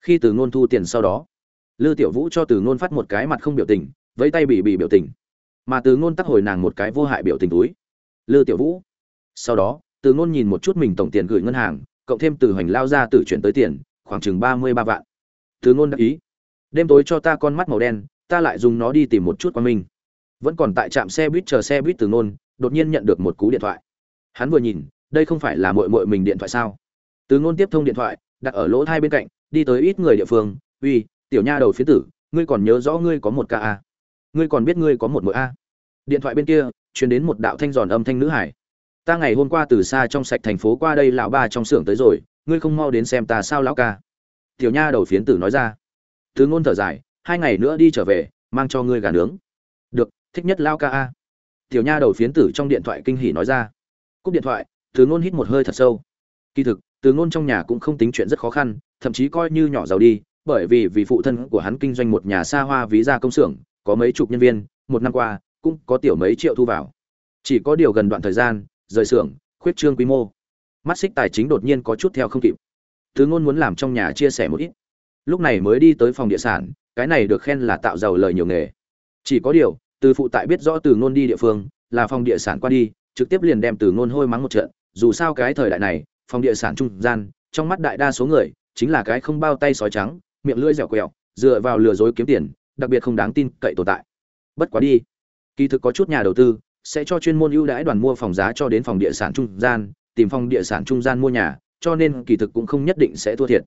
khi từ ngôn thu tiền sau đó, lư tiểu vũ cho từ ngôn phát một cái mặt không biểu tình, vẫy tay bị bị biểu tình. Mà từ ngôn tắc hồi nàng một cái vô hại biểu tình túi. Lư tiểu vũ. Sau đó, từ ngôn nhìn một chút mình tổng tiền gửi ngân hàng, cộng thêm từ hoành lao ra từ chuyển tới tiền, khoảng chừng ba mươi ba vạn. Từ ngôn đáp ý. Đêm tối cho ta con mắt màu đen, ta lại dùng nó đi tìm một chút qua mình vẫn còn tại trạm xe buýt chờ xe buýt từ ngôn, đột nhiên nhận được một cú điện thoại. Hắn vừa nhìn, đây không phải là mội mội mình điện thoại sao? Từ ngôn tiếp thông điện thoại, đặt ở lỗ thai bên cạnh đi tới ít người địa phương, uy, tiểu nha đầu phía tử, ngươi còn nhớ rõ ngươi có một ca a? Ngươi còn biết ngươi có một mỗi a? Điện thoại bên kia, truyền đến một đạo thanh giòn âm thanh nữ hải. Ta ngày hôm qua từ xa trong sạch thành phố qua đây lão ba trong xưởng tới rồi, ngươi không mau đến xem ta sao lão ca? Tiểu nha đầu phiến tử nói ra. Thứ ngôn thở dài, hai ngày nữa đi trở về, mang cho ngươi gà nướng. Được, thích nhất lao ca a. Tiểu nha đầu phiến tử trong điện thoại kinh hỉ nói ra. Cúp điện thoại, thứ ngôn hít một hơi thật sâu kỳ thực, từ ngôn trong nhà cũng không tính chuyện rất khó khăn, thậm chí coi như nhỏ giàu đi, bởi vì vì phụ thân của hắn kinh doanh một nhà xa hoa ví ra công xưởng, có mấy chục nhân viên, một năm qua, cũng có tiểu mấy triệu thu vào. Chỉ có điều gần đoạn thời gian, rời xưởng, khuyết trương quy mô. Mắt xích tài chính đột nhiên có chút theo không kịp. Từ ngôn muốn làm trong nhà chia sẻ một ít. Lúc này mới đi tới phòng địa sản, cái này được khen là tạo giàu lời nhiều nghề. Chỉ có điều, từ phụ tại biết rõ từ ngôn đi địa phương, là phòng địa sản qua đi, trực tiếp liền đem từ ngôn hôi mắng một trận, dù sao cái thời đại này phòng địa sản trung gian, trong mắt đại đa số người, chính là cái không bao tay sói trắng, miệng lưỡi dẻo quẹo, dựa vào lừa dối kiếm tiền, đặc biệt không đáng tin cậy tồn tại. Bất quá đi. Kỳ thực có chút nhà đầu tư, sẽ cho chuyên môn ưu đãi đoàn mua phòng giá cho đến phòng địa sản trung gian, tìm phòng địa sản trung gian mua nhà, cho nên kỳ thực cũng không nhất định sẽ thua thiệt.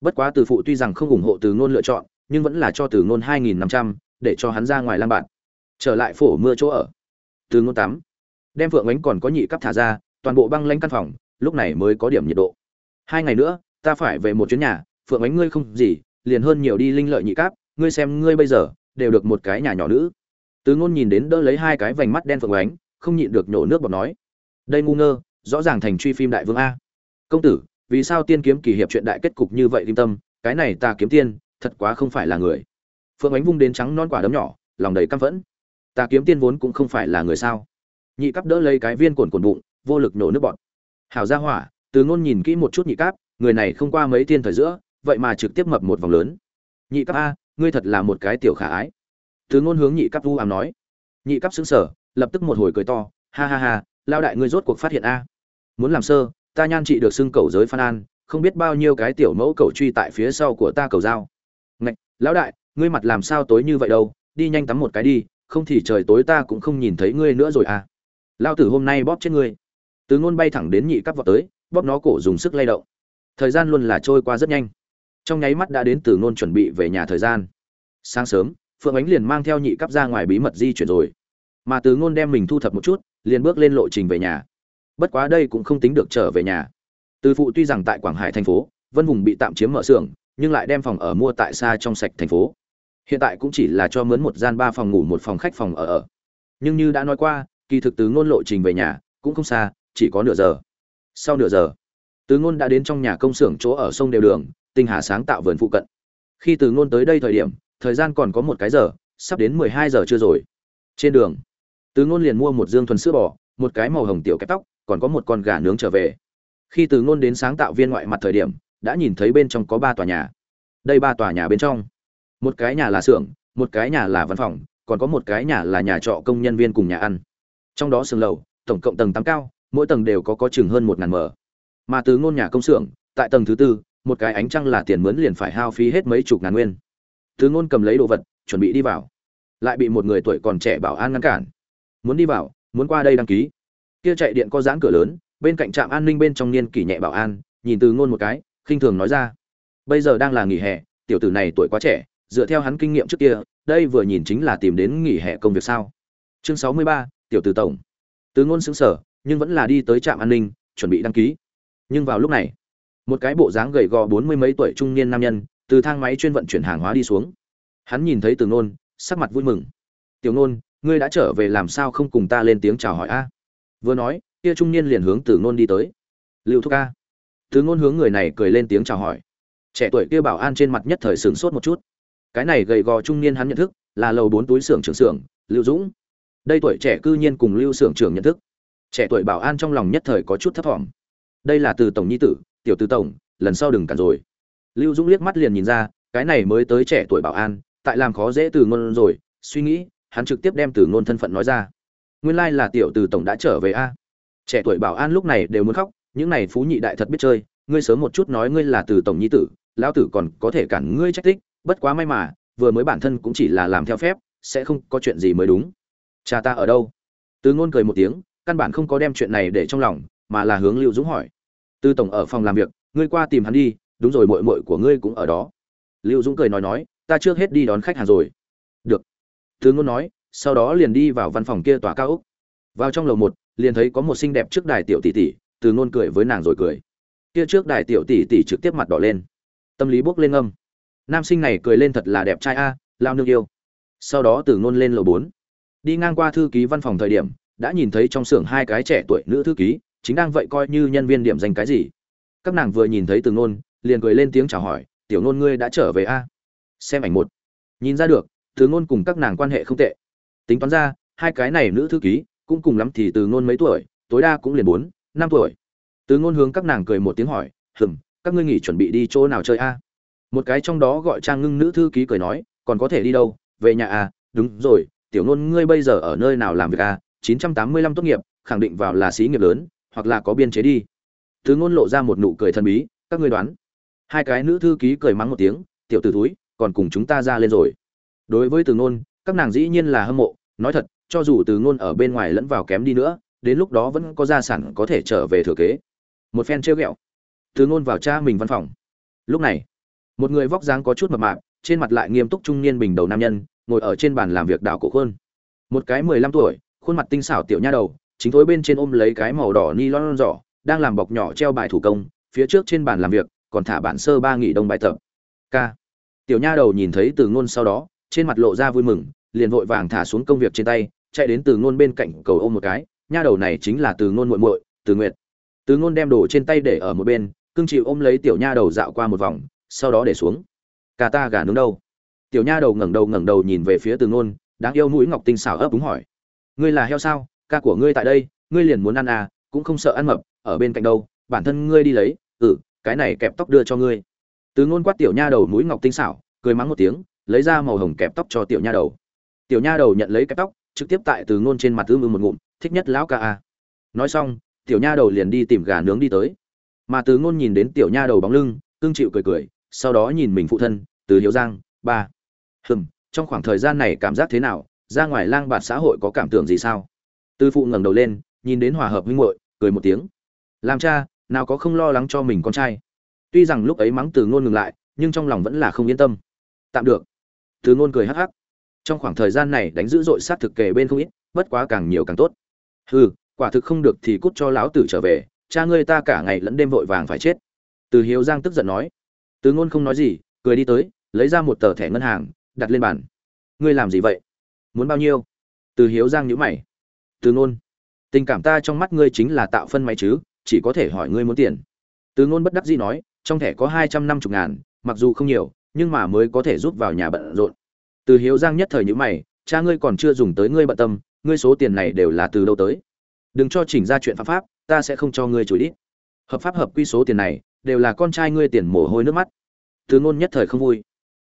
Bất quá từ phụ tuy rằng không ủng hộ từ ngôn lựa chọn, nhưng vẫn là cho từ ngôn hai nghìn năm trăm, để cho hắn ra ngoài lam bạn. Trở lại phổ mưa chỗ ở. Từ ngôn tắm đem phượng ánh còn có nhị cấp thả ra, toàn bộ băng lanh căn phòng lúc này mới có điểm nhiệt độ. Hai ngày nữa, ta phải về một chuyến nhà, phượng ánh ngươi không gì, liền hơn nhiều đi linh lợi nhị cáp, ngươi xem ngươi bây giờ, đều được một cái nhà nhỏ nữ. Tứ ngôn nhìn đến đỡ lấy hai cái vành mắt đen phượng ánh, không nhịn được nhổ nước bọt nói. Đây ngu ngơ, rõ ràng thành truy phim đại vương a. Công tử, vì sao tiên kiếm kỳ hiệp chuyện đại kết cục như vậy kim tâm, cái này ta kiếm tiên, thật quá không phải là người. Phượng ánh vung đến trắng non quả đấm nhỏ, lòng đầy căm phẫn. Ta kiếm tiên vốn cũng không phải là người sao? Nhị cắp đỡ lấy cái viên cồn cồn bụng, vô lực nổ nước bọt hảo gia hỏa, từ ngôn nhìn kỹ một chút nhị cấp người này không qua mấy thiên thời giữa, vậy mà trực tiếp mập một vòng lớn. Nhị cấp a, ngươi thật là một cái tiểu khả ái. Từ ngôn hướng nhị cấp u ám nói. Nhị cấp sững sờ, lập tức một hồi cười to, ha ha ha lao đại ngươi rốt cuộc phát hiện a. Muốn làm sơ, ta nhan trị được xưng cầu giới phan an, không biết bao nhiêu cái tiểu mẫu cầu truy tại phía sau của ta cầu dao ngạch, lão đại, ngươi mặt làm sao tối như vậy đâu, đi nhanh tắm một cái đi, không thì trời tối ta cũng không nhìn thấy ngươi nữa rồi à. Lao tử hôm nay bóp chết ngươi từ ngôn bay thẳng đến nhị cấp vọt tới, bóp nó cổ dùng sức lay động. Thời gian luôn là trôi qua rất nhanh. Trong nháy mắt đã đến từ ngôn chuẩn bị về nhà thời gian. Sáng sớm, phượng ánh liền mang theo nhị cấp ra ngoài bí mật di chuyển rồi. Mà từ ngôn đem mình thu thập một chút, liền bước lên lộ trình về nhà. Bất quá đây cũng không tính được trở về nhà. Từ phụ tuy rằng tại quảng hải thành phố, vân vùng bị tạm chiếm mở xưởng, nhưng lại đem phòng ở mua tại xa trong sạch thành phố. Hiện tại cũng chỉ là cho mướn một gian ba phòng ngủ một phòng khách phòng ở ở. Nhưng như đã nói qua, kỳ thực từ ngôn lộ trình về nhà cũng không xa chỉ có nửa giờ. Sau nửa giờ, từ ngôn đã đến trong nhà công xưởng chỗ ở sông đều đường, tinh hà sáng tạo vườn phụ cận. Khi từ ngôn tới đây thời điểm, thời gian còn có một cái giờ, sắp đến mười hai giờ chưa rồi. Trên đường, từ ngôn liền mua một dương thuần sữa bò, một cái màu hồng tiểu kẹp tóc, còn có một con gà nướng trở về. Khi từ ngôn đến sáng tạo viên ngoại mặt thời điểm, đã nhìn thấy bên trong có ba tòa nhà. Đây ba tòa nhà bên trong, một cái nhà là xưởng, một cái nhà là văn phòng, còn có một cái nhà là nhà trọ công nhân viên cùng nhà ăn. Trong đó xưởng lầu, tổng cộng tầng tám cao mỗi tầng đều có có chừng hơn một ngàn mở. Mà từ ngôn nhà công xưởng, tại tầng thứ tư, một cái ánh trăng là tiền mướn liền phải hao phí hết mấy chục ngàn nguyên. Từ ngôn cầm lấy đồ vật, chuẩn bị đi vào. Lại bị một người tuổi còn trẻ bảo an ngăn cản. Muốn đi vào, muốn qua đây đăng ký. Kia chạy điện có dáng cửa lớn, bên cạnh trạm an ninh bên trong niên kỷ nhẹ bảo an, nhìn từ ngôn một cái, khinh thường nói ra. Bây giờ đang là nghỉ hè, tiểu tử này tuổi quá trẻ, dựa theo hắn kinh nghiệm trước kia, đây vừa nhìn chính là tìm đến nghỉ hè công việc sao. Chương sáu mươi ba, tiểu tử tổng. Từ ngôn xứng sở nhưng vẫn là đi tới trạm an ninh, chuẩn bị đăng ký. Nhưng vào lúc này, một cái bộ dáng gầy gò bốn mươi mấy tuổi trung niên nam nhân từ thang máy chuyên vận chuyển hàng hóa đi xuống. Hắn nhìn thấy từ nôn, sắc mặt vui mừng. Tiểu nôn, ngươi đã trở về làm sao không cùng ta lên tiếng chào hỏi a? Vừa nói, kia trung niên liền hướng từ nôn đi tới. Lưu thúc a từ nôn hướng người này cười lên tiếng chào hỏi. Trẻ tuổi kia bảo an trên mặt nhất thời sửng sốt một chút. Cái này gầy gò trung niên hắn nhận thức là lầu bốn túi xưởng trưởng xưởng, lưu dũng. Đây tuổi trẻ cư nhiên cùng lưu xưởng trưởng nhận thức trẻ tuổi bảo an trong lòng nhất thời có chút thấp thỏm. Đây là từ tổng nhi tử, tiểu từ tổng, lần sau đừng cản rồi. Lưu dũng liếc mắt liền nhìn ra, cái này mới tới trẻ tuổi bảo an, tại làm khó dễ từ ngôn rồi, suy nghĩ, hắn trực tiếp đem từ ngôn thân phận nói ra. Nguyên lai là tiểu từ tổng đã trở về a. Trẻ tuổi bảo an lúc này đều muốn khóc, những này phú nhị đại thật biết chơi, ngươi sớm một chút nói ngươi là từ tổng nhi tử, lão tử còn có thể cản ngươi trách tích, bất quá may mà, vừa mới bản thân cũng chỉ là làm theo phép, sẽ không có chuyện gì mới đúng. Cha ta ở đâu? Từ ngôn cười một tiếng căn bản không có đem chuyện này để trong lòng, mà là hướng lưu dũng hỏi. Tư tổng ở phòng làm việc, ngươi qua tìm hắn đi, đúng rồi mội mội của ngươi cũng ở đó. Lưu dũng cười nói nói, ta trước hết đi đón khách hàng rồi. Được. Tư ngôn nói, sau đó liền đi vào văn phòng kia tòa cao ốc. Vào trong lầu một, liền thấy có một xinh đẹp trước đài tiểu tỷ tỷ, từ ngôn cười với nàng rồi cười. Kia trước đài tiểu tỷ tỷ trực tiếp mặt đỏ lên. Tâm lý bốc lên âm nam sinh này cười lên thật là đẹp trai a, lao nương yêu. Sau đó từ ngôn lên lầu bốn. Đi ngang qua thư ký văn phòng thời điểm đã nhìn thấy trong xưởng hai cái trẻ tuổi nữ thư ký, chính đang vậy coi như nhân viên điểm danh cái gì. Các nàng vừa nhìn thấy từ ngôn liền cười lên tiếng chào hỏi, tiểu ngôn ngươi đã trở về a? Xem ảnh một. Nhìn ra được, từ ngôn cùng các nàng quan hệ không tệ. Tính toán ra, hai cái này nữ thư ký, cũng cùng lắm thì từ ngôn mấy tuổi, tối đa cũng liền bốn, năm tuổi. Từ ngôn hướng các nàng cười một tiếng hỏi, hừm, các ngươi nghỉ chuẩn bị đi chỗ nào chơi a? Một cái trong đó gọi trang ngưng nữ thư ký cười nói, còn có thể đi đâu? Về nhà à? Đúng rồi, tiểu ngôn ngươi bây giờ ở nơi nào làm việc à? Chín trăm tám mươi lăm tốt nghiệp, khẳng định vào là sĩ nghiệp lớn, hoặc là có biên chế đi. Từ ngôn lộ ra một nụ cười thần bí, các ngươi đoán. Hai cái nữ thư ký cười mắng một tiếng, tiểu tử ử túi còn cùng chúng ta ra lên rồi. Đối với từ ngôn, các nàng dĩ nhiên là hâm mộ, nói thật, cho dù từ ngôn ở bên ngoài lẫn vào kém đi nữa, đến lúc đó vẫn có gia sản có thể trở về thừa kế. Một phen trêu ghẹo, từ ngôn vào cha mình văn phòng. Lúc này, một người vóc dáng có chút mập mạp, trên mặt lại nghiêm túc trung niên bình đầu nam nhân, ngồi ở trên bàn làm việc đảo cổ khuôn. Một cái mười lăm tuổi khuôn mặt tinh xảo tiểu nha đầu, chính thối bên trên ôm lấy cái màu đỏ ni lon giỏ, đang làm bọc nhỏ treo bài thủ công, phía trước trên bàn làm việc, còn thả bản sơ ba nghỉ đông bài tập. K tiểu nha đầu nhìn thấy từ ngôn sau đó, trên mặt lộ ra vui mừng, liền vội vàng thả xuống công việc trên tay, chạy đến từ ngôn bên cạnh cầu ôm một cái, nha đầu này chính là từ ngôn muội muội, từ nguyệt. Từ ngôn đem đồ trên tay để ở một bên, cương chịu ôm lấy tiểu nha đầu dạo qua một vòng, sau đó để xuống. Cà ta gà nướng đâu? Tiểu nha đầu ngẩng đầu ngẩng đầu nhìn về phía từ ngôn, đáng yêu mũi ngọc tinh xảo ấp đúng hỏi ngươi là heo sao? Ca của ngươi tại đây, ngươi liền muốn ăn à cũng không sợ ăn mập, ở bên cạnh đâu, bản thân ngươi đi lấy ừ cái này kẹp tóc đưa cho ngươi. Từ ngôn quát tiểu nha đầu mũi ngọc tinh xảo, cười mắng một tiếng, lấy ra màu hồng kẹp tóc cho tiểu nha đầu. Tiểu nha đầu nhận lấy kẹp tóc, trực tiếp tại từ ngôn trên mặt ư mư một ngụm, thích nhất lão ca à. nói xong, tiểu nha đầu liền đi tìm gà nướng đi tới. Mà từ ngôn nhìn đến tiểu nha đầu bóng lưng cương chịu cười cười, sau đó nhìn mình phụ thân, từ hiếu giang, ba. Hừm, trong khoảng thời gian này cảm giác thế nào? Ra ngoài lang bạt xã hội có cảm tưởng gì sao? Từ phụ ngẩng đầu lên, nhìn đến hòa hợp huynh muội, cười một tiếng. Làm cha, nào có không lo lắng cho mình con trai. Tuy rằng lúc ấy mắng từ ngôn ngừng lại, nhưng trong lòng vẫn là không yên tâm. Tạm được. Từ ngôn cười hắc hắc. Trong khoảng thời gian này đánh giữ dội sát thực kề bên không ít, bất quá càng nhiều càng tốt. Hừ, quả thực không được thì cút cho lão tử trở về, cha ngươi ta cả ngày lẫn đêm vội vàng phải chết. Từ hiếu giang tức giận nói. Từ ngôn không nói gì, cười đi tới, lấy ra một tờ thẻ ngân hàng, đặt lên bàn. Ngươi làm gì vậy? Muốn bao nhiêu? Từ hiếu giang nhữ mày. Từ ngôn, tình cảm ta trong mắt ngươi chính là tạo phân máy chứ, chỉ có thể hỏi ngươi muốn tiền. Từ ngôn bất đắc dĩ nói, trong thẻ có hai trăm năm mươi ngàn, mặc dù không nhiều, nhưng mà mới có thể giúp vào nhà bận rộn. Từ hiếu giang nhất thời nhữ mày, cha ngươi còn chưa dùng tới ngươi bận tâm, ngươi số tiền này đều là từ đâu tới? Đừng cho chỉnh ra chuyện pháp pháp, ta sẽ không cho ngươi chửi đít. Hợp pháp hợp quy số tiền này, đều là con trai ngươi tiền mồ hôi nước mắt. Từ ngôn nhất thời không vui.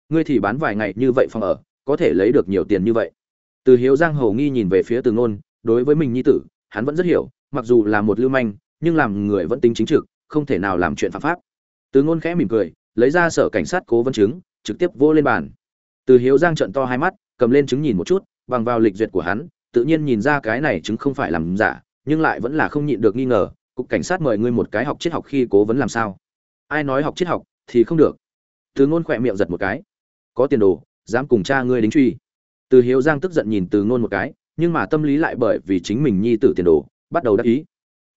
Ngươi thì bán vài ngày như vậy phòng ở, có thể lấy được nhiều tiền như vậy từ hiếu giang hầu nghi nhìn về phía từ ngôn, đối với mình nhi tử, hắn vẫn rất hiểu, mặc dù là một lưu manh, nhưng làm người vẫn tính chính trực, không thể nào làm chuyện phạm pháp. Từ ngôn khẽ mỉm cười, lấy ra sở cảnh sát cố vấn chứng, trực tiếp vô lên bàn. Từ hiếu giang trận to hai mắt, cầm lên chứng nhìn một chút, bằng vào lịch duyệt của hắn, tự nhiên nhìn ra cái này chứng không phải làm giả, nhưng lại vẫn là không nhịn được nghi ngờ, cục cảnh sát mời ngươi một cái học triết học khi cố vấn làm sao? Ai nói học triết học thì không được. Từ ngôn khỏe miệng giật một cái. Có tiền đồ, dám cùng cha ngươi đính truy từ hiếu giang tức giận nhìn từ ngôn một cái, nhưng mà tâm lý lại bởi vì chính mình nhi tử tiền đồ, bắt đầu đắc ý.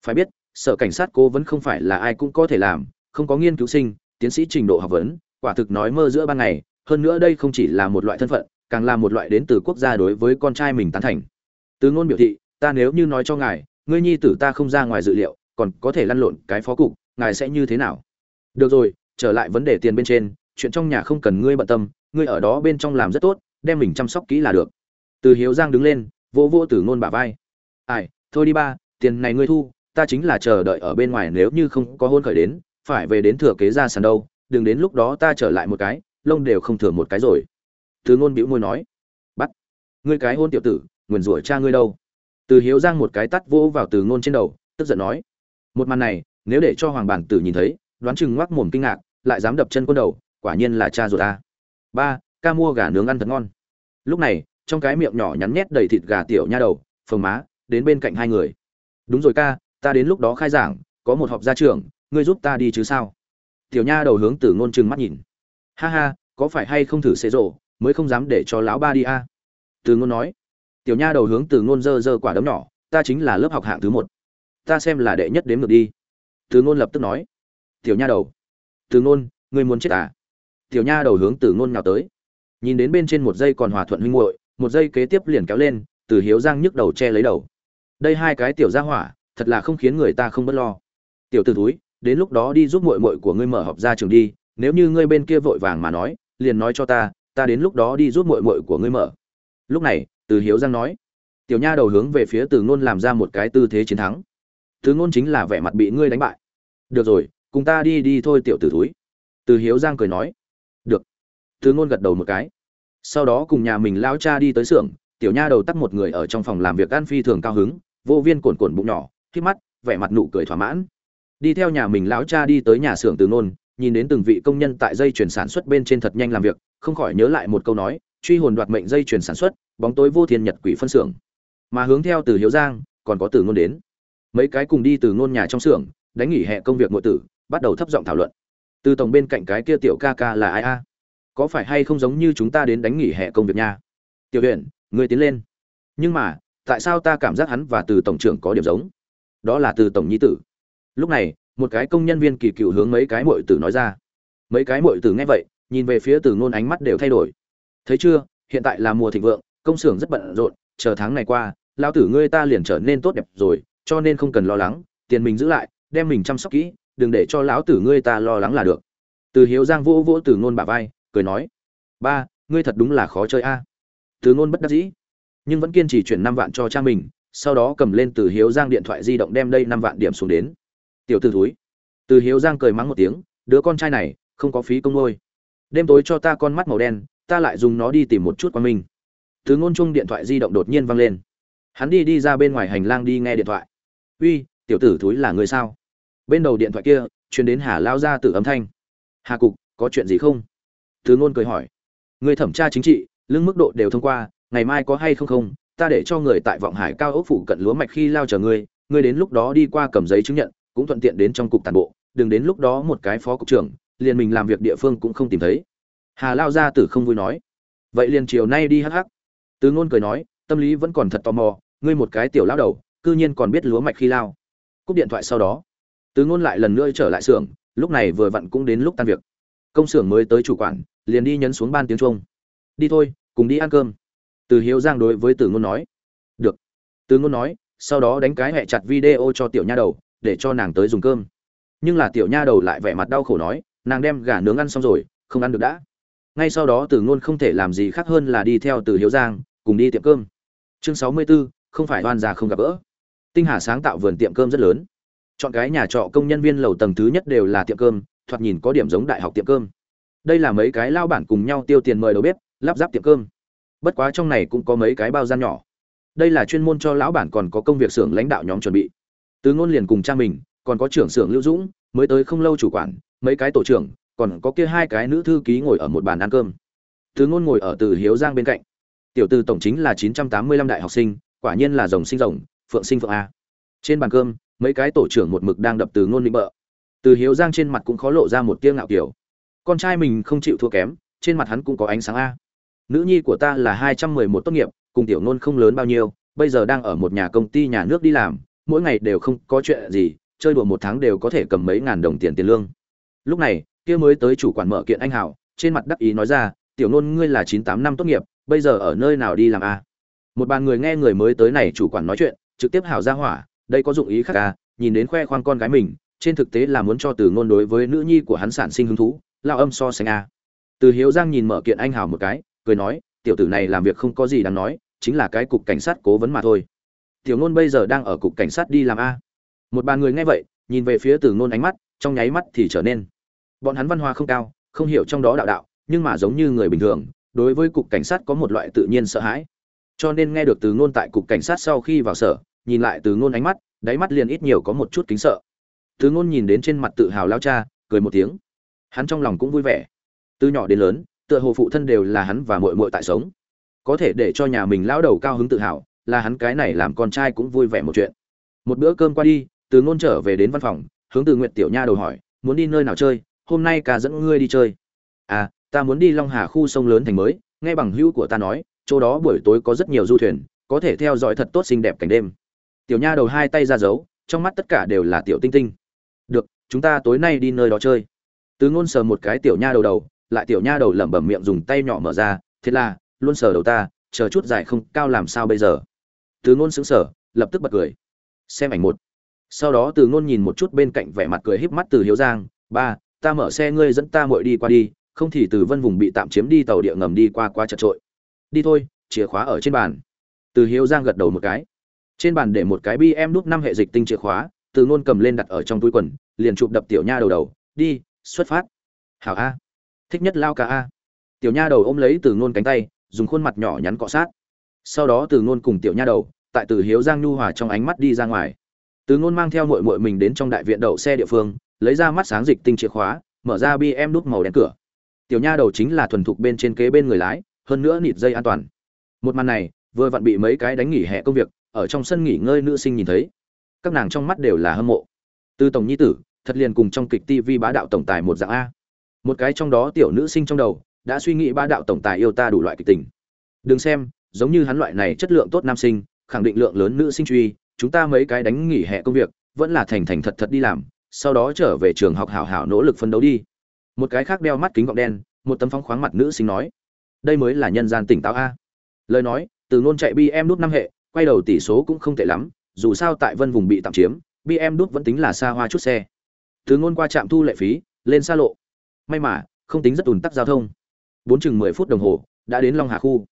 Phải biết, sở cảnh sát cố vẫn không phải là ai cũng có thể làm, không có nghiên cứu sinh, tiến sĩ trình độ học vấn, quả thực nói mơ giữa ban ngày, hơn nữa đây không chỉ là một loại thân phận, càng là một loại đến từ quốc gia đối với con trai mình tán thành. Từ ngôn biểu thị, ta nếu như nói cho ngài, ngươi nhi tử ta không ra ngoài dự liệu, còn có thể lăn lộn cái phó cục, ngài sẽ như thế nào? Được rồi, trở lại vấn đề tiền bên trên, chuyện trong nhà không cần ngươi bận tâm, ngươi ở đó bên trong làm rất tốt đem mình chăm sóc kỹ là được. Từ hiếu giang đứng lên, vỗ vỗ tử ngôn bả vai. Ai, thôi đi ba, tiền này ngươi thu, ta chính là chờ đợi ở bên ngoài nếu như không có hôn khởi đến, phải về đến thừa kế ra sàn đâu, đừng đến lúc đó ta trở lại một cái, lông đều không thừa một cái rồi. Từ ngôn bĩu môi nói. Bắt. Ngươi cái hôn tiểu tử, nguyền rủa cha ngươi đâu? Từ hiếu giang một cái tắt vỗ vào từ ngôn trên đầu, tức giận nói. Một màn này, nếu để cho hoàng bản tử nhìn thấy, đoán chừng ngoác mồm kinh ngạc, lại dám đập chân quân đầu, quả nhiên là cha ruột ta. Ba ca mua gà nướng ăn thật ngon. Lúc này, trong cái miệng nhỏ nhắn nhét đầy thịt gà tiểu nha đầu, phồng má, đến bên cạnh hai người. Đúng rồi ca, ta đến lúc đó khai giảng, có một họp gia trưởng ngươi giúp ta đi chứ sao? Tiểu nha đầu hướng từ ngôn chừng mắt nhìn. Ha ha, có phải hay không thử xế rộ, mới không dám để cho lão ba đi a? À? từ ngôn nói. Tiểu nha đầu hướng từ ngôn dơ dơ quả đấm nhỏ. Ta chính là lớp học hạng thứ một. Ta xem là đệ nhất đếm ngược đi. Từ ngôn lập tức nói. Tiểu nha đầu. Từ ngôn, ngươi muốn chết à? Tiểu nha đầu hướng từ ngôn nhào tới nhìn đến bên trên một giây còn hòa thuận huynh muội, một giây kế tiếp liền kéo lên, từ hiếu giang nhức đầu che lấy đầu. Đây hai cái tiểu gia hỏa, thật là không khiến người ta không bất lo. Tiểu t ử túi đến lúc đó đi giúp mội mội của ngươi mở học ra trường đi, nếu như ngươi bên kia vội vàng mà nói, liền nói cho ta ta đến lúc đó đi giúp mội mội của ngươi mở. Lúc này, từ hiếu giang nói, tiểu nha đầu hướng về phía từ ngôn làm ra một cái tư thế chiến thắng. Thứ ngôn chính là vẻ mặt bị ngươi đánh bại. Được rồi, cùng ta đi đi thôi tiểu tử túi từ hiếu giang cười nói từ ngôn gật đầu một cái. Sau đó cùng nhà mình lao cha đi tới xưởng, tiểu nha đầu tắt một người ở trong phòng làm việc ăn phi thường cao hứng, vô viên cuộn cuộn bụng nhỏ khi mắt, vẻ mặt nụ cười thỏa mãn. Đi theo nhà mình lão cha đi tới nhà xưởng từ nôn nhìn đến từng vị công nhân tại dây chuyển sản xuất bên trên thật nhanh làm việc, không khỏi nhớ lại một câu nói, truy hồn đoạt mệnh dây chuyển sản xuất, bóng tối vô thiên nhật quỷ phân xưởng. Mà hướng theo từ hiếu giang, còn có từ ngôn đến. Mấy cái cùng đi từ ngôn nhà trong xưởng, đánh nghỉ hè công việc nội tử, bắt đầu thấp giọng thảo luận. Từ tổng bên cạnh cái kia tiểu ca ca là ai a? Có phải hay không giống như chúng ta đến đánh nghỉ hè công việc nha? Tiểu huyện người tiến lên. Nhưng mà, tại sao ta cảm giác hắn và từ tổng trưởng có điểm giống? Đó là từ tổng nhi tử. Lúc này, một cái công nhân viên kỳ cựu hướng mấy cái mội tử nói ra. Mấy cái mội tử nghe vậy, nhìn về phía từ ngôn ánh mắt đều thay đổi. Thấy chưa, hiện tại là mùa thịnh vượng, công xưởng rất bận rộn, chờ tháng này qua lao tử ngươi ta liền trở nên tốt đẹp rồi, cho nên không cần lo lắng, tiền mình giữ lại, đem mình chăm sóc kỹ, đừng để cho lão tử ngươi ta lo lắng là được. Từ hiếu giang vỗ vỗ từ ngôn bả vai cười nói, ba, ngươi thật đúng là khó chơi a. Từ ngôn bất đắc dĩ, nhưng vẫn kiên trì chuyển năm vạn cho cha mình, sau đó cầm lên từ hiếu giang điện thoại di động đem đây năm vạn điểm xuống đến. Tiểu t ử thúi. Từ hiếu giang cười mắng một tiếng, đứa con trai này, không có phí công ngôi đêm tối cho ta con mắt màu đen, ta lại dùng nó đi tìm một chút qua mình. Từ ngôn chung điện thoại di động đột nhiên văng lên. Hắn đi đi ra bên ngoài hành lang đi nghe điện thoại. Uy, tiểu tử thúi là người sao? Bên đầu điện thoại kia chuyển đến hà lao ra từ âm thanh. Hà cục, có chuyện gì không? Từ ngôn cười hỏi. Người thẩm tra chính trị, lương mức độ đều thông qua, ngày mai có hay không không, ta để cho người tại vọng hải cao ốc phủ cận lúa mạch khi lao chờ ngươi ngươi đến lúc đó đi qua cầm giấy chứng nhận, cũng thuận tiện đến trong cục tàn bộ, đừng đến lúc đó một cái phó cục trưởng, liền mình làm việc địa phương cũng không tìm thấy. Hà lao gia tử không vui nói. Vậy liền chiều nay đi hắc hắc. Từ ngôn cười nói, tâm lý vẫn còn thật tò mò, ngươi một cái tiểu lao đầu, cư nhiên còn biết lúa mạch khi lao. Cúp điện thoại sau đó từ ngôn lại lần nữa trở lại xưởng, lúc này vừa vặn cũng đến lúc tan việc công xưởng mới tới chủ quản liền đi nhấn xuống ban tiếng trung. Đi thôi cùng đi ăn cơm. Từ hiếu giang đối với từ ngôn nói. Được. Từ ngôn nói sau đó đánh cái hẹ chặt video cho tiểu nha đầu để cho nàng tới dùng cơm. Nhưng là tiểu nha đầu lại vẻ mặt đau khổ nói nàng đem gà nướng ăn xong rồi không ăn được đã. Ngay sau đó từ ngôn không thể làm gì khác hơn là đi theo từ hiếu giang cùng đi tiệm cơm. Chương sáu mươi 64, không phải oan già không gặp gỡ. Tinh hà sáng tạo vườn tiệm cơm rất lớn. Chọn cái nhà trọ công nhân viên lầu tầng thứ nhất đều là tiệm cơm thoạt nhìn có điểm giống đại học tiệm cơm. Đây là mấy cái lao bản cùng nhau tiêu tiền mời đầu bếp, lắp ráp tiệm cơm. Bất quá trong này cũng có mấy cái bao gian nhỏ. Đây là chuyên môn cho lão bản còn có công việc xưởng lãnh đạo nhóm chuẩn bị. Từ ngôn liền cùng cha mình, còn có trưởng xưởng lưu dũng, mới tới không lâu chủ quản, mấy cái tổ trưởng, còn có kia hai cái nữ thư ký ngồi ở một bàn ăn cơm. Từ ngôn ngồi ở từ hiếu giang bên cạnh. Tiểu từ tổng chính là chín trăm tám mươi lăm đại học sinh, quả nhiên là rồng sinh rồng, phượng sinh phượng a. Trên bàn cơm, mấy cái tổ trưởng một mực đang đập từ ngôn định bợ từ hiếu giang trên mặt cũng khó lộ ra một tia ngạo kiểu con trai mình không chịu thua kém, trên mặt hắn cũng có ánh sáng a. Nữ nhi của ta là hai trăm mười một tốt nghiệp, cùng tiểu nôn không lớn bao nhiêu, bây giờ đang ở một nhà công ty nhà nước đi làm, mỗi ngày đều không có chuyện gì, chơi đùa một tháng đều có thể cầm mấy ngàn đồng tiền tiền lương. Lúc này, kia mới tới chủ quản mở kiện anh hảo, trên mặt đắc ý nói ra, tiểu nôn ngươi là chín tám năm tốt nghiệp, bây giờ ở nơi nào đi làm a? Một bàn người nghe người mới tới này chủ quản nói chuyện, trực tiếp hảo ra hỏa, đây có dụng ý khác à nhìn đến khoe khoang con gái mình trên thực tế là muốn cho từ ngôn đối với nữ nhi của hắn sản sinh hứng thú, lao âm so sánh a. Từ hiếu giang nhìn mở kiện anh hảo một cái, cười nói, tiểu tử này làm việc không có gì đáng nói, chính là cái cục cảnh sát cố vấn mà thôi. Tiểu ngôn bây giờ đang ở cục cảnh sát đi làm a. Một bàn người nghe vậy, nhìn về phía từ ngôn ánh mắt, trong nháy mắt thì trở nên. Bọn hắn văn hóa không cao, không hiểu trong đó đạo đạo, nhưng mà giống như người bình thường, đối với cục cảnh sát có một loại tự nhiên sợ hãi. Cho nên nghe được từ ngôn tại cục cảnh sát sau khi vào sở, nhìn lại từ ngôn ánh mắt, đáy mắt liền ít nhiều có một chút kính sợ từ ngôn nhìn đến trên mặt tự hào lao cha cười một tiếng. Hắn trong lòng cũng vui vẻ. Từ nhỏ đến lớn tựa hồ phụ thân đều là hắn và muội muội tại sống. Có thể để cho nhà mình lão đầu cao hứng tự hào là hắn cái này làm con trai cũng vui vẻ một chuyện. Một bữa cơm qua đi từ ngôn trở về đến văn phòng hướng từ Nguyệt tiểu nha đầu hỏi muốn đi nơi nào chơi? Hôm nay cả dẫn ngươi đi chơi. À ta muốn đi long hà khu sông lớn thành mới nghe bằng hữu của ta nói chỗ đó buổi tối có rất nhiều du thuyền có thể theo dõi thật tốt xinh đẹp cảnh đêm. Tiểu nha đầu hai tay ra dấu, trong mắt tất cả đều là tiểu tinh tinh chúng ta tối nay đi nơi đó chơi. Từ ngôn sờ một cái tiểu nha đầu đầu, lại tiểu nha đầu lẩm bẩm miệng dùng tay nhỏ mở ra thế là, luôn sờ đầu ta, chờ chút dài không, cao làm sao bây giờ? Từ ngôn sững sờ, lập tức bật cười. Xem ảnh một. Sau đó từ ngôn nhìn một chút bên cạnh vẻ mặt cười híp mắt từ hiếu giang, ba, ta mở xe ngươi dẫn ta muội đi qua đi, không thì từ vân vùng bị tạm chiếm đi tàu địa ngầm đi qua qua chật trội. Đi thôi, chìa khóa ở trên bàn. Từ hiếu giang gật đầu một cái. Trên bàn để một cái bi em đúc năm hệ dịch tinh chìa khóa, từ ngôn cầm lên đặt ở trong túi quần liền chụp đập tiểu nha đầu đầu, đi, xuất phát. Hảo a. Thích nhất lao cả a. Tiểu nha đầu ôm lấy từ ngôn cánh tay, dùng khuôn mặt nhỏ nhắn cọ sát. Sau đó từ ngôn cùng tiểu nha đầu, tại từ hiếu giang nhu hòa trong ánh mắt đi ra ngoài. Từ ngôn mang theo muội muội mình đến trong đại viện đậu xe địa phương, lấy ra mắt sáng dịch tinh chìa khóa, mở ra bi em nút màu đen cửa. Tiểu nha đầu chính là thuần thục bên trên kế bên người lái, hơn nữa nịt dây an toàn. Một màn này, vừa vặn bị mấy cái đánh nghỉ hè công việc, ở trong sân nghỉ ngơi nữ sinh nhìn thấy. Các nàng trong mắt đều là hâm mộ từ tổng nhi tử, thật liền cùng trong kịch tv bá đạo tổng tài một dạng a. Một cái trong đó tiểu nữ sinh trong đầu, đã suy nghĩ bá đạo tổng tài yêu ta đủ loại kịch tình. Đừng xem, giống như hắn loại này chất lượng tốt nam sinh, khẳng định lượng lớn nữ sinh truy, chúng ta mấy cái đánh nghỉ hè công việc, vẫn là thành thành thật thật đi làm, sau đó trở về trường học hảo hảo nỗ lực phấn đấu đi. Một cái khác đeo mắt kính gọng đen, một tấm phóng khoáng mặt nữ sinh nói, đây mới là nhân gian tỉnh táo a. Lời nói, từ ngôn chạy bi em nút năm hệ, quay đầu tỷ số cũng không tệ lắm, dù sao tại vân vùng bị tạm chiếm bm đút vẫn tính là xa hoa chút xe. Từ ngôn qua trạm thu lệ phí, lên xa lộ. May mà, không tính rất ùn tắc giao thông. Bốn chừng mười phút đồng hồ, đã đến long hà khu.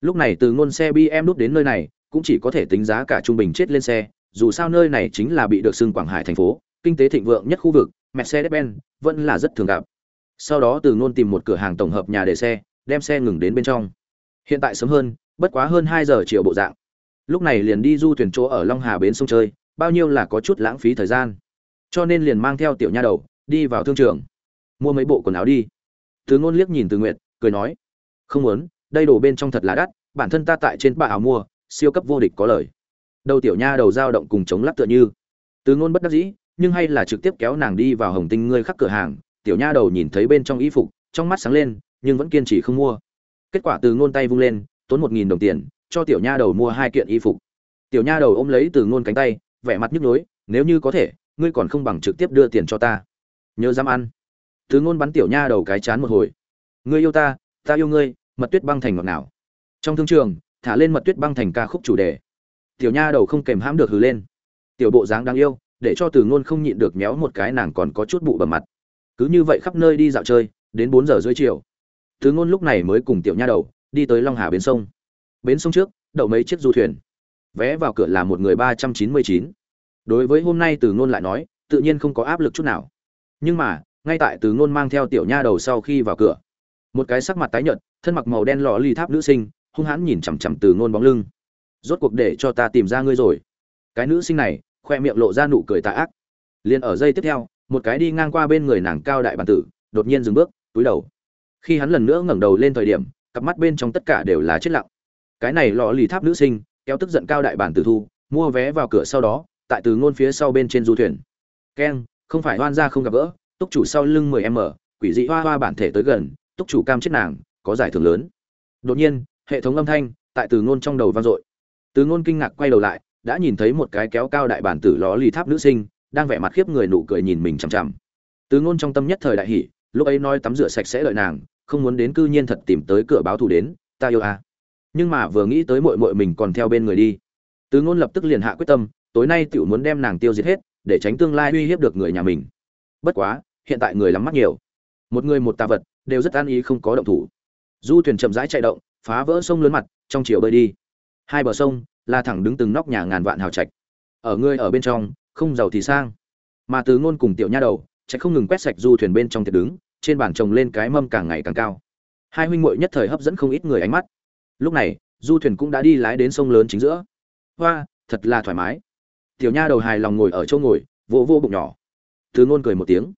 Lúc này từ ngôn xe bm đút đến nơi này, cũng chỉ có thể tính giá cả trung bình chết lên xe, dù sao nơi này chính là bị được xưng quảng hải thành phố, kinh tế thịnh vượng nhất khu vực, mercedes-benz, vẫn là rất thường gặp. Sau đó từ ngôn tìm một cửa hàng tổng hợp nhà để xe, đem xe ngừng đến bên trong. Hiện tại sớm hơn, bất quá hơn hai giờ chiều bộ dạng. Lúc này liền đi du thuyền chỗ ở long hà bến sông chơi bao nhiêu là có chút lãng phí thời gian. Cho nên liền mang theo tiểu nha đầu, đi vào thương trường. Mua mấy bộ quần áo đi. Từ ngôn liếc nhìn từ nguyện cười nói, không muốn, đây đồ bên trong thật là đắt, bản thân ta tại trên bà áo mua, siêu cấp vô địch có lời. Đầu tiểu nha đầu dao động cùng chống lắc tựa như. Từ ngôn bất đắc dĩ, nhưng hay là trực tiếp kéo nàng đi vào hồng tinh ngươi khắc cửa hàng, tiểu nha đầu nhìn thấy bên trong y phục, trong mắt sáng lên, nhưng vẫn kiên trì không mua. Kết quả từ ngôn tay vung lên, tốn một nghìn đồng tiền, cho tiểu nha đầu mua hai kiện y phục. Tiểu nha đầu ôm lấy từ ngôn cánh tay vẻ mặt nhức nhối, nếu như có thể, ngươi còn không bằng trực tiếp đưa tiền cho ta. Nhớ dám ăn. Tứ ngôn bắn tiểu nha đầu cái chán một hồi. Ngươi yêu ta ta yêu ngươi, mật tuyết băng thành ngọt nào trong thương trường, thả lên mật tuyết băng thành ca khúc chủ đề. Tiểu nha đầu không kèm hãm được hừ lên. Tiểu bộ dáng đáng yêu, để cho từ ngôn không nhịn được méo một cái nàng còn có chút bụ bầm mặt. Cứ như vậy khắp nơi đi dạo chơi, đến bốn giờ rưỡi chiều. Từ ngôn lúc này mới cùng tiểu nha đầu, đi tới long hà bến sông. Bến sông trước, đậu mấy chiếc du thuyền vé vào cửa là một người ba trăm chín mươi chín. Đối với hôm nay từ ngôn lại nói, tự nhiên không có áp lực chút nào. Nhưng mà, ngay tại từ ngôn mang theo tiểu nha đầu sau khi vào cửa, một cái sắc mặt tái nhợt, thân mặc màu đen lò ly tháp nữ sinh, hung hãn nhìn chằm chằm từ ngôn bóng lưng. Rốt cuộc để cho ta tìm ra ngươi rồi. Cái nữ sinh này, khoe miệng lộ ra nụ cười tà ác. Liền ở giây tiếp theo, một cái đi ngang qua bên người nàng cao đại bản tử, đột nhiên dừng bước, túi đầu. Khi hắn lần nữa ngẩng đầu lên thời điểm, cặp mắt bên trong tất cả đều là chết lặng. Cái này lò lì tháp nữ sinh kéo tức giận cao đại bản tử thu, mua vé vào cửa sau đó, tại từ ngôn phía sau bên trên du thuyền. Keng không phải hoan ra không gặp gỡ, túc chủ sau lưng 10 m quỷ dị hoa hoa bản thể tới gần, túc chủ cam chết nàng, có giải thưởng lớn. Đột nhiên, hệ thống âm thanh tại từ ngôn trong đầu vang dội. Từ ngôn kinh ngạc quay đầu lại, đã nhìn thấy một cái kéo cao đại bản tử ló lì tháp nữ sinh, đang vẻ mặt khiếp người nụ cười nhìn mình chằm chằm. Từ ngôn trong tâm nhất thời đại hỉ, lúc ấy nói tắm rửa sạch sẽ lợi nàng, không muốn đến cư nhiên thật tìm tới cửa báo thù đến, ta yêu à nhưng mà vừa nghĩ tới muội muội mình còn theo bên người đi. Tứ ngôn lập tức liền hạ quyết tâm, tối nay tiểu muốn đem nàng tiêu diệt hết, để tránh tương lai uy hiếp được người nhà mình. Bất quá, hiện tại người lắm mắt nhiều. Một người một tà vật, đều rất an ý không có động thủ. Du thuyền chậm rãi chạy động, phá vỡ sông lớn mặt, trong chiều bơi đi. Hai bờ sông là thẳng đứng từng nóc nhà ngàn vạn hào trạch. Ở ngươi ở bên trong, không giàu thì sang. Mà từ ngôn cùng tiểu nha đầu chạy không ngừng quét sạch du thuyền bên trong tiệc đứng, trên bàn trồng lên cái mâm càng ngày càng cao. Hai huynh muội nhất thời hấp dẫn không ít người ánh mắt lúc này, du thuyền cũng đã đi lái đến sông lớn chính giữa. Hoa, thật là thoải mái. Tiểu nha đầu hài lòng ngồi ở chỗ ngồi vô vô bụng nhỏ. Từ ngôn cười một tiếng.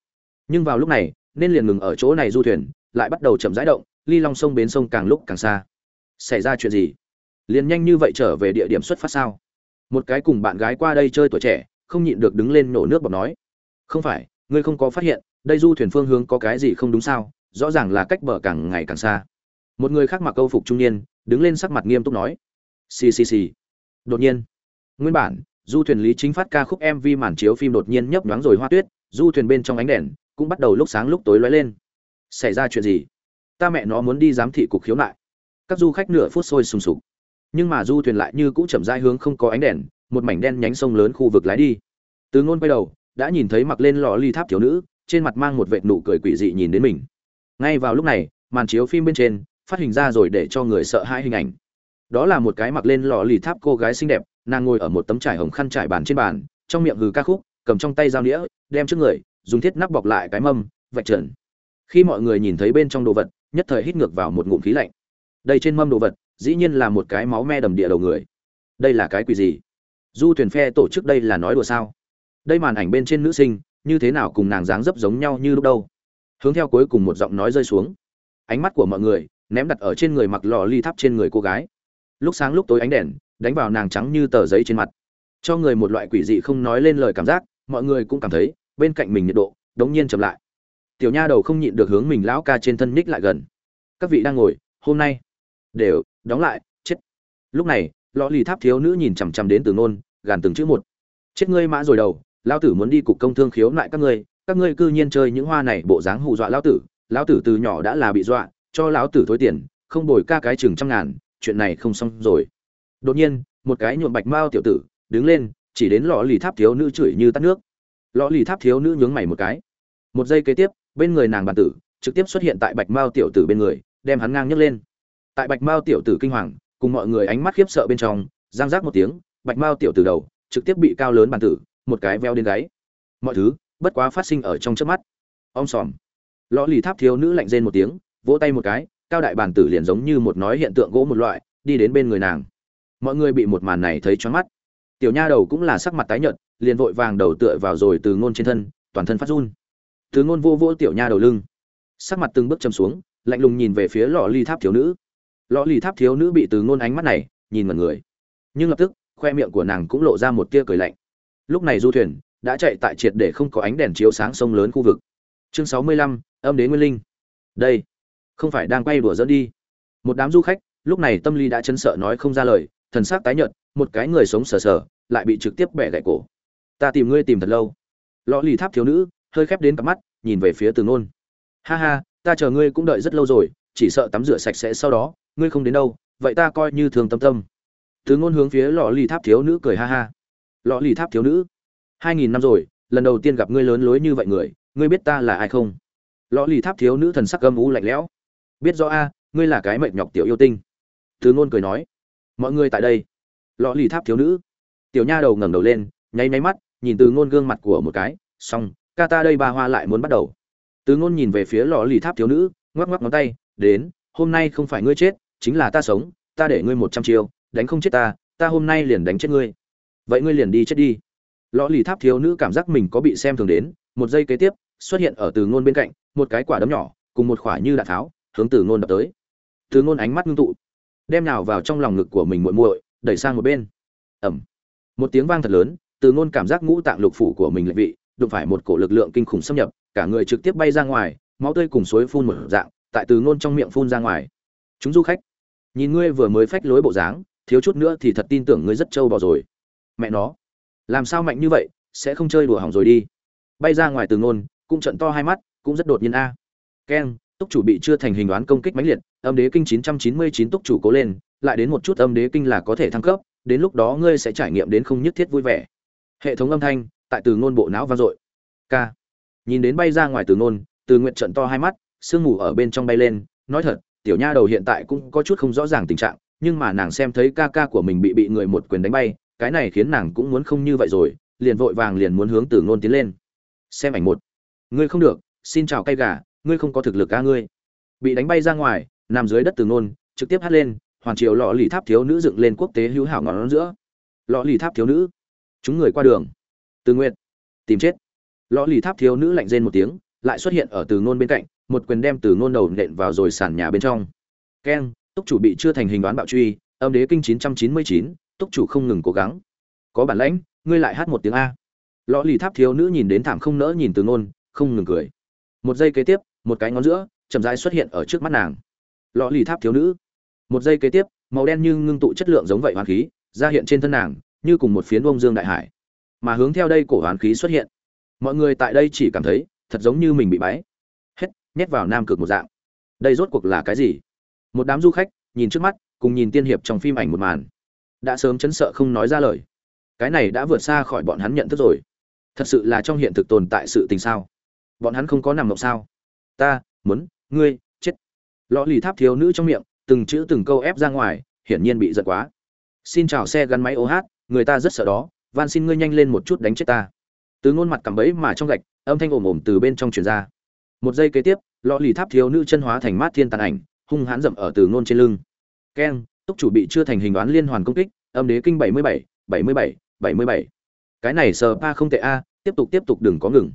Nhưng vào lúc này, nên liền ngừng ở chỗ này du thuyền, lại bắt đầu chậm rãi động, ly long sông bến sông càng lúc càng xa. Xảy ra chuyện gì? Liền nhanh như vậy trở về địa điểm xuất phát sao? Một cái cùng bạn gái qua đây chơi tuổi trẻ, không nhịn được đứng lên nổ nước bọt nói. Không phải, ngươi không có phát hiện, đây du thuyền phương hướng có cái gì không đúng sao? Rõ ràng là cách bờ càng ngày càng xa. Một người khác mặc câu phục trung niên đứng lên sắc mặt nghiêm túc nói, xì xì xì. Đột nhiên, nguyên bản, du thuyền lý chính phát ca khúc mv màn chiếu phim đột nhiên nhấp nhoáng rồi hoa tuyết, du thuyền bên trong ánh đèn cũng bắt đầu lúc sáng lúc tối lóe lên. Xảy ra chuyện gì? Ta mẹ nó muốn đi giám thị cục khiếu nại. Các du khách nửa phút sôi sùng sục. Nhưng mà du thuyền lại như cũ chậm rãi hướng không có ánh đèn, một mảnh đen nhánh sông lớn khu vực lái đi. Từ ngôn quay đầu, đã nhìn thấy mặc lên lò ly tháp thiếu nữ, trên mặt mang một vệt nụ cười quỷ dị nhìn đến mình. Ngay vào lúc này, màn chiếu phim bên trên phát hình ra rồi để cho người sợ hãi hình ảnh. Đó là một cái mặc lên lò lì tháp cô gái xinh đẹp, nàng ngồi ở một tấm trải hồng khăn trải bàn trên bàn, trong miệng hừ ca khúc, cầm trong tay dao đĩa đem trước người, dùng thiết nắp bọc lại cái mâm, vạch trần. Khi mọi người nhìn thấy bên trong đồ vật, nhất thời hít ngược vào một ngụm khí lạnh. Đây trên mâm đồ vật, dĩ nhiên là một cái máu me đầm địa đầu người. Đây là cái quỷ gì? Du thuyền phe tổ chức đây là nói đùa sao? Đây màn ảnh bên trên nữ sinh, như thế nào cùng nàng dáng dấp giống nhau như lúc đâu? Hướng theo cuối cùng một giọng nói rơi xuống. Ánh mắt của mọi người ném đặt ở trên người mặc lò ly thắp trên người cô gái. Lúc sáng lúc tối ánh đèn, đánh vào nàng trắng như tờ giấy trên mặt. Cho người một loại quỷ dị không nói lên lời cảm giác, mọi người cũng cảm thấy, bên cạnh mình nhiệt độ, đống nhiên chậm lại. Tiểu nha đầu không nhịn được hướng mình lão ca trên thân ních lại gần. Các vị đang ngồi, hôm nay. Đều, đóng lại, chết. Lúc này, lò lì tháp thiếu nữ nhìn chằm chằm đến từ nôn gàn từng chữ một. Chết ngươi mã rồi đầu, lão tử muốn đi cục công thương khiếu nại các ngươi các ngươi cư nhiên chơi những hoa này bộ dáng hù dọa lão tử lão tử từ nhỏ đã là bị dọa cho lão tử thối tiền, không bồi ca cái chừng trăm ngàn, chuyện này không xong rồi. Đột nhiên, một cái nhuộm bạch mao tiểu tử đứng lên, chỉ đến lọ lì tháp thiếu nữ chửi như tắt nước. Lọ lì tháp thiếu nữ nhướng mày một cái. Một giây kế tiếp, bên người nàng bàn tử trực tiếp xuất hiện tại bạch mao tiểu tử bên người, đem hắn ngang nhấc lên. Tại bạch mao tiểu tử kinh hoàng, cùng mọi người ánh mắt khiếp sợ bên trong, giang giác một tiếng, bạch mao tiểu tử đầu trực tiếp bị cao lớn bàn tử một cái veo đến gáy. Mọi thứ bất quá phát sinh ở trong trước mắt. Om sòm. Lọ lì tháp thiếu nữ lạnh rên một tiếng vỗ tay một cái, cao đại bàn tử liền giống như một nói hiện tượng gỗ một loại, đi đến bên người nàng. Mọi người bị một màn này thấy choáng mắt. Tiểu nha đầu cũng là sắc mặt tái nhợt, liền vội vàng đầu tựa vào rồi từ ngôn trên thân, toàn thân phát run. Từ ngôn vô vô tiểu nha đầu lưng. Sắc mặt từng bước chầm xuống, lạnh lùng nhìn về phía lò ly tháp thiếu nữ. Lò ly tháp thiếu nữ bị từ ngôn ánh mắt này, nhìn mọi người. Nhưng lập tức, khoe miệng của nàng cũng lộ ra một tia cười lạnh. Lúc này du thuyền đã chạy tại triệt để không có ánh đèn chiếu sáng sông lớn khu vực. Chương sáu mươi lăm, âm đế nguyên linh. Đây không phải đang quay đùa dẫn đi. Một đám du khách, lúc này tâm lý đã chấn sợ nói không ra lời, thần sắc tái nhợt, một cái người sống sờ sờ, lại bị trực tiếp bẻ gãy cổ. Ta tìm ngươi tìm thật lâu. Lọ lì tháp thiếu nữ, hơi khép đến cặp mắt, nhìn về phía từ nôn ha ha, ta chờ ngươi cũng đợi rất lâu rồi, chỉ sợ tắm rửa sạch sẽ sau đó, ngươi không đến đâu, vậy ta coi như thường tâm tâm. Từ ngôn hướng phía Lọ lì tháp thiếu nữ cười ha ha. Lọ lì tháp thiếu nữ, hai nghìn năm rồi, lần đầu tiên gặp ngươi lớn lối như vậy người, ngươi biết ta là ai không? Lọ lì tháp thiếu nữ thần sắc âm u lạnh lẽo biết rõ a, ngươi là cái mệnh nhọc tiểu yêu tinh. Từ ngôn cười nói. Mọi người tại đây. Lọ lì tháp thiếu nữ. Tiểu nha đầu ngẩng đầu lên, nháy nháy mắt, nhìn từ ngôn gương mặt của một cái, xong, ca ta đây ba hoa lại muốn bắt đầu. Từ ngôn nhìn về phía lọ lì tháp thiếu nữ, ngoắc ngoắc ngón tay, đến, hôm nay không phải ngươi chết, chính là ta sống, ta để ngươi một trăm chiêu, đánh không chết ta ta hôm nay liền đánh chết ngươi. Vậy ngươi liền đi chết đi. Lọ lì tháp thiếu nữ cảm giác mình có bị xem thường đến, một giây kế tiếp, xuất hiện ở từ ngôn bên cạnh, một cái quả đấm nhỏ, cùng một khỏa như đạn tháo hướng từ ngôn đập tới. Từ ngôn ánh mắt ngưng tụ, đem nào vào trong lòng ngực của mình muội muội, đẩy sang một bên. Ẩm một tiếng vang thật lớn, từ ngôn cảm giác ngũ tạng lục phủ của mình lệch vị đụng phải một cổ lực lượng kinh khủng xâm nhập, cả người trực tiếp bay ra ngoài, máu tươi cùng suối phun một dạng, tại từ ngôn trong miệng phun ra ngoài. Chúng du khách, nhìn ngươi vừa mới phách lối bộ dáng, thiếu chút nữa thì thật tin tưởng ngươi rất trâu bò rồi. Mẹ nó, làm sao mạnh như vậy, sẽ không chơi đùa hỏng rồi đi. Bay ra ngoài từ ngôn, cũng trận to hai mắt, cũng rất đột nhiên a. Keng túc chủ bị chưa thành hình đoán công kích mãnh liệt, âm đế kinh 999 túc chủ cố lên, lại đến một chút âm đế kinh là có thể thăng cấp, đến lúc đó ngươi sẽ trải nghiệm đến không nhất thiết vui vẻ. Hệ thống âm thanh, tại từ ngôn bộ não vang dội. K. Nhìn đến bay ra ngoài từ ngôn, từ nguyện trận to hai mắt, sương mù ở bên trong bay lên, nói thật, tiểu nha đầu hiện tại cũng có chút không rõ ràng tình trạng, nhưng mà nàng xem thấy ca ca của mình bị bị người một quyền đánh bay, cái này khiến nàng cũng muốn không như vậy rồi, liền vội vàng liền muốn hướng từ ngôn tiến lên. Xem ảnh một. Ngươi không được, xin chào cây gà ngươi không có thực lực ca ngươi. Bị đánh bay ra ngoài nằm dưới đất từ nôn trực tiếp hắt lên hoàn triều lọ lì tháp thiếu nữ dựng lên quốc tế hữu hảo ngón giữa. Lọ lì tháp thiếu nữ? Chúng người qua đường. Từ nguyện tìm chết. Lọ lì tháp thiếu nữ lạnh rên một tiếng lại xuất hiện ở từ nôn bên cạnh một quyền đem từ nôn đầu nện vào rồi sàn nhà bên trong. Keng túc chủ bị chưa thành hình đoán bạo truy âm đế kinh 999, túc chủ không ngừng cố gắng. Có bản lãnh ngươi lại hát một tiếng a. Lọ lì tháp thiếu nữ nhìn đến thảm không nỡ nhìn từ nôn không ngừng cười. Một giây kế tiếp một cái ngón giữa, chậm rãi xuất hiện ở trước mắt nàng. Lọ lì tháp thiếu nữ. Một giây kế tiếp, màu đen như ngưng tụ chất lượng giống vậy hoàn khí, ra hiện trên thân nàng, như cùng một phiến bông dương đại hải. Mà hướng theo đây cổ hoàn khí xuất hiện. Mọi người tại đây chỉ cảm thấy, thật giống như mình bị bái. Hết, nhét vào nam cực một dạng. Đây rốt cuộc là cái gì? Một đám du khách, nhìn trước mắt, cùng nhìn tiên hiệp trong phim ảnh một màn. Đã sớm chấn sợ không nói ra lời. Cái này đã vượt xa khỏi bọn hắn nhận thức rồi. Thật sự là trong hiện thực tồn tại sự tình sao? Bọn hắn không có nằm mộng sao? Ta, muốn, ngươi, chết. Lò lì tháp thiếu nữ trong miệng, từng chữ từng câu ép ra ngoài, hiển nhiên bị giật quá. Xin chào xe gắn máy ô hát, người ta rất sợ đó, van xin ngươi nhanh lên một chút đánh chết ta. Từ ngôn mặt cằm bẫy mà trong gạch, âm thanh ồm ồm từ bên trong truyền ra. Một giây kế tiếp lò lì tháp thiếu nữ chân hóa thành mát thiên tàn ảnh, hung hãn dậm ở từ ngôn trên lưng. Keng, túc chủ bị chưa thành hình đoán liên hoàn công kích, âm đế kinh bảy mươi bảy bảy mươi bảy bảy mươi bảy. Cái này sờ pa không tệ a, tiếp tục tiếp tục đừng có ngừng.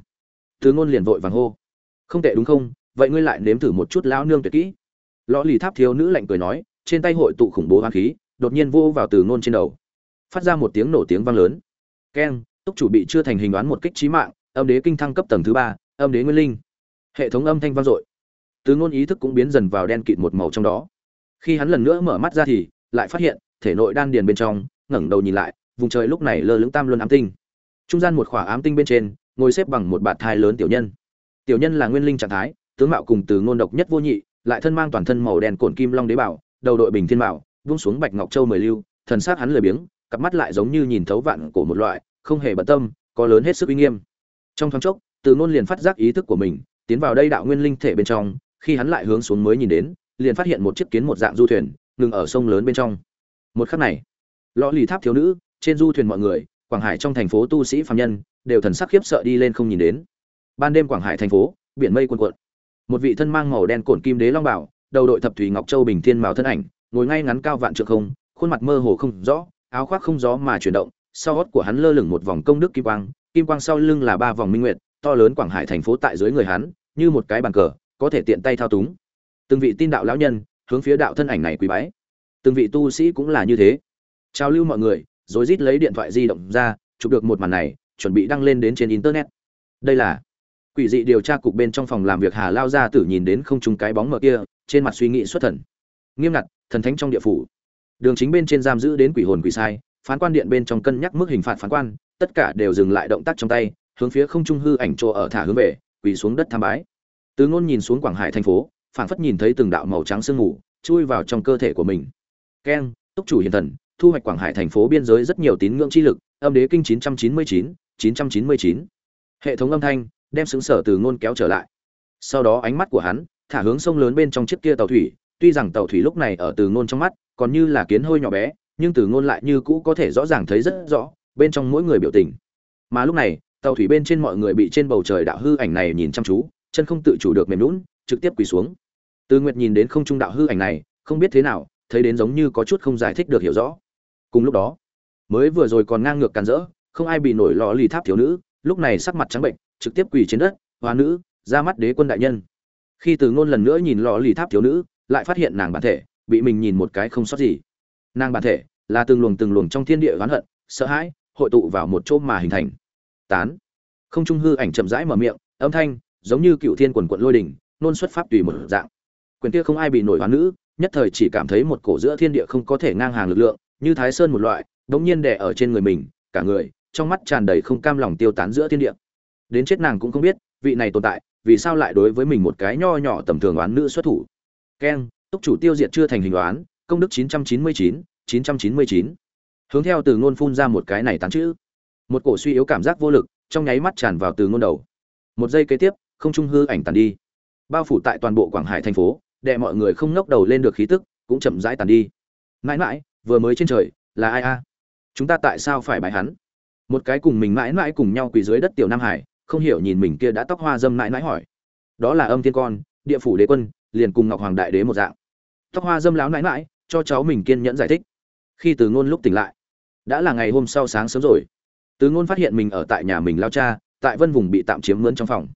Từ ngôn liền vội vàng hô không tệ đúng không? Vậy ngươi lại nếm thử một chút lão nương tuyệt kỹ. Lò lì tháp thiếu nữ lạnh cười nói, trên tay hội tụ khủng bố hoang khí, đột nhiên vô vào từ ngôn trên đầu. Phát ra một tiếng nổ tiếng vang lớn. Keng, túc chủ bị chưa thành hình đoán một kích trí mạng, âm đế kinh thăng cấp tầng thứ ba, âm đế nguyên linh. Hệ thống âm thanh vang dội. Từ ngôn ý thức cũng biến dần vào đen kịt một màu trong đó. Khi hắn lần nữa mở mắt ra thì, lại phát hiện, thể nội đan điền bên trong, ngẩng đầu nhìn lại, vùng trời lúc này lơ lưỡng tam luân ám tinh. Trung gian một khỏa ám tinh bên trên, ngồi xếp bằng một bạt thai lớn tiểu nhân tiểu nhân là nguyên linh trạng thái, tướng mạo cùng từ ngôn độc nhất vô nhị, lại thân mang toàn thân màu đen cổn kim long đế bảo, đầu đội bình thiên bảo, vung xuống bạch ngọc châu mười lưu, thần sát hắn lười biếng, cặp mắt lại giống như nhìn thấu vạn cổ một loại, không hề bận tâm, có lớn hết sức uy nghiêm. Trong thoáng chốc, từ ngôn liền phát giác ý thức của mình, tiến vào đây đạo nguyên linh thể bên trong, khi hắn lại hướng xuống mới nhìn đến, liền phát hiện một chiếc kiến một dạng du thuyền, ngừng ở sông lớn bên trong. Một khắc này lò lì tháp thiếu nữ, trên du thuyền mọi người, quảng hải trong thành phố tu sĩ phạm nhân, đều thần sắc khiếp sợ đi lên không nhìn đến ban đêm quảng hải thành phố, biển mây cuồn cuộn. Một vị thân mang màu đen cổn kim đế long bảo, đầu đội thập thủy ngọc châu bình thiên màu thân ảnh, ngồi ngay ngắn cao vạn trượng không, khuôn mặt mơ hồ không rõ, áo khoác không gió mà chuyển động, sau gót của hắn lơ lửng một vòng công đức kim quang kim quang sau lưng là ba vòng minh nguyệt, to lớn quảng hải thành phố tại dưới người hắn, như một cái bàn cờ, có thể tiện tay thao túng. Từng vị tin đạo lão nhân, hướng phía đạo thân ảnh này quý bái. Từng vị tu sĩ cũng là như thế. Trao lưu mọi người rồi rít lấy điện thoại di động ra, chụp được một màn này, chuẩn bị đăng lên đến trên internet. Đây là quỷ dị điều tra cục bên trong phòng làm việc hà lao gia tử nhìn đến không trùng cái bóng mờ kia trên mặt suy nghĩ xuất thần. Nghiêm ngặt thần thánh trong địa phủ. Đường chính bên trên giam giữ đến quỷ hồn quỷ sai phán quan điện bên trong cân nhắc mức hình phạt phán quan tất cả đều dừng lại động tác trong tay hướng phía không trung hư ảnh chỗ ở thả hướng về quỳ xuống đất tham bái. Từ ngôn nhìn xuống quảng hải thành phố phảng phất nhìn thấy từng đạo màu trắng sương mù chui vào trong cơ thể của mình. Keng túc chủ hiền thần thu hoạch quảng hải thành phố biên giới rất nhiều tín ngưỡng chi lực âm đế kinh 999, 999. hệ thống âm thanh đem xứng sở từ ngôn kéo trở lại. Sau đó ánh mắt của hắn thả hướng sông lớn bên trong chiếc kia tàu thủy, tuy rằng tàu thủy lúc này ở từ ngôn trong mắt còn như là kiến hôi nhỏ bé, nhưng từ ngôn lại như cũ có thể rõ ràng thấy rất rõ bên trong mỗi người biểu tình. Mà lúc này, tàu thủy bên trên mọi người bị trên bầu trời đạo hư ảnh này nhìn chăm chú, chân không tự chủ được mềm lún trực tiếp quỳ xuống. Từ nguyệt nhìn đến không trung đạo hư ảnh này, không biết thế nào, thấy đến giống như có chút không giải thích được hiểu rõ. Cùng lúc đó, mới vừa rồi còn ngang ngược càn rỡ, không ai bị nổi lò lì tháp thiếu nữ, lúc này sắc mặt trắng bệnh trực tiếp quỳ trên đất hoa nữ ra mắt đế quân đại nhân. Khi từ ngôn lần nữa nhìn lò lì tháp thiếu nữ lại phát hiện nàng bản thể bị mình nhìn một cái không sót gì. Nàng bản thể là từng luồng từng luồng trong thiên địa oán hận sợ hãi hội tụ vào một chỗ mà hình thành. Tán. Không trung hư ảnh chậm rãi mở miệng âm thanh giống như cựu thiên quần quận lôi đình, nôn xuất pháp tùy một dạng. Quyền kia không ai bị nổi hoán nữ nhất thời chỉ cảm thấy một cổ giữa thiên địa không có thể ngang hàng lực lượng như thái sơn một loại đống nhiên đè ở trên người mình cả người trong mắt tràn đầy không cam lòng tiêu tán giữa thiên địa đến chết nàng cũng không biết vị này tồn tại vì sao lại đối với mình một cái nho nhỏ tầm thường oán nữ xuất thủ? Keng túc chủ tiêu diệt chưa thành hình oán công đức 999, 999. hướng theo từ ngôn phun ra một cái này tán chữ. Một cổ suy yếu cảm giác vô lực trong nháy mắt tràn vào từ ngôn đầu. Một giây kế tiếp không trung hư ảnh tàn đi. Bao phủ tại toàn bộ quảng hải thành phố đệ mọi người không ngóc đầu lên được khí tức cũng chậm rãi tàn đi. Mãi mãi vừa mới trên trời là ai a? Chúng ta tại sao phải bãi hắn? Một cái cùng mình mãi mãi cùng nhau quỳ dưới đất tiểu nam hải không hiểu nhìn mình kia đã tóc hoa dâm nãi nãi hỏi. Đó là âm thiên con, địa phủ đế quân, liền cùng ngọc hoàng đại đế một dạng. Tóc hoa dâm láo nãi nãi cho cháu mình kiên nhẫn giải thích. Khi từ ngôn lúc tỉnh lại, đã là ngày hôm sau sáng sớm rồi. Từ ngôn phát hiện mình ở tại nhà mình lao cha, tại vân vùng bị tạm chiếm mướn trong phòng.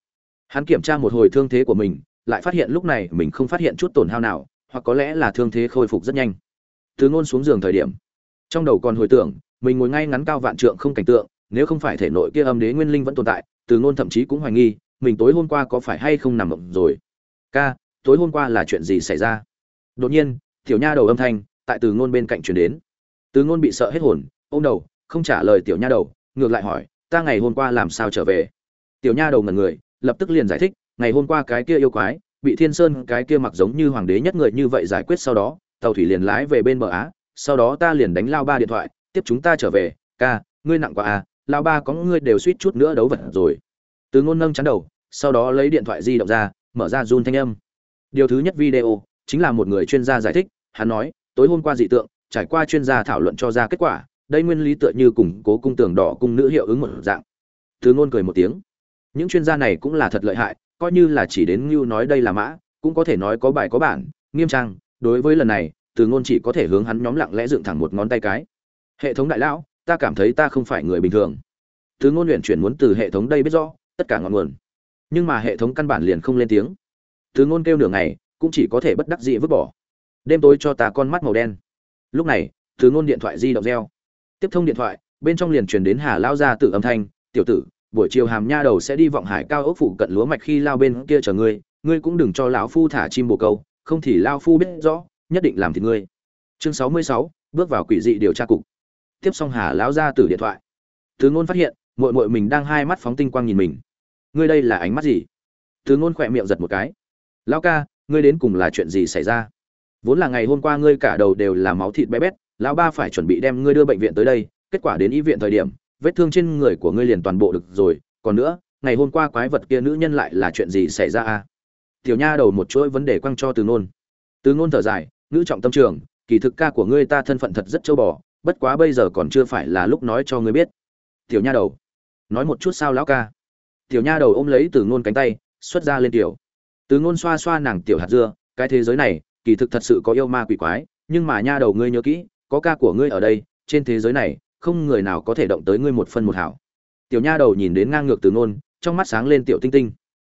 Hắn kiểm tra một hồi thương thế của mình, lại phát hiện lúc này mình không phát hiện chút tổn hao nào, hoặc có lẽ là thương thế khôi phục rất nhanh. Từ ngôn xuống giường thời điểm, trong đầu còn hồi tưởng, mình ngồi ngay ngắn cao vạn trượng không cảnh tượng, nếu không phải thể nội kia âm đế nguyên linh vẫn tồn tại từ ngôn thậm chí cũng hoài nghi, mình tối hôm qua có phải hay không nằm mộng rồi? Ca, tối hôm qua là chuyện gì xảy ra? Đột nhiên, tiểu nha đầu âm thanh tại từ ngôn bên cạnh truyền đến. Từ ngôn bị sợ hết hồn, ôm đầu, không trả lời tiểu nha đầu, ngược lại hỏi, ta ngày hôm qua làm sao trở về? Tiểu nha đầu ngẩn người, lập tức liền giải thích, ngày hôm qua cái kia yêu quái, bị thiên sơn, cái kia mặc giống như hoàng đế nhất người như vậy giải quyết sau đó, tàu thủy liền lái về bên bờ á, sau đó ta liền đánh lao ba điện thoại, tiếp chúng ta trở về. Ca, ngươi nặng quá à lao ba có ngươi đều suýt chút nữa đấu vật rồi. Từ ngôn nâng chắn đầu, sau đó lấy điện thoại di động ra, mở ra run thanh âm. Điều thứ nhất video chính là một người chuyên gia giải thích, hắn nói, tối hôm qua dị tượng, trải qua chuyên gia thảo luận cho ra kết quả, đây nguyên lý tựa như củng cố cung tường đỏ cung nữ hiệu ứng một dạng. Từ ngôn cười một tiếng. Những chuyên gia này cũng là thật lợi hại, coi như là chỉ đến ngưu nói đây là mã, cũng có thể nói có bài có bản, nghiêm trang. Đối với lần này, từ ngôn chỉ có thể hướng hắn nhóm lặng lẽ dựng thẳng một ngón tay cái. Hệ thống đại lão ta cảm thấy ta không phải người bình thường. Thứ ngôn luyện chuyển muốn từ hệ thống đây biết rõ, tất cả ngọn nguồn. Nhưng mà hệ thống căn bản liền không lên tiếng. Thứ ngôn kêu nửa ngày, cũng chỉ có thể bất đắc dĩ vứt bỏ. Đêm tối cho ta con mắt màu đen. Lúc này, thứ ngôn điện thoại di động reo. Tiếp thông điện thoại, bên trong liền truyền đến hà lao ra từ âm thanh, tiểu tử, buổi chiều hàm nha đầu sẽ đi vọng hải cao ốc phụ cận lúa mạch khi lao bên kia chờ ngươi ngươi cũng đừng cho lão phu thả chim bồ câu, không thì lao phu biết rõ, nhất định làm thì ngươi. Chương sáu mươi sáu, bước vào quỷ dị điều tra cục tiếp xong hà lão ra từ điện thoại. Từ ngôn phát hiện, muội muội mình đang hai mắt phóng tinh quang nhìn mình. Ngươi đây là ánh mắt gì? Từ ngôn khỏe miệng giật một cái. Lão ca, ngươi đến cùng là chuyện gì xảy ra? Vốn là ngày hôm qua ngươi cả đầu đều là máu thịt bé bét, lão ba phải chuẩn bị đem ngươi đưa bệnh viện tới đây, kết quả đến y viện thời điểm, vết thương trên người của ngươi liền toàn bộ được rồi, còn nữa, ngày hôm qua quái vật kia nữ nhân lại là chuyện gì xảy ra à tiểu nha đầu một chuỗi vấn đề quăng cho từ ngôn. Từ ngôn thở dài, ngữ trọng tâm trường, kỳ thực ca của ngươi ta thân phận thật rất châu bò bất quá bây giờ còn chưa phải là lúc nói cho ngươi biết. Tiểu nha đầu, nói một chút sao lão ca? Tiểu nha đầu ôm lấy từ ngôn cánh tay, xuất ra lên tiểu. Từ ngôn xoa xoa nàng tiểu hạt dưa, cái thế giới này, kỳ thực thật sự có yêu ma quỷ quái, nhưng mà nha đầu ngươi nhớ kỹ, có ca của ngươi ở đây, trên thế giới này, không người nào có thể động tới ngươi một phân một hảo. Tiểu nha đầu nhìn đến ngang ngược từ ngôn, trong mắt sáng lên tiểu tinh tinh.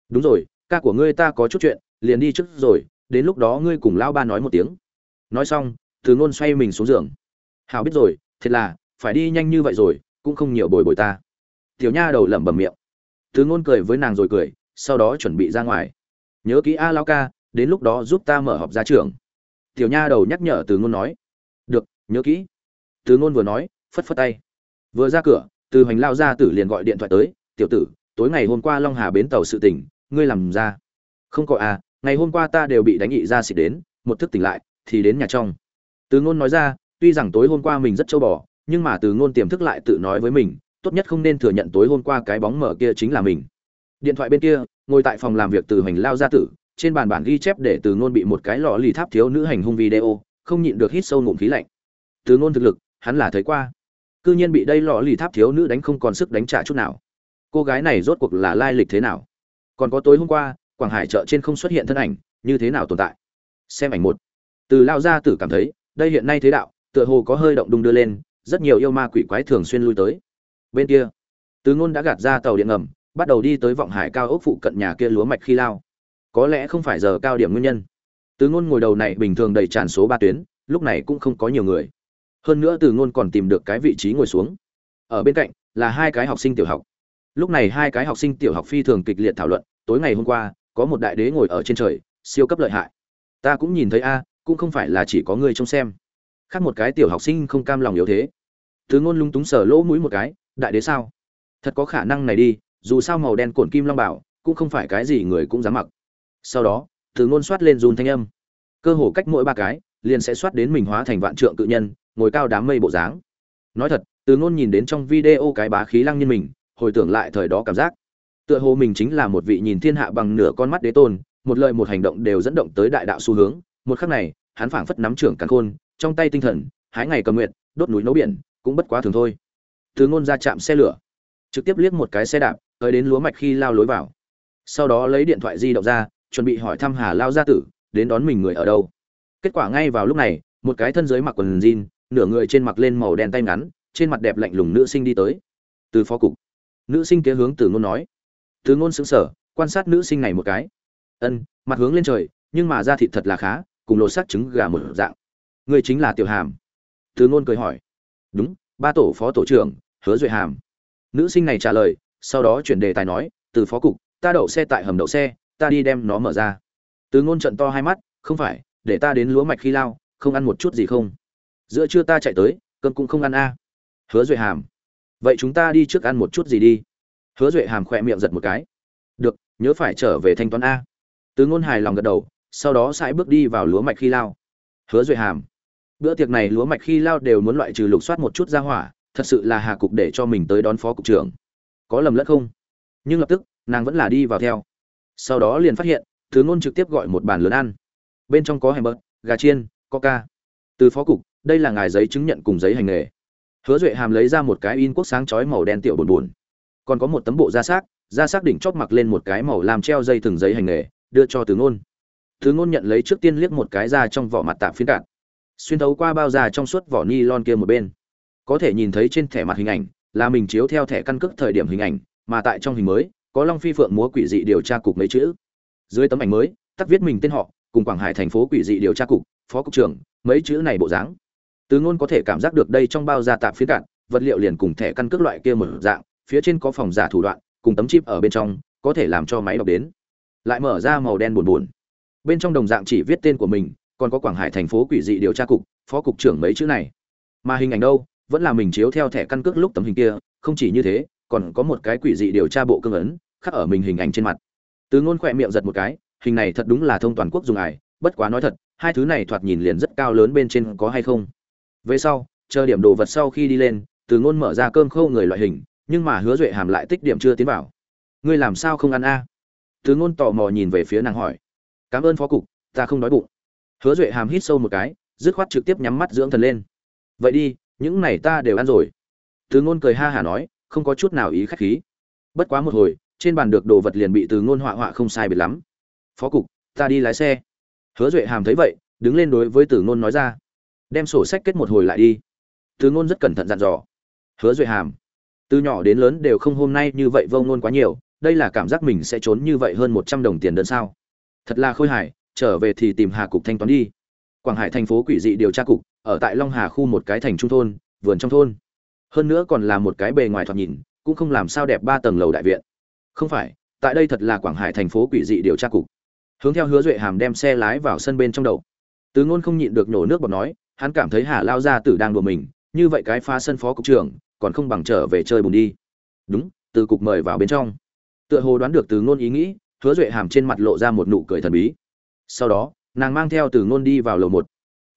Đúng rồi, ca của ngươi ta có chút chuyện, liền đi trước rồi, đến lúc đó ngươi cùng lão ba nói một tiếng. Nói xong, từ ngôn xoay mình xuống giường hảo biết rồi thật là, phải đi nhanh như vậy rồi, cũng không nhiều bồi bồi ta. Tiểu nha đầu lẩm bẩm miệng. Từ ngôn cười với nàng rồi cười, sau đó chuẩn bị ra ngoài. Nhớ kỹ a lao ca, đến lúc đó giúp ta mở họp gia trưởng. Tiểu nha đầu nhắc nhở từ ngôn nói. Được, nhớ kỹ. Từ ngôn vừa nói, phất phất tay. Vừa ra cửa, từ hoành lao ra tử liền gọi điện thoại tới. Tiểu tử, tối ngày hôm qua long hà bến tàu sự tỉnh ngươi làm ra. Không có à ngày hôm qua ta đều bị đánh nghị ra xịt đến, một thức tỉnh lại, thì đến nhà trong. Từ ngôn nói ra tuy rằng tối hôm qua mình rất châu bò, nhưng mà từ ngôn tiềm thức lại tự nói với mình, tốt nhất không nên thừa nhận tối hôm qua cái bóng mở kia chính là mình. Điện thoại bên kia, ngồi tại phòng làm việc từ Hành lao ra tử, trên bàn bản ghi chép để từ ngôn bị một cái lọ lì tháp thiếu nữ hành hung video, không nhịn được hít sâu ngụm khí lạnh. Từ ngôn thực lực, hắn là thấy qua. Cư nhiên bị đây lọ lì tháp thiếu nữ đánh không còn sức đánh trả chút nào. Cô gái này rốt cuộc là lai lịch thế nào? Còn có tối hôm qua, quảng hải chợ trên không xuất hiện thân ảnh, như thế nào tồn tại? Xem ảnh một. Từ lao ra tử cảm thấy, đây hiện nay thế đạo tựa hồ có hơi động đung đưa lên, rất nhiều yêu ma quỷ quái thường xuyên lui tới. Bên kia Tứ ngôn đã gạt ra tàu điện ngầm, bắt đầu đi tới vọng hải cao ốc phụ cận nhà kia lúa mạch khi lao. Có lẽ không phải giờ cao điểm nguyên nhân. Tứ ngôn ngồi đầu này bình thường đầy tràn số ba tuyến, lúc này cũng không có nhiều người. Hơn nữa từ ngôn còn tìm được cái vị trí ngồi xuống. Ở bên cạnh là hai cái học sinh tiểu học. Lúc này hai cái học sinh tiểu học phi thường kịch liệt thảo luận, tối ngày hôm qua, có một đại đế ngồi ở trên trời, siêu cấp lợi hại. Ta cũng nhìn thấy a, cũng không phải là chỉ có người trông xem khác một cái tiểu học sinh không cam lòng yếu thế. Thứ ngôn lung túng sờ lỗ mũi một cái, đại đế sao? Thật có khả năng này đi, dù sao màu đen cổn kim long bảo, cũng không phải cái gì người cũng dám mặc. Sau đó, từ ngôn soát lên run thanh âm. Cơ hồ cách mỗi ba cái, liền sẽ soát đến mình hóa thành vạn trượng cự nhân, ngồi cao đám mây bộ dáng. Nói thật, từ ngôn nhìn đến trong video cái bá khí lăng nhân mình, hồi tưởng lại thời đó cảm giác. Tựa hồ mình chính là một vị nhìn thiên hạ bằng nửa con mắt đế tôn, một lời một hành động đều dẫn động tới đại đạo xu hướng. Một khắc này, hắn phảng phất nắm trưởng càn khôn trong tay tinh thần, hái ngày cầm nguyện đốt núi nấu biển, cũng bất quá thường thôi. Từ ngôn ra chạm xe lửa, trực tiếp liếc một cái xe đạp, tới đến lúa mạch khi lao lối vào. Sau đó lấy điện thoại di động ra, chuẩn bị hỏi thăm hà lao gia tử, đến đón mình người ở đâu. Kết quả ngay vào lúc này, một cái thân giới mặc quần jean, nửa người trên mặc lên màu đen tay ngắn, trên mặt đẹp lạnh lùng nữ sinh đi tới. Từ phó cục, nữ sinh kế hướng từ ngôn nói. Từ ngôn xứng sở quan sát nữ sinh này một cái. Ân, mặt hướng lên trời, nhưng mà da thịt thật là khá, cùng lột xác trứng gà một dạng người chính là tiểu hàm. Từ ngôn cười hỏi. Đúng, ba tổ phó tổ trưởng, hứa duệ hàm. Nữ sinh này trả lời, sau đó chuyển đề tài nói, từ phó cục, ta đậu xe tại hầm đậu xe, ta đi đem nó mở ra. Từ ngôn trận to hai mắt, không phải, để ta đến lúa mạch khi lao, không ăn một chút gì không? Giữa trưa ta chạy tới, cơm cũng không ăn a. Hứa duệ hàm. Vậy chúng ta đi trước ăn một chút gì đi? Hứa duệ hàm khỏe miệng giật một cái. Được, nhớ phải trở về thanh toán a. Từ ngôn hài lòng gật đầu, sau đó sải bước đi vào lúa mạch khi lao. Hứa duệ hàm bữa tiệc này lúa mạch khi lao đều muốn loại trừ lục soát một chút ra hỏa, thật sự là hà cục để cho mình tới đón phó cục trưởng. Có lầm lẫn không? Nhưng lập tức, nàng vẫn là đi vào theo. Sau đó liền phát hiện, thứ ngôn trực tiếp gọi một bàn lớn ăn. Bên trong có hamburger, gà chiên, coca. Từ phó cục, đây là ngài giấy chứng nhận cùng giấy hành nghề. Hứa duệ hàm lấy ra một cái in quốc sáng chói màu đen tiểu buồn buồn còn có một tấm bộ da xác da xác đỉnh chóp mặc lên một cái màu làm treo dây thừng giấy hành nghề, đưa cho từ ngôn. Thứ ngôn nhận lấy trước tiên liếc một cái ra trong vỏ mặt tạm phiến cạn xuyên thấu qua bao da trong suốt vỏ ni lon kia một bên. Có thể nhìn thấy trên thẻ mặt hình ảnh, là mình chiếu theo thẻ căn cước thời điểm hình ảnh, mà tại trong hình mới, có long phi phượng múa quỷ dị điều tra cục mấy chữ. Dưới tấm ảnh mới, tắt viết mình tên họ, cùng quảng hải thành phố quỷ dị điều tra cục, phó cục trưởng, mấy chữ này bộ dáng. Từ ngôn có thể cảm giác được đây trong bao da tạp phía cạn, vật liệu liền cùng thẻ căn cước loại kia một dạng, phía trên có phòng giả thủ đoạn, cùng tấm chip ở bên trong, có thể làm cho máy đọc đến. Lại mở ra màu đen buồn buồn. Bên trong đồng dạng chỉ viết tên của mình còn có quảng hải thành phố quỷ dị điều tra cục, phó cục trưởng mấy chữ này. Mà hình ảnh đâu? Vẫn là mình chiếu theo thẻ căn cước lúc tấm hình kia, không chỉ như thế, còn có một cái quỷ dị điều tra bộ cương ấn, khắc ở mình hình ảnh trên mặt. Từ ngôn khỏe miệng giật một cái, hình này thật đúng là thông toàn quốc dùng ải, bất quá nói thật, hai thứ này thoạt nhìn liền rất cao lớn bên trên có hay không. Về sau, chờ điểm đồ vật sau khi đi lên, từ ngôn mở ra cơm khâu người loại hình, nhưng mà hứa duệ hàm lại tích điểm chưa tiến vào. Ngươi làm sao không ăn a? Từ ngôn tò mò nhìn về phía nàng hỏi. Cảm ơn phó cục, ta không đói bụng hứa duệ hàm hít sâu một cái, dứt khoát trực tiếp nhắm mắt dưỡng thần lên. Vậy đi, những này ta đều ăn rồi. Từ ngôn cười ha hả nói, không có chút nào ý khách khí. Bất quá một hồi, trên bàn được đồ vật liền bị từ ngôn họa họa không sai biệt lắm. Phó cục, ta đi lái xe. Hứa duệ hàm thấy vậy, đứng lên đối với từ ngôn nói ra. Đem sổ sách kết một hồi lại đi. Từ ngôn rất cẩn thận dặn dò. Hứa duệ hàm, từ nhỏ đến lớn đều không hôm nay như vậy vô ngôn quá nhiều, đây là cảm giác mình sẽ trốn như vậy hơn một trăm đồng tiền đơn sao? Thật là khôi hài trở về thì tìm hà cục thanh toán đi. Quảng hải thành phố quỷ dị điều tra cục, ở tại long hà khu một cái thành trung thôn, vườn trong thôn. Hơn nữa còn là một cái bề ngoài thoạt nhìn, cũng không làm sao đẹp ba tầng lầu đại viện. Không phải, tại đây thật là quảng hải thành phố quỷ dị điều tra cục. Hướng theo hứa duệ hàm đem xe lái vào sân bên trong đầu. Tứ ngôn không nhịn được nổ nước bọt nói, hắn cảm thấy hà lao gia tử đang đùa mình, như vậy cái phá sân phó cục trưởng, còn không bằng trở về chơi bùn đi. Đúng, từ cục mời vào bên trong. Tựa hồ đoán được từ ngôn ý nghĩ, hứa duệ hàm trên mặt lộ ra một nụ cười thần bí sau đó, nàng mang theo từ ngôn đi vào lầu một.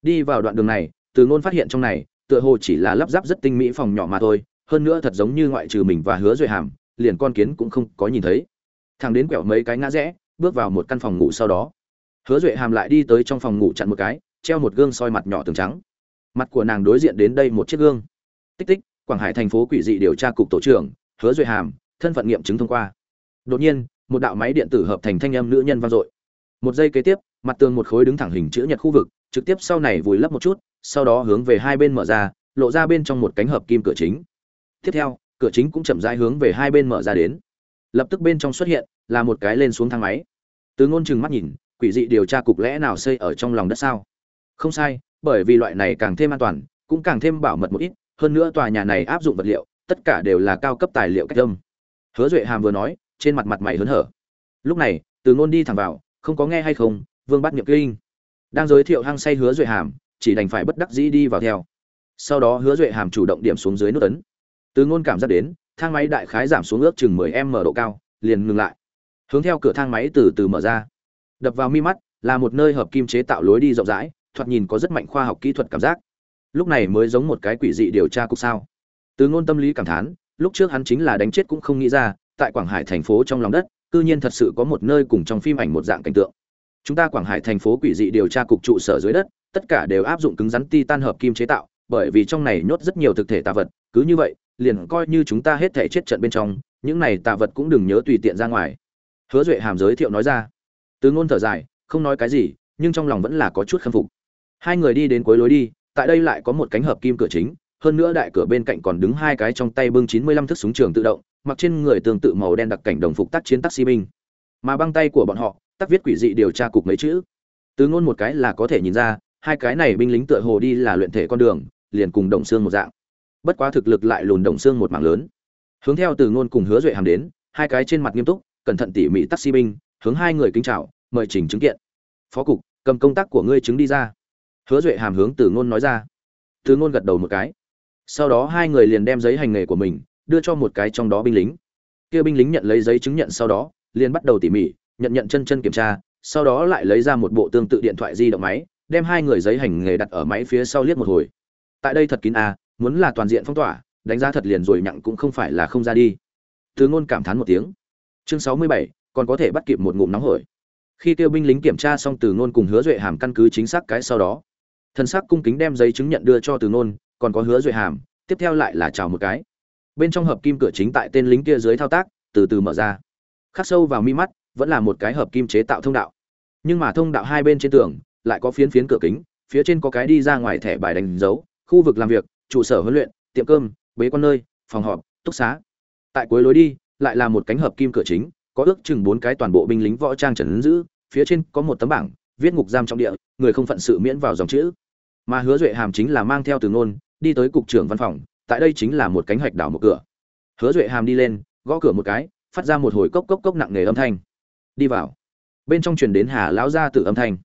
Đi vào đoạn đường này, từ ngôn phát hiện trong này, tựa hồ chỉ là lắp ráp rất tinh mỹ phòng nhỏ mà thôi, hơn nữa thật giống như ngoại trừ mình và hứa duệ hàm, liền con kiến cũng không có nhìn thấy. Thằng đến quẹo mấy cái ngã rẽ, bước vào một căn phòng ngủ sau đó. Hứa duệ hàm lại đi tới trong phòng ngủ chặn một cái, treo một gương soi mặt nhỏ tường trắng. Mặt của nàng đối diện đến đây một chiếc gương. Tích tích, quảng hải thành phố quỷ dị điều tra cục tổ trưởng, hứa duệ hàm, thân phận nghiệm chứng thông qua. Đột nhiên, một đạo máy điện tử hợp thành thanh âm nữ nhân vang dội một giây kế tiếp, mặt tường một khối đứng thẳng hình chữ nhật khu vực, trực tiếp sau này vùi lấp một chút, sau đó hướng về hai bên mở ra, lộ ra bên trong một cánh hợp kim cửa chính. Tiếp theo, cửa chính cũng chậm rãi hướng về hai bên mở ra đến. Lập tức bên trong xuất hiện là một cái lên xuống thang máy. Từ ngôn chừng mắt nhìn, quỷ dị điều tra cục lẽ nào xây ở trong lòng đất sao? Không sai, bởi vì loại này càng thêm an toàn, cũng càng thêm bảo mật một ít, hơn nữa tòa nhà này áp dụng vật liệu, tất cả đều là cao cấp tài liệu cách âm. Hứa duệ hàm vừa nói, trên mặt mặt mày hớn hở. Lúc này, từ ngôn đi thẳng vào không có nghe hay không, vương bắt nhậm kinh. Đang giới thiệu hăng say hứa duệ hàm, chỉ đành phải bất đắc dĩ đi vào theo. Sau đó hứa duệ hàm chủ động điểm xuống dưới nút ấn. Từ ngôn cảm giác đến, thang máy đại khái giảm xuống ước chừng 10 m độ cao, liền ngừng lại. Hướng theo cửa thang máy từ từ mở ra. Đập vào mi mắt, là một nơi hợp kim chế tạo lối đi rộng rãi, thoạt nhìn có rất mạnh khoa học kỹ thuật cảm giác. Lúc này mới giống một cái quỷ dị điều tra cục sao. Từ ngôn tâm lý cảm thán, lúc trước hắn chính là đánh chết cũng không nghĩ ra, tại quảng hải thành phố trong lòng đất cư nhiên thật sự có một nơi cùng trong phim ảnh một dạng cảnh tượng. Chúng ta quảng hải thành phố quỷ dị điều tra cục trụ sở dưới đất, tất cả đều áp dụng cứng rắn titan hợp kim chế tạo, bởi vì trong này nhốt rất nhiều thực thể tà vật, cứ như vậy, liền coi như chúng ta hết thể chết trận bên trong, những này tà vật cũng đừng nhớ tùy tiện ra ngoài. Hứa duệ hàm giới thiệu nói ra. Từ ngôn thở dài, không nói cái gì, nhưng trong lòng vẫn là có chút khâm phục. Hai người đi đến cuối lối đi, tại đây lại có một cánh hợp kim cửa chính, hơn nữa đại cửa bên cạnh còn đứng hai cái trong tay bưng 95 thước súng trường tự động mặc trên người tương tự màu đen đặc cảnh đồng phục tác chiến taxi binh. Mà băng tay của bọn họ, tác viết quỷ dị điều tra cục mấy chữ. Từ ngôn một cái là có thể nhìn ra, hai cái này binh lính tựa hồ đi là luyện thể con đường, liền cùng đồng xương một dạng. Bất quá thực lực lại lùn đồng xương một mảng lớn. Hướng theo từ ngôn cùng hứa duệ hàm đến, hai cái trên mặt nghiêm túc, cẩn thận tỉ mỉ taxi binh, hướng hai người kính chào, mời trình chứng kiện. Phó cục, cầm công tác của ngươi chứng đi ra. Hứa duệ hàm hướng từ ngôn nói ra. Từ ngôn gật đầu một cái. Sau đó hai người liền đem giấy hành nghề của mình đưa cho một cái trong đó binh lính. Kia binh lính nhận lấy giấy chứng nhận sau đó, liền bắt đầu tỉ mỉ, nhận nhận chân chân kiểm tra, sau đó lại lấy ra một bộ tương tự điện thoại di động máy, đem hai người giấy hành nghề đặt ở máy phía sau liếc một hồi. Tại đây thật kín à muốn là toàn diện phong tỏa, đánh giá thật liền rồi nhặng cũng không phải là không ra đi. Từ ngôn cảm thán một tiếng. Chương sáu mươi bảy, còn có thể bắt kịp một ngụm nóng hổi. Khi kêu binh lính kiểm tra xong từ ngôn cùng hứa duệ hàm căn cứ chính xác cái sau đó, thần sắc cung kính đem giấy chứng nhận đưa cho từ ngôn, còn có hứa duệ hàm, tiếp theo lại là chào một cái bên trong hợp kim cửa chính tại tên lính kia dưới thao tác, từ từ mở ra. Khắc sâu vào mi mắt, vẫn là một cái hợp kim chế tạo thông đạo. Nhưng mà thông đạo hai bên trên tường, lại có phiến phiến cửa kính, phía trên có cái đi ra ngoài thẻ bài đánh dấu, khu vực làm việc, trụ sở huấn luyện, tiệm cơm, bế quan nơi, phòng họp, túc xá. Tại cuối lối đi, lại là một cánh hợp kim cửa chính, có ước chừng bốn cái toàn bộ binh lính võ trang trần giữ, phía trên có một tấm bảng, viết ngục giam trong địa, người không phận sự miễn vào dòng chữ. Mà hứa duệ hàm chính là mang theo từ ngôn, đi tới cục trưởng văn phòng tại đây chính là một cánh hoạch đảo một cửa. Hứa duệ hàm đi lên, gõ cửa một cái, phát ra một hồi cốc cốc cốc nặng nề âm thanh. Đi vào. Bên trong truyền đến hà lão gia tử âm thanh.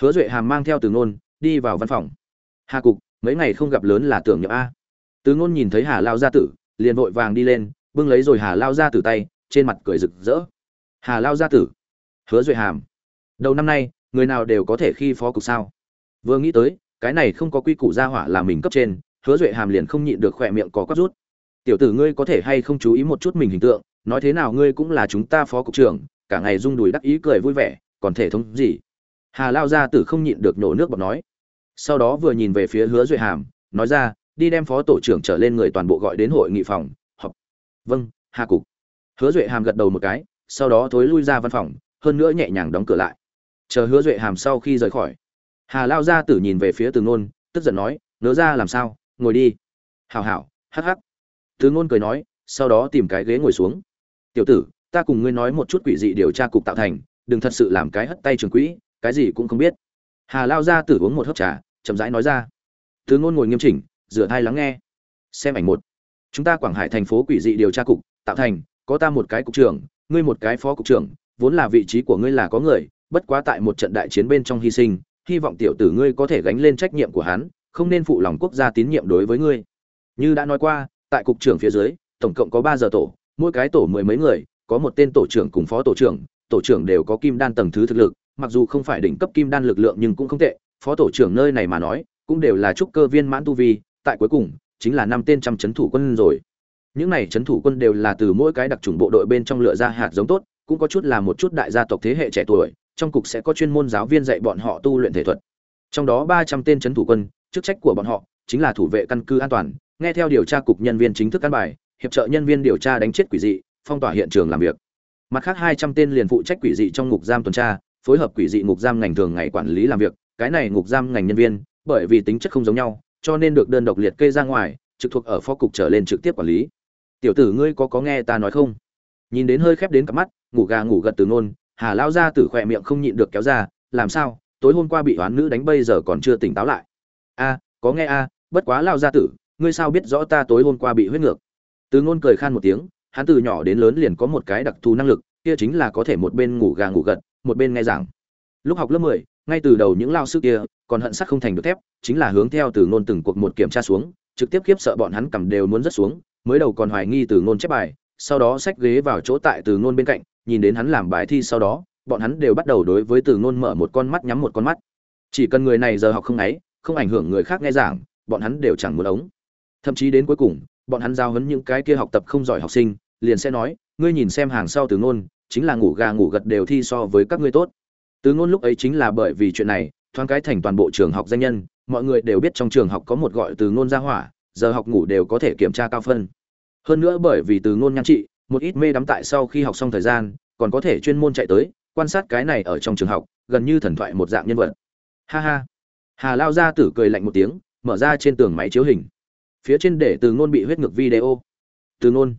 Hứa duệ hàm mang theo từ ngôn, đi vào văn phòng. Hà cục, mấy ngày không gặp lớn là tưởng nhậm a. Từ ngôn nhìn thấy hà lao gia tử, liền vội vàng đi lên, bưng lấy rồi hà lao gia tử tay, trên mặt cười rực rỡ. Hà lao gia tử. Hứa duệ hàm. Đầu năm nay, người nào đều có thể khi phó cục sao? Vừa nghĩ tới, cái này không có quy củ gia hỏa là mình cấp trên hứa duệ hàm liền không nhịn được khỏe miệng có quắp rút. Tiểu tử ngươi có thể hay không chú ý một chút mình hình tượng, nói thế nào ngươi cũng là chúng ta phó cục trưởng, cả ngày rung đùi đắc ý cười vui vẻ, còn thể thống gì? Hà lao gia tử không nhịn được nổ nước bọt nói. Sau đó vừa nhìn về phía hứa duệ hàm, nói ra, đi đem phó tổ trưởng trở lên người toàn bộ gọi đến hội nghị phòng, họp. Vâng hà cục. Hứa duệ hàm gật đầu một cái, sau đó thối lui ra văn phòng, hơn nữa nhẹ nhàng đóng cửa lại. Chờ hứa duệ hàm sau khi rời khỏi, hà lao gia tử nhìn về phía từ ngôn tức giận nói nỡ ra làm sao? Ngồi đi. Hào hảo, hắc hắc. Tứ ngôn cười nói, sau đó tìm cái ghế ngồi xuống. Tiểu tử, ta cùng ngươi nói một chút quỷ dị điều tra cục tạo thành, đừng thật sự làm cái hất tay trường quỹ, cái gì cũng không biết. Hà lao ra tử uống một hớp trà, chậm rãi nói ra. Tứ ngôn ngồi nghiêm chỉnh, rửa thai lắng nghe. Xem ảnh một. Chúng ta quảng hải thành phố quỷ dị điều tra cục tạo thành, có ta một cái cục trưởng, ngươi một cái phó cục trưởng, vốn là vị trí của ngươi là có người, bất quá tại một trận đại chiến bên trong hy sinh, hy vọng tiểu tử ngươi có thể gánh lên trách nhiệm của hắn không nên phụ lòng quốc gia tín nhiệm đối với ngươi. Như đã nói qua, tại cục trưởng phía dưới, tổng cộng có ba giờ tổ, mỗi cái tổ mười mấy người, có một tên tổ trưởng cùng phó tổ trưởng tổ trưởng đều có kim đan tầng thứ thực lực, mặc dù không phải đỉnh cấp kim đan lực lượng nhưng cũng không tệ, phó tổ trưởng nơi này mà nói, cũng đều là trúc cơ viên mãn tu vi, tại cuối cùng, chính là năm tên trăm chấn thủ quân rồi. Những này chấn thủ quân đều là từ mỗi cái đặc chủng bộ đội bên trong lựa ra hạt giống tốt, cũng có chút là một chút đại gia tộc thế hệ trẻ tuổi, trong cục sẽ có chuyên môn giáo viên dạy bọn họ tu luyện thể thuật. Trong đó ba trăm tên chấn thủ quân chức trách của bọn họ chính là thủ vệ căn cứ an toàn. Nghe theo điều tra cục nhân viên chính thức căn bài, hiệp trợ nhân viên điều tra đánh chết quỷ dị, phong tỏa hiện trường làm việc. Mặt khác hai trăm tên liền phụ trách quỷ dị trong ngục giam tuần tra, phối hợp quỷ dị ngục giam ngành thường ngày quản lý làm việc. Cái này ngục giam ngành nhân viên, bởi vì tính chất không giống nhau, cho nên được đơn độc liệt kê ra ngoài, trực thuộc ở phó cục trở lên trực tiếp quản lý. Tiểu tử ngươi có có nghe ta nói không? Nhìn đến hơi khép đến cặp mắt, ngủ gà ngủ gật từ nôn, hà lao ra từ khỏe miệng không nhịn được kéo ra, làm sao? Tối hôm qua bị oán nữ đánh, bây giờ còn chưa tỉnh táo lại a, có nghe a, bất quá lao gia tử, ngươi sao biết rõ ta tối hôm qua bị huyết ngược? Từ ngôn cười khan một tiếng, hắn từ nhỏ đến lớn liền có một cái đặc thù năng lực, kia chính là có thể một bên ngủ gà ngủ gật, một bên nghe giảng. Lúc học lớp mười, ngay từ đầu những lao sư kia còn hận sắc không thành được thép, chính là hướng theo từ ngôn từng cuộc một kiểm tra xuống, trực tiếp khiếp sợ bọn hắn cầm đều muốn rất xuống, mới đầu còn hoài nghi từ ngôn chép bài, sau đó xách ghế vào chỗ tại từ ngôn bên cạnh, nhìn đến hắn làm bài thi sau đó, bọn hắn đều bắt đầu đối với từ ngôn mở một con mắt nhắm một con mắt. Chỉ cần người này giờ học không ấy không ảnh hưởng người khác nghe giảng, bọn hắn đều chẳng muốn ống. Thậm chí đến cuối cùng, bọn hắn giao hấn những cái kia học tập không giỏi học sinh, liền sẽ nói, ngươi nhìn xem hàng sau từ ngôn, chính là ngủ gà ngủ gật đều thi so với các ngươi tốt. Từ ngôn lúc ấy chính là bởi vì chuyện này, thoáng cái thành toàn bộ trường học danh nhân, mọi người đều biết trong trường học có một gọi từ ngôn ra hỏa, giờ học ngủ đều có thể kiểm tra cao phân. Hơn nữa bởi vì từ ngôn nhan trị, một ít mê đắm tại sau khi học xong thời gian, còn có thể chuyên môn chạy tới, quan sát cái này ở trong trường học, gần như thần thoại một dạng nhân vật. Ha ha hà lao gia tử cười lạnh một tiếng, mở ra trên tường máy chiếu hình. Phía trên để từ ngôn bị huyết ngược video. Từ ngôn.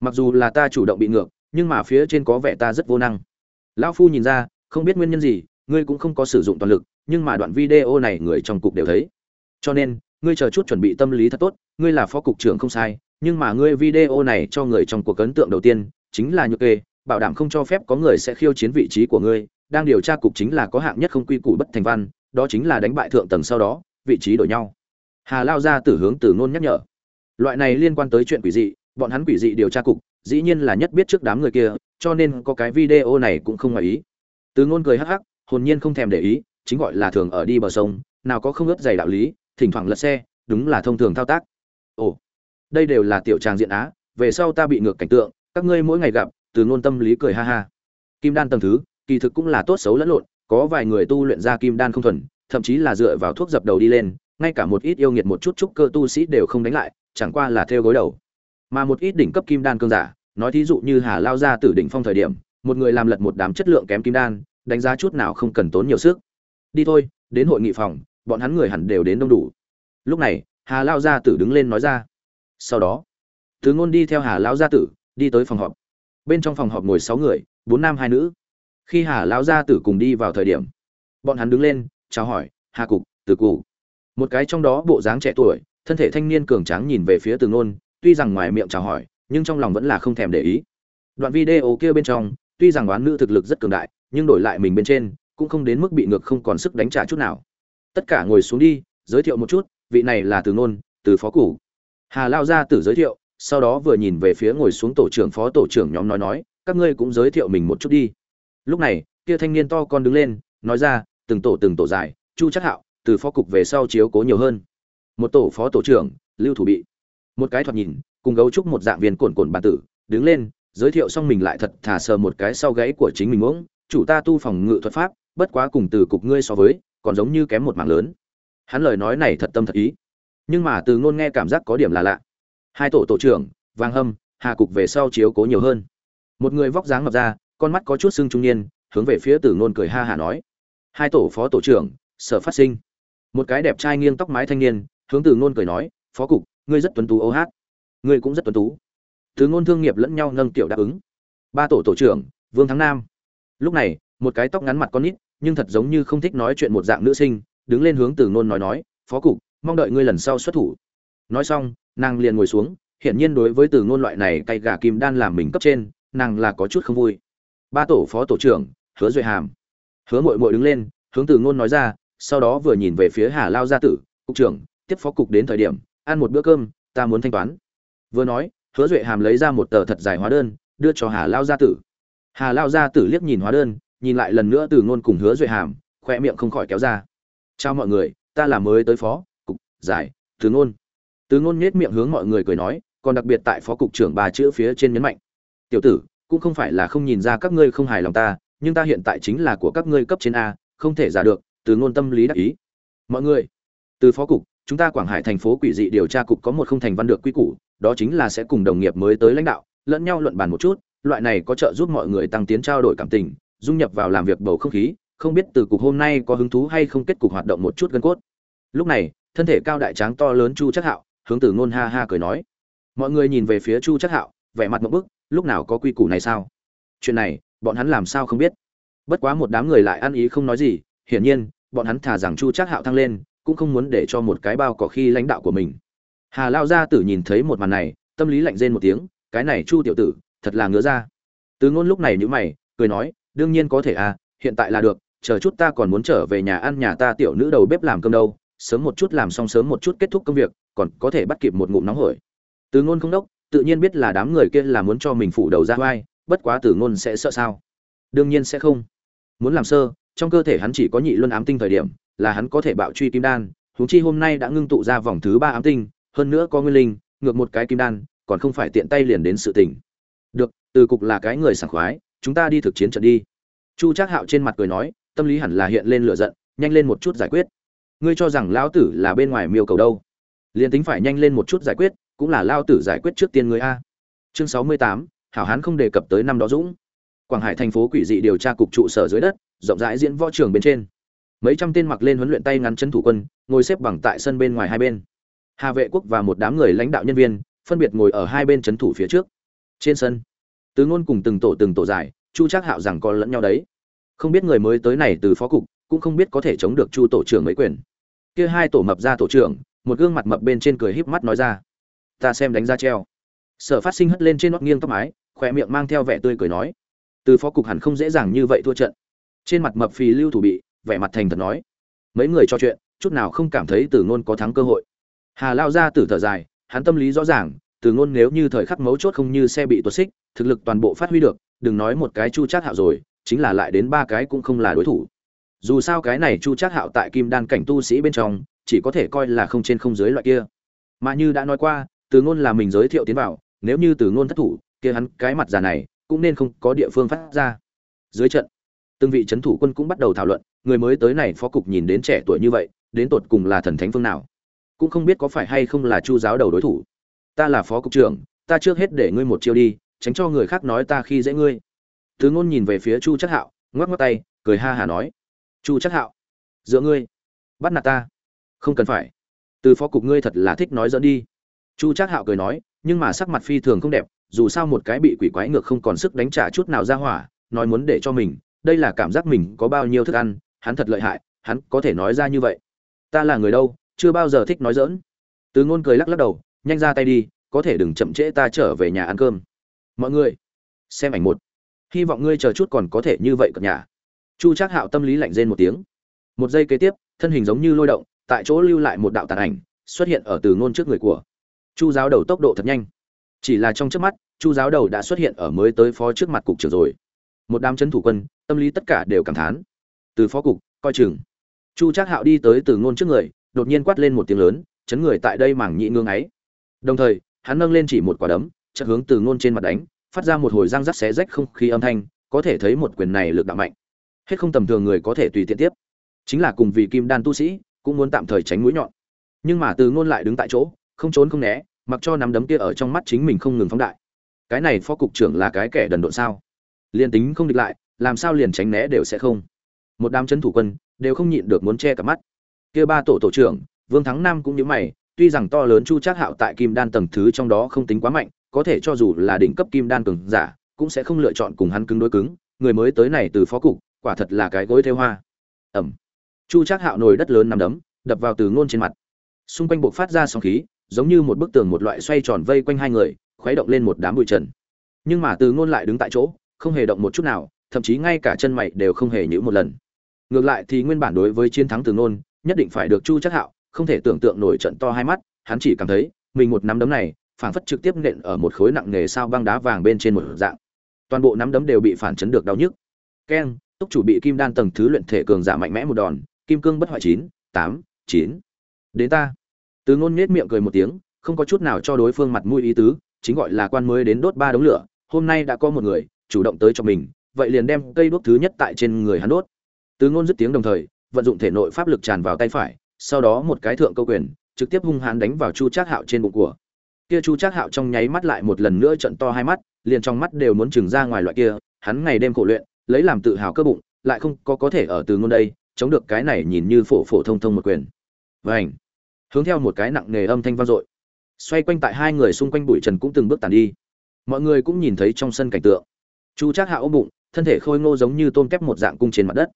Mặc dù là ta chủ động bị ngược, nhưng mà phía trên có vẻ ta rất vô năng. Lão phu nhìn ra, không biết nguyên nhân gì, ngươi cũng không có sử dụng toàn lực, nhưng mà đoạn video này người trong cục đều thấy. Cho nên, ngươi chờ chút chuẩn bị tâm lý thật tốt, ngươi là phó cục trưởng không sai, nhưng mà ngươi video này cho người trong cuộc ấn tượng đầu tiên, chính là nhược kê, bảo đảm không cho phép có người sẽ khiêu chiến vị trí của ngươi, đang điều tra cục chính là có hạng nhất không quy củ bất thành văn đó chính là đánh bại thượng tầng sau đó, vị trí đổi nhau. Hà lao ra từ hướng từ ngôn nhắc nhở. Loại này liên quan tới chuyện quỷ dị, bọn hắn quỷ dị điều tra cục, dĩ nhiên là nhất biết trước đám người kia, cho nên có cái video này cũng không ngoài ý. Từ ngôn cười hắc hắc, hồn nhiên không thèm để ý, chính gọi là thường ở đi bờ sông, nào có không ướt dày đạo lý, thỉnh thoảng lật xe, đúng là thông thường thao tác. Ồ, đây đều là tiểu tràng diện á, về sau ta bị ngược cảnh tượng, các ngươi mỗi ngày gặp, từ ngôn tâm lý cười ha ha. Kim đan tầng thứ, kỳ thực cũng là tốt xấu lẫn lộn có vài người tu luyện ra kim đan không thuần, thậm chí là dựa vào thuốc dập đầu đi lên, ngay cả một ít yêu nghiệt một chút chút cơ tu sĩ đều không đánh lại, chẳng qua là theo gối đầu. Mà một ít đỉnh cấp kim đan cương giả, nói thí dụ như hà lao gia tử đỉnh phong thời điểm, một người làm lật một đám chất lượng kém kim đan, đánh giá chút nào không cần tốn nhiều sức. Đi thôi, đến hội nghị phòng, bọn hắn người hẳn đều đến đông đủ. Lúc này, hà lao gia tử đứng lên nói ra. Sau đó tướng ngôn đi theo hà lao gia tử, đi tới phòng họp. Bên trong phòng họp ngồi sáu người, bốn nam hai nữ khi hà lao gia tử cùng đi vào thời điểm, bọn hắn đứng lên, chào hỏi, hà cục từ cụ một cái trong đó bộ dáng trẻ tuổi, thân thể thanh niên cường tráng nhìn về phía từ ngôn tuy rằng ngoài miệng chào hỏi, nhưng trong lòng vẫn là không thèm để ý. Đoạn video kia bên trong, tuy rằng oán nữ thực lực rất cường đại, nhưng đổi lại mình bên trên, cũng không đến mức bị ngược không còn sức đánh trả chút nào. Tất cả ngồi xuống đi, giới thiệu một chút, vị này là từ ngôn từ phó củ. Hà lao gia tử giới thiệu, sau đó vừa nhìn về phía ngồi xuống tổ trưởng phó tổ trưởng nhóm nói nói, các ngươi cũng giới thiệu mình một chút đi lúc này, kia thanh niên to con đứng lên, nói ra, từng tổ từng tổ dài, chu chắc hạo, từ phó cục về sau chiếu cố nhiều hơn. Một tổ phó tổ trưởng, lưu thủ bị. Một cái thoạt nhìn, cùng gấu trúc một dạng viên cồn cồn bản tử, đứng lên, giới thiệu xong mình lại thật thả sờ một cái sau gáy của chính mình uống, chủ ta tu phòng ngự thuật pháp, bất quá cùng từ cục ngươi so với, còn giống như kém một mảng lớn. Hắn lời nói này thật tâm thật ý. Nhưng mà từ ngôn nghe cảm giác có điểm là lạ. Hai tổ tổ trưởng vàng hâm, hà cục về sau chiếu cố nhiều hơn. Một người vóc dáng mập ra con mắt có chút sưng trung niên, hướng về phía từ ngôn cười ha hả nói. Hai tổ phó tổ trưởng, sở phát sinh. Một cái đẹp trai nghiêng tóc mái thanh niên, hướng từ ngôn cười nói, phó cục, ngươi rất tuấn tú ô hát. Ngươi cũng rất tuấn tú. Từ ngôn thương nghiệp lẫn nhau nâng tiểu đáp ứng. Ba tổ tổ trưởng, vương thắng nam. Lúc này, một cái tóc ngắn mặt con nít, nhưng thật giống như không thích nói chuyện một dạng nữ sinh, đứng lên hướng từ ngôn nói nói, phó cục, mong đợi ngươi lần sau xuất thủ. Nói xong, nàng liền ngồi xuống, hiển nhiên đối với từ ngôn loại này cay gà kim đan làm mình cấp trên, nàng là có chút không vui ba tổ phó tổ trưởng, hứa duệ hàm. Hứa mội mội đứng lên, hướng từ ngôn nói ra, sau đó vừa nhìn về phía hà lao gia tử, cục trưởng, tiếp phó cục đến thời điểm, ăn một bữa cơm, ta muốn thanh toán. Vừa nói, hứa duệ hàm lấy ra một tờ thật dài hóa đơn, đưa cho hà lao gia tử. Hà lao gia tử liếc nhìn hóa đơn, nhìn lại lần nữa từ ngôn cùng hứa duệ hàm, khoe miệng không khỏi kéo ra. Chào mọi người, ta là mới tới phó cục giải, từ ngôn. Từ ngôn nhếch miệng hướng mọi người cười nói, còn đặc biệt tại phó cục trưởng bà chữ phía trên nhấn mạnh. Tiểu tử cũng không phải là không nhìn ra các ngươi không hài lòng ta, nhưng ta hiện tại chính là của các ngươi cấp trên a, không thể giả được, từ ngôn tâm lý đắc ý. Mọi người, từ phó cục, chúng ta quảng hải thành phố quỷ dị điều tra cục có một không thành văn được quy củ, đó chính là sẽ cùng đồng nghiệp mới tới lãnh đạo, lẫn nhau luận bàn một chút, loại này có trợ giúp mọi người tăng tiến trao đổi cảm tình, dung nhập vào làm việc bầu không khí, không biết từ cục hôm nay có hứng thú hay không kết cục hoạt động một chút gân cốt. Lúc này, thân thể cao đại tráng to lớn chu chắc hạo, hướng từ ngôn ha ha cười nói. Mọi người nhìn về phía chu chắc hạo, vẻ mặt một bức lúc nào có quy củ này sao? Chuyện này, bọn hắn làm sao không biết? Bất quá một đám người lại ăn ý không nói gì, hiển nhiên, bọn hắn thả rằng chu trác hạo thăng lên, cũng không muốn để cho một cái bao cỏ khi lãnh đạo của mình. Hà lao gia tử nhìn thấy một màn này, tâm lý lạnh rên một tiếng, cái này chu tiểu tử, thật là ngứa ra. Từ ngôn lúc này nhữ mày, cười nói, đương nhiên có thể à hiện tại là được, chờ chút ta còn muốn trở về nhà ăn nhà ta tiểu nữ đầu bếp làm cơm đâu, sớm một chút làm xong sớm một chút kết thúc công việc, còn có thể bắt kịp một ngụm nóng hổi. Từ ngôn không đốc tự nhiên biết là đám người kia là muốn cho mình phủ đầu ra vai, bất quá tử ngôn sẽ sợ sao? Đương nhiên sẽ không. Muốn làm sơ, trong cơ thể hắn chỉ có nhị luân ám tinh thời điểm, là hắn có thể bạo truy kim đan, huống chi hôm nay đã ngưng tụ ra vòng thứ ba ám tinh, hơn nữa có nguyên linh, ngược một cái kim đan, còn không phải tiện tay liền đến sự tình. Được, từ cục là cái người sảng khoái, chúng ta đi thực chiến trận đi. Chu trác hạo trên mặt cười nói, tâm lý hẳn là hiện lên lửa giận, nhanh lên một chút giải quyết. Ngươi cho rằng lão tử là bên ngoài miêu cầu đâu? Liền tính phải nhanh lên một chút giải quyết cũng là lao tử giải quyết trước tiên ngươi a. Chương sáu mươi tám, hảo hán không đề cập tới năm đó dũng. Quảng hải thành phố quỷ dị điều tra cục trụ sở dưới đất, rộng rãi diễn võ trường bên trên. Mấy trăm tên mặc lên huấn luyện tay ngắn chân thủ quân, ngồi xếp bằng tại sân bên ngoài hai bên. Hà vệ quốc và một đám người lãnh đạo nhân viên, phân biệt ngồi ở hai bên trấn thủ phía trước. Trên sân, từ ngôn cùng từng tổ từng tổ giải, chu trác hạo rằng còn lẫn nhau đấy. Không biết người mới tới này từ phó cục, cũng không biết có thể chống được chu tổ trưởng mấy quyền. Kia hai tổ mập ra tổ trưởng, một gương mặt mập bên trên cười híp mắt nói ra ta xem đánh ra treo. Sở phát sinh hất lên trên nót nghiêng tóc mái khỏe miệng mang theo vẻ tươi cười nói, từ phó cục hẳn không dễ dàng như vậy thua trận. Trên mặt mập phì lưu thủ bị, vẻ mặt thành thật nói, mấy người cho chuyện, chút nào không cảm thấy từ ngôn có thắng cơ hội. Hà lao ra từ thở dài, hắn tâm lý rõ ràng, từ ngôn nếu như thời khắc mấu chốt không như xe bị tuột xích, thực lực toàn bộ phát huy được, đừng nói một cái chu chát hạo rồi, chính là lại đến ba cái cũng không là đối thủ. Dù sao cái này chu chát hạo tại kim đan cảnh tu sĩ bên trong, chỉ có thể coi là không trên không dưới loại kia. Mà như đã nói qua từ ngôn là mình giới thiệu tiến vào, nếu như từ ngôn thất thủ, kia hắn cái mặt già này cũng nên không có địa phương phát ra. Dưới trận, từng vị c thủ quân cũng bắt đầu thảo luận, người mới tới này phó cục nhìn đến trẻ tuổi như vậy, đến tột cùng là thần thánh phương nào? Cũng không biết có phải hay không là chu giáo đầu đối thủ. Ta là phó cục trưởng, ta trước hết để ngươi một chiêu đi, tránh cho người khác nói ta khi dễ ngươi. Tứ ngôn nhìn về phía chu chắc hạo, ngoắc ngoắc tay, cười ha hả nói. Chu chắc hạo giữa ngươi, bắt nạt ta. Không cần phải. Từ phó cục ngươi thật là thích nói dẫn đi chu Trác hạo cười nói, nhưng mà sắc mặt phi thường không đẹp, dù sao một cái bị quỷ quái ngược không còn sức đánh trả chút nào ra hỏa, nói muốn để cho mình, đây là cảm giác mình có bao nhiêu thức ăn, hắn thật lợi hại, hắn có thể nói ra như vậy. Ta là người đâu, chưa bao giờ thích nói dỡn từ ngôn cười lắc lắc đầu, nhanh ra tay đi, có thể đừng chậm trễ ta trở về nhà ăn cơm. Mọi người, xem ảnh một. Hy vọng ngươi chờ chút còn có thể như vậy cập nhà chu trác hạo tâm lý lạnh rên một tiếng. Một giây kế tiếp, thân hình giống như lôi động, tại chỗ lưu lại một đạo tàn ảnh, xuất hiện ở từ ngôn trước người của chu giáo đầu tốc độ thật nhanh. Chỉ là trong trước mắt, chu giáo đầu đã xuất hiện ở mới tới phó trước mặt cục trưởng rồi. Một đám chân thủ quân, tâm lý tất cả đều cảm thán. Từ phó cục, coi chừng. Chu trác hạo đi tới từ ngôn trước người, đột nhiên quát lên một tiếng lớn, chấn người tại đây mảng nhị ngương ấy. Đồng thời, hắn nâng lên chỉ một quả đấm chất hướng từ ngôn trên mặt đánh, phát ra một hồi răng rắc xé rách không khí âm thanh, có thể thấy một quyền này lực đạo mạnh. Hết không tầm thường người có thể tùy tiện tiếp. Chính là cùng vì kim đan tu sĩ, cũng muốn tạm thời tránh mũi nhọn. Nhưng mà từ ngôn lại đứng tại chỗ không trốn không né, mặc cho nắm đấm kia ở trong mắt chính mình không ngừng phóng đại. Cái này phó cục trưởng là cái kẻ đần độn sao? Liền tính không địch lại, làm sao liền tránh né đều sẽ không. Một đám chân thủ quân đều không nhịn được muốn che cả mắt. Kia ba tổ tổ trưởng, vương thắng nam cũng như mày, tuy rằng to lớn chu trác hạo tại kim đan tầng thứ trong đó không tính quá mạnh, có thể cho dù là đỉnh cấp kim đan cường giả, cũng sẽ không lựa chọn cùng hắn cứng đối cứng, người mới tới này từ phó cục, quả thật là cái gối theo hoa. Ẩm. Chu trác hạo nồi đất lớn nằm đấm, đập vào từ ngôn trên mặt. Xung quanh buộc phát ra sóng khí giống như một bức tường một loại xoay tròn vây quanh hai người, khuấy động lên một đám bụi trần. Nhưng mà từ ngôn lại đứng tại chỗ, không hề động một chút nào, thậm chí ngay cả chân mày đều không hề nhữ một lần. Ngược lại thì nguyên bản đối với chiến thắng từ ngôn, nhất định phải được chu chắc hạo, không thể tưởng tượng nổi trận to hai mắt, hắn chỉ cảm thấy, mình một nắm đấm này phản phất trực tiếp nện ở một khối nặng nghề sao băng đá vàng bên trên một dạng. Toàn bộ nắm đấm đều bị phản chấn được đau nhức. Keng túc chủ bị kim đan tầng thứ luyện thể cường giả mạnh mẽ một đòn, kim cương bất hoại chín, tám, chín. Đến ta từ ngôn nhếch miệng cười một tiếng, không có chút nào cho đối phương mặt mũi ý tứ, chính gọi là quan mới đến đốt ba đống lửa, hôm nay đã có một người, chủ động tới cho mình, vậy liền đem cây đốt thứ nhất tại trên người hắn đốt. Từ ngôn dứt tiếng đồng thời, vận dụng thể nội pháp lực tràn vào tay phải, sau đó một cái thượng câu quyền, trực tiếp hung hãn đánh vào chu trác hạo trên bụng của. Kia chu trác hạo trong nháy mắt lại một lần nữa trận to hai mắt, liền trong mắt đều muốn trừng ra ngoài loại kia, hắn ngày đêm khổ luyện, lấy làm tự hào cơ bụng, lại không có có thể ở từ ngôn đây, chống được cái này nhìn như phổ phổ thông thông một quyền. Vảnh hướng theo một cái nặng nề âm thanh vang dội. Xoay quanh tại hai người xung quanh bụi trần cũng từng bước tàn đi. Mọi người cũng nhìn thấy trong sân cảnh tượng. Chu trác Hạ ôm bụng, thân thể khôi ngô giống như tôm kép một dạng cung trên mặt đất.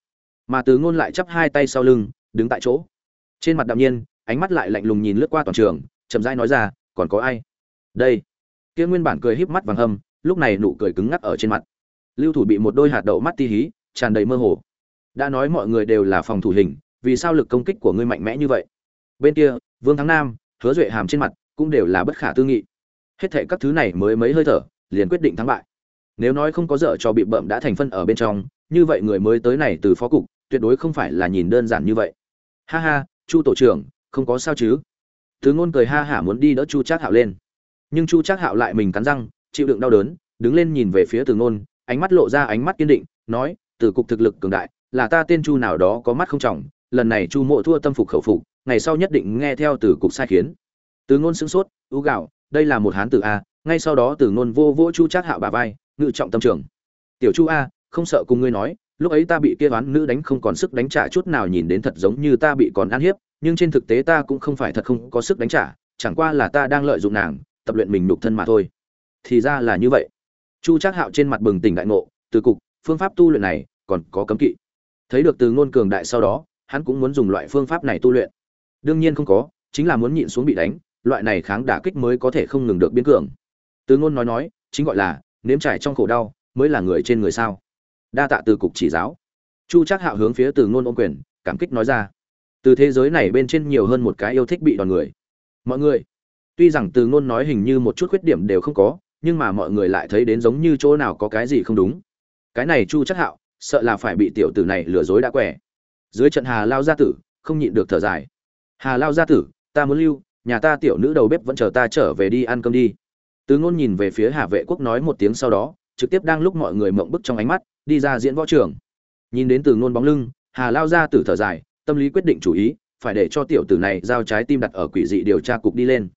Mà từ ngôn lại chắp hai tay sau lưng, đứng tại chỗ. Trên mặt đạm nhiên, ánh mắt lại lạnh lùng nhìn lướt qua toàn trường, chậm rãi nói ra, còn có ai? Đây. Kia nguyên bản cười híp mắt vàng hâm, lúc này nụ cười cứng ngắc ở trên mặt. Lưu thủ bị một đôi hạt đậu mắt ti hí, tràn đầy mơ hồ. Đã nói mọi người đều là phòng thủ hình, vì sao lực công kích của ngươi mạnh mẽ như vậy? Bên kia vương thắng nam, hứa duệ hàm trên mặt cũng đều là bất khả tư nghị. Hết thệ các thứ này mới mấy hơi thở, liền quyết định thắng bại. Nếu nói không có dở cho bị bợm đã thành phân ở bên trong, như vậy người mới tới này từ phó cục, tuyệt đối không phải là nhìn đơn giản như vậy. Ha ha, chu tổ trưởng, không có sao chứ? Thứ ngôn cười ha hả muốn đi đỡ chu trác hạo lên. Nhưng chu trác hạo lại mình cắn răng, chịu đựng đau đớn, đứng lên nhìn về phía từ ngôn, ánh mắt lộ ra ánh mắt kiên định, nói, từ cục thực lực cường đại, là ta tên chu nào đó có mắt không trọng, lần này chu mộ thua tâm phục khẩu phục ngày sau nhất định nghe theo từ cục sai khiến. Từ ngôn sững sốt, ú gạo đây là một hán tử a, ngay sau đó từ ngôn vô vỗ chu trác hạo bà vai, ngự trọng tâm trường. Tiểu chu a, không sợ cùng ngươi nói, lúc ấy ta bị kia đoán nữ đánh không còn sức đánh trả chút nào nhìn đến thật giống như ta bị còn ăn hiếp, nhưng trên thực tế ta cũng không phải thật không có sức đánh trả, chẳng qua là ta đang lợi dụng nàng, tập luyện mình nhục thân mà thôi. Thì ra là như vậy. Chu trác hạo trên mặt bừng tỉnh đại ngộ, từ cục, phương pháp tu luyện này còn có cấm kỵ. Thấy được từ ngôn cường đại sau đó, hắn cũng muốn dùng loại phương pháp này tu luyện đương nhiên không có, chính là muốn nhịn xuống bị đánh, loại này kháng đả kích mới có thể không ngừng được biến cường. Từ ngôn nói nói, chính gọi là, nếm trải trong khổ đau, mới là người trên người sao. Đa tạ từ cục chỉ giáo. Chu trác hạo hướng phía từ ngôn ôm quyền, cảm kích nói ra. Từ thế giới này bên trên nhiều hơn một cái yêu thích bị đòn người. Mọi người, tuy rằng từ ngôn nói hình như một chút khuyết điểm đều không có, nhưng mà mọi người lại thấy đến giống như chỗ nào có cái gì không đúng. Cái này chu trác hạo, sợ là phải bị tiểu tử này lừa dối đã quẻ. Dưới trận hà lao gia tử, không nhịn được thở dài hà lao gia tử, ta muốn lưu, nhà ta tiểu nữ đầu bếp vẫn chờ ta trở về đi ăn cơm đi. Tứ ngôn nhìn về phía hà vệ quốc nói một tiếng sau đó, trực tiếp đang lúc mọi người mộng bức trong ánh mắt, đi ra diễn võ trường. Nhìn đến từ ngôn bóng lưng, hà lao gia tử thở dài, tâm lý quyết định chủ ý, phải để cho tiểu tử này giao trái tim đặt ở quỷ dị điều tra cục đi lên.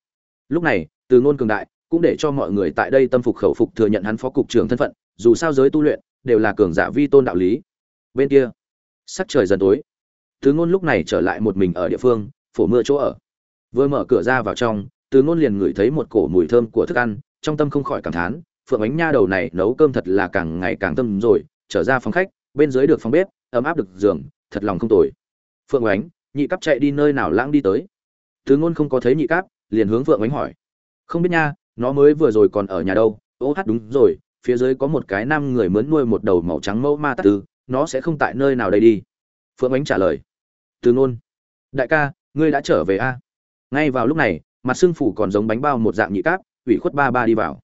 Lúc này, từ ngôn cường đại, cũng để cho mọi người tại đây tâm phục khẩu phục thừa nhận hắn phó cục trưởng thân phận, dù sao giới tu luyện, đều là cường giả vi tôn đạo lý. Bên kia, sắc trời dần tối. Từ ngôn lúc này trở lại một mình ở địa phương phổ mưa chỗ ở. Vừa mở cửa ra vào trong, từ ngôn liền ngửi thấy một cổ mùi thơm của thức ăn, trong tâm không khỏi cảm thán, phượng ánh nha đầu này nấu cơm thật là càng ngày càng tâm rồi, trở ra phòng khách, bên dưới được phòng bếp, ấm áp được giường, thật lòng không tồi. Phượng ánh, nhị cắp chạy đi nơi nào lãng đi tới? Từ ngôn không có thấy nhị cấp liền hướng phượng ánh hỏi. Không biết nha, nó mới vừa rồi còn ở nhà đâu? Ô hát đúng rồi, phía dưới có một cái nam người mướn nuôi một đầu màu trắng mẫu ma tắc tư nó sẽ không tại nơi nào đây đi? Phượng ánh trả lời. Từ ngôn, đại ca ngươi đã trở về a? Ngay vào lúc này, mặt xương phủ còn giống bánh bao một dạng nhị cáp, ủy khuất ba ba đi vào.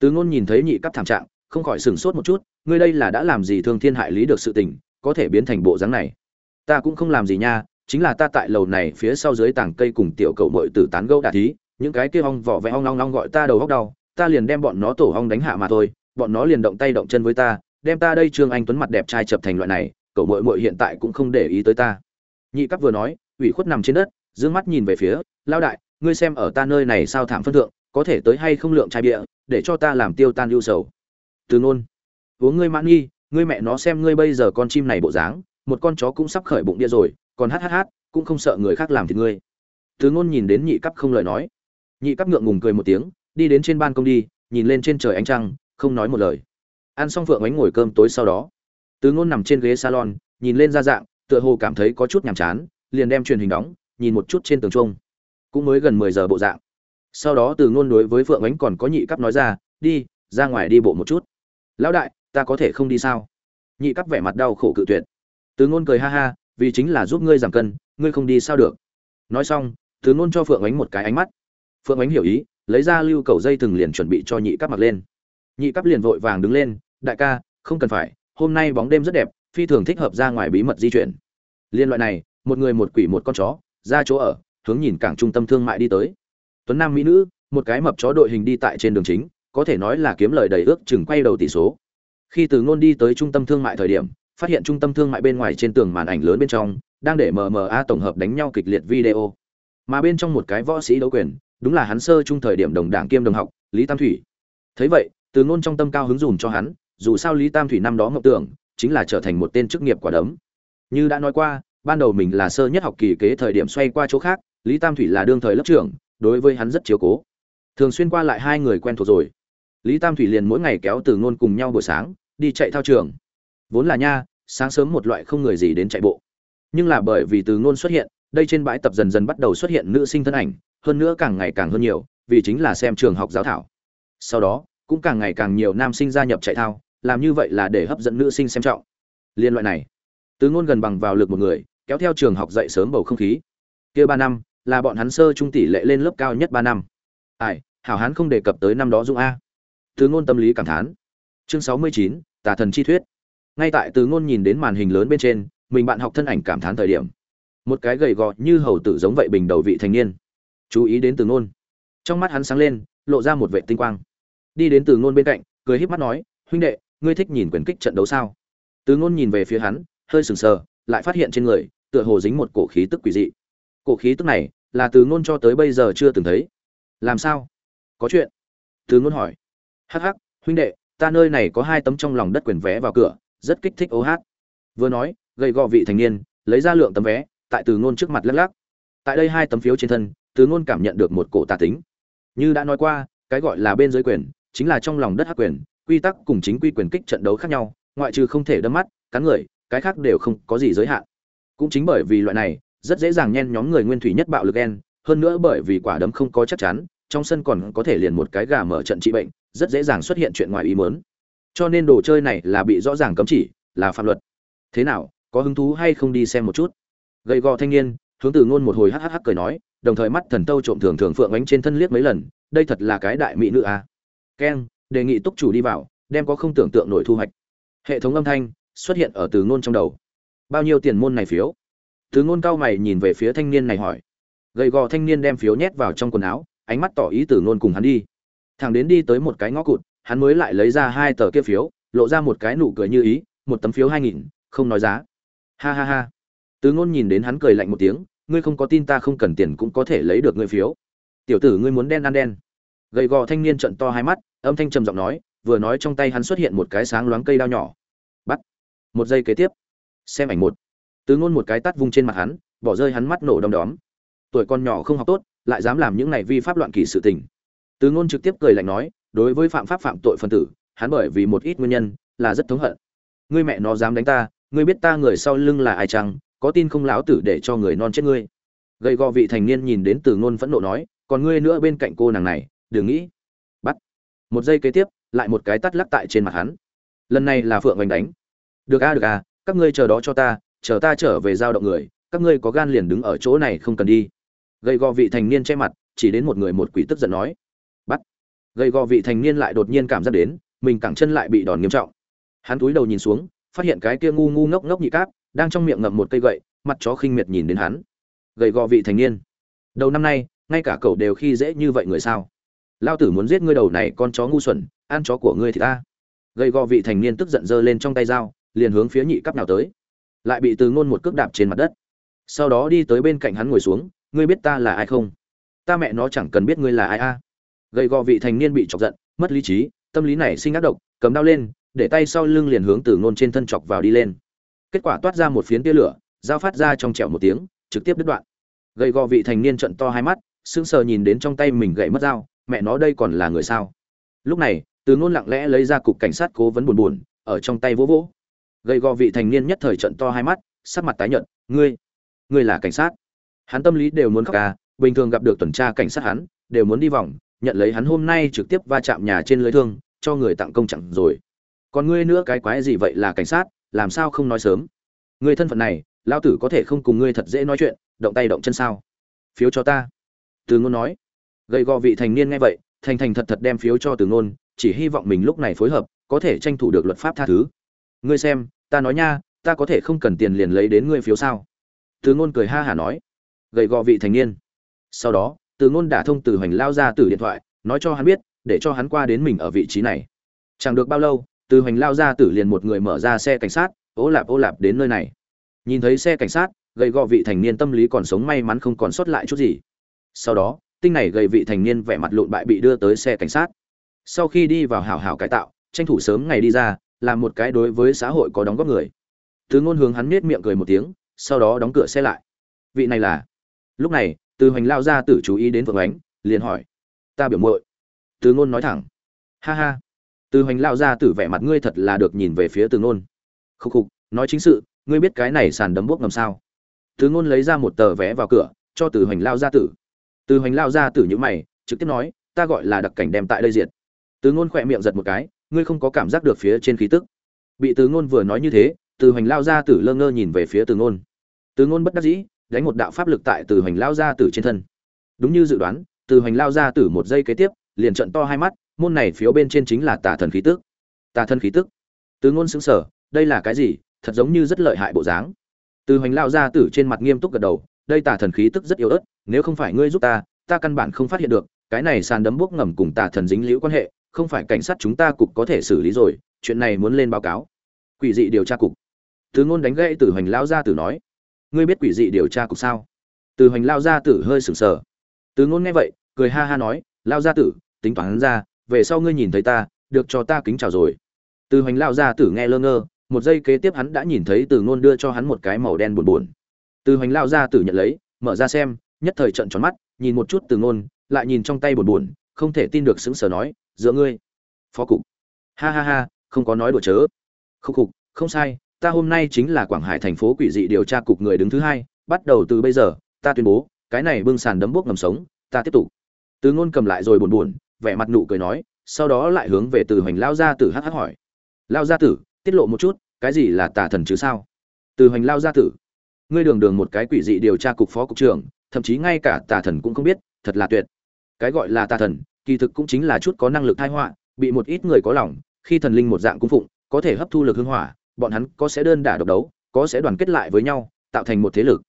Tứ ngôn nhìn thấy nhị cáp thảm trạng, không khỏi sửng sốt một chút, ngươi đây là đã làm gì thương thiên hại lý được sự tình, có thể biến thành bộ dáng này? Ta cũng không làm gì nha, chính là ta tại lầu này phía sau dưới tảng cây cùng tiểu cậu mội tử tán gẫu đả thí, những cái kia ong vỏ vẽ ong long long gọi ta đầu góc đau, ta liền đem bọn nó tổ ong đánh hạ mà thôi, bọn nó liền động tay động chân với ta, đem ta đây trương anh tuấn mặt đẹp trai chập thành loại này, cậu mội mội hiện tại cũng không để ý tới ta. Nhị cấp vừa nói ủy khuất nằm trên đất dương mắt nhìn về phía lao đại ngươi xem ở ta nơi này sao thảm phân thượng có thể tới hay không lượng chai bia để cho ta làm tiêu tan ưu sầu. Từ Nôn, uống ngươi mãn nghi ngươi mẹ nó xem ngươi bây giờ con chim này bộ dáng một con chó cũng sắp khởi bụng bia rồi còn hát hát hát cũng không sợ người khác làm thì ngươi. Từ ngôn nhìn đến nhị cấp không lời nói. Nhị cấp ngượng ngùng cười một tiếng đi đến trên ban công đi nhìn lên trên trời ánh trăng không nói một lời. Ăn xong phượng ánh ngồi cơm tối sau đó từ ngôn nằm trên ghế salon nhìn lên ra dạng tựa hồ cảm thấy có chút nhàm chán liền đem truyền hình đóng, nhìn một chút trên tường trung cũng mới gần mười giờ bộ dạng. Sau đó từ ngôn đối với phượng ánh còn có nhị cấp nói ra, đi, ra ngoài đi bộ một chút. Lão đại, ta có thể không đi sao? Nhị cấp vẻ mặt đau khổ cự tuyệt. Từ ngôn cười ha ha, vì chính là giúp ngươi giảm cân, ngươi không đi sao được. Nói xong, từ ngôn cho phượng ánh một cái ánh mắt. Phượng ánh hiểu ý, lấy ra lưu cầu dây thừng liền chuẩn bị cho nhị cấp mặc lên. Nhị cấp liền vội vàng đứng lên, đại ca, không cần phải, hôm nay bóng đêm rất đẹp, phi thường thích hợp ra ngoài bí mật di chuyển. Liên loại này một người một quỷ một con chó, ra chỗ ở, hướng nhìn cảng trung tâm thương mại đi tới. Tuấn nam mỹ nữ, một cái mập chó đội hình đi tại trên đường chính, có thể nói là kiếm lời đầy ước chừng quay đầu tỷ số. Khi từ ngôn đi tới trung tâm thương mại thời điểm, phát hiện trung tâm thương mại bên ngoài trên tường màn ảnh lớn bên trong, đang để mma tổng hợp đánh nhau kịch liệt video. Mà bên trong một cái võ sĩ đấu quyền, đúng là hắn sơ trung thời điểm đồng đảng kiêm đồng học, lý tam thủy. Thấy vậy, từ ngôn trong tâm cao hứng dùm cho hắn, dù sao lý tam thủy năm đó ngọc tưởng, chính là trở thành một tên chức nghiệp quả đấm. Như đã nói qua ban đầu mình là sơ nhất học kỳ kế thời điểm xoay qua chỗ khác, lý tam thủy là đương thời lớp trưởng, đối với hắn rất chiếu cố. Thường xuyên qua lại hai người quen thuộc rồi. Lý tam thủy liền mỗi ngày kéo từ ngôn cùng nhau buổi sáng, đi chạy thao trường. Vốn là nha, sáng sớm một loại không người gì đến chạy bộ. Nhưng là bởi vì từ ngôn xuất hiện, đây trên bãi tập dần dần bắt đầu xuất hiện nữ sinh thân ảnh, hơn nữa càng ngày càng hơn nhiều, vì chính là xem trường học giáo thảo. Sau đó, cũng càng ngày càng nhiều nam sinh gia nhập chạy thao, làm như vậy là để hấp dẫn nữ sinh xem trọng. Liên loại này, từ ngôn gần bằng vào lực một người kéo theo trường học dậy sớm bầu không khí. Kia ba năm, là bọn hắn sơ trung tỷ lệ lên lớp cao nhất ba năm. Ai, hảo hán không đề cập tới năm đó dung a. Từ ngôn tâm lý cảm thán. Chương sáu mươi chín, tà thần chi thuyết. Ngay tại từ ngôn nhìn đến màn hình lớn bên trên, mình bạn học thân ảnh cảm thán thời điểm. Một cái gầy gò như hầu tử giống vậy bình đầu vị thành niên. Chú ý đến từ ngôn. Trong mắt hắn sáng lên, lộ ra một vệ tinh quang. Đi đến từ ngôn bên cạnh, cười híp mắt nói, huynh đệ, ngươi thích nhìn quyền kích trận đấu sao? Từ ngôn nhìn về phía hắn, hơi sừng sờ, lại phát hiện trên người tựa hồ dính một cổ khí tức quỷ dị. Cổ khí tức này là từ ngôn cho tới bây giờ chưa từng thấy. Làm sao? Có chuyện? Từ ngôn hỏi. Hắc hắc, huynh đệ, ta nơi này có hai tấm trong lòng đất quyền vé vào cửa, rất kích thích ô hát. Vừa nói, gầy gò vị thành niên lấy ra lượng tấm vé, tại từ ngôn trước mặt lắc lắc. Tại đây hai tấm phiếu trên thân, từ ngôn cảm nhận được một cổ tà tính. Như đã nói qua, cái gọi là bên dưới quyền, chính là trong lòng đất hắc quyền, quy tắc cùng chính quy quyền kích trận đấu khác nhau, ngoại trừ không thể đâm mắt, cắn người, cái khác đều không có gì giới hạn cũng chính bởi vì loại này, rất dễ dàng nhen nhóm người nguyên thủy nhất bạo lực en hơn nữa bởi vì quả đấm không có chắc chắn, trong sân còn có thể liền một cái gà mở trận trị bệnh, rất dễ dàng xuất hiện chuyện ngoài ý muốn. Cho nên đồ chơi này là bị rõ ràng cấm chỉ, là phạm luật. Thế nào, có hứng thú hay không đi xem một chút? Gầy gò thanh niên, hướng từ ngôn một hồi hắc cười nói, đồng thời mắt thần tâu trộm thường thường phượng ánh trên thân liếc mấy lần, đây thật là cái đại mỹ nữ à. keng, đề nghị túc chủ đi vào, đem có không tưởng tượng nổi thu hoạch. Hệ thống âm thanh xuất hiện ở từ ngôn trong đầu bao nhiêu tiền môn này phiếu? Từ ngôn cao mày nhìn về phía thanh niên này hỏi. Gầy gò thanh niên đem phiếu nhét vào trong quần áo, ánh mắt tỏ ý từ ngôn cùng hắn đi. Thằng đến đi tới một cái ngõ cụt, hắn mới lại lấy ra hai tờ kia phiếu, lộ ra một cái nụ cười như ý, một tấm phiếu hai nghìn, không nói giá. Ha ha ha. Từ ngôn nhìn đến hắn cười lạnh một tiếng, ngươi không có tin ta không cần tiền cũng có thể lấy được ngươi phiếu. Tiểu tử ngươi muốn đen ăn đen. Gầy gò thanh niên trận to hai mắt, âm thanh trầm giọng nói, vừa nói trong tay hắn xuất hiện một cái sáng loáng cây đao nhỏ. Bắt. Một giây kế tiếp xem ảnh một. Từ ngôn một cái tát vung trên mặt hắn, bỏ rơi hắn mắt nổ đom đóm. Tuổi con nhỏ không học tốt, lại dám làm những này vi pháp loạn kỳ sự tình. Từ ngôn trực tiếp cười lạnh nói, đối với phạm pháp phạm tội phân tử, hắn bởi vì một ít nguyên nhân, là rất thống hận. Ngươi mẹ nó dám đánh ta, ngươi biết ta người sau lưng là ai chăng, có tin không lão tử để cho người non chết ngươi. Gầy gò vị thành niên nhìn đến từ ngôn phẫn nộ nói, còn ngươi nữa bên cạnh cô nàng này, đừng nghĩ. Bắt. Một giây kế tiếp, lại một cái tắt lắc tại trên mặt hắn. Lần này là phượng oanh đánh. Được a được a các ngươi chờ đó cho ta, chờ ta trở về giao động người, các ngươi có gan liền đứng ở chỗ này không cần đi. Gầy gò vị thành niên che mặt, chỉ đến một người một quỷ tức giận nói. Bắt. Gầy gò vị thành niên lại đột nhiên cảm giác đến, mình cẳng chân lại bị đòn nghiêm trọng. Hắn túi đầu nhìn xuống, phát hiện cái kia ngu ngu ngốc ngốc nhị cáp, đang trong miệng ngậm một cây gậy, mặt chó khinh miệt nhìn đến hắn. Gầy gò vị thành niên. Đầu năm nay, ngay cả cậu đều khi dễ như vậy người sao? Lao tử muốn giết ngươi đầu này con chó ngu xuẩn, ăn chó của ngươi thì ta. Gầy gò vị thành niên tức giận giơ lên trong tay dao liền hướng phía nhị cấp nào tới. Lại bị từ ngôn một cước đạp trên mặt đất. Sau đó đi tới bên cạnh hắn ngồi xuống, ngươi biết ta là ai không? Ta mẹ nó chẳng cần biết ngươi là ai a. Gầy gò vị thành niên bị chọc giận, mất lý trí, tâm lý này sinh ác độc, cầm đao lên, để tay sau lưng liền hướng từ ngôn trên thân chọc vào đi lên. Kết quả toát ra một phiến tia lửa dao phát ra trong trẹo một tiếng, trực tiếp đứt đoạn. Gầy gò vị thành niên trận to hai mắt, sững sờ nhìn đến trong tay mình gậy mất dao, mẹ nó đây còn là người sao? Lúc này, từ ngôn lặng lẽ lấy ra cục cảnh sát cố vấn buồn buồn, ở trong tay vỗ vỗ gây gò vị thành niên nhất thời trận to hai mắt, sắc mặt tái nhợt, ngươi ngươi là cảnh sát? Hắn tâm lý đều muốn khóc ca bình thường gặp được tuần tra cảnh sát hắn, đều muốn đi vòng, nhận lấy hắn hôm nay trực tiếp va chạm nhà trên lưới thương, cho người tặng công chẳng rồi. Còn ngươi nữa cái quái gì vậy là cảnh sát, làm sao không nói sớm? Ngươi thân phận này lao tử có thể không cùng ngươi thật dễ nói chuyện, động tay động chân sao? Phiếu cho ta. Từ ngôn nói. Gầy gò vị thành niên nghe vậy, thành thành thật thật đem phiếu cho từ ngôn, chỉ hy vọng mình lúc này phối hợp, có thể tranh thủ được luật pháp tha thứ. Ngươi xem ta nói nha, ta có thể không cần tiền liền lấy đến ngươi phiếu sao? Từ ngôn cười ha hả nói. Gầy gò vị thành niên. Sau đó, từ ngôn đả thông từ hoành lao ra từ điện thoại, nói cho hắn biết, để cho hắn qua đến mình ở vị trí này. Chẳng được bao lâu, từ hoành lao ra tử liền một người mở ra xe cảnh sát, ố lạp ô lạp đến nơi này. Nhìn thấy xe cảnh sát, gầy gò vị thành niên tâm lý còn sống may mắn không còn sót lại chút gì. Sau đó, tinh này gầy vị thành niên vẻ mặt lộn bại bị đưa tới xe cảnh sát. Sau khi đi vào hảo hảo cải tạo, tranh thủ sớm ngày đi ra là một cái đối với xã hội có đóng góp người. Từ ngôn hướng hắn nết miệng cười một tiếng, sau đó đóng cửa xe lại. Vị này là? Lúc này, từ hoành lao ra tử chú ý đến vượng ánh, liền hỏi. Ta biểu muội. Từ ngôn nói thẳng. Ha ha. Từ hoành lao ra tử vẻ mặt ngươi thật là được nhìn về phía từ ngôn. Khúc khục, nói chính sự, ngươi biết cái này sàn đấm bốc ngầm sao? Từ ngôn lấy ra một tờ vé vào cửa, cho từ hoành lao ra tử. Từ hoành lao ra tử nhữ mày, trực tiếp nói, ta gọi là đặc cảnh đem tại đây diệt. Từ ngôn khỏe miệng giật một cái ngươi không có cảm giác được phía trên khí tức. Bị từ ngôn vừa nói như thế, từ hoành lao ra tử lơ ngơ nhìn về phía từ ngôn. Từ ngôn bất đắc dĩ, đánh một đạo pháp lực tại từ hoành lao ra tử trên thân. Đúng như dự đoán, từ hoành lao ra tử một giây kế tiếp, liền trận to hai mắt, môn này phiếu bên trên chính là tà thần khí tức. Tà thần khí tức. Từ ngôn xứng sở đây là cái gì? Thật giống như rất lợi hại bộ dáng. Từ hoành lao ra tử trên mặt nghiêm túc gật đầu, đây tà thần khí tức rất yếu ớt, nếu không phải ngươi giúp ta ta căn bản không phát hiện được, cái này sàn đấm bốc ngầm cùng tà thần dính liễu quan hệ không phải cảnh sát chúng ta cục có thể xử lý rồi, chuyện này muốn lên báo cáo. Quỷ dị điều tra cục. Từ ngôn đánh gãy từ hoành lao Gia tử nói. Ngươi biết quỷ dị điều tra cục sao? Từ hoành lao Gia tử hơi sừng sờ. Từ ngôn nghe vậy, cười ha ha nói, lao Gia tử, tính toán ra, về sau ngươi nhìn thấy ta, được cho ta kính chào rồi. Từ hoành lao Gia tử nghe lơ ngơ, một giây kế tiếp hắn đã nhìn thấy từ ngôn đưa cho hắn một cái màu đen buồn buồn. Từ hoành lao Gia tử nhận lấy, mở ra xem, nhất thời trận tròn mắt, nhìn một chút từ ngôn, lại nhìn trong tay buồn buồn, không thể tin được sững sờ nói giữa ngươi. Phó cục. Ha ha ha, không có nói đùa chớ. Khúc cục không sai, ta hôm nay chính là quảng hải thành phố quỷ dị điều tra cục người đứng thứ hai, bắt đầu từ bây giờ, ta tuyên bố, cái này bưng sàn đấm bốc ngầm sống, ta tiếp tục. Từ ngôn cầm lại rồi buồn buồn, vẻ mặt nụ cười nói, sau đó lại hướng về từ hoành lao gia tử hắc hắc hỏi. Lao gia tử, tiết lộ một chút, cái gì là tà thần chứ sao? Từ hoành lao gia tử, ngươi đường đường một cái quỷ dị điều tra cục phó cục trưởng, thậm chí ngay cả tà thần cũng không biết, thật là tuyệt. Cái gọi là tà thần kỳ thực cũng chính là chút có năng lực thai họa, bị một ít người có lòng, khi thần linh một dạng cung phụng, có thể hấp thu lực hương hỏa, bọn hắn có sẽ đơn đả độc đấu, có sẽ đoàn kết lại với nhau, tạo thành một thế lực.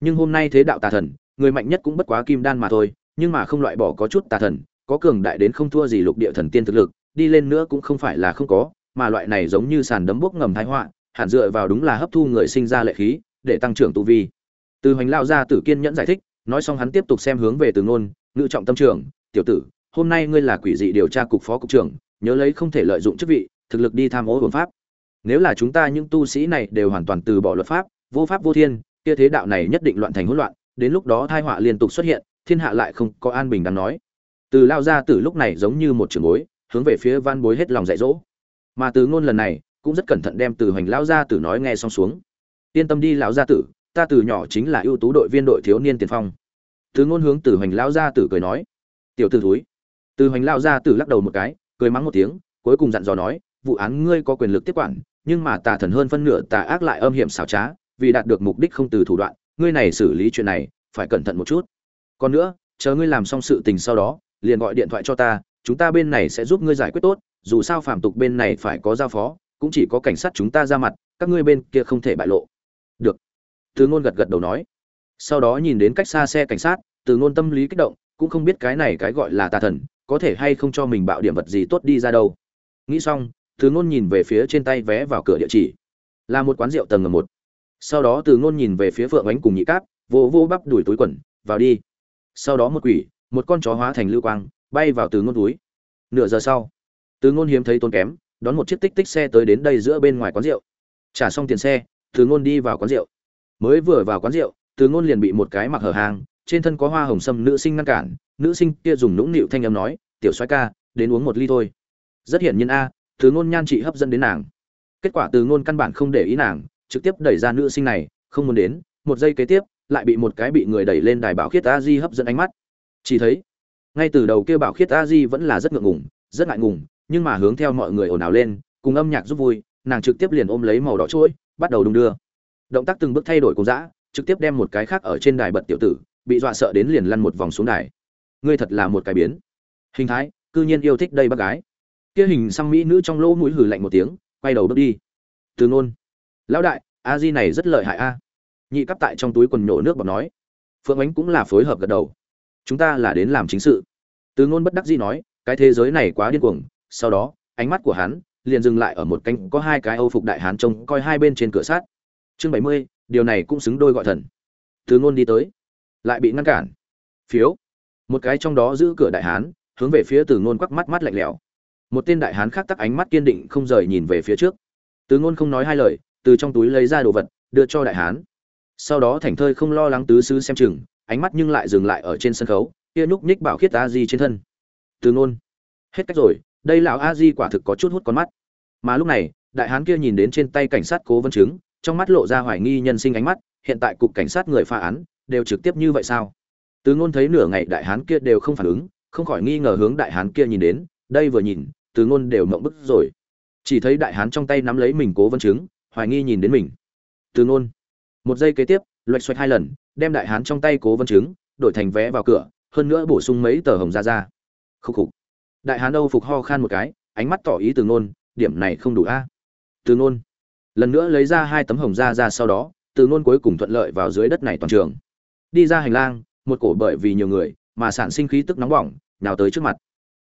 Nhưng hôm nay thế đạo tà thần, người mạnh nhất cũng bất quá kim đan mà thôi, nhưng mà không loại bỏ có chút tà thần, có cường đại đến không thua gì lục địa thần tiên thực lực, đi lên nữa cũng không phải là không có, mà loại này giống như sàn đấm bốc ngầm thái họa, hẳn dựa vào đúng là hấp thu người sinh ra lệ khí, để tăng trưởng tu vi. Từ hoành lao ra tử kiên nhẫn giải thích, nói xong hắn tiếp tục xem hướng về từ ngôn, ngự trọng tâm trưởng tiểu tử hôm nay ngươi là quỷ dị điều tra cục phó cục trưởng, nhớ lấy không thể lợi dụng chức vị, thực lực đi tham ô luật pháp. Nếu là chúng ta những tu sĩ này đều hoàn toàn từ bỏ luật pháp, vô pháp vô thiên, kia thế đạo này nhất định loạn thành hỗn loạn, đến lúc đó tai họa liên tục xuất hiện, thiên hạ lại không có an bình đáng nói. Từ lao ra từ lúc này giống như một trường bối, hướng về phía van bối hết lòng dạy dỗ. Mà từ ngôn lần này, cũng rất cẩn thận đem từ hoành lao ra tử nói nghe xong xuống. Yên tâm đi lão gia tử, ta từ nhỏ chính là ưu tú đội viên đội thiếu niên tiền phong. Từ ngôn hướng từ hoành lao gia tử cười nói, tiểu tử thúi từ hoành lao ra tử lắc đầu một cái, cười mắng một tiếng, cuối cùng dặn dò nói, vụ án ngươi có quyền lực tiếp quản, nhưng mà tà thần hơn phân nửa tà ác lại âm hiểm xảo trá, vì đạt được mục đích không từ thủ đoạn, ngươi này xử lý chuyện này, phải cẩn thận một chút. Còn nữa, chờ ngươi làm xong sự tình sau đó, liền gọi điện thoại cho ta, chúng ta bên này sẽ giúp ngươi giải quyết tốt, dù sao phạm tục bên này phải có giao phó, cũng chỉ có cảnh sát chúng ta ra mặt, các ngươi bên kia không thể bại lộ. Được. Từ ngôn gật gật đầu nói. Sau đó nhìn đến cách xa xe cảnh sát, từ ngôn tâm lý kích động, cũng không biết cái này cái gọi là tà thần có thể hay không cho mình bạo điểm vật gì tốt đi ra đâu. Nghĩ xong, từ ngôn nhìn về phía trên tay vé vào cửa địa chỉ. Là một quán rượu tầng ngầm một. Sau đó từ ngôn nhìn về phía phượng ánh cùng nhị cáp vô vô bắp đuổi túi quần, vào đi. Sau đó một quỷ, một con chó hóa thành lưu quang, bay vào từ ngôn túi. Nửa giờ sau, từ ngôn hiếm thấy tốn kém, đón một chiếc tích tích xe tới đến đây giữa bên ngoài quán rượu. Trả xong tiền xe, từ ngôn đi vào quán rượu. Mới vừa vào quán rượu, từ ngôn liền bị một cái mặc hở hàng trên thân có hoa hồng sâm nữ sinh ngăn cản nữ sinh kia dùng nũng nịu thanh âm nói, tiểu soái ca, đến uống một ly thôi. Rất hiển nhiên a, từ ngôn nhan chị hấp dẫn đến nàng. Kết quả từ ngôn căn bản không để ý nàng, trực tiếp đẩy ra nữ sinh này, không muốn đến, một giây kế tiếp, lại bị một cái bị người đẩy lên đài bảo khiết a di hấp dẫn ánh mắt. Chỉ thấy, ngay từ đầu kêu bảo khiết a di vẫn là rất ngượng ngùng, rất ngại ngùng, nhưng mà hướng theo mọi người ồn ào lên, cùng âm nhạc giúp vui, nàng trực tiếp liền ôm lấy màu đỏ chuỗi, bắt đầu đung đưa. Động tác từng bước thay đổi cùng dã, trực tiếp đem một cái khác ở trên đài bật tiểu tử, bị dọa sợ đến liền lăn một vòng xuống đài ngươi thật là một cái biến. Hình thái, cư nhiên yêu thích đây bác gái. Kia hình xăm mỹ nữ trong lỗ mũi hừ lạnh một tiếng, quay đầu bước đi. Từ nôn lão đại, a di này rất lợi hại a. Nhị cắp tại trong túi quần nhổ nước bọt nói. Phượng ánh cũng là phối hợp gật đầu. Chúng ta là đến làm chính sự. Từ ngôn bất đắc dĩ nói, cái thế giới này quá điên cuồng. Sau đó, ánh mắt của hắn liền dừng lại ở một cánh, có hai cái âu phục đại hán trông coi hai bên trên cửa sát chương bảy mươi, điều này cũng xứng đôi gọi thần. Từ ngôn đi tới. Lại bị ngăn cản. Phiếu một cái trong đó giữ cửa đại hán, hướng về phía từ ngôn quắc mắt mắt lạnh lẽo. Một tên đại hán khác tắc ánh mắt kiên định không rời nhìn về phía trước. Từ ngôn không nói hai lời, từ trong túi lấy ra đồ vật, đưa cho đại hán. Sau đó thành thơi không lo lắng tứ sứ xem chừng, ánh mắt nhưng lại dừng lại ở trên sân khấu, kia nhúc nhích bảo khiết a di trên thân. Từ ngôn, hết cách rồi, đây lão a di quả thực có chút hút con mắt. Mà lúc này, đại hán kia nhìn đến trên tay cảnh sát cố vấn chứng, trong mắt lộ ra hoài nghi nhân sinh ánh mắt, hiện tại cục cảnh sát người phá án, đều trực tiếp như vậy sao? Từ ngôn thấy nửa ngày đại hán kia đều không phản ứng, không khỏi nghi ngờ hướng đại hán kia nhìn đến, đây vừa nhìn, từ ngôn đều mộng bức rồi. Chỉ thấy đại hán trong tay nắm lấy mình cố vấn chứng, hoài nghi nhìn đến mình. Từ ngôn, một giây kế tiếp, loạch xoạch hai lần, đem đại hán trong tay cố vấn chứng, đổi thành vé vào cửa, hơn nữa bổ sung mấy tờ hồng ra ra. Khúc khục. Đại hán âu phục ho khan một cái, ánh mắt tỏ ý từ ngôn, điểm này không đủ a. Từ ngôn, lần nữa lấy ra hai tấm hồng ra ra sau đó, từ ngôn cuối cùng thuận lợi vào dưới đất này toàn trường. Đi ra hành lang một cổ bởi vì nhiều người mà sản sinh khí tức nóng bỏng nào tới trước mặt.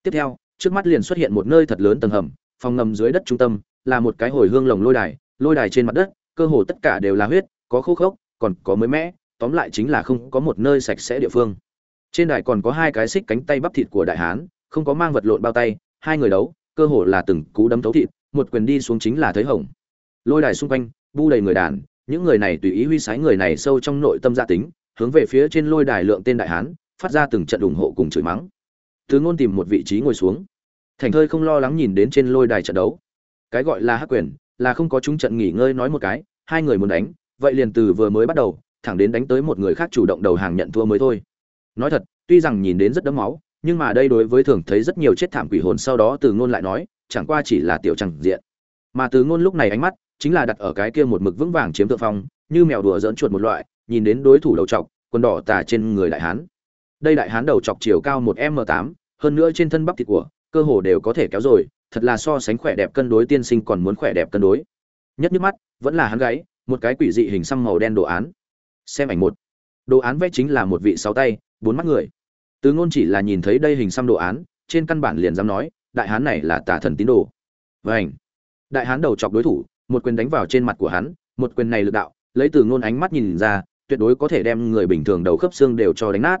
Tiếp theo, trước mắt liền xuất hiện một nơi thật lớn tầng hầm, phòng ngầm dưới đất trung tâm là một cái hồi hương lồng lôi đài lôi đài trên mặt đất, cơ hồ tất cả đều là huyết, có khô khốc, còn có mới mẽ tóm lại chính là không có một nơi sạch sẽ địa phương. Trên đài còn có hai cái xích cánh tay bắp thịt của đại hán, không có mang vật lộn bao tay, hai người đấu, cơ hồ là từng cú đấm thấu thịt, một quyền đi xuống chính là thấy hỏng lôi đài xung quanh, bu đầy người đàn, những người này tùy ý huy sái người này sâu trong nội tâm gia tính hướng về phía trên lôi đài lượng tên đại hán, phát ra từng trận ủng hộ cùng chửi mắng. Thứ ngôn tìm một vị trí ngồi xuống. Thành thơi không lo lắng nhìn đến trên lôi đài trận đấu. Cái gọi là hắc quyền, là không có chúng trận nghỉ ngơi nói một cái, hai người muốn đánh, vậy liền từ vừa mới bắt đầu, thẳng đến đánh tới một người khác chủ động đầu hàng nhận thua mới thôi. Nói thật, tuy rằng nhìn đến rất đẫm máu, nhưng mà đây đối với thường thấy rất nhiều chết thảm quỷ hồn sau đó từ ngôn lại nói, chẳng qua chỉ là tiểu chẳng diện. Mà từ ngôn lúc này ánh mắt, chính là đặt ở cái kia một mực vững vàng chiếm thượng phong, như mèo đùa dỡn chuột một loại nhìn đến đối thủ đầu trọc quần đỏ tà trên người đại hán. Đây đại hán đầu chọc chiều cao một m tám, hơn nữa trên thân bắp thịt của, cơ hồ đều có thể kéo rồi, thật là so sánh khỏe đẹp cân đối tiên sinh còn muốn khỏe đẹp cân đối. Nhất nhức mắt, vẫn là hắn gáy một cái quỷ dị hình xăm màu đen đồ án. Xem ảnh một. Đồ án vẽ chính là một vị sáu tay, bốn mắt người. Từ ngôn chỉ là nhìn thấy đây hình xăm đồ án, trên căn bản liền dám nói, đại hán này là tà thần tín đồ. Vành. đại hán đầu chọc đối thủ, một quyền đánh vào trên mặt của hắn, một quyền này lực đạo, lấy từ ngôn ánh mắt nhìn ra tuyệt đối có thể đem người bình thường đầu khớp xương đều cho đánh nát.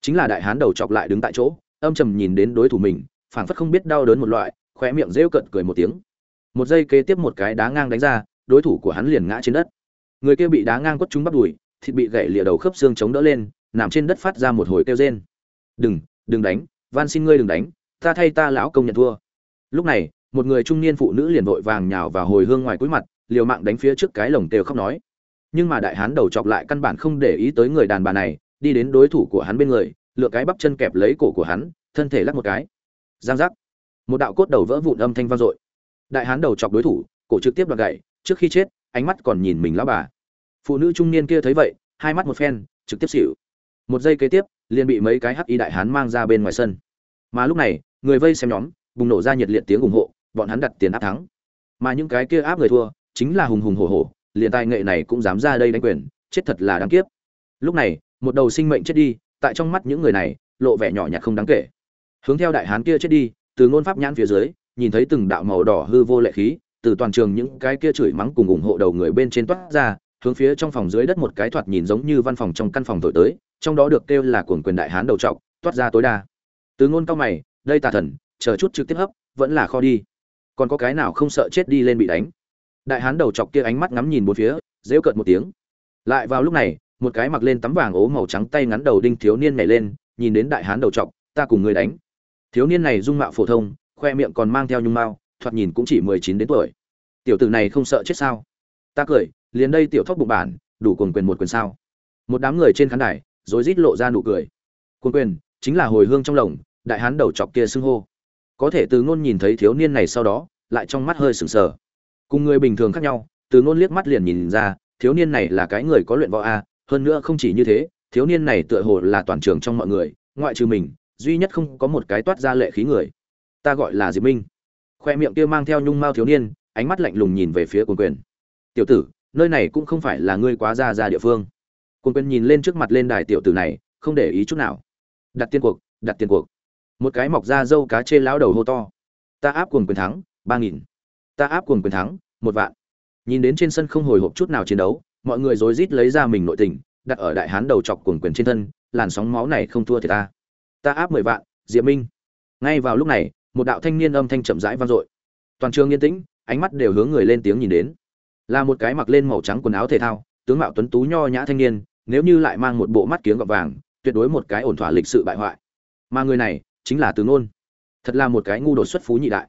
Chính là đại hán đầu chọc lại đứng tại chỗ, âm trầm nhìn đến đối thủ mình, phảng phất không biết đau đớn một loại, khóe miệng rêu cận cười một tiếng. Một giây kế tiếp một cái đá ngang đánh ra, đối thủ của hắn liền ngã trên đất. Người kia bị đá ngang quất trúng bắt đùi, thịt bị gãy lìa đầu khớp xương chống đỡ lên, nằm trên đất phát ra một hồi kêu rên. Đừng đừng đánh, van xin ngươi đừng đánh, ta thay ta lão công nhận thua. Lúc này, một người trung niên phụ nữ liền vội vàng nhào vào hồi hương ngoài cuối mặt, liều mạng đánh phía trước cái lồng tều khóc nói nhưng mà đại hán đầu chọc lại căn bản không để ý tới người đàn bà này, đi đến đối thủ của hắn bên người, lựa cái bắp chân kẹp lấy cổ của hắn, thân thể lắc một cái. Giang giác. Một đạo cốt đầu vỡ vụn âm thanh vang dội. Đại hán đầu chọc đối thủ, cổ trực tiếp đoạt gậy, trước khi chết, ánh mắt còn nhìn mình lão bà. Phụ nữ trung niên kia thấy vậy, hai mắt một phen, trực tiếp xỉu. Một giây kế tiếp, liền bị mấy cái hắc y đại hán mang ra bên ngoài sân. Mà lúc này, người vây xem nhóm, bùng nổ ra nhiệt liệt tiếng ủng hộ, bọn hắn đặt tiền áp thắng. Mà những cái kia áp người thua, chính là hùng hùng hổ hổ liền tài nghệ này cũng dám ra đây đánh quyền, chết thật là đáng kiếp. Lúc này, một đầu sinh mệnh chết đi, tại trong mắt những người này, lộ vẻ nhỏ nhặt không đáng kể. Hướng theo đại hán kia chết đi, từ ngôn pháp nhãn phía dưới, nhìn thấy từng đạo màu đỏ hư vô lệ khí, từ toàn trường những cái kia chửi mắng cùng ủng hộ đầu người bên trên toát ra, hướng phía trong phòng dưới đất một cái thoạt nhìn giống như văn phòng trong căn phòng thổi tới, trong đó được kêu là cuồng quyền đại hán đầu trọc, toát ra tối đa. Từ ngôn cao mày, đây tà thần, chờ chút trực tiếp hấp, vẫn là kho đi. Còn có cái nào không sợ chết đi lên bị đánh? Đại hán đầu chọc kia ánh mắt ngắm nhìn bốn phía, rêu cợt một tiếng. Lại vào lúc này, một cái mặc lên tấm vàng ố màu trắng tay ngắn đầu đinh thiếu niên nhảy lên, nhìn đến đại hán đầu chọc, ta cùng người đánh. Thiếu niên này dung mạo phổ thông, khoe miệng còn mang theo nhung mao, thoạt nhìn cũng chỉ mười chín đến tuổi. Tiểu tử này không sợ chết sao? Ta cười, liền đây tiểu thóc bụng bản, đủ cuồng quyền một quyền sao? Một đám người trên khán đài, rối rít lộ ra nụ cười. Cuồng quyền, chính là hồi hương trong lồng, đại hán đầu chọc kia xưng hô. Có thể từ ngôn nhìn thấy thiếu niên này sau đó, lại trong mắt hơi sừng sờ cùng người bình thường khác nhau, từ ngôn liếc mắt liền nhìn ra, thiếu niên này là cái người có luyện võ a, hơn nữa không chỉ như thế, thiếu niên này tựa hồ là toàn trường trong mọi người, ngoại trừ mình, duy nhất không có một cái toát ra lệ khí người. Ta gọi là diệp minh. Khoe miệng kia mang theo nhung mao thiếu niên, ánh mắt lạnh lùng nhìn về phía quân quyền. Tiểu tử, nơi này cũng không phải là ngươi quá ra ra địa phương. Quân quyền nhìn lên trước mặt lên đài tiểu tử này, không để ý chút nào. Đặt tiền cuộc, đặt tiền cuộc. Một cái mọc ra dâu cá chê lão đầu hô to. Ta áp quần quyền thắng, ba nghìn ta áp cuồng quyền thắng, một vạn. Nhìn đến trên sân không hồi hộp chút nào chiến đấu, mọi người rối rít lấy ra mình nội tình, đặt ở đại hán đầu chọc cuồng quyền trên thân, làn sóng máu này không thua thì ta. Ta áp mười vạn, diệp minh. Ngay vào lúc này, một đạo thanh niên âm thanh chậm rãi vang dội. Toàn trường yên tĩnh, ánh mắt đều hướng người lên tiếng nhìn đến. Là một cái mặc lên màu trắng quần áo thể thao, tướng mạo tuấn tú nho nhã thanh niên, nếu như lại mang một bộ mắt kiếng gọt vàng, tuyệt đối một cái ổn thỏa lịch sự bại hoại. Mà người này chính là tướng ngôn. Thật là một cái ngu đột xuất phú nhị đại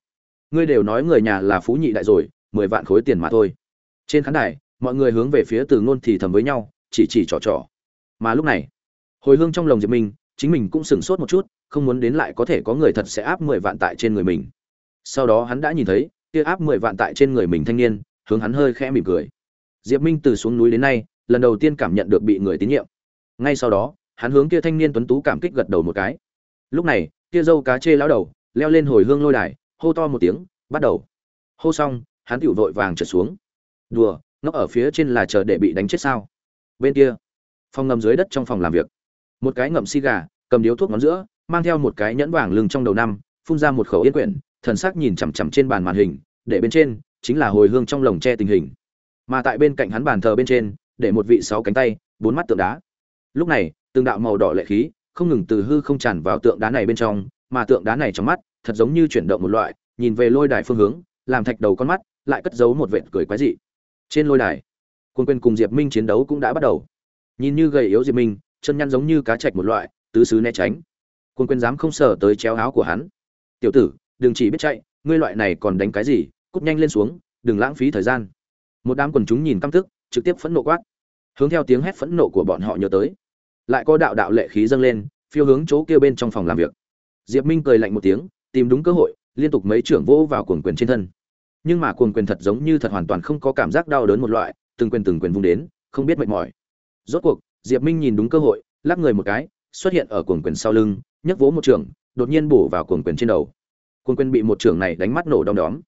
ngươi đều nói người nhà là phú nhị đại rồi, mười vạn khối tiền mà thôi. Trên khán đài, mọi người hướng về phía từ ngôn thì thầm với nhau, chỉ chỉ trò trò. Mà lúc này, hồi hương trong lòng diệp minh, chính mình cũng sửng sốt một chút, không muốn đến lại có thể có người thật sẽ áp mười vạn tại trên người mình. Sau đó hắn đã nhìn thấy, kia áp mười vạn tại trên người mình thanh niên, hướng hắn hơi khẽ mỉm cười. Diệp minh từ xuống núi đến nay, lần đầu tiên cảm nhận được bị người tín nhiệm. Ngay sau đó, hắn hướng kia thanh niên tuấn tú cảm kích gật đầu một cái. Lúc này, kia dâu cá chê lão đầu, leo lên hồi hương lôi đài hô to một tiếng, bắt đầu. Hô xong, hắn tựu vội vàng trượt xuống. Đùa nó ở phía trên là chờ để bị đánh chết sao? Bên kia, phòng ngầm dưới đất trong phòng làm việc. Một cái ngậm xi gà, cầm điếu thuốc ngón giữa, mang theo một cái nhẫn vàng lưng trong đầu năm, phun ra một khẩu yên quyển, thần sắc nhìn chằm chằm trên bàn màn hình, để bên trên chính là hồi hương trong lồng che tình hình. Mà tại bên cạnh hắn bàn thờ bên trên, để một vị sáu cánh tay, bốn mắt tượng đá. Lúc này, từng đạo màu đỏ lệ khí không ngừng từ hư không tràn vào tượng đá này bên trong, mà tượng đá này trong mắt thật giống như chuyển động một loại, nhìn về lôi đài phương hướng, làm thạch đầu con mắt lại cất giấu một vệt cười quái dị. Trên lôi đài, quân quyền cùng diệp minh chiến đấu cũng đã bắt đầu. Nhìn như gầy yếu diệp minh, chân nhăn giống như cá trạch một loại, tứ xứ né tránh. Quân quyền dám không sở tới chéo áo của hắn. Tiểu tử, đừng chỉ biết chạy, ngươi loại này còn đánh cái gì, cút nhanh lên xuống, đừng lãng phí thời gian. Một đám quần chúng nhìn căm tức, trực tiếp phẫn nộ quát. Hướng theo tiếng hét phẫn nộ của bọn họ nhớ tới. Lại có đạo đạo lệ khí dâng lên, phiêu hướng chỗ kia bên trong phòng làm việc. Diệp minh cười lạnh một tiếng tìm đúng cơ hội, liên tục mấy trưởng vỗ vào cuồng quyền trên thân. Nhưng mà cuồng quyền thật giống như thật hoàn toàn không có cảm giác đau đớn một loại, từng quyền từng quyền vung đến, không biết mệt mỏi. Rốt cuộc, diệp minh nhìn đúng cơ hội, lắc người một cái, xuất hiện ở cuồng quyền sau lưng, nhấc vỗ một trưởng, đột nhiên bổ vào cuồng quyền trên đầu. Cuồng quyền bị một trưởng này đánh mắt nổ đom đóm.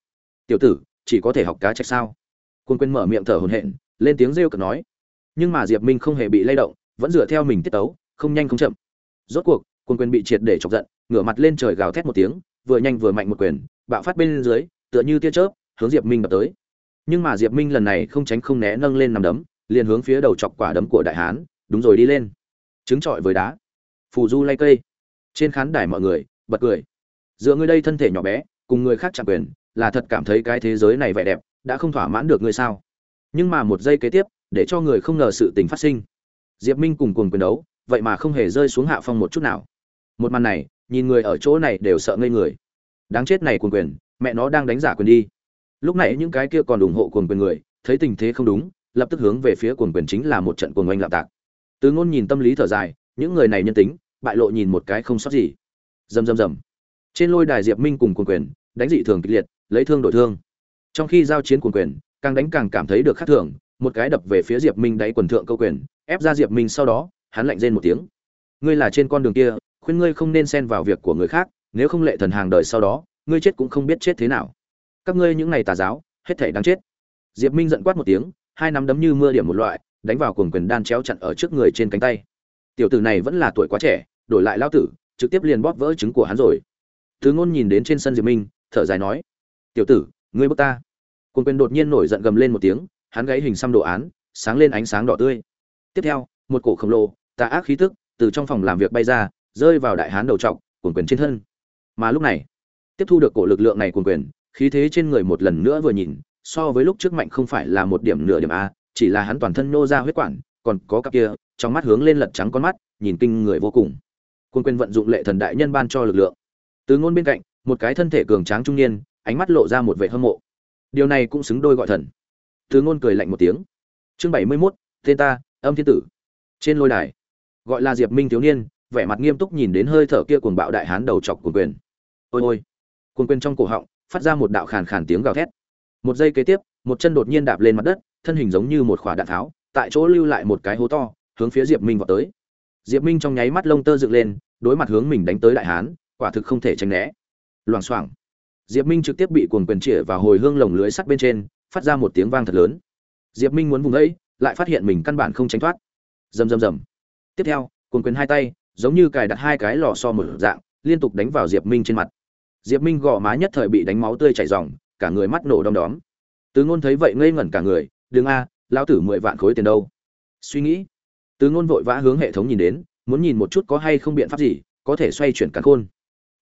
Tiểu tử, chỉ có thể học cá trách sao? Cuồng quyền mở miệng thở hổn hển, lên tiếng rêu cực nói. Nhưng mà diệp minh không hề bị lay động, vẫn dựa theo mình tiết tấu, không nhanh không chậm. Rốt cuộc, cuồng quyền bị triệt để chọc giận, ngửa mặt lên trời gào thét một tiếng vừa nhanh vừa mạnh một quyền, bạo phát bên dưới, tựa như tia chớp, hướng diệp minh đập tới. Nhưng mà diệp minh lần này không tránh không né nâng lên nằm đấm, liền hướng phía đầu chọc quả đấm của đại hán, đúng rồi đi lên. Trứng trọi với đá. Phù du lay cây. Trên khán đài mọi người, bật cười. Dựa ngươi đây thân thể nhỏ bé, cùng người khác chạm quyền, là thật cảm thấy cái thế giới này vẻ đẹp, đã không thỏa mãn được ngươi sao? Nhưng mà một giây kế tiếp, để cho người không ngờ sự tình phát sinh. Diệp minh cùng cuồng quyền đấu, vậy mà không hề rơi xuống hạ phong một chút nào. Một màn này nhìn người ở chỗ này đều sợ ngây người. Đáng chết này cuồng quyền, mẹ nó đang đánh giả quyền đi. Lúc này những cái kia còn ủng hộ cuồng quyền người, thấy tình thế không đúng, lập tức hướng về phía cuồng quyền chính là một trận cuồng oanh lạm tạc. Từ ngôn nhìn tâm lý thở dài, những người này nhân tính, bại lộ nhìn một cái không sót gì. Rầm rầm rầm. Trên lôi đài diệp minh cùng cuồng quyền, đánh dị thường kịch liệt, lấy thương đổi thương. Trong khi giao chiến cuồng quyền, càng đánh càng cảm thấy được khác thường, một cái đập về phía diệp minh đáy quần thượng câu quyền, ép ra diệp minh sau đó, hắn lạnh rên một tiếng. Ngươi là trên con đường kia khuyên ngươi không nên xen vào việc của người khác, nếu không lệ thần hàng đời sau đó, ngươi chết cũng không biết chết thế nào. Các ngươi những ngày tà giáo, hết thể đáng chết. Diệp minh giận quát một tiếng, hai nắm đấm như mưa điểm một loại, đánh vào cuồng quyền đan chéo chặn ở trước người trên cánh tay. Tiểu tử này vẫn là tuổi quá trẻ, đổi lại lao tử, trực tiếp liền bóp vỡ trứng của hắn rồi. Thứ ngôn nhìn đến trên sân diệp minh, thở dài nói, tiểu tử, ngươi bước ta. Cuồng quyền đột nhiên nổi giận gầm lên một tiếng, hắn gáy hình xăm đồ án, sáng lên ánh sáng đỏ tươi. Tiếp theo, một cổ khổng lồ, tà ác khí tức từ trong phòng làm việc bay ra rơi vào đại hán đầu trọc cuồn quyền trên thân. Mà lúc này tiếp thu được cổ lực lượng này cuồn quyền khí thế trên người một lần nữa vừa nhìn so với lúc trước mạnh không phải là một điểm nửa điểm a chỉ là hắn toàn thân nô ra huyết quản còn có cặp kia trong mắt hướng lên lật trắng con mắt nhìn kinh người vô cùng. Cuồn quyền vận dụng lệ thần đại nhân ban cho lực lượng. Từ ngôn bên cạnh một cái thân thể cường tráng trung niên ánh mắt lộ ra một vẻ hâm mộ. Điều này cũng xứng đôi gọi thần. Từ ngôn cười lạnh một tiếng. Chương bảy mươi 71, tên ta âm thiên tử. Trên lôi đài gọi là diệp minh thiếu niên vẻ mặt nghiêm túc nhìn đến hơi thở kia cuồng bạo đại hán đầu chọc của quyền. Ôi ôi. Cuồng quyền trong cổ họng, phát ra một đạo khàn khàn tiếng gào thét. Một giây kế tiếp, một chân đột nhiên đạp lên mặt đất, thân hình giống như một quả đạn tháo, tại chỗ lưu lại một cái hố to, hướng phía diệp minh vào tới. Diệp minh trong nháy mắt lông tơ dựng lên, đối mặt hướng mình đánh tới đại hán, quả thực không thể tránh né. Loảng xoảng. Diệp minh trực tiếp bị cuồng quyền chĩa vào hồi hương lồng lưới sắt bên trên, phát ra một tiếng vang thật lớn. Diệp minh muốn vùng ấy lại phát hiện mình căn bản không tránh thoát. Rầm rầm rầm. Tiếp theo, cuồng quyền hai tay giống như cài đặt hai cái lò xo một dạng, liên tục đánh vào diệp minh trên mặt. Diệp minh gò má nhất thời bị đánh máu tươi chảy ròng, cả người mắt nổ đom đóm. Tứ ngôn thấy vậy ngây ngẩn cả người, đừng a, lão tử mười vạn khối tiền đâu. Suy nghĩ tứ ngôn vội vã hướng hệ thống nhìn đến, muốn nhìn một chút có hay không biện pháp gì, có thể xoay chuyển cả khôn.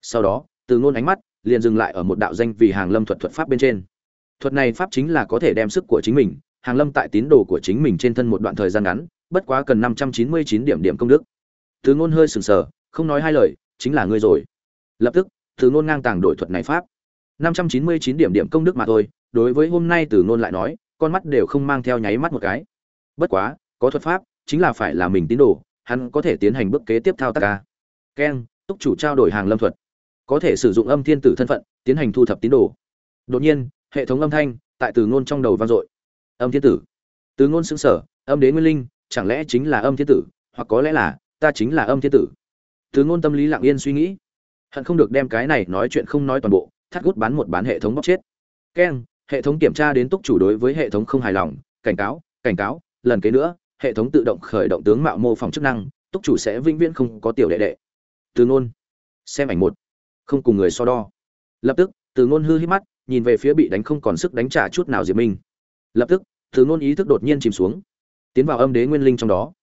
Sau đó, từ ngôn ánh mắt liền dừng lại ở một đạo danh vì hàng lâm thuật thuật pháp bên trên. Thuật này pháp chính là có thể đem sức của chính mình, hàng lâm tại tín đồ của chính mình trên thân một đoạn thời gian ngắn, bất quá cần năm trăm chín mươi chín điểm điểm công đức từ ngôn hơi sừng sờ, không nói hai lời, chính là ngươi rồi. Lập tức từ ngôn ngang tàng đổi thuật này pháp. Năm trăm chín mươi chín điểm điểm công đức mà thôi, đối với hôm nay từ ngôn lại nói, con mắt đều không mang theo nháy mắt một cái. Bất quá, có thuật pháp, chính là phải là mình tín đồ, hắn có thể tiến hành bước kế tiếp thao tác. Ca keng, túc chủ trao đổi hàng lâm thuật. Có thể sử dụng âm thiên tử thân phận, tiến hành thu thập tín đồ. Đột nhiên, hệ thống âm thanh tại từ ngôn trong đầu vang dội. Âm thiên tử. Từ ngôn sững sở âm đế nguyên linh, chẳng lẽ chính là âm thiên tử, hoặc có lẽ là ta chính là âm thiên tử. Từ ngôn tâm lý lặng yên suy nghĩ. Hận không được đem cái này nói chuyện không nói toàn bộ, thắt gút bán một bán hệ thống bóc chết. Keng, hệ thống kiểm tra đến túc chủ đối với hệ thống không hài lòng, cảnh cáo cảnh cáo, lần kế nữa, hệ thống tự động khởi động tướng mạo mô phỏng chức năng, túc chủ sẽ vĩnh viễn không có tiểu đệ đệ. Từ ngôn, xem ảnh một. Không cùng người so đo. Lập tức từ ngôn hư hít mắt, nhìn về phía bị đánh không còn sức đánh trả chút nào diệp minh. Lập tức từ ngôn ý thức đột nhiên chìm xuống, tiến vào âm đế nguyên linh trong đó.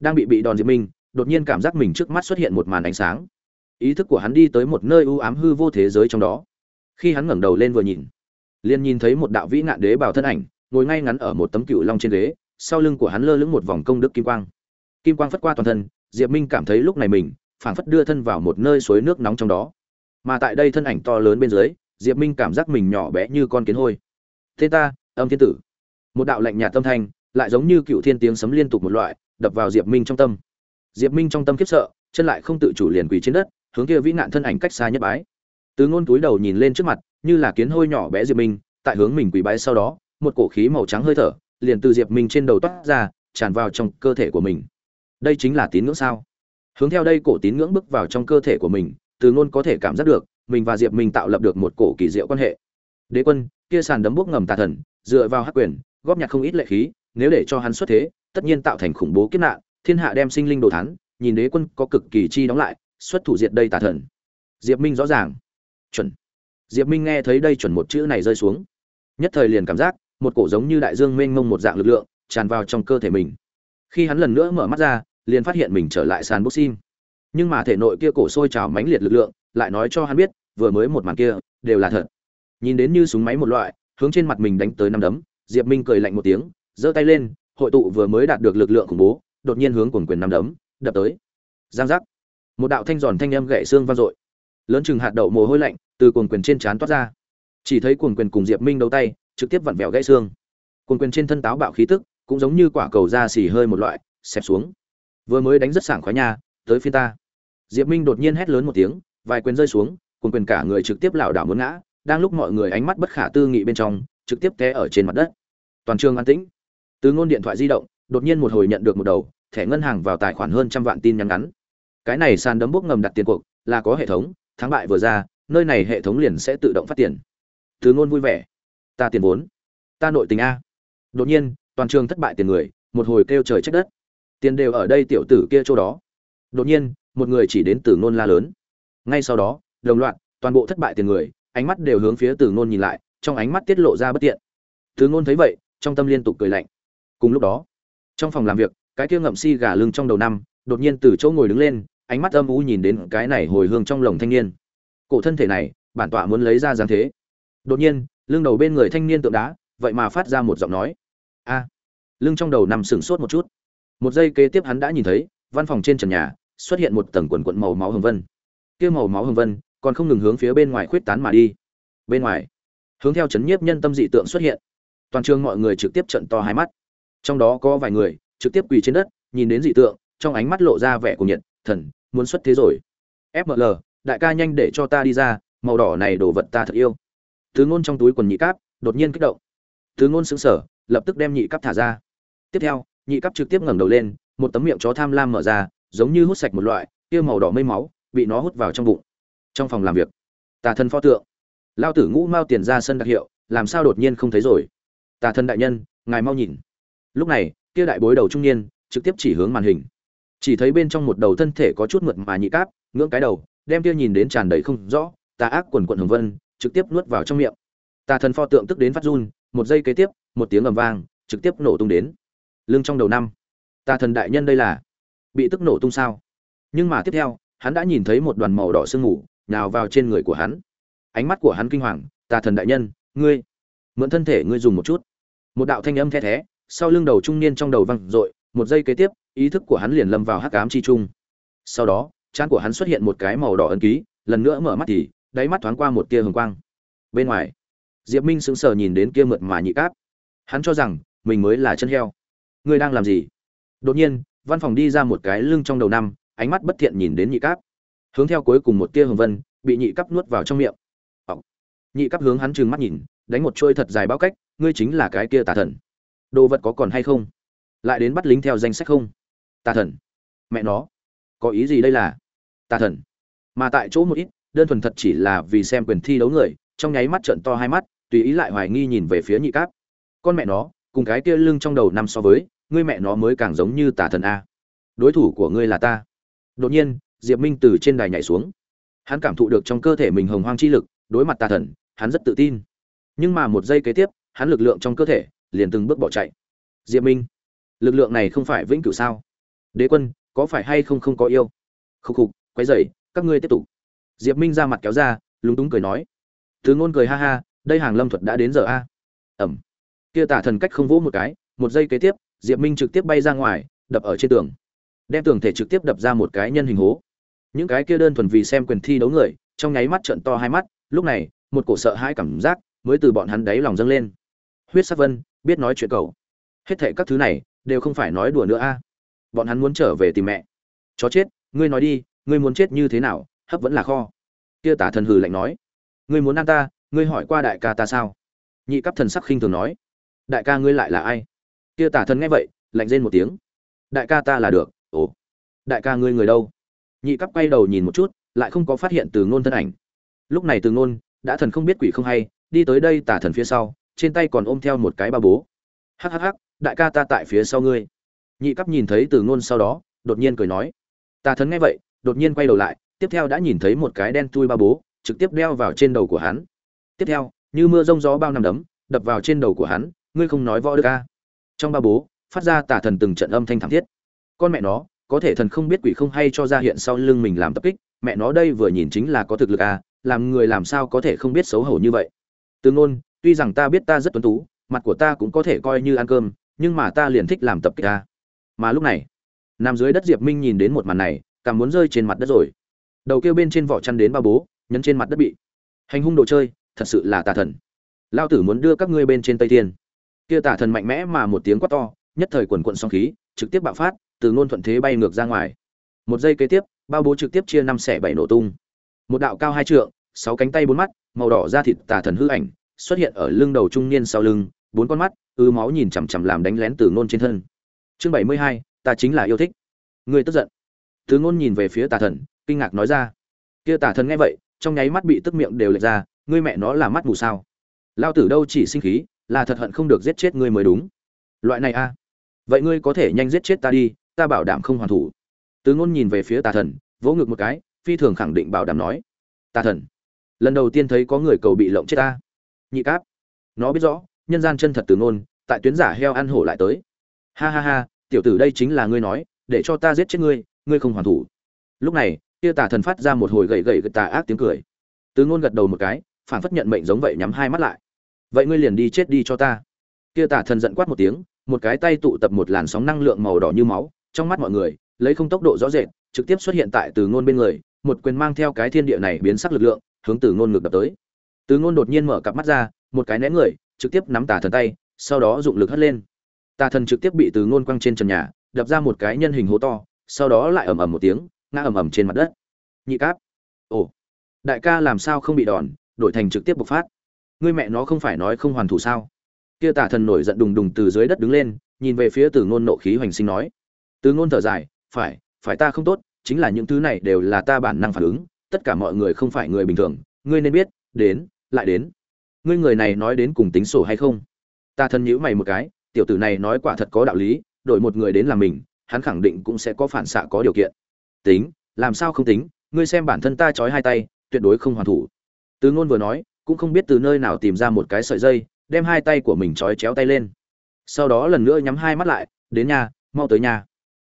Đang bị bị đòn diệp minh đột nhiên cảm giác mình trước mắt xuất hiện một màn ánh sáng. Ý thức của hắn đi tới một nơi u ám hư vô thế giới trong đó. Khi hắn ngẩng đầu lên vừa nhìn, liền nhìn thấy một đạo vĩ nạn đế bào thân ảnh, ngồi ngay ngắn ở một tấm cựu long trên ghế sau lưng của hắn lơ lửng một vòng công đức kim quang. Kim quang phất qua toàn thân, diệp minh cảm thấy lúc này mình phảng phất đưa thân vào một nơi suối nước nóng trong đó. Mà tại đây thân ảnh to lớn bên dưới, diệp minh cảm giác mình nhỏ bé như con kiến hôi. Thế ta, âm thiên tử. Một đạo lạnh nhạt tâm thanh, lại giống như cựu thiên tiếng sấm liên tục một loại, đập vào diệp minh trong tâm diệp minh trong tâm khiếp sợ, chân lại không tự chủ liền quỳ trên đất, hướng kia vĩ nạn thân ảnh cách xa nhất bái. Từ ngôn túi đầu nhìn lên trước mặt, như là kiến hôi nhỏ bé diệp minh, tại hướng mình quỳ bái sau đó, một cổ khí màu trắng hơi thở, liền từ diệp minh trên đầu toát ra, tràn vào trong cơ thể của mình. Đây chính là tín ngưỡng sao? Hướng theo đây cổ tín ngưỡng bước vào trong cơ thể của mình, từ ngôn có thể cảm giác được, mình và diệp minh tạo lập được một cổ kỳ diệu quan hệ. Đế quân, kia sàn đấm bốc ngầm tà thần, dựa vào hắc quyền, góp nhặt không ít lệ khí, nếu để cho hắn xuất thế, tất nhiên tạo thành khủng bố kiếp nạn thiên hạ đem sinh linh đồ thán, nhìn đế quân có cực kỳ chi đóng lại, xuất thủ diệt đây tà thần. Diệp minh rõ ràng. Chuẩn. Diệp minh nghe thấy đây chuẩn một chữ này rơi xuống. Nhất thời liền cảm giác, một cổ giống như đại dương mênh mông một dạng lực lượng, tràn vào trong cơ thể mình. Khi hắn lần nữa mở mắt ra, liền phát hiện mình trở lại sàn boxing nhưng mà thể nội kia cổ sôi trào mãnh liệt lực lượng, lại nói cho hắn biết, vừa mới một màn kia, đều là thật. Nhìn đến như súng máy một loại, hướng trên mặt mình đánh tới năm đấm, diệp minh cười lạnh một tiếng, giơ tay lên, hội tụ vừa mới đạt được lực lượng khủng bố đột nhiên hướng cuồng quyền nằm đấm, đập tới. Giang giác. Một đạo thanh giòn thanh âm gậy xương vang dội. Lớn chừng hạt đậu mồ hôi lạnh từ cuồng quyền trên trán toát ra. Chỉ thấy cuồng quyền cùng diệp minh đấu tay, trực tiếp vặn vẹo gãy xương. Cuồng quyền trên thân táo bạo khí tức, cũng giống như quả cầu da xì hơi một loại, xẹp xuống. Vừa mới đánh rất sảng khoái nha, tới phiên ta. Diệp minh đột nhiên hét lớn một tiếng, vài quyền rơi xuống, cuồng quyền cả người trực tiếp lảo đảo muốn ngã, đang lúc mọi người ánh mắt bất khả tư nghị bên trong, trực tiếp té ở trên mặt đất. Toàn trường an tĩnh. Từ ngôn điện thoại di động, đột nhiên một hồi nhận được một đầu thẻ ngân hàng vào tài khoản hơn trăm vạn tin nhắn ngắn. Cái này sàn đấm bốc ngầm đặt tiền cuộc, là có hệ thống, thắng bại vừa ra, nơi này hệ thống liền sẽ tự động phát tiền. Từ ngôn vui vẻ. Ta tiền vốn. Ta nội tình a. Đột nhiên, toàn trường thất bại tiền người, một hồi kêu trời trách đất. Tiền đều ở đây tiểu tử kia chỗ đó. Đột nhiên, một người chỉ đến từ ngôn la lớn. Ngay sau đó, đồng loạt, toàn bộ thất bại tiền người, ánh mắt đều hướng phía từ ngôn nhìn lại, trong ánh mắt tiết lộ ra bất tiện. Từ ngôn thấy vậy, trong tâm liên tục cười lạnh. Cùng lúc đó, trong phòng làm việc cái kia ngậm si gà lưng trong đầu năm, đột nhiên từ chỗ ngồi đứng lên, ánh mắt âm u nhìn đến cái này hồi hương trong lồng thanh niên. Cổ thân thể này, bản tọa muốn lấy ra dáng thế. Đột nhiên, lưng đầu bên người thanh niên tượng đá, vậy mà phát ra một giọng nói. A. Lưng trong đầu nằm sửng sốt một chút. Một giây kế tiếp hắn đã nhìn thấy, văn phòng trên trần nhà, xuất hiện một tầng quần quận màu máu hồng vân. Kia màu máu hồng vân, còn không ngừng hướng phía bên ngoài khuyết tán mà đi. Bên ngoài, hướng theo chấn nhiếp nhân tâm dị tượng xuất hiện. Toàn trường mọi người trực tiếp trận to hai mắt. Trong đó có vài người trực tiếp quỳ trên đất, nhìn đến dị tượng, trong ánh mắt lộ ra vẻ của nhiệt, thần, muốn xuất thế rồi. Fml đại ca nhanh để cho ta đi ra, màu đỏ này đồ vật ta thật yêu. Tứ ngôn trong túi quần nhị cáp, đột nhiên kích động. Tứ ngôn sững sờ, lập tức đem nhị cáp thả ra. Tiếp theo, nhị cáp trực tiếp ngẩng đầu lên, một tấm miệng chó tham lam mở ra, giống như hút sạch một loại, kia màu đỏ mây máu, bị nó hút vào trong bụng. Trong phòng làm việc, tà thân pho tượng. Lao tử ngũ mau tiền ra sân đặc hiệu, làm sao đột nhiên không thấy rồi? Tà thân đại nhân, ngài mau nhìn. Lúc này kia đại bối đầu trung niên, trực tiếp chỉ hướng màn hình. Chỉ thấy bên trong một đầu thân thể có chút mượt mà nhị cáp, ngưỡng cái đầu, đem kia nhìn đến tràn đầy không rõ, tà ác quần quận hồng vân, trực tiếp nuốt vào trong miệng. Tà thần pho tượng tức đến phát run, một giây kế tiếp, một tiếng ầm vang, trực tiếp nổ tung đến. Lưng trong đầu năm, tà thần đại nhân đây là bị tức nổ tung sao? Nhưng mà tiếp theo, hắn đã nhìn thấy một đoàn màu đỏ sương mù nhào vào trên người của hắn. Ánh mắt của hắn kinh hoàng, tà thần đại nhân, ngươi, mượn thân thể ngươi dùng một chút. Một đạo thanh âm the thé sau lưng đầu trung niên trong đầu văng dội, một giây kế tiếp, ý thức của hắn liền lâm vào hắc ám chi trung. Sau đó, trán của hắn xuất hiện một cái màu đỏ ấn ký, lần nữa mở mắt thì, đáy mắt thoáng qua một tia hồng quang. Bên ngoài, diệp minh sững sờ nhìn đến kia mượt mà nhị cáp. Hắn cho rằng, mình mới là chân heo. Ngươi đang làm gì? Đột nhiên, văn phòng đi ra một cái lưng trong đầu năm, ánh mắt bất thiện nhìn đến nhị cáp. Hướng theo cuối cùng một tia hồng vân, bị nhị cáp nuốt vào trong miệng. Ọc. nhị cáp hướng hắn trừng mắt nhìn, đánh một trôi thật dài bao cách, ngươi chính là cái kia tà thần đồ vật có còn hay không? Lại đến bắt lính theo danh sách không? Tà thần. Mẹ nó. Có ý gì đây là? Tà thần. Mà tại chỗ một ít, đơn thuần thật chỉ là vì xem quyền thi đấu người, trong nháy mắt trận to hai mắt, tùy ý lại hoài nghi nhìn về phía nhị cáp. Con mẹ nó, cùng cái kia lưng trong đầu năm so với, ngươi mẹ nó mới càng giống như tà thần a. Đối thủ của ngươi là ta. Đột nhiên, diệp minh từ trên đài nhảy xuống. Hắn cảm thụ được trong cơ thể mình hồng hoang chi lực, đối mặt tà thần, hắn rất tự tin. Nhưng mà một giây kế tiếp, hắn lực lượng trong cơ thể liền từng bước bỏ chạy. Diệp minh, lực lượng này không phải vĩnh cửu sao? Đế quân, có phải hay không không có yêu? Khúc khục, quấy dày các ngươi tiếp tục. Diệp minh ra mặt kéo ra, lúng túng cười nói. Thứ ngôn cười ha ha, đây hàng lâm thuật đã đến giờ a. Ẩm. Kia tả thần cách không vỗ một cái, một giây kế tiếp, diệp minh trực tiếp bay ra ngoài, đập ở trên tường. Đem tường thể trực tiếp đập ra một cái nhân hình hố. Những cái kia đơn thuần vì xem quyền thi đấu người, trong nháy mắt trợn to hai mắt, lúc này, một cổ sợ hãi cảm giác mới từ bọn hắn đáy lòng dâng lên huyết sắc vân, biết nói chuyện cầu. Hết thệ các thứ này, đều không phải nói đùa nữa a. À. Bọn hắn muốn trở về tìm mẹ. Chó chết, ngươi nói đi, ngươi muốn chết như thế nào, hấp vẫn là kho. Kia tả thần hừ lạnh nói. Ngươi muốn ăn ta, ngươi hỏi qua đại ca ta sao? Nhị cấp thần sắc khinh thường nói. Đại ca ngươi lại là ai? Kia tả thần nghe vậy, lạnh rên một tiếng. Đại ca ta là được, ồ. Đại ca ngươi người đâu? Nhị cấp quay đầu nhìn một chút, lại không có phát hiện từ ngôn thân ảnh. Lúc này từ ngôn, đã thần không biết quỷ không hay, đi tới đây tả thần phía sau trên tay còn ôm theo một cái ba bố. Hắc hắc hắc, đại ca ta tại phía sau ngươi. Nhị cấp nhìn thấy từ ngôn sau đó, đột nhiên cười nói. Tà thần nghe vậy, đột nhiên quay đầu lại, tiếp theo đã nhìn thấy một cái đen tui ba bố, trực tiếp đeo vào trên đầu của hắn. Tiếp theo, như mưa rông gió bao năm đấm, đập vào trên đầu của hắn, ngươi không nói võ được a trong ba bố, phát ra tà thần từng trận âm thanh thảm thiết. Con mẹ nó, có thể thần không biết quỷ không hay cho ra hiện sau lưng mình làm tập kích, mẹ nó đây vừa nhìn chính là có thực lực à làm người làm sao có thể không biết xấu hổ như vậy. Từ ngôn tuy rằng ta biết ta rất tuấn tú, mặt của ta cũng có thể coi như ăn cơm, nhưng mà ta liền thích làm tập kích ta. Mà lúc này, nằm dưới đất diệp minh nhìn đến một màn này, cảm muốn rơi trên mặt đất rồi. Đầu kêu bên trên vỏ chăn đến ba bố, nhấn trên mặt đất bị. Hành hung đồ chơi, thật sự là tà thần. Lao tử muốn đưa các ngươi bên trên tây thiên. Kia tà thần mạnh mẽ mà một tiếng quát to, nhất thời quần quận song khí, trực tiếp bạo phát, từ ngôn thuận thế bay ngược ra ngoài. Một giây kế tiếp bao bố trực tiếp chia năm xẻ bảy nổ tung. Một đạo cao hai trượng, sáu cánh tay bốn mắt, màu đỏ da thịt tà thần hư ảnh xuất hiện ở lưng đầu trung niên sau lưng, bốn con mắt ư máu nhìn chằm chằm làm đánh lén từ ngôn trên thân. Chương bảy mươi hai, ta chính là yêu thích. Ngươi tức giận. Từ ngôn nhìn về phía tà thần, kinh ngạc nói ra. Kia tà thần nghe vậy, trong nháy mắt bị tức miệng đều lệch ra, ngươi mẹ nó là mắt mù sao? Lao tử đâu chỉ sinh khí, là thật hận không được giết chết ngươi mới đúng. Loại này a. Vậy ngươi có thể nhanh giết chết ta đi, ta bảo đảm không hoàn thủ. Từ ngôn nhìn về phía tà thần, vỗ ngực một cái, phi thường khẳng định bảo đảm nói. Tà thần. Lần đầu tiên thấy có người cầu bị lộng chết ta nhị cáp. Nó biết rõ, nhân gian chân thật từ ngôn, tại tuyến giả heo ăn hổ lại tới. Ha ha ha, tiểu tử đây chính là ngươi nói, để cho ta giết chết ngươi ngươi không hoàn thủ. Lúc này kia tà thần phát ra một hồi gậy gậy tà ác tiếng cười. Từ ngôn gật đầu một cái, phản phất nhận mệnh giống vậy nhắm hai mắt lại. Vậy ngươi liền đi chết đi cho ta. Kia tà thần giận quát một tiếng, một cái tay tụ tập một làn sóng năng lượng màu đỏ như máu, trong mắt mọi người, lấy không tốc độ rõ rệt, trực tiếp xuất hiện tại từ ngôn bên người, một quyền mang theo cái thiên địa này biến sắc lực lượng, hướng từ ngôn ngược đập tới từ ngôn đột nhiên mở cặp mắt ra, một cái né người, trực tiếp nắm tà thần tay, sau đó dụng lực hất lên. Tà thần trực tiếp bị từ ngôn quăng trên trần nhà, đập ra một cái nhân hình hố to, sau đó lại ầm ầm một tiếng, ngã ầm ầm trên mặt đất. Nhị cáp. Ồ. Đại ca làm sao không bị đòn, đổi thành trực tiếp bộc phát. Ngươi mẹ nó không phải nói không hoàn thủ sao? Kia tà thần nổi giận đùng đùng từ dưới đất đứng lên, nhìn về phía từ ngôn nộ khí hoành sinh nói. Từ ngôn thở dài, phải phải ta không tốt, chính là những thứ này đều là ta bản năng phản ứng, tất cả mọi người không phải người bình thường, ngươi nên biết, đến lại đến. Ngươi người này nói đến cùng tính sổ hay không? Ta thân nhữ mày một cái, tiểu tử này nói quả thật có đạo lý, đổi một người đến làm mình, hắn khẳng định cũng sẽ có phản xạ có điều kiện. Tính, làm sao không tính, ngươi xem bản thân ta trói hai tay, tuyệt đối không hoàn thủ. Từ ngôn vừa nói, cũng không biết từ nơi nào tìm ra một cái sợi dây, đem hai tay của mình trói chéo tay lên. Sau đó lần nữa nhắm hai mắt lại, đến nhà mau tới nhà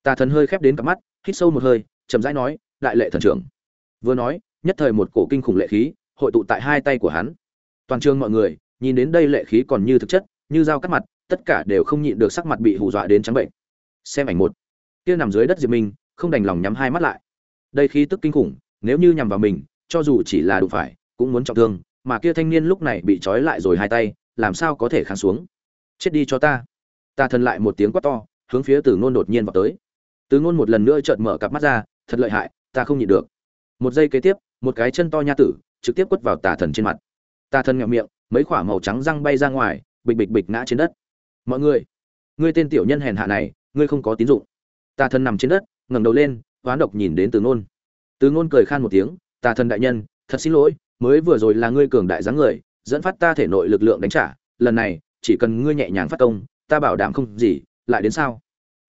tà thần hơi khép đến cặp mắt, hít sâu một hơi, chậm rãi nói, đại lệ thần trưởng. Vừa nói, nhất thời một cổ kinh khủng lệ khí hội tụ tại hai tay của hắn. Toàn trường mọi người, nhìn đến đây lệ khí còn như thực chất, như dao cắt mặt, tất cả đều không nhịn được sắc mặt bị hù dọa đến trắng bệnh. Xem ảnh một. Kia nằm dưới đất diệp minh, không đành lòng nhắm hai mắt lại. Đây khí tức kinh khủng, nếu như nhằm vào mình, cho dù chỉ là đụng phải, cũng muốn trọng thương, mà kia thanh niên lúc này bị trói lại rồi hai tay, làm sao có thể kháng xuống? Chết đi cho ta. Ta thần lại một tiếng quát to, hướng phía từ ngôn đột nhiên vào tới. Từ ngôn một lần nữa chợt mở cặp mắt ra, thật lợi hại, ta không nhịn được. Một giây kế tiếp một cái chân to nha tử, trực tiếp quất vào tà thần trên mặt. Tà thần nghẹo miệng, mấy quả màu trắng răng bay ra ngoài, bịch bịch bịch ngã trên đất. Mọi người, ngươi tên tiểu nhân hèn hạ này, ngươi không có tín dụng. Tà thần nằm trên đất, ngẩng đầu lên, hoán độc nhìn đến từ ngôn. Từ ngôn cười khan một tiếng, tà thần đại nhân, thật xin lỗi, mới vừa rồi là ngươi cường đại dáng người, dẫn phát ta thể nội lực lượng đánh trả, lần này, chỉ cần ngươi nhẹ nhàng phát công, ta bảo đảm không gì, lại đến sao?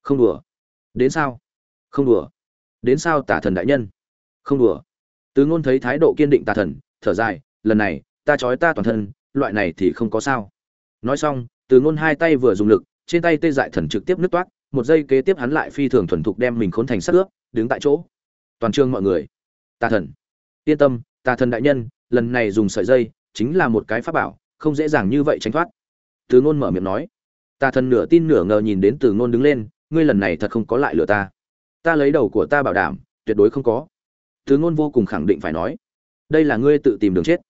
Không đùa. Đến sao? Không đùa. Đến sao, tà thần đại nhân? Không đùa từ ngôn thấy thái độ kiên định tà thần, thở dài, lần này, ta trói ta toàn thân, loại này thì không có sao. Nói xong từ ngôn hai tay vừa dùng lực, trên tay tê dại thần trực tiếp nứt toát một giây kế tiếp hắn lại phi thường thuần thục đem mình khốn thành sắc ướp, đứng tại chỗ. Toàn trường mọi người, tà thần, yên tâm, tà thần đại nhân, lần này dùng sợi dây chính là một cái pháp bảo, không dễ dàng như vậy tránh thoát. Từ ngôn mở miệng nói. Tà thần nửa tin nửa ngờ nhìn đến từ ngôn đứng lên, ngươi lần này thật không có lại lừa ta. Ta lấy đầu của ta bảo đảm, tuyệt đối không có thứ ngôn vô cùng khẳng định phải nói, đây là ngươi tự tìm đường chết.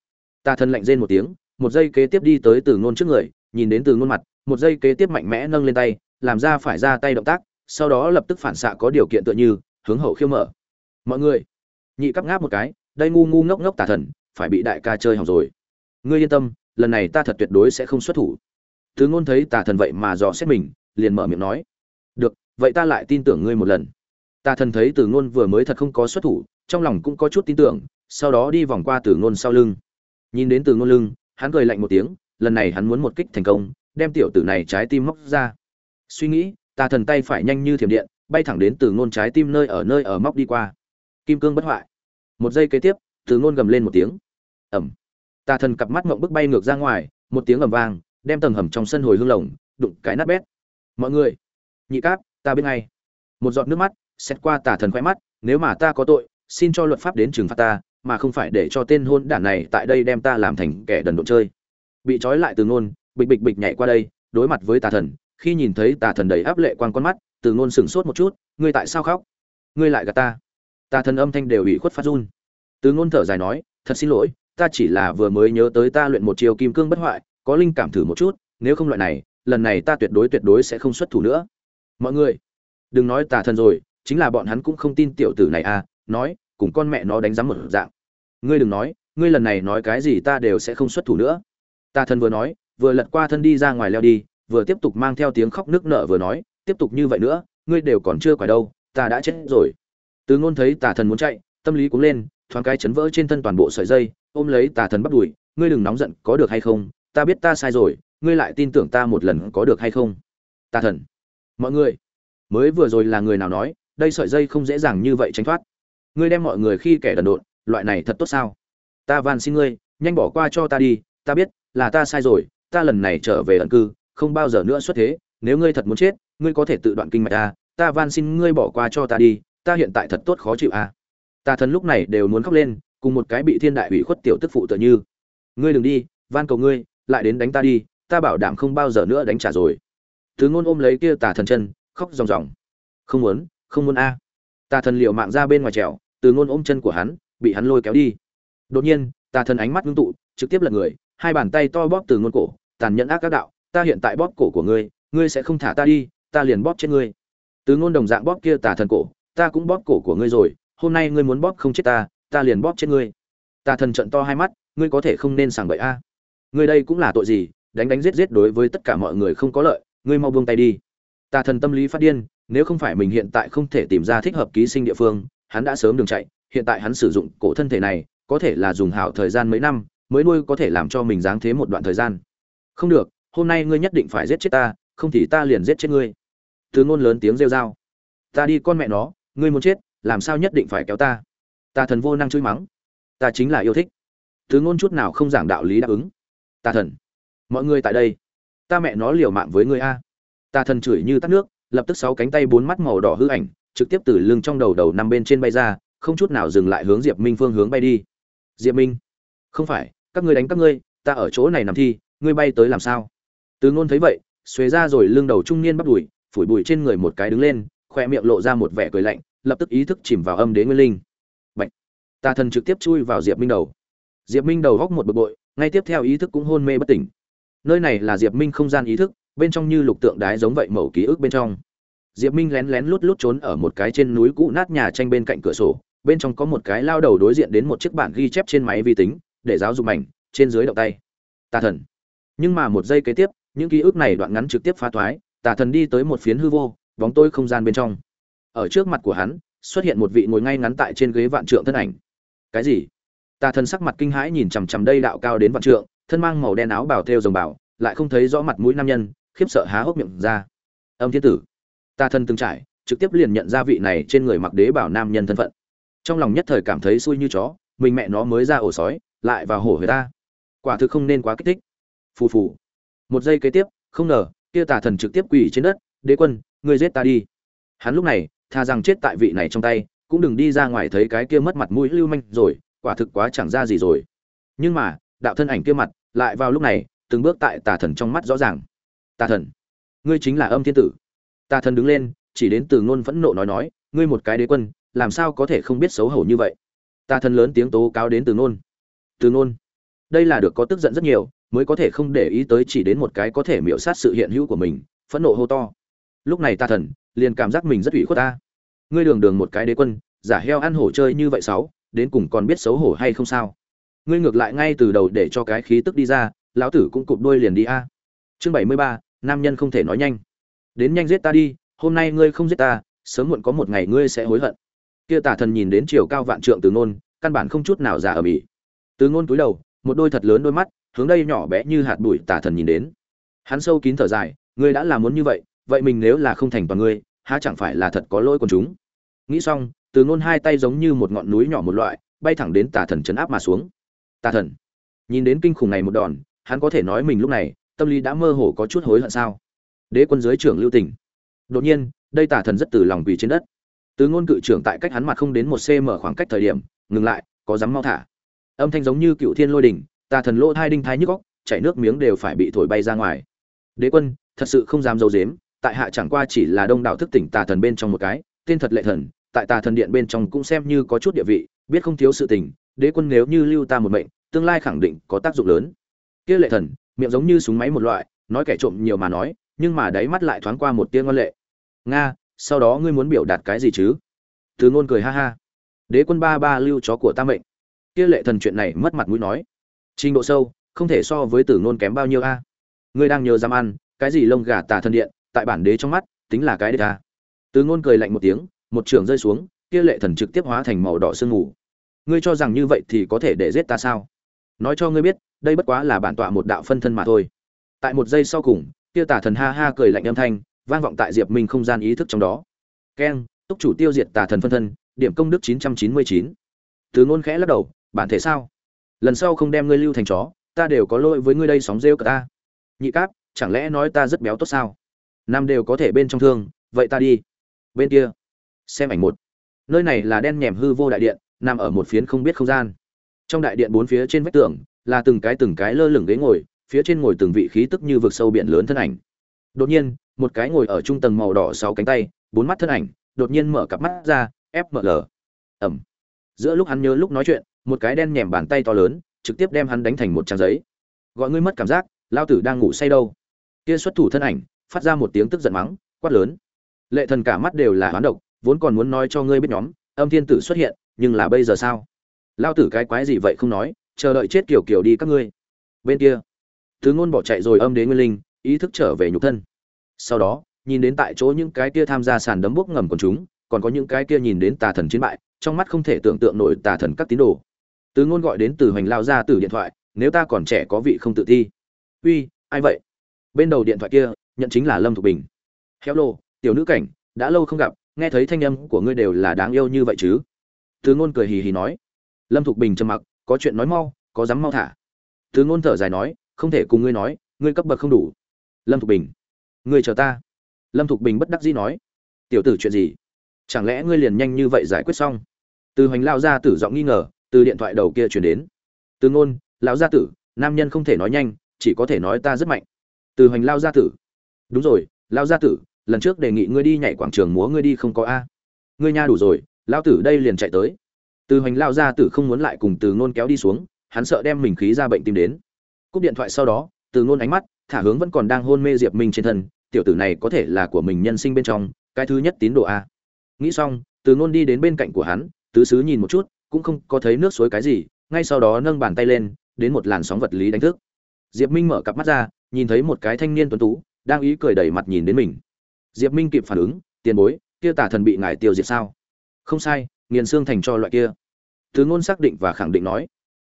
Tà thần lạnh rên một tiếng, một giây kế tiếp đi tới từ ngôn trước người, nhìn đến từ ngôn mặt, một giây kế tiếp mạnh mẽ nâng lên tay, làm ra phải ra tay động tác, sau đó lập tức phản xạ có điều kiện tựa như, hướng hậu khiêu mở. Mọi người, nhị cắp ngáp một cái, đây ngu ngu ngốc ngốc tà thần, phải bị đại ca chơi hỏng rồi. Ngươi yên tâm, lần này ta thật tuyệt đối sẽ không xuất thủ. Từ ngôn thấy tà thần vậy mà dò xét mình, liền mở miệng nói, được, vậy ta lại tin tưởng ngươi một lần. Tà thần thấy từ ngôn vừa mới thật không có xuất thủ trong lòng cũng có chút tin tưởng, sau đó đi vòng qua từ ngôn sau lưng. Nhìn đến từ ngôn lưng, hắn cười lạnh một tiếng, lần này hắn muốn một kích thành công, đem tiểu tử này trái tim móc ra. Suy nghĩ tà thần tay phải nhanh như thiểm điện, bay thẳng đến từ ngôn trái tim nơi ở nơi ở móc đi qua. Kim cương bất hoại. Một giây kế tiếp, từ ngôn gầm lên một tiếng. Ẩm. Tà thần cặp mắt mộng bức bay ngược ra ngoài, một tiếng ầm vang, đem tầng hầm trong sân hồi hương lồng, đụng cái nát bét. Mọi người, nhị cáp, ta biết ngay. Một giọt nước mắt xét qua tà thần khoe mắt, nếu mà ta có tội xin cho luật pháp đến trừng phạt ta, mà không phải để cho tên hôn đản này tại đây đem ta làm thành kẻ đần độn chơi. Bị trói lại từ ngôn, bịch bịch bịch nhảy qua đây, đối mặt với tà thần, khi nhìn thấy tà thần đầy áp lệ quan con mắt, từ ngôn sửng sốt một chút, ngươi tại sao khóc? Ngươi lại gạt ta? Tà thần âm thanh đều ủy khuất phát run. Từ ngôn thở dài nói, thật xin lỗi, ta chỉ là vừa mới nhớ tới ta luyện một chiều kim cương bất hoại, có linh cảm thử một chút, nếu không loại này, lần này ta tuyệt đối tuyệt đối sẽ không xuất thủ nữa. Mọi người, đừng nói tà thần rồi, chính là bọn hắn cũng không tin tiểu tử này à nói, cùng con mẹ nó đánh giám một dạng. Ngươi đừng nói, ngươi lần này nói cái gì ta đều sẽ không xuất thủ nữa. Ta thần vừa nói, vừa lật qua thân đi ra ngoài leo đi, vừa tiếp tục mang theo tiếng khóc nức nở vừa nói, tiếp tục như vậy nữa, ngươi đều còn chưa quải đâu, ta đã chết rồi. Từ ngôn thấy tà thần muốn chạy, tâm lý cũng lên, thoáng cái chấn vỡ trên thân toàn bộ sợi dây, ôm lấy tà thần bắt đuổi, ngươi đừng nóng giận, có được hay không? Ta biết ta sai rồi, ngươi lại tin tưởng ta một lần có được hay không? Tà thần. Mọi người, mới vừa rồi là người nào nói, đây sợi dây không dễ dàng như vậy tránh thoát ngươi đem mọi người khi kẻ đần độn, loại này thật tốt sao? Ta van xin ngươi, nhanh bỏ qua cho ta đi, ta biết là ta sai rồi, ta lần này trở về ẩn cư, không bao giờ nữa xuất thế, nếu ngươi thật muốn chết, ngươi có thể tự đoạn kinh mạch ta ta van xin ngươi bỏ qua cho ta đi, ta hiện tại thật tốt khó chịu à. Ta thần lúc này đều muốn khóc lên, cùng một cái bị thiên đại ủy khuất tiểu tức phụ tựa như. Ngươi đừng đi, van cầu ngươi, lại đến đánh ta đi, ta bảo đảm không bao giờ nữa đánh trả rồi. Thứ ngôn ôm lấy kia tà thần chân, khóc ròng ròng. Không muốn không muốn a. Tà thần liệu mạng ra bên ngoài trèo từ ngôn ôm chân của hắn, bị hắn lôi kéo đi. Đột nhiên, tà thần ánh mắt ngưng tụ, trực tiếp lật người, hai bàn tay to bóp từ ngôn cổ, tàn nhẫn ác các đạo, ta hiện tại bóp cổ của ngươi ngươi sẽ không thả ta đi, ta liền bóp chết ngươi. Từ ngôn đồng dạng bóp kia tà thần cổ, ta cũng bóp cổ của ngươi rồi, hôm nay ngươi muốn bóp không chết ta ta liền bóp chết ngươi. Tà thần trận to hai mắt, ngươi có thể không nên sảng bậy a. Ngươi đây cũng là tội gì, đánh đánh giết giết đối với tất cả mọi người không có lợi, ngươi mau buông tay đi. Tà thần tâm lý phát điên, nếu không phải mình hiện tại không thể tìm ra thích hợp ký sinh địa phương hắn đã sớm đường chạy, hiện tại hắn sử dụng cổ thân thể này, có thể là dùng hảo thời gian mấy năm, mới nuôi có thể làm cho mình dáng thế một đoạn thời gian. Không được, hôm nay ngươi nhất định phải giết chết ta, không thì ta liền giết chết ngươi. Từ ngôn lớn tiếng rêu rao. Ta đi con mẹ nó, ngươi muốn chết, làm sao nhất định phải kéo ta? Ta thần vô năng chửi mắng. Ta chính là yêu thích. Từ ngôn chút nào không giảng đạo lý đáp ứng. Ta thần. Mọi người tại đây. Ta mẹ nó liều mạng với ngươi a. Ta thần chửi như tắt nước, lập tức sáu cánh tay bốn mắt màu đỏ hư ảnh trực tiếp từ lưng trong đầu đầu nằm bên trên bay ra, không chút nào dừng lại hướng diệp minh phương hướng bay đi. Diệp minh, không phải, các ngươi đánh các ngươi, ta ở chỗ này nằm thi, ngươi bay tới làm sao? Từ ngôn thấy vậy, xuề ra rồi lưng đầu trung niên bắt đùi, phủi bụi trên người một cái đứng lên, khoe miệng lộ ra một vẻ cười lạnh, lập tức ý thức chìm vào âm đế nguyên linh. Bạch. tà thần trực tiếp chui vào diệp minh đầu. Diệp minh đầu góc một bực bội, ngay tiếp theo ý thức cũng hôn mê bất tỉnh. Nơi này là diệp minh không gian ý thức, bên trong như lục tượng đái giống vậy mẩu ký ức bên trong diệp minh lén lén lút lút trốn ở một cái trên núi cũ nát nhà tranh bên cạnh cửa sổ, bên trong có một cái lao đầu đối diện đến một chiếc bản ghi chép trên máy vi tính, để giáo dục mảnh, trên dưới động tay. Tà thần. Nhưng mà một giây kế tiếp, những ký ức này đoạn ngắn trực tiếp phá thoái, tà thần đi tới một phiến hư vô, bóng tối không gian bên trong. Ở trước mặt của hắn, xuất hiện một vị ngồi ngay ngắn tại trên ghế vạn trượng thân ảnh. Cái gì? Tà thần sắc mặt kinh hãi nhìn chằm chằm đây đạo cao đến vạn trượng, thân mang màu đen áo bào theo dòng bảo lại không thấy rõ mặt mũi nam nhân, khiếp sợ há hốc miệng ra. Âm thiên tử. Ta thần từng trải, trực tiếp liền nhận ra vị này trên người mặc đế bảo nam nhân thân phận. Trong lòng nhất thời cảm thấy xui như chó, mình mẹ nó mới ra ổ sói, lại vào hổ người ta. Quả thực không nên quá kích thích. Phù phù. Một giây kế tiếp, không ngờ, kia tà thần trực tiếp quỳ trên đất, đế quân, ngươi giết ta đi. Hắn lúc này, tha rằng chết tại vị này trong tay, cũng đừng đi ra ngoài thấy cái kia mất mặt mũi lưu manh rồi, quả thực quá chẳng ra gì rồi. Nhưng mà, đạo thân ảnh kia mặt, lại vào lúc này, từng bước tại tà thần trong mắt rõ ràng. Tà thần, ngươi chính là âm thiên tử tà thần đứng lên, chỉ đến từ ngôn phẫn nộ nói nói, ngươi một cái đế quân, làm sao có thể không biết xấu hổ như vậy? Tà thần lớn tiếng tố cáo đến từ ngôn. Từ ngôn. Đây là được có tức giận rất nhiều, mới có thể không để ý tới chỉ đến một cái có thể miểu sát sự hiện hữu của mình, phẫn nộ hô to. Lúc này tà thần, liền cảm giác mình rất ủy khuất ta. Ngươi đường đường một cái đế quân, giả heo ăn hổ chơi như vậy sáu đến cùng còn biết xấu hổ hay không sao? Ngươi ngược lại ngay từ đầu để cho cái khí tức đi ra, lão tử cũng cụp đuôi liền đi a. Chương bảy mươi ba, nam nhân không thể nói nhanh đến nhanh giết ta đi, hôm nay ngươi không giết ta, sớm muộn có một ngày ngươi sẽ hối hận. Kia tả thần nhìn đến chiều cao vạn trượng từ ngôn, căn bản không chút nào giả ở mỹ. từ ngôn cúi đầu, một đôi thật lớn đôi mắt, hướng đây nhỏ bé như hạt bụi tả thần nhìn đến. Hắn sâu kín thở dài, ngươi đã làm muốn như vậy vậy mình nếu là không thành toàn ngươi, há chẳng phải là thật có lỗi của chúng? Nghĩ xong, từ ngôn hai tay giống như một ngọn núi nhỏ một loại, bay thẳng đến tà thần chấn áp mà xuống. Tà thần, nhìn đến kinh khủng này một đòn, hắn có thể nói mình lúc này, tâm lý đã mơ hồ có chút hối hận sao? Đế quân giới trưởng lưu tỉnh đột nhiên, đây tà thần rất từ lòng quỳ trên đất. Tứ ngôn cự trưởng tại cách hắn mặt không đến một cm khoảng cách thời điểm, ngừng lại, có dám mau thả. Âm thanh giống như cựu thiên lôi đỉnh, tà thần lỗ hai đinh thái nhức góc chảy nước miếng đều phải bị thổi bay ra ngoài. Đế quân, thật sự không dám dâu dếm tại hạ chẳng qua chỉ là đông đảo thức tỉnh tà thần bên trong một cái, tên thật lệ thần, tại tà thần điện bên trong cũng xem như có chút địa vị, biết không thiếu sự tình, đế quân nếu như lưu ta một mệnh, tương lai khẳng định có tác dụng lớn. Kia lệ thần, miệng giống như súng máy một loại, nói kẻ trộm nhiều mà nói nhưng mà đáy mắt lại thoáng qua một tia ngoan lệ. Nga, sau đó ngươi muốn biểu đạt cái gì chứ? Từ ngôn cười ha ha. Đế quân ba ba lưu chó của ta mệnh. Kia lệ thần chuyện này mất mặt mũi nói. Trình độ sâu, không thể so với tử ngôn kém bao nhiêu a. Ngươi đang nhờ dám ăn, cái gì lông gà tà thần điện, tại bản đế trong mắt, tính là cái đế ta từ ngôn cười lạnh một tiếng, một trường rơi xuống, kia lệ thần trực tiếp hóa thành màu đỏ sương mù. Ngươi cho rằng như vậy thì có thể để giết ta sao? Nói cho ngươi biết, đây bất quá là bản tọa một đạo phân thân mà thôi. Tại một giây sau cùng kia tà thần ha ha cười lạnh âm thanh, vang vọng tại diệp minh không gian ý thức trong đó. Keng túc chủ tiêu diệt tà thần phân thân, điểm công đức chín trăm chín mươi chín. Từ ngôn khẽ lắc đầu, bản thể sao? Lần sau không đem ngươi lưu thành chó, ta đều có lỗi với ngươi đây sóng rêu cả ta. Nhị cáp, chẳng lẽ nói ta rất béo tốt sao? Năm đều có thể bên trong thương, vậy ta đi. Bên kia, xem ảnh một. Nơi này là đen nhèm hư vô đại điện, nằm ở một phiến không biết không gian. Trong đại điện bốn phía trên vách tường, là từng cái từng cái lơ lửng ghế ngồi phía trên ngồi từng vị khí tức như vực sâu biển lớn thân ảnh. Đột nhiên, một cái ngồi ở trung tầng màu đỏ sáu cánh tay, bốn mắt thân ảnh, đột nhiên mở cặp mắt ra fml ầm giữa lúc hắn nhớ lúc nói chuyện, một cái đen nhèm bàn tay to lớn, trực tiếp đem hắn đánh thành một trang giấy. Gọi ngươi mất cảm giác, lao tử đang ngủ say đâu. Kia xuất thủ thân ảnh, phát ra một tiếng tức giận mắng, quát lớn. Lệ thần cả mắt đều là hoán độc, vốn còn muốn nói cho ngươi biết nhóm, âm thiên tử xuất hiện, nhưng là bây giờ sao? Lao tử cái quái gì vậy không nói, chờ đợi chết kiểu kiểu đi các ngươi. Bên kia thứ ngôn bỏ chạy rồi âm đế nguyên linh, ý thức trở về nhục thân. Sau đó, nhìn đến tại chỗ những cái kia tham gia sàn đấm bốc ngầm của chúng, còn có những cái kia nhìn đến tà thần chiến bại, trong mắt không thể tưởng tượng nổi tà thần các tín đồ. Từ ngôn gọi đến từ hoành lao ra từ điện thoại, nếu ta còn trẻ có vị không tự thi. Uy, ai vậy? Bên đầu điện thoại kia, nhận chính là lâm thục bình. Hello, tiểu nữ cảnh, đã lâu không gặp, nghe thấy thanh âm của ngươi đều là đáng yêu như vậy chứ? Từ ngôn cười hì hì nói. Lâm thục bình trầm mặc, có chuyện nói mau, có dám mau thả. Từ ngôn thở dài nói không thể cùng ngươi nói, ngươi cấp bậc không đủ. Lâm thục bình, ngươi chờ ta. Lâm thục bình bất đắc dĩ nói, tiểu tử chuyện gì? Chẳng lẽ ngươi liền nhanh như vậy giải quyết xong? Từ hoành lao ra tử giọng nghi ngờ, từ điện thoại đầu kia chuyển đến. Từ ngôn, lão gia tử, nam nhân không thể nói nhanh, chỉ có thể nói ta rất mạnh. Từ hoành lao gia tử. Đúng rồi lao gia tử, lần trước đề nghị ngươi đi nhảy quảng trường múa ngươi đi không có a. Ngươi nha đủ rồi lao tử đây liền chạy tới. Từ hoành lao gia tử không muốn lại cùng từ ngôn kéo đi xuống, hắn sợ đem mình khí ra bệnh tim đến cúp điện thoại sau đó, từ ngôn ánh mắt, thả hướng vẫn còn đang hôn mê diệp minh trên thân, tiểu tử này có thể là của mình nhân sinh bên trong, cái thứ nhất tín đồ a. Nghĩ xong, từ ngôn đi đến bên cạnh của hắn, tứ xứ nhìn một chút, cũng không có thấy nước suối cái gì, ngay sau đó nâng bàn tay lên, đến một làn sóng vật lý đánh thức. Diệp minh mở cặp mắt ra, nhìn thấy một cái thanh niên tuấn tú, đang ý cười đẩy mặt nhìn đến mình. Diệp minh kịp phản ứng, tiền bối, kia tả thần bị ngài tiêu diệt sao? Không sai, nghiền xương thành cho loại kia. Từ ngôn xác định và khẳng định nói,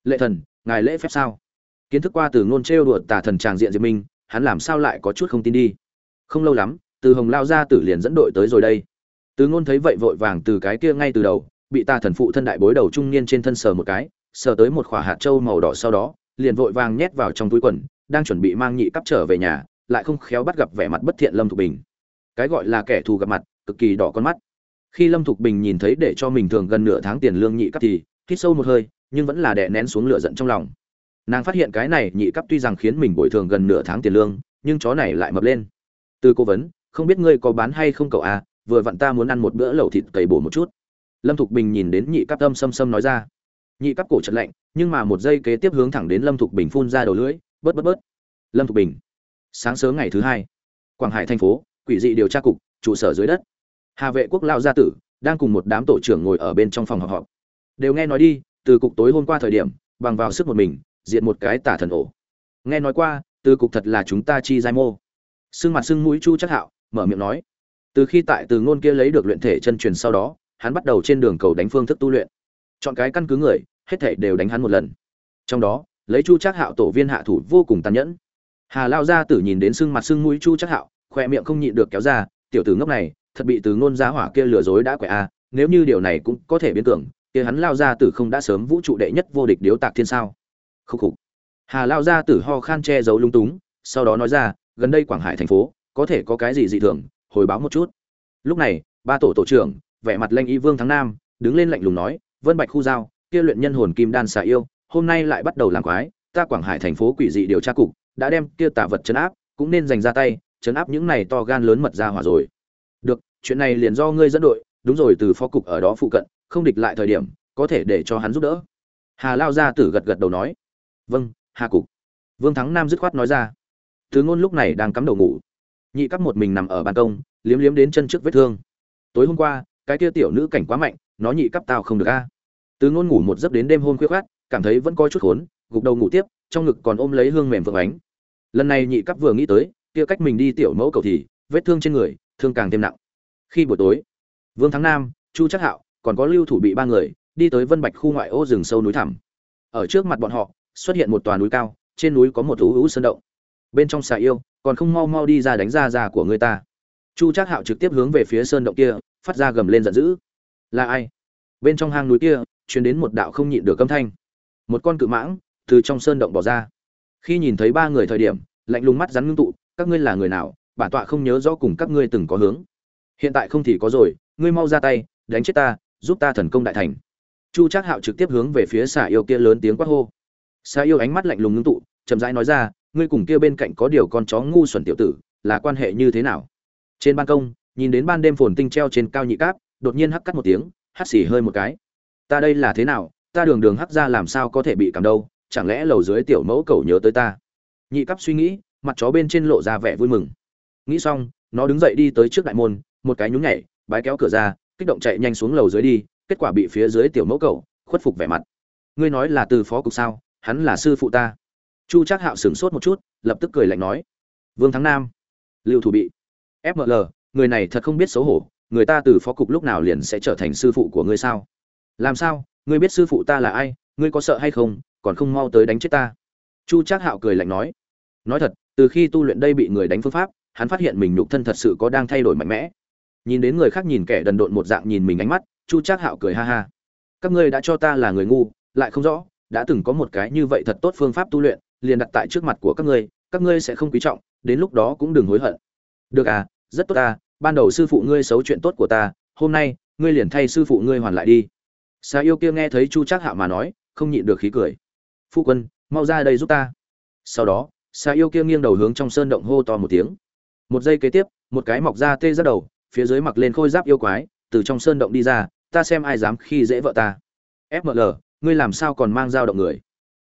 lệ thần, ngài lễ phép sao? Kiến thức qua từ ngôn trêu đùa tà thần tràng diện diệp minh, hắn làm sao lại có chút không tin đi? Không lâu lắm, từ hồng lao ra tử liền dẫn đội tới rồi đây. Từ ngôn thấy vậy vội vàng từ cái kia ngay từ đầu, bị tà thần phụ thân đại bối đầu trung niên trên thân sờ một cái, sờ tới một khỏa hạt trâu màu đỏ sau đó, liền vội vàng nhét vào trong túi quần, đang chuẩn bị mang nhị cắp trở về nhà, lại không khéo bắt gặp vẻ mặt bất thiện lâm thục bình. Cái gọi là kẻ thù gặp mặt, cực kỳ đỏ con mắt. Khi lâm thục bình nhìn thấy để cho mình thường gần nửa tháng tiền lương nhị cấp thì hít sâu một hơi, nhưng vẫn là đè nén xuống lửa giận trong lòng nàng phát hiện cái này nhị cấp tuy rằng khiến mình bồi thường gần nửa tháng tiền lương, nhưng chó này lại mập lên. Từ cố vấn, không biết ngươi có bán hay không cậu à vừa vặn ta muốn ăn một bữa lẩu thịt cầy bổ một chút. Lâm thục bình nhìn đến nhị cấp tâm xâm xâm nói ra. Nhị cấp cổ chật lạnh, nhưng mà một giây kế tiếp hướng thẳng đến lâm thục bình phun ra đầu lưỡi, bớt bớt bớt. Lâm thục bình, sáng sớm ngày thứ hai, quảng hải thành phố, quỷ dị điều tra cục, trụ sở dưới đất. Hà vệ quốc lao gia tử đang cùng một đám tổ trưởng ngồi ở bên trong phòng họp họp. Đều nghe nói đi, từ cục tối hôm qua thời điểm, bằng vào sức một mình diện một cái tả thần ổ. Nghe nói qua, từ cục thật là chúng ta chi giai mô. Sưng mặt sưng mũi chu chắc hạo, mở miệng nói. Từ khi tại từ ngôn kia lấy được luyện thể chân truyền sau đó, hắn bắt đầu trên đường cầu đánh phương thức tu luyện. Chọn cái căn cứ người, hết thể đều đánh hắn một lần. Trong đó, lấy chu chắc hạo tổ viên hạ thủ vô cùng tàn nhẫn. Hà lao gia tử nhìn đến sưng mặt sưng mũi chu chắc hạo, khoe miệng không nhịn được kéo ra, tiểu tử ngốc này, thật bị từ ngôn giá hỏa kia lừa dối đã quẻ a nếu như điều này cũng có thể biến tưởng, kia hắn lao gia tử không đã sớm vũ trụ đệ nhất vô địch điếu tạc thiên sao? Khúc khục. Hà lao gia tử ho khan che giấu lung túng, sau đó nói ra, gần đây quảng hải thành phố, có thể có cái gì dị thường, hồi báo một chút. Lúc này, ba tổ tổ trưởng, vẻ mặt lanh y vương thắng nam, đứng lên lạnh lùng nói, vân bạch khu giao, kia luyện nhân hồn kim đan xà yêu, hôm nay lại bắt đầu làm quái, ta quảng hải thành phố quỷ dị điều tra cục, đã đem kia tà vật chấn áp, cũng nên dành ra tay chấn áp những này to gan lớn mật ra hỏa rồi. Được, chuyện này liền do ngươi dẫn đội, đúng rồi, từ phó cục ở đó phụ cận, không địch lại thời điểm, có thể để cho hắn giúp đỡ. Hà lao gia tử gật gật đầu nói vâng hà cục. Vương thắng nam dứt khoát nói ra. Thứ ngôn lúc này đang cắm đầu ngủ. Nhị cấp một mình nằm ở ban công, liếm liếm đến chân trước vết thương. Tối hôm qua, cái kia tiểu nữ cảnh quá mạnh, nó nhị cấp tao không được a. Tứ ngôn ngủ một giấc đến đêm hôm khuya khoát, cảm thấy vẫn có chút khốn, gục đầu ngủ tiếp, trong ngực còn ôm lấy hương mềm vượng ánh. Lần này nhị cấp vừa nghĩ tới, kia cách mình đi tiểu mẫu cầu thì, vết thương trên người, thương càng thêm nặng. Khi buổi tối, vương thắng nam, chu chắc hạo, còn có lưu thủ bị ba người, đi tới vân bạch khu ngoại ô rừng sâu núi thẳm. Ở trước mặt bọn họ xuất hiện một tòa núi cao, trên núi có một ú ú sơn động. Bên trong xà yêu, còn không mau mau đi ra đánh ra ra của người ta. Chu trác hạo trực tiếp hướng về phía sơn động kia, phát ra gầm lên giận dữ. Là ai? Bên trong hang núi kia, truyền đến một đạo không nhịn được âm thanh. Một con cự mãng, từ trong sơn động bỏ ra. Khi nhìn thấy ba người thời điểm, lạnh lùng mắt rắn ngưng tụ, các ngươi là người nào? Bản tọa không nhớ rõ cùng các ngươi từng có hướng. Hiện tại không thì có rồi, ngươi mau ra tay, đánh chết ta, giúp ta thần công đại thành. Chu trác hạo trực tiếp hướng về phía xà yêu kia lớn tiếng quát hô. Sa yêu ánh mắt lạnh lùng ngưng tụ, chậm rãi nói ra, ngươi cùng kia bên cạnh có điều con chó ngu xuẩn tiểu tử, là quan hệ như thế nào? Trên ban công, nhìn đến ban đêm phồn tinh treo trên cao nhị cáp, đột nhiên hắc cắt một tiếng, hắt xì hơi một cái. Ta đây là thế nào? Ta đường đường hắc ra làm sao có thể bị cảm đâu? Chẳng lẽ lầu dưới tiểu mẫu cầu nhớ tới ta? Nhị cáp suy nghĩ, mặt chó bên trên lộ ra vẻ vui mừng. Nghĩ xong, nó đứng dậy đi tới trước đại môn, một cái nhún nhảy, bái kéo cửa ra, kích động chạy nhanh xuống lầu dưới đi, kết quả bị phía dưới tiểu mẫu cầu khuất phục vẻ mặt. Ngươi nói là từ phó cục sao? Hắn là sư phụ ta. Chu trác hạo sửng sốt một chút, lập tức cười lạnh nói, vương thắng nam, lưu thủ bị fml người này thật không biết xấu hổ, người ta từ phó cục lúc nào liền sẽ trở thành sư phụ của ngươi sao? Làm sao, ngươi biết sư phụ ta là ai, ngươi có sợ hay không, còn không mau tới đánh chết ta? Chu trác hạo cười lạnh nói nói thật, từ khi tu luyện đây bị người đánh phương pháp, hắn phát hiện mình nhục thân thật sự có đang thay đổi mạnh mẽ. Nhìn đến người khác nhìn kẻ đần độn một dạng nhìn mình ánh mắt, chu trác hạo cười ha ha, các ngươi đã cho ta là người ngu, lại không rõ đã từng có một cái như vậy thật tốt phương pháp tu luyện, liền đặt tại trước mặt của các ngươi các ngươi sẽ không quý trọng, đến lúc đó cũng đừng hối hận. Được à rất tốt à ban đầu sư phụ ngươi xấu chuyện tốt của ta, hôm nay, ngươi liền thay sư phụ ngươi hoàn lại đi. Xà yêu kia nghe thấy chu trác hạo mà nói, không nhịn được khí cười. Phu quân, mau ra đây giúp ta. Sau đó xà yêu kia nghiêng đầu hướng trong sơn động hô to một tiếng. Một giây kế tiếp, một cái mọc ra tê ra đầu, phía dưới mặc lên khôi giáp yêu quái, từ trong sơn động đi ra, ta xem ai dám khi dễ vợ ta. Fml ngươi làm sao còn mang dao động người?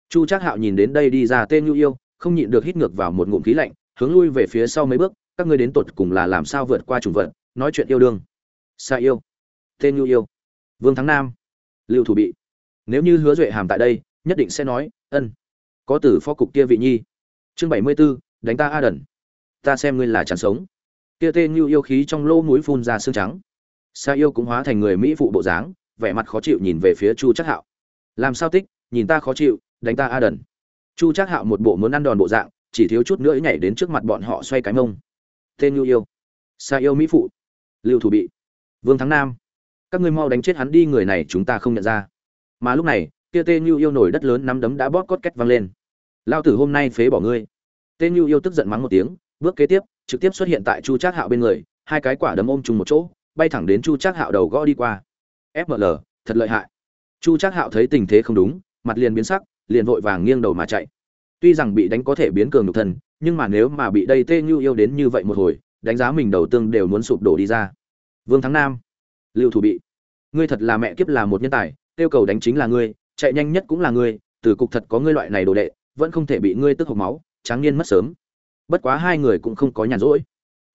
Chu trác hạo nhìn đến đây đi ra tên nhu yêu không nhịn được hít ngược vào một ngụm khí lạnh hướng lui về phía sau mấy bước các ngươi đến tột cùng là làm sao vượt qua chủng vận nói chuyện yêu đương. Xa yêu. Tên nhu yêu. Vương thắng nam. Lưu thủ bị. Nếu như hứa duệ hàm tại đây nhất định sẽ nói ân có tử phó cục kia vị nhi. Chương bảy mươi 74, đánh ta a đần. Ta xem ngươi là chẳng sống. Kia tên như yêu khí trong lô mũi phun ra xương trắng. Xa yêu cũng hóa thành người mỹ phụ bộ dáng vẻ mặt khó chịu nhìn về phía chu chắc hạo làm sao tích, nhìn ta khó chịu, đánh ta a đần. Chu Trác hạo một bộ muốn ăn đòn bộ dạng, chỉ thiếu chút nữa nhảy đến trước mặt bọn họ xoay cái mông. Tên như yêu. Sa yêu mỹ phụ. Lưu thủ bị. Vương thắng nam. Các ngươi mau đánh chết hắn đi, người này chúng ta không nhận ra. Mà lúc này, kia tên như yêu nổi đất lớn nắm đấm đã bóp cốt két văng lên. Lao tử hôm nay phế bỏ ngươi. Tên như yêu tức giận mắng một tiếng, bước kế tiếp, trực tiếp xuất hiện tại chu trác hạo bên người, hai cái quả đấm ôm chung một chỗ, bay thẳng đến chu trác hạo đầu gõ đi qua. Fml thật lợi hại chu trác hạo thấy tình thế không đúng, mặt liền biến sắc, liền vội vàng nghiêng đầu mà chạy. Tuy rằng bị đánh có thể biến cường nhục thân, nhưng mà nếu mà bị đây tê như yêu đến như vậy một hồi, đánh giá mình đầu tương đều muốn sụp đổ đi ra. Vương thắng nam, lưu thủ bị, ngươi thật là mẹ kiếp là một nhân tài tiêu cầu đánh chính là ngươi, chạy nhanh nhất cũng là ngươi, từ cục thật có ngươi loại này đồ đệ, vẫn không thể bị ngươi tức hộc máu, tráng niên mất sớm. Bất quá hai người cũng không có nhàn rỗi.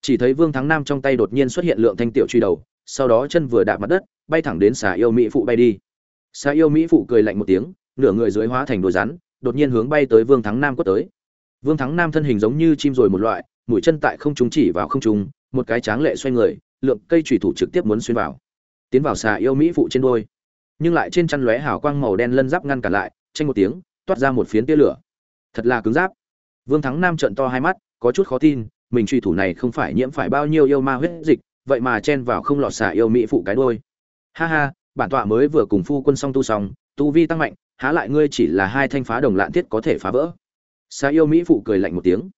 Chỉ thấy vương thắng nam trong tay đột nhiên xuất hiện lượng thanh tiểu truy đầu, sau đó chân vừa đạp mặt đất, bay thẳng đến xà yêu mỹ phụ bay đi. Sa yêu mỹ phụ cười lạnh một tiếng, nửa người dưới hóa thành đôi rắn, đột nhiên hướng bay tới vương thắng nam quất tới. Vương thắng nam thân hình giống như chim rồi một loại, mũi chân tại không trung chỉ vào không trung, một cái tráng lệ xoay người, lượng cây chủy thủ trực tiếp muốn xuyên vào. Tiến vào xà yêu mỹ phụ trên đôi. Nhưng lại trên chăn lóe hào quang màu đen lân giáp ngăn cản lại, tranh một tiếng, toát ra một phiến tia lửa. Thật là cứng giáp vương thắng nam trợn to hai mắt, có chút khó tin, mình truy thủ này không phải nhiễm phải bao nhiêu yêu ma huyết dịch, vậy mà chen vào không lọt xả yêu mỹ phụ cái đôi. Ha ha bản tọa mới vừa cùng phu quân song tu xong, tu vi tăng mạnh, há lại ngươi chỉ là hai thanh phá đồng lạn thiết có thể phá vỡ. Xa yêu mỹ phụ cười lạnh một tiếng.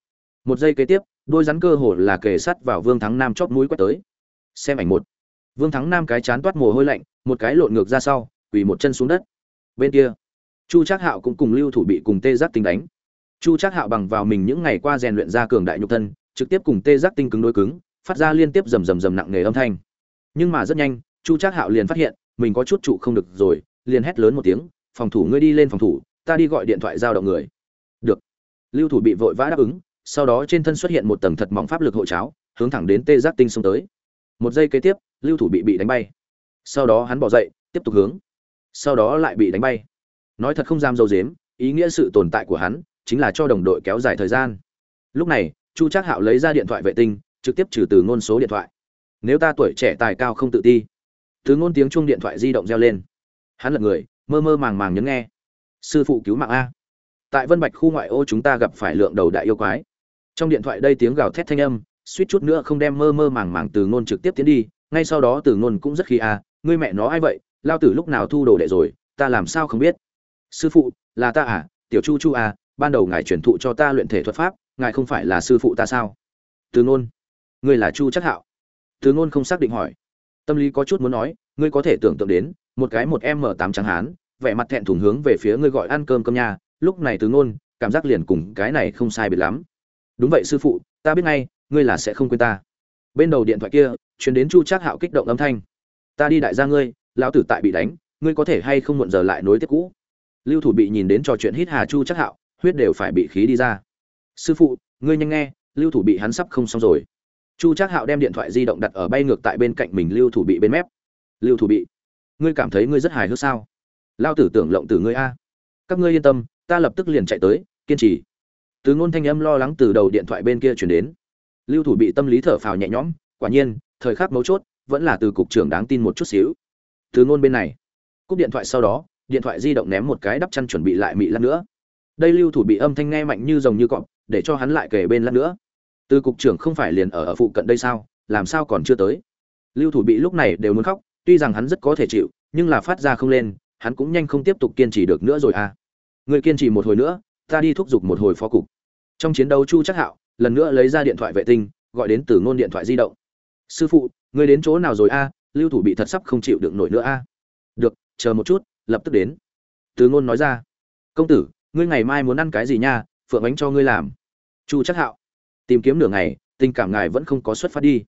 Một giây kế tiếp, đôi rắn cơ hồ là kề sắt vào vương thắng nam chót mũi quét tới. Xem ảnh một. Vương thắng nam cái chán toát mồ hôi lạnh, một cái lộn ngược ra sau, quỳ một chân xuống đất. Bên kia, chu trác hạo cũng cùng lưu thủ bị cùng tê giác tinh đánh. Chu trác hạo bằng vào mình những ngày qua rèn luyện ra cường đại nhục thân, trực tiếp cùng tê giác tinh cứng đối cứng, phát ra liên tiếp rầm rầm rầm nặng nề âm thanh. Nhưng mà rất nhanh, chu trác hạo liền phát hiện mình có chút trụ không được rồi, liền hét lớn một tiếng, phòng thủ ngươi đi lên phòng thủ, ta đi gọi điện thoại giao động người. Được. Lưu thủ bị vội vã đáp ứng, sau đó trên thân xuất hiện một tầng thật mỏng pháp lực hộ cháo, hướng thẳng đến tê giác tinh xông tới. Một giây kế tiếp, lưu thủ bị bị đánh bay. Sau đó hắn bỏ dậy, tiếp tục hướng. Sau đó lại bị đánh bay. Nói thật không dám dâu dếm, ý nghĩa sự tồn tại của hắn chính là cho đồng đội kéo dài thời gian. Lúc này, chu trác hạo lấy ra điện thoại vệ tinh, trực tiếp trừ từ ngôn số điện thoại. Nếu ta tuổi trẻ tài cao không tự ti Thứ ngôn tiếng chuông điện thoại di động reo lên. Hắn lật người, mơ mơ màng màng nhấn nghe. Sư phụ cứu mạng a. Tại vân bạch khu ngoại ô chúng ta gặp phải lượng đầu đại yêu quái. Trong điện thoại đây tiếng gào thét thanh âm, suýt chút nữa không đem mơ mơ màng màng từ ngôn trực tiếp tiến đi, ngay sau đó từ ngôn cũng rất khí a, ngươi mẹ nó ai vậy? Lao tử lúc nào thu đồ đệ rồi? Ta làm sao không biết? Sư phụ, là ta à? Tiểu chu chu à ban đầu ngài truyền thụ cho ta luyện thể thuật pháp, ngài không phải là sư phụ ta sao? Từ ngôn, ngươi là chu chắc hạo. Từ ngôn không xác định hỏi tâm lý có chút muốn nói, ngươi có thể tưởng tượng đến, một cái một m tám trắng hán, vẻ mặt thẹn thùng hướng về phía ngươi gọi ăn cơm cơm nhà lúc này từ ngôn, cảm giác liền cùng cái này không sai biệt lắm. Đúng vậy, sư phụ, ta biết ngay, ngươi là sẽ không quên ta. Bên đầu điện thoại kia chuyển đến chu trác hạo kích động âm thanh. Ta đi đại gia ngươi, lão tử tại bị đánh, ngươi có thể hay không muộn giờ lại nối tiếp cũ? Lưu thủ bị nhìn đến trò chuyện hít hà chu trác hạo, huyết đều phải bị khí đi ra. Sư phụ, ngươi nhanh nghe, lưu thủ bị hắn sắp không xong rồi chu trác hạo đem điện thoại di động đặt ở bay ngược tại bên cạnh mình lưu thủ bị bên mép. Lưu thủ bị, ngươi cảm thấy ngươi rất hài hước sao? Lao tử tưởng lộng từ ngươi a. Các ngươi yên tâm, ta lập tức liền chạy tới, kiên trì. Từ ngôn thanh âm lo lắng từ đầu điện thoại bên kia chuyển đến. Lưu thủ bị tâm lý thở phào nhẹ nhõm, quả nhiên, thời khắc mấu chốt, vẫn là từ cục trưởng đáng tin một chút xíu. Từ ngôn bên này, cúp điện thoại sau đó, điện thoại di động ném một cái đắp chăn chuẩn bị lại mị lăn nữa. Đây lưu thủ bị âm thanh nghe mạnh như rồng như cọp, để cho hắn lại kể bên lăn nữa từ cục trưởng không phải liền ở ở phụ cận đây sao? Làm sao còn chưa tới? Lưu thủ bị lúc này đều muốn khóc, tuy rằng hắn rất có thể chịu, nhưng là phát ra không lên, hắn cũng nhanh không tiếp tục kiên trì được nữa rồi à. Người kiên trì một hồi nữa, ta đi thúc giục một hồi phó cục. Trong chiến đấu chu chắc hạo, lần nữa lấy ra điện thoại vệ tinh, gọi đến từ ngôn điện thoại di động. Sư phụ, người đến chỗ nào rồi a lưu thủ bị thật sắp không chịu được nổi nữa a được, chờ một chút, lập tức đến. Từ ngôn nói ra. Công tử, ngươi ngày mai muốn ăn cái gì nha? Phượng ánh cho ngươi làm. Chu chắc hạo tìm kiếm nửa ngày, tình cảm ngài vẫn không có xuất phát đi.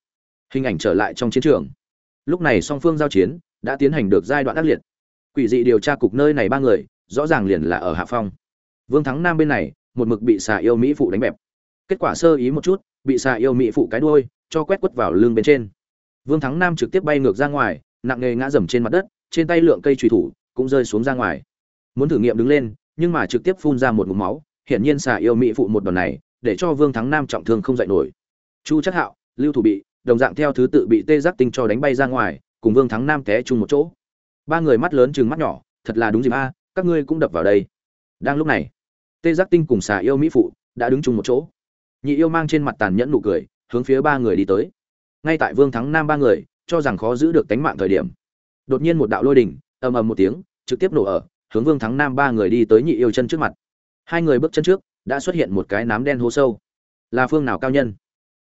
Hình ảnh trở lại trong chiến trường. Lúc này song phương giao chiến đã tiến hành được giai đoạn ác liệt. Quỷ dị điều tra cục nơi này ba người, rõ ràng liền là ở hạ phong. Vương thắng nam bên này, một mực bị xà yêu mỹ phụ đánh bẹp. Kết quả sơ ý một chút, bị xà yêu mỹ phụ cái đuôi, cho quét quất vào lưng bên trên. Vương thắng nam trực tiếp bay ngược ra ngoài, nặng nề ngã dầm trên mặt đất, trên tay lượng cây trùy thủ cũng rơi xuống ra ngoài. Muốn thử nghiệm đứng lên, nhưng mà trực tiếp phun ra một ngụm máu, hiển nhiên xà yêu mỹ phụ một đòn này để cho vương thắng nam trọng thương không dậy nổi. Chu chắc hạo, lưu thủ bị, đồng dạng theo thứ tự bị tê giác tinh cho đánh bay ra ngoài, cùng vương thắng nam té chung một chỗ. Ba người mắt lớn chừng mắt nhỏ, thật là đúng dịp a, các ngươi cũng đập vào đây. Đang lúc này, tê giác tinh cùng xà yêu mỹ phụ đã đứng chung một chỗ. Nhị yêu mang trên mặt tàn nhẫn nụ cười, hướng phía ba người đi tới. Ngay tại vương thắng nam ba người, cho rằng khó giữ được tánh mạng thời điểm, đột nhiên một đạo lôi đình, ầm ầm một tiếng, trực tiếp nổ ở, hướng vương thắng nam ba người đi tới nhị yêu chân trước mặt. Hai người bước chân trước đã xuất hiện một cái nám đen hố sâu. Là phương nào cao nhân?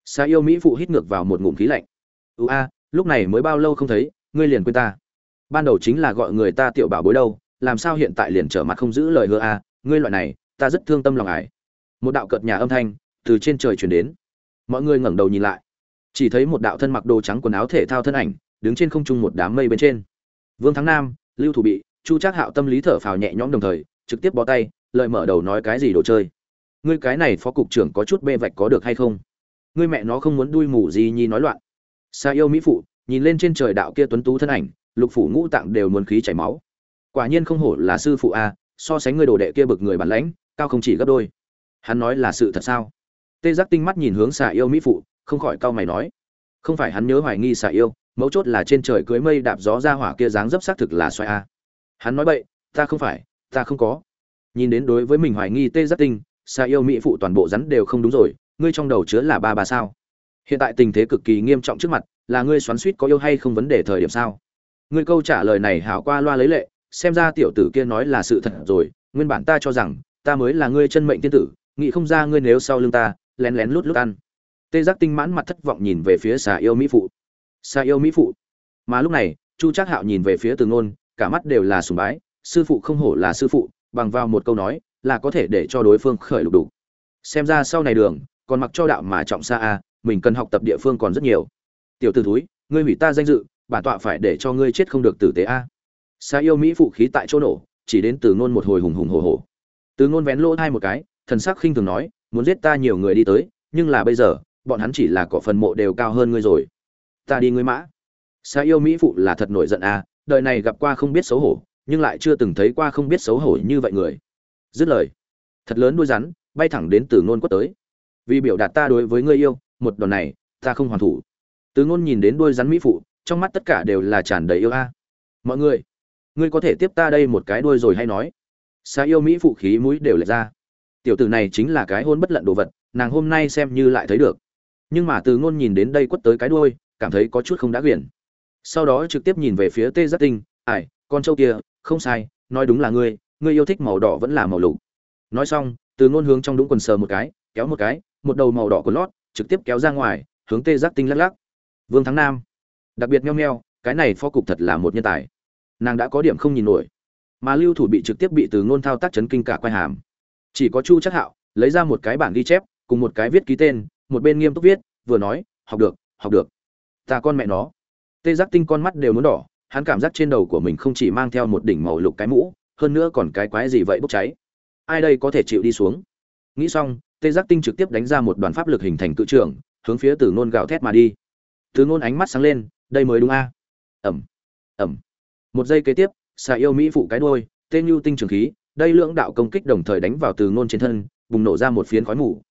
Xa yêu mỹ phụ hít ngược vào một ngụm khí lạnh. Ưu a, lúc này mới bao lâu không thấy, ngươi liền quên ta. Ban đầu chính là gọi người ta tiểu bảo bối đâu, làm sao hiện tại liền trở mặt không giữ lời hứa a, ngươi loại này, ta rất thương tâm lòng ải một đạo cợt nhà âm thanh từ trên trời chuyển đến. Mọi người ngẩng đầu nhìn lại. Chỉ thấy một đạo thân mặc đồ trắng quần áo thể thao thân ảnh, đứng trên không trung một đám mây bên trên. Vương thắng nam, lưu thủ bị, chu trác hạo tâm lý thở phào nhẹ nhõm đồng thời, trực tiếp bó tay lợi mở đầu nói cái gì đồ chơi ngươi cái này phó cục trưởng có chút bê vạch có được hay không? Ngươi mẹ nó không muốn đuôi mù gì nhi nói loạn. Xa yêu mỹ phụ, nhìn lên trên trời đạo kia tuấn tú thân ảnh, lục phủ ngũ tạng đều muốn khí chảy máu. Quả nhiên không hổ là sư phụ a, so sánh ngươi đồ đệ kia bực người bản lãnh, cao không chỉ gấp đôi. Hắn nói là sự thật sao? Tê giác tinh mắt nhìn hướng xà yêu mỹ phụ, không khỏi cau mày nói. Không phải hắn nhớ hoài nghi xà yêu, mấu chốt là trên trời cưới mây đạp gió ra hỏa kia dáng dấp xác thực là xoay a. Hắn nói bậy, ta không phải, ta không có. Nhìn đến đối với mình hoài nghi tê giác tinh xa yêu mỹ phụ toàn bộ rắn đều không đúng rồi, ngươi trong đầu chứa là ba bà sao? Hiện tại tình thế cực kỳ nghiêm trọng trước mặt, là ngươi xoắn suýt có yêu hay không vấn đề thời điểm sao? Ngươi câu trả lời này hảo qua loa lấy lệ, xem ra tiểu tử kia nói là sự thật rồi, nguyên bản ta cho rằng, ta mới là ngươi chân mệnh tiên tử, nghĩ không ra ngươi nếu sau lưng ta, lén lén lút lút ăn. Tê giác tinh mãn mặt thất vọng nhìn về phía xà yêu mỹ phụ. Xà yêu mỹ phụ? Mà lúc này, chu trác hạo nhìn về phía từ ngôn, cả mắt đều là sùng bái, sư phụ không hổ là sư phụ, bằng vào một câu nói là có thể để cho đối phương khởi lục đủ xem ra sau này đường, còn mặc cho đạo mà trọng xa a mình cần học tập địa phương còn rất nhiều. Tiểu tử thúi, ngươi hủy ta danh dự, bản tọa phải để cho ngươi chết không được tử tế a Sa yêu mỹ phụ khí tại chỗ nổ, chỉ đến từ ngôn một hồi hùng hùng hổ hổ. từ ngôn vén lỗ hai một cái, thần sắc khinh thường nói, muốn giết ta nhiều người đi tới, nhưng là bây giờ, bọn hắn chỉ là cỏ phần mộ đều cao hơn ngươi rồi. Ta đi ngươi mã. Sa yêu mỹ phụ là thật nổi giận a đời này gặp qua không biết xấu hổ, nhưng lại chưa từng thấy qua không biết xấu hổ như vậy người dứt lời, thật lớn đuôi rắn bay thẳng đến từ ngôn quất tới. Vì biểu đạt ta đối với ngươi yêu, một đòn này, ta không hoàn thủ. Từ ngôn nhìn đến đuôi rắn mỹ phụ, trong mắt tất cả đều là tràn đầy yêu a. Mọi người, ngươi có thể tiếp ta đây một cái đuôi rồi hay nói? Xa yêu mỹ phụ khí mũi đều lệch ra. Tiểu tử này chính là cái hôn bất lận đồ vật, nàng hôm nay xem như lại thấy được. Nhưng mà từ ngôn nhìn đến đây quất tới cái đuôi, cảm thấy có chút không đã quyển. Sau đó trực tiếp nhìn về phía tê giác tinh ải con trâu kia, không sai, nói đúng là ngươi ngươi yêu thích màu đỏ vẫn là màu lục. Nói xong, từ ngôn hướng trong đúng quần sờ một cái, kéo một cái, một đầu màu đỏ của lót, trực tiếp kéo ra ngoài, hướng tê giác tinh lắc lắc. Vương thắng nam, đặc biệt meo meo, cái này phó cục thật là một nhân tài. Nàng đã có điểm không nhìn nổi, mà lưu thủ bị trực tiếp bị từ ngôn thao tác chấn kinh cả quai hàm. Chỉ có chu chắc hạo, lấy ra một cái bản ghi chép, cùng một cái viết ký tên, một bên nghiêm túc viết, vừa nói, học được học được. Ta con mẹ nó. Tê giác tinh con mắt đều muốn đỏ, hắn cảm giác trên đầu của mình không chỉ mang theo một đỉnh màu lục cái mũ hơn nữa còn cái quái gì vậy bốc cháy? Ai đây có thể chịu đi xuống? Nghĩ xong, tê giác tinh trực tiếp đánh ra một đoàn pháp lực hình thành cự trưởng hướng phía từ ngôn gào thét mà đi. Từ ngôn ánh mắt sáng lên, đây mới đúng a. Ẩm ẩm một giây kế tiếp, xà yêu mỹ phụ cái đôi tên lưu tinh trường khí, đây lưỡng đạo công kích đồng thời đánh vào từ ngôn trên thân, bùng nổ ra một phiến khói mù.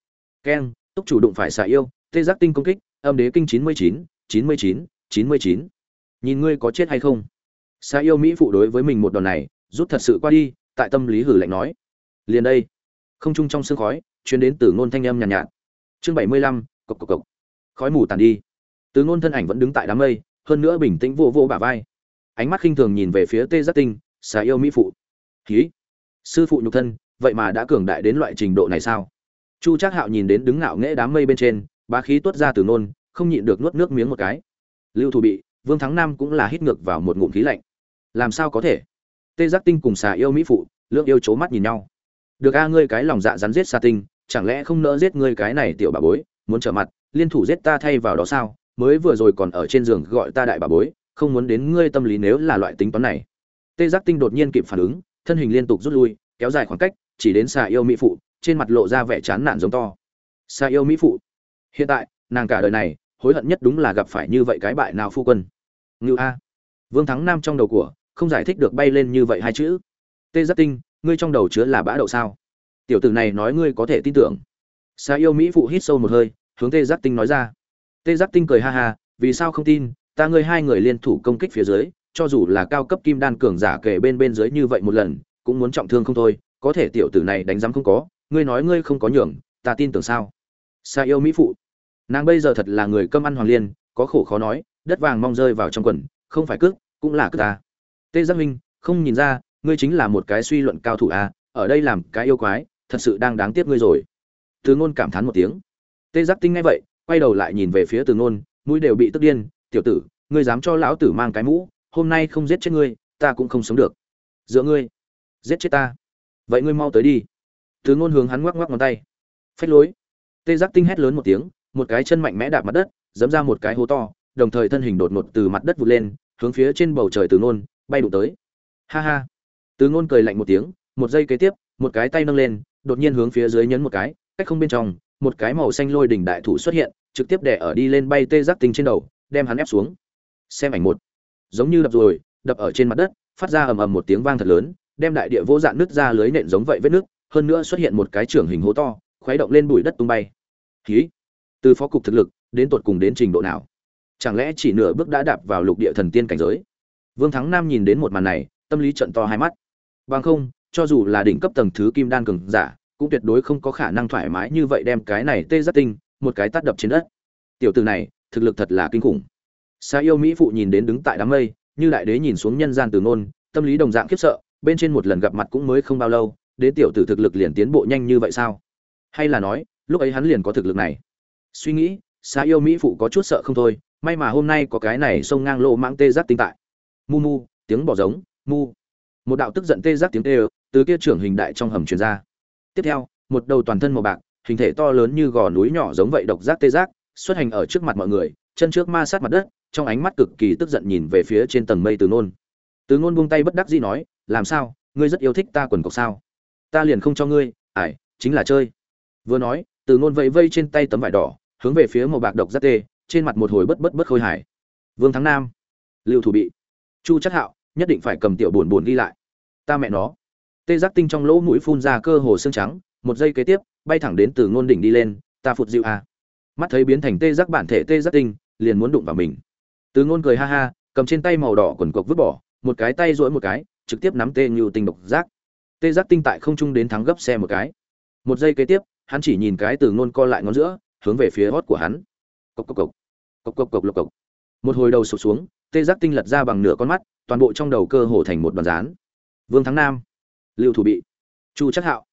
Keng, túc chủ đụng phải xà yêu, tê giác tinh công kích, âm đế kinh chín mươi chín chín mươi chín chín mươi chín. Nhìn ngươi có chết hay không? Xà yêu mỹ phụ đối với mình một đòn này rút thật sự qua đi tại tâm lý hử lạnh nói. Liền đây. Không trung trong sương khói chuyến đến từ ngôn thanh âm nhàn nhạt, nhạt. Chương bảy mươi lăm cộc cộc cộc. Khói mù tàn đi. Từ ngôn thân ảnh vẫn đứng tại đám mây hơn nữa bình tĩnh vô vô bả vai. Ánh mắt khinh thường nhìn về phía tê giác tinh xà yêu mỹ phụ. Ký sư phụ nhục thân vậy mà đã cường đại đến loại trình độ này sao? Chu trác hạo nhìn đến đứng ngạo nghễ đám mây bên trên bá khí tuốt ra từ nôn không nhịn được nuốt nước miếng một cái. Lưu thủ bị vương thắng nam cũng là hít ngược vào một ngụm khí lạnh. Làm sao có thể? Tê giác tinh cùng xà yêu mỹ phụ lương yêu c mắt nhìn nhau. Được a, ngươi cái lòng dạ rắn giết xà tinh, chẳng lẽ không nỡ giết ngươi cái này tiểu bà bối, muốn trở mặt, liên thủ giết ta thay vào đó sao? Mới vừa rồi còn ở trên giường gọi ta đại bà bối, không muốn đến ngươi tâm lý nếu là loại tính toán này. Tê giác tinh đột nhiên kịp phản ứng, thân hình liên tục rút lui, kéo dài khoảng cách, chỉ đến xà yêu mỹ phụ, trên mặt lộ ra vẻ chán nản giống to. Xà yêu mỹ phụ, hiện tại, nàng cả đời này, hối hận nhất đúng là gặp phải như vậy cái bại nào phu quân. Ngự a. Vương thắng nam trong đầu của không giải thích được bay lên như vậy hai chữ. Tê giác tinh, ngươi trong đầu chứa là bã đậu sao? Tiểu tử này nói ngươi có thể tin tưởng. Xa yêu mỹ phụ hít sâu một hơi, hướng tê giác tinh nói ra. Tê giác tinh cười ha ha, vì sao không tin, ta ngươi hai người liên thủ công kích phía dưới, cho dù là cao cấp kim đan cường giả kể bên bên dưới như vậy một lần, cũng muốn trọng thương không thôi, có thể tiểu tử này đánh giám không có, ngươi nói ngươi không có nhường, ta tin tưởng sao? Xa yêu mỹ phụ, nàng bây giờ thật là người cơm ăn hoàng liên, có khổ khó nói, đất vàng mong rơi vào trong quần, không phải cước, cũng là cước ta tê giác minh, không nhìn ra, ngươi chính là một cái suy luận cao thủ à ở đây làm cái yêu quái, thật sự đang đáng tiếc ngươi rồi. Từ ngôn cảm thán một tiếng. Tê giác tinh ngay vậy, quay đầu lại nhìn về phía từ ngôn, mũi đều bị tức điên, tiểu tử, ngươi dám cho lão tử mang cái mũ, hôm nay không giết chết ngươi, ta cũng không sống được. Giữa ngươi, giết chết ta. Vậy ngươi mau tới đi. Từ ngôn hướng hắn ngoắc ngoắc ngón tay. Phách lối. Tê giác tinh hét lớn một tiếng, một cái chân mạnh mẽ đạp mặt đất dẫm ra một cái hố to, đồng thời thân hình đột ngột từ mặt đất vụt lên, hướng phía trên bầu trời từ ngôn bay đụng tới. Ha ha. Từ ngôn cười lạnh một tiếng, một giây kế tiếp, một cái tay nâng lên, đột nhiên hướng phía dưới nhấn một cái, cách không bên trong, một cái màu xanh lôi đỉnh đại thủ xuất hiện, trực tiếp đè ở đi lên bay tê giác tinh trên đầu, đem hắn ép xuống. Xem ảnh một. Giống như đập rồi, đập ở trên mặt đất, phát ra ầm ầm một tiếng vang thật lớn, đem đại địa vô dạng nứt ra lưới nện giống vậy vết nước hơn nữa xuất hiện một cái trưởng hình hố to, khuấy động lên bụi đất tung bay. Khí từ phó cục thực lực, đến tột cùng đến trình độ nào? Chẳng lẽ chỉ nửa bước đã đạp vào lục địa thần tiên cảnh giới? Vương thắng nam nhìn đến một màn này, tâm lý trận to hai mắt. Bằng không, cho dù là đỉnh cấp tầng thứ kim đan cường giả, cũng tuyệt đối không có khả năng thoải mái như vậy đem cái này tê giác tinh, một cái tát đập trên đất. Tiểu tử này, thực lực thật là kinh khủng. Sa yêu mỹ phụ nhìn đến đứng tại đám mây, như đại đế nhìn xuống nhân gian từ ngôn, tâm lý đồng dạng khiếp sợ, bên trên một lần gặp mặt cũng mới không bao lâu đến tiểu tử thực lực liền tiến bộ nhanh như vậy sao? Hay là nói, lúc ấy hắn liền có thực lực này? Suy nghĩ, Sa yêu mỹ phụ có chút sợ không thôi, may mà hôm nay có cái này xông ngang lộ mãng tê giác tinh tại mu mu, tiếng bỏ giống, mu. Một đạo tức giận tê giác tiếng tê từ kia trưởng hình đại trong hầm truyền ra. Tiếp theo, một đầu toàn thân màu bạc, hình thể to lớn như gò núi nhỏ giống vậy độc giác tê giác, xuất hành ở trước mặt mọi người, chân trước ma sát mặt đất, trong ánh mắt cực kỳ tức giận nhìn về phía trên tầng mây từ Nôn. từ Nôn buông tay bất đắc dĩ nói, làm sao? Ngươi rất yêu thích ta quần cộc sao? Ta liền không cho ngươi, ải, chính là chơi. Vừa nói, từ Nôn vẫy vây trên tay tấm vải đỏ, hướng về phía màu bạc độc giác tê, trên mặt một hồi bất bất bất khôi hài. Vương thắng nam, lưu thủ bị chu chắc hạo, nhất định phải cầm tiểu buồn buồn đi lại. Ta mẹ nó. Tê giác tinh trong lỗ mũi phun ra cơ hồ xương trắng, một giây kế tiếp, bay thẳng đến từ ngôn đỉnh đi lên, ta phụt dịu à. mắt thấy biến thành tê giác bản thể tê giác tinh, liền muốn đụng vào mình. Từ ngôn cười ha ha, cầm trên tay màu đỏ quần cộc vứt bỏ, một cái tay duỗi một cái, trực tiếp nắm tê như tinh độc giác. Tê giác tinh tại không trung đến thắng gấp xe một cái. Một giây kế tiếp, hắn chỉ nhìn cái từ ngôn co lại ngón giữa, hướng về phía hót của hắn. Cộc cộc cộc. Cộc cộc cộc, lộc, cộc. Một hồi đầu sụp xuống tê giác tinh lật ra bằng nửa con mắt, toàn bộ trong đầu cơ hồ thành một đoàn rán. Vương thắng nam, lưu thủ bị, chu chắc hạo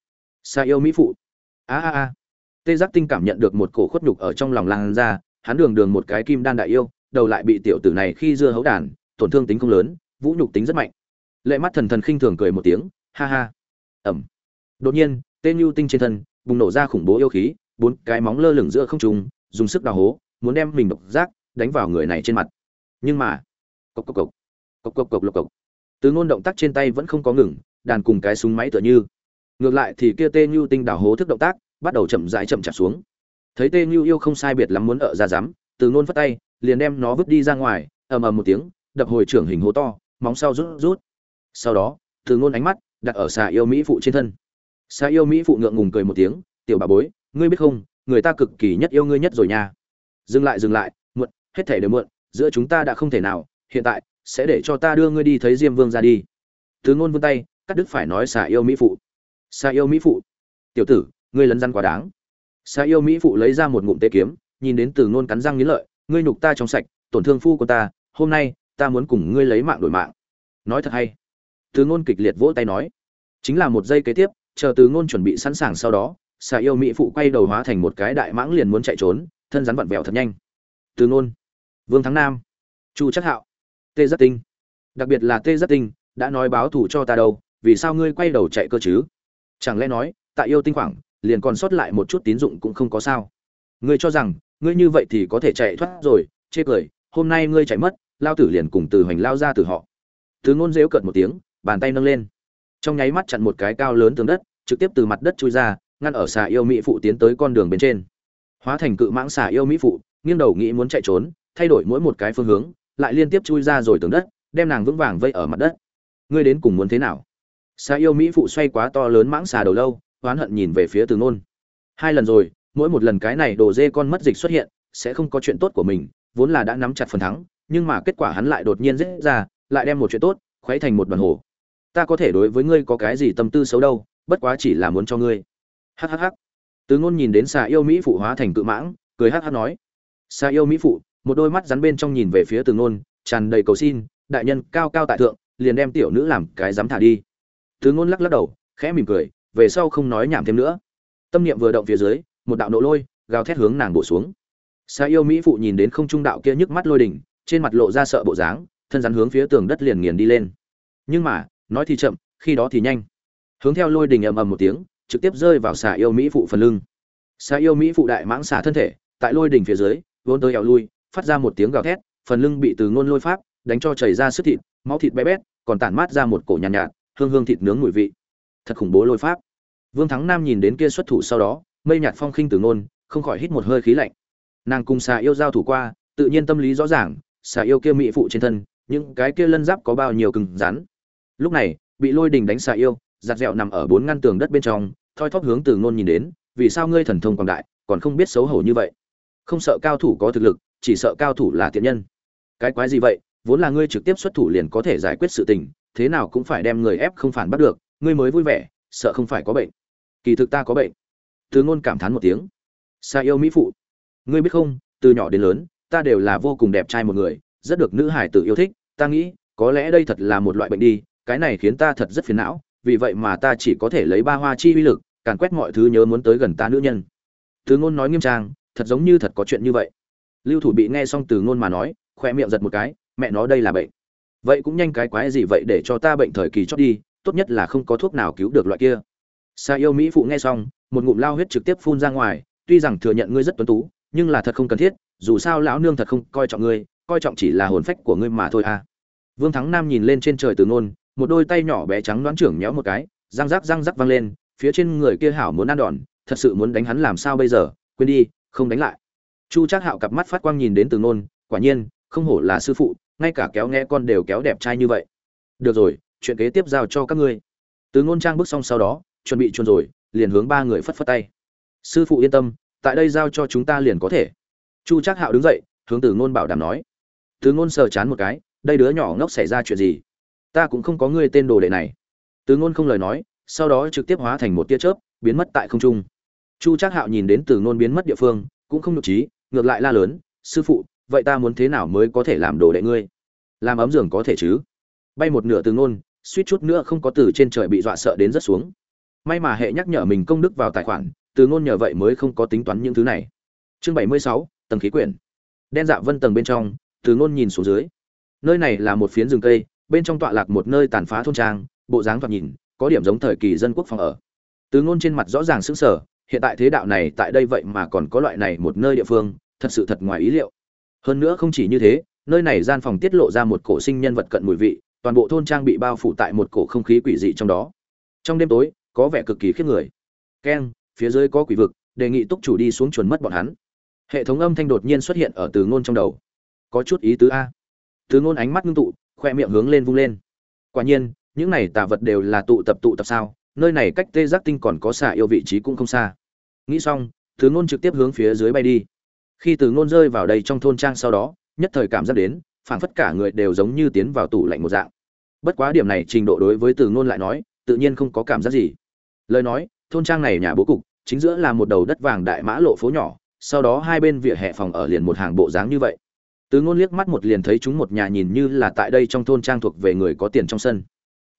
xa yêu mỹ phụ. A a a. Tê giác tinh cảm nhận được một cổ khuất nhục ở trong lòng lan ra, hắn đường đường một cái kim đan đại yêu, đầu lại bị tiểu tử này khi dưa hấu đàn, tổn thương tính không lớn, vũ nhục tính rất mạnh. Lệ mắt thần thần khinh thường cười một tiếng, ha ha. Ẩm. Đột nhiên tên lưu tinh trên thân, bùng nổ ra khủng bố yêu khí, bốn cái móng lơ lửng giữa không trung, dùng sức đào hố, muốn đem mình độc giác, đánh vào người này trên mặt nhưng mà, cộc cộc cộc cộc cộc cộc lộc cộc. Từ ngôn động tác trên tay vẫn không có ngừng, đàn cùng cái súng máy tựa như. Ngược lại thì kia Tê lưu tinh đào hố thức động tác bắt đầu chậm rãi chậm chạp xuống. Thấy Tê lưu yêu không sai biệt lắm muốn ở ra dám, từ ngôn phất tay, liền đem nó vứt đi ra ngoài, ầm ầm một tiếng, đập hồi trưởng hình hố to, móng sau rút rút. Sau đó, từ ngôn ánh mắt đặt ở xà yêu mỹ phụ trên thân. Xà yêu mỹ phụ ngượng ngùng cười một tiếng, tiểu bà bối, ngươi biết không, người ta cực kỳ nhất yêu ngươi nhất rồi nha. Dừng lại dừng lại, muộn, hết thể đều muộn giữa chúng ta đã không thể nào, hiện tại, sẽ để cho ta đưa ngươi đi thấy diêm vương ra đi. Thứ ngôn vươn tay, cắt đứt phải nói xà yêu mỹ phụ. Xà yêu mỹ phụ. Tiểu tử, ngươi lấn răn quá đáng. Xà yêu mỹ phụ lấy ra một ngụm tê kiếm, nhìn đến từ ngôn cắn răng nghiến lợi, ngươi nhục ta trong sạch, tổn thương phu của ta, hôm nay, ta muốn cùng ngươi lấy mạng đổi mạng. Nói thật hay? Từ ngôn kịch liệt vỗ tay nói. Chính là một giây kế tiếp, chờ từ ngôn chuẩn bị sẵn sàng sau đó, xà yêu mỹ phụ quay đầu hóa thành một cái đại mãng liền muốn chạy trốn, thân rắn vặn vẹo thật nhanh. Từ ngôn vương thắng nam. Chu chắc hạo. Tê Giác tinh. Đặc biệt là tê Giác tinh, đã nói báo thù cho ta đâu, vì sao ngươi quay đầu chạy cơ chứ? Chẳng lẽ nói tại yêu tinh khoảng, liền còn sót lại một chút tín dụng cũng không có sao? Ngươi cho rằng, ngươi như vậy thì có thể chạy thoát rồi, chê cười, hôm nay ngươi chạy mất, lao tử liền cùng từ hoành lao ra từ họ. Từ ngôn dễu cợt một tiếng, bàn tay nâng lên. Trong nháy mắt chặn một cái cao lớn tường đất, trực tiếp từ mặt đất chui ra, ngăn ở xà yêu mỹ phụ tiến tới con đường bên trên. Hóa thành cự mãng xà yêu mỹ phụ, nghiêng đầu nghĩ muốn chạy trốn thay đổi mỗi một cái phương hướng, lại liên tiếp chui ra rồi tường đất, đem nàng vững vàng vây ở mặt đất. Ngươi đến cùng muốn thế nào? Sa yêu mỹ phụ xoay quá to lớn mãng xà đầu lâu, oán hận nhìn về phía từ ngôn hai lần rồi, mỗi một lần cái này đồ dê con mất dịch xuất hiện, sẽ không có chuyện tốt của mình, vốn là đã nắm chặt phần thắng, nhưng mà kết quả hắn lại đột nhiên dễ ra, lại đem một chuyện tốt, khuấy thành một đoàn hồ. Ta có thể đối với ngươi có cái gì tâm tư xấu đâu, bất quá chỉ là muốn cho ngươi. Hhh từ ngôn nhìn đến xà yêu mỹ phụ hóa thành cự mãng, cười hh nói. Xà yêu mỹ phụ một đôi mắt rắn bên trong nhìn về phía từ ngôn, tràn đầy cầu xin, đại nhân, cao cao tại thượng, liền đem tiểu nữ làm cái dám thả đi. Từ ngôn lắc lắc đầu, khẽ mỉm cười, về sau không nói nhảm thêm nữa. Tâm niệm vừa động phía dưới, một đạo nộ lôi, gào thét hướng nàng bổ xuống. Xà yêu mỹ phụ nhìn đến không trung đạo kia nhức mắt lôi đỉnh, trên mặt lộ ra sợ bộ dáng, thân rắn hướng phía tường đất liền nghiền đi lên. Nhưng mà, nói thì chậm, khi đó thì nhanh. Hướng theo lôi đình ầm ầm một tiếng, trực tiếp rơi vào xà yêu mỹ phụ phần lưng. Xà yêu mỹ phụ đại mãng xả thân thể, tại lôi đình phía dưới, vốn tới eo lui phát ra một tiếng gào thét phần lưng bị từ ngôn lôi pháp đánh cho chảy ra sức thịt máu thịt bé bét còn tản mát ra một cổ nhàn nhạt, nhạt hương hương thịt nướng mùi vị. Thật khủng bố lôi pháp. Vương thắng nam nhìn đến kia xuất thủ sau đó mây nhạt phong khinh từ ngôn không khỏi hít một hơi khí lạnh. Nàng cùng xà yêu giao thủ qua tự nhiên tâm lý rõ ràng xà yêu kia mỹ phụ trên thân những cái kia lân giáp có bao nhiêu cứng rắn. Lúc này bị lôi đình đánh xà yêu giặt dẻo nằm ở bốn ngăn tường đất bên trong thoi thóp hướng từ ngôn nhìn đến vì sao ngươi thần thông quảng đại còn không biết xấu hổ như vậy? Không sợ cao thủ có thực lực chỉ sợ cao thủ là tiện nhân. Cái quái gì vậy? Vốn là ngươi trực tiếp xuất thủ liền có thể giải quyết sự tình, thế nào cũng phải đem người ép không phản bắt được, ngươi mới vui vẻ, sợ không phải có bệnh. Kỳ thực ta có bệnh. Từ ngôn cảm thán một tiếng. Xa yêu mỹ phụ, ngươi biết không, từ nhỏ đến lớn, ta đều là vô cùng đẹp trai một người, rất được nữ hải tử yêu thích, ta nghĩ, có lẽ đây thật là một loại bệnh đi, cái này khiến ta thật rất phiền não, vì vậy mà ta chỉ có thể lấy ba hoa chi uy lực, càn quét mọi thứ nhớ muốn tới gần ta nữ nhân. Từ ngôn nói nghiêm trang, thật giống như thật có chuyện như vậy lưu thủ bị nghe xong từ ngôn mà nói khoe miệng giật một cái, mẹ nó, đây là bệnh. Vậy cũng nhanh cái quái gì vậy để cho ta bệnh thời kỳ chót đi, tốt nhất là không có thuốc nào cứu được loại kia. Sa yêu mỹ phụ nghe xong, một ngụm lao huyết trực tiếp phun ra ngoài, tuy rằng thừa nhận ngươi rất tuấn tú, nhưng là thật không cần thiết, dù sao lão nương thật không coi trọng ngươi, coi trọng chỉ là hồn phách của ngươi mà thôi à. Vương thắng nam nhìn lên trên trời từ ngôn, một đôi tay nhỏ bé trắng đoán trưởng nhéo một cái, răng rắc răng rắc văng lên, phía trên người kia hảo muốn ăn đòn, thật sự muốn đánh hắn làm sao bây giờ, quên đi, không đánh lại chu trác hạo cặp mắt phát quang nhìn đến từ ngôn quả nhiên, không hổ là sư phụ, ngay cả kéo nghe con đều kéo đẹp trai như vậy. Được rồi, chuyện kế tiếp giao cho các ngươi. Từ ngôn trang bước xong sau đó, chuẩn bị chuồn rồi, liền hướng ba người phất phất tay. Sư phụ yên tâm, tại đây giao cho chúng ta liền có thể. Chu trác hạo đứng dậy, hướng từ ngôn bảo đảm nói. Từ ngôn sờ chán một cái, đây đứa nhỏ ngốc xảy ra chuyện gì? Ta cũng không có ngươi tên đồ đệ này. Từ ngôn không lời nói, sau đó trực tiếp hóa thành một tia chớp, biến mất tại không trung. Chu trác hạo nhìn đến từ ngôn biến mất địa phương, cũng không nhục trí ngược lại la lớn, sư phụ, vậy ta muốn thế nào mới có thể làm đồ đệ ngươi? Làm ấm giường có thể chứ? Bay một nửa từ ngôn, suýt chút nữa không có từ trên trời bị dọa sợ đến rất xuống. May mà hệ nhắc nhở mình công đức vào tài khoản, từ ngôn nhờ vậy mới không có tính toán những thứ này. Chương bảy mươi sáu, tầng khí quyển. Đen dạ vân tầng bên trong, từ ngôn nhìn xuống dưới. Nơi này là một phiến rừng cây, bên trong tọa lạc một nơi tàn phá thôn trang, bộ dáng thoạt nhìn, có điểm giống thời kỳ dân quốc phòng ở. Từ ngôn trên mặt rõ ràng sững sờ hiện tại thế đạo này tại đây vậy mà còn có loại này một nơi địa phương, thật sự thật ngoài ý liệu. Hơn nữa không chỉ như thế, nơi này gian phòng tiết lộ ra một cổ sinh nhân vật cận mùi vị, toàn bộ thôn trang bị bao phủ tại một cổ không khí quỷ dị trong đó. Trong đêm tối, có vẻ cực kỳ khiếp người. Keng phía dưới có quỷ vực, đề nghị túc chủ đi xuống chuẩn mất bọn hắn. Hệ thống âm thanh đột nhiên xuất hiện ở từ ngôn trong đầu. Có chút ý tứ a. Từ ngôn ánh mắt ngưng tụ, khoe miệng hướng lên vung lên. Quả nhiên, những này tà vật đều là tụ tập tụ tập sao? Nơi này cách tê giác tinh còn có xả yêu vị trí cũng không xa. Nghĩ xong, từ ngôn trực tiếp hướng phía dưới bay đi. Khi từ ngôn rơi vào đây trong thôn trang sau đó, nhất thời cảm giác đến, phảng phất cả người đều giống như tiến vào tủ lạnh một dạng. Bất quá điểm này trình độ đối với từ ngôn lại nói, tự nhiên không có cảm giác gì. Lời nói, thôn trang này nhà bố cục, chính giữa là một đầu đất vàng đại mã lộ phố nhỏ, sau đó hai bên vỉa hè phòng ở liền một hàng bộ dáng như vậy. Từ ngôn liếc mắt một liền thấy chúng một nhà nhìn như là tại đây trong thôn trang thuộc về người có tiền trong sân.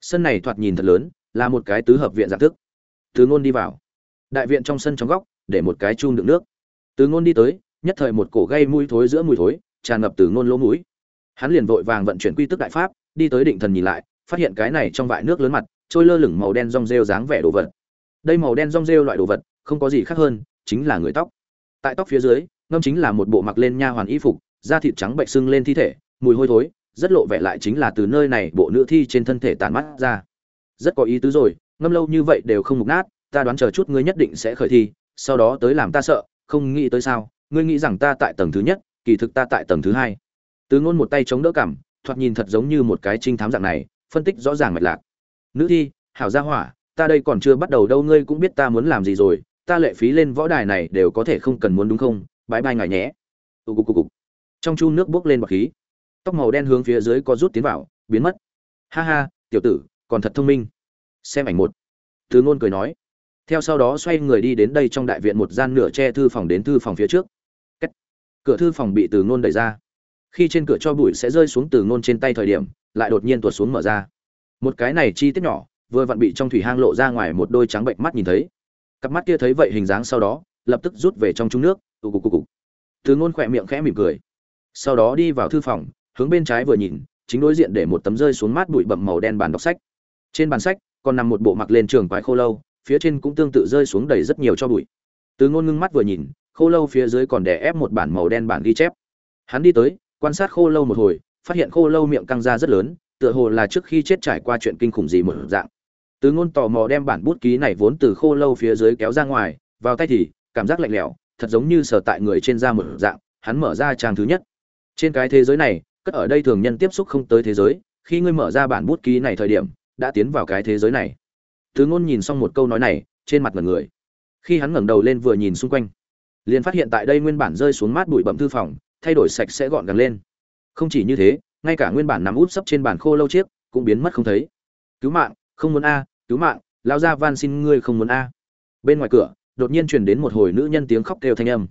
Sân này thoạt nhìn thật lớn là một cái tứ hợp viện dạng thức. Từ ngôn đi vào. Đại viện trong sân trong góc, để một cái chum đựng nước. Từ ngôn đi tới, nhất thời một cổ gây mũi thối giữa mùi thối, tràn ngập từ ngôn lỗ mũi. Hắn liền vội vàng vận chuyển quy tức đại pháp, đi tới định thần nhìn lại, phát hiện cái này trong vại nước lớn mặt, trôi lơ lửng màu đen rong rêu dáng vẻ đồ vật. Đây màu đen rong rêu loại đồ vật, không có gì khác hơn, chính là người tóc. Tại tóc phía dưới, ngâm chính là một bộ mặc lên nha hoàn y phục, da thịt trắng bệnh sưng lên thi thể, mùi hôi thối, rất lộ vẻ lại chính là từ nơi này bộ nữ thi trên thân thể tàn mắt ra rất có ý tứ rồi, ngâm lâu như vậy đều không mục nát, ta đoán chờ chút ngươi nhất định sẽ khởi thi, sau đó tới làm ta sợ, không nghĩ tới sao, ngươi nghĩ rằng ta tại tầng thứ nhất, kỳ thực ta tại tầng thứ hai. Tứ ngôn một tay chống đỡ cảm thoạt nhìn thật giống như một cái trinh thám dạng này, phân tích rõ ràng mạch lạc. Nữ thi, hảo gia hỏa, ta đây còn chưa bắt đầu đâu, ngươi cũng biết ta muốn làm gì rồi, ta lệ phí lên võ đài này đều có thể không cần muốn đúng không? Bãi bai ngài nhé. Tụ cục cục cục. Trong chu nước bốc lên bọc khí. Tóc màu đen hướng phía dưới có rút tiến vào, biến mất. Ha ha, tiểu tử còn thật thông minh. Xem ảnh một. Từ ngôn cười nói. Theo sau đó xoay người đi đến đây trong đại viện một gian nửa che thư phòng đến thư phòng phía trước. Cách. cửa thư phòng bị từ ngôn đẩy ra. Khi trên cửa cho bụi sẽ rơi xuống từ ngôn trên tay thời điểm, lại đột nhiên tuột xuống mở ra. Một cái này chi tiết nhỏ, vừa vặn bị trong thủy hang lộ ra ngoài một đôi trắng bệnh mắt nhìn thấy. Cặp mắt kia thấy vậy hình dáng sau đó, lập tức rút về trong trung nước tụ cục cục cục. Từ ngôn khỏe miệng khẽ mỉm cười. Sau đó đi vào thư phòng, hướng bên trái vừa nhìn, chính đối diện để một tấm rơi xuống mát bụi bậm màu đen bàn đọc sách trên bàn sách, còn nằm một bộ mặc lên trường quái khô lâu, phía trên cũng tương tự rơi xuống đầy rất nhiều cho bụi. Từ ngôn ngưng mắt vừa nhìn, khô lâu phía dưới còn đè ép một bản màu đen bản ghi chép. Hắn đi tới, quan sát khô lâu một hồi, phát hiện khô lâu miệng căng ra rất lớn, tựa hồ là trước khi chết trải qua chuyện kinh khủng gì một dạng. Từ ngôn tò mò đem bản bút ký này vốn từ khô lâu phía dưới kéo ra ngoài, vào tay thì, cảm giác lạnh lẽo, thật giống như sở tại người trên da một dạng, hắn mở ra trang thứ nhất. Trên cái thế giới này, cất ở đây thường nhân tiếp xúc không tới thế giới, khi ngươi mở ra bản bút ký này thời điểm đã tiến vào cái thế giới này. Từ ngôn nhìn xong một câu nói này, trên mặt ngẩn người. Khi hắn ngẩng đầu lên vừa nhìn xung quanh, liền phát hiện tại đây nguyên bản rơi xuống mát bụi bậm thư phòng, thay đổi sạch sẽ gọn gàng lên. Không chỉ như thế, ngay cả nguyên bản nằm út sấp trên bàn khô lâu chiếc cũng biến mất không thấy. Cứu mạng, không muốn a, cứu mạng lao ra van xin ngươi không muốn a. Bên ngoài cửa, đột nhiên truyền đến một hồi nữ nhân tiếng khóc kêu thanh âm.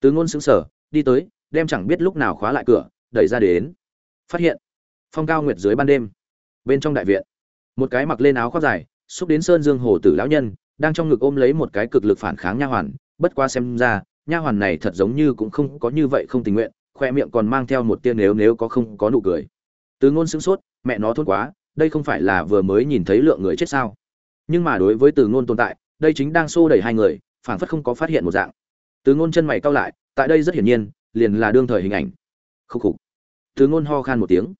Từ ngôn sững sờ, đi tới, đem chẳng biết lúc nào khóa lại cửa, đẩy ra đến. Phát hiện, phong cao nguyệt dưới ban đêm, bên trong đại viện một cái mặc lên áo khoác dài, xúc đến sơn dương hồ tử lão nhân, đang trong ngực ôm lấy một cái cực lực phản kháng nha hoàn, bất qua xem ra, nha hoàn này thật giống như cũng không có như vậy không tình nguyện, khoe miệng còn mang theo một tia nếu nếu có không có nụ cười. Từ ngôn sững sốt, mẹ nó thốt quá, đây không phải là vừa mới nhìn thấy lượng người chết sao? Nhưng mà đối với từ ngôn tồn tại, đây chính đang xô đẩy hai người, phảng phất không có phát hiện một dạng. Từ ngôn chân mày cau lại, tại đây rất hiển nhiên, liền là đương thời hình ảnh. Khúc khục. Từ ngôn ho khan một tiếng.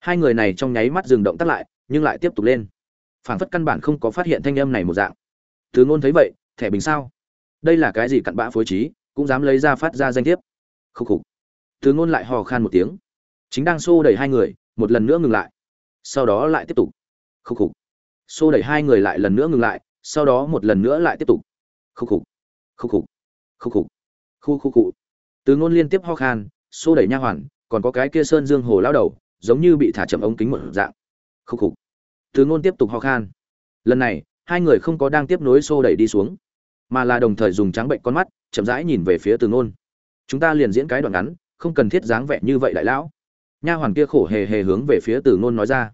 Hai người này trong nháy mắt dừng động tác lại nhưng lại tiếp tục lên. Phảng phất căn bản không có phát hiện thanh âm này một dạng. Từ ngôn thấy vậy, thẻ bình sao? Đây là cái gì cặn bã phối trí, cũng dám lấy ra phát ra danh thiếp. Khúc khục. Từ ngôn lại hò khan một tiếng. Chính đang xô đẩy hai người, một lần nữa ngừng lại. Sau đó lại tiếp tục. Khúc khục. Xô đẩy hai người lại lần nữa ngừng lại, sau đó một lần nữa lại tiếp tục. Khúc khục. Khúc khục. Khúc khục. Khu khu cụ từ ngôn liên tiếp ho khan, xô đẩy nha hoàn, còn có cái kia sơn dương hồ lao đầu, giống như bị thả chậm ống kính một dạng khúc khục. Thứ ngôn tiếp tục ho khan. Lần này, hai người không có đang tiếp nối xô đẩy đi xuống, mà là đồng thời dùng trắng bệnh con mắt, chậm rãi nhìn về phía từ ngôn. Chúng ta liền diễn cái đoạn ngắn, không cần thiết dáng vẻ như vậy đại lão. Nha hoàn kia khổ hề hề hướng về phía từ ngôn nói ra.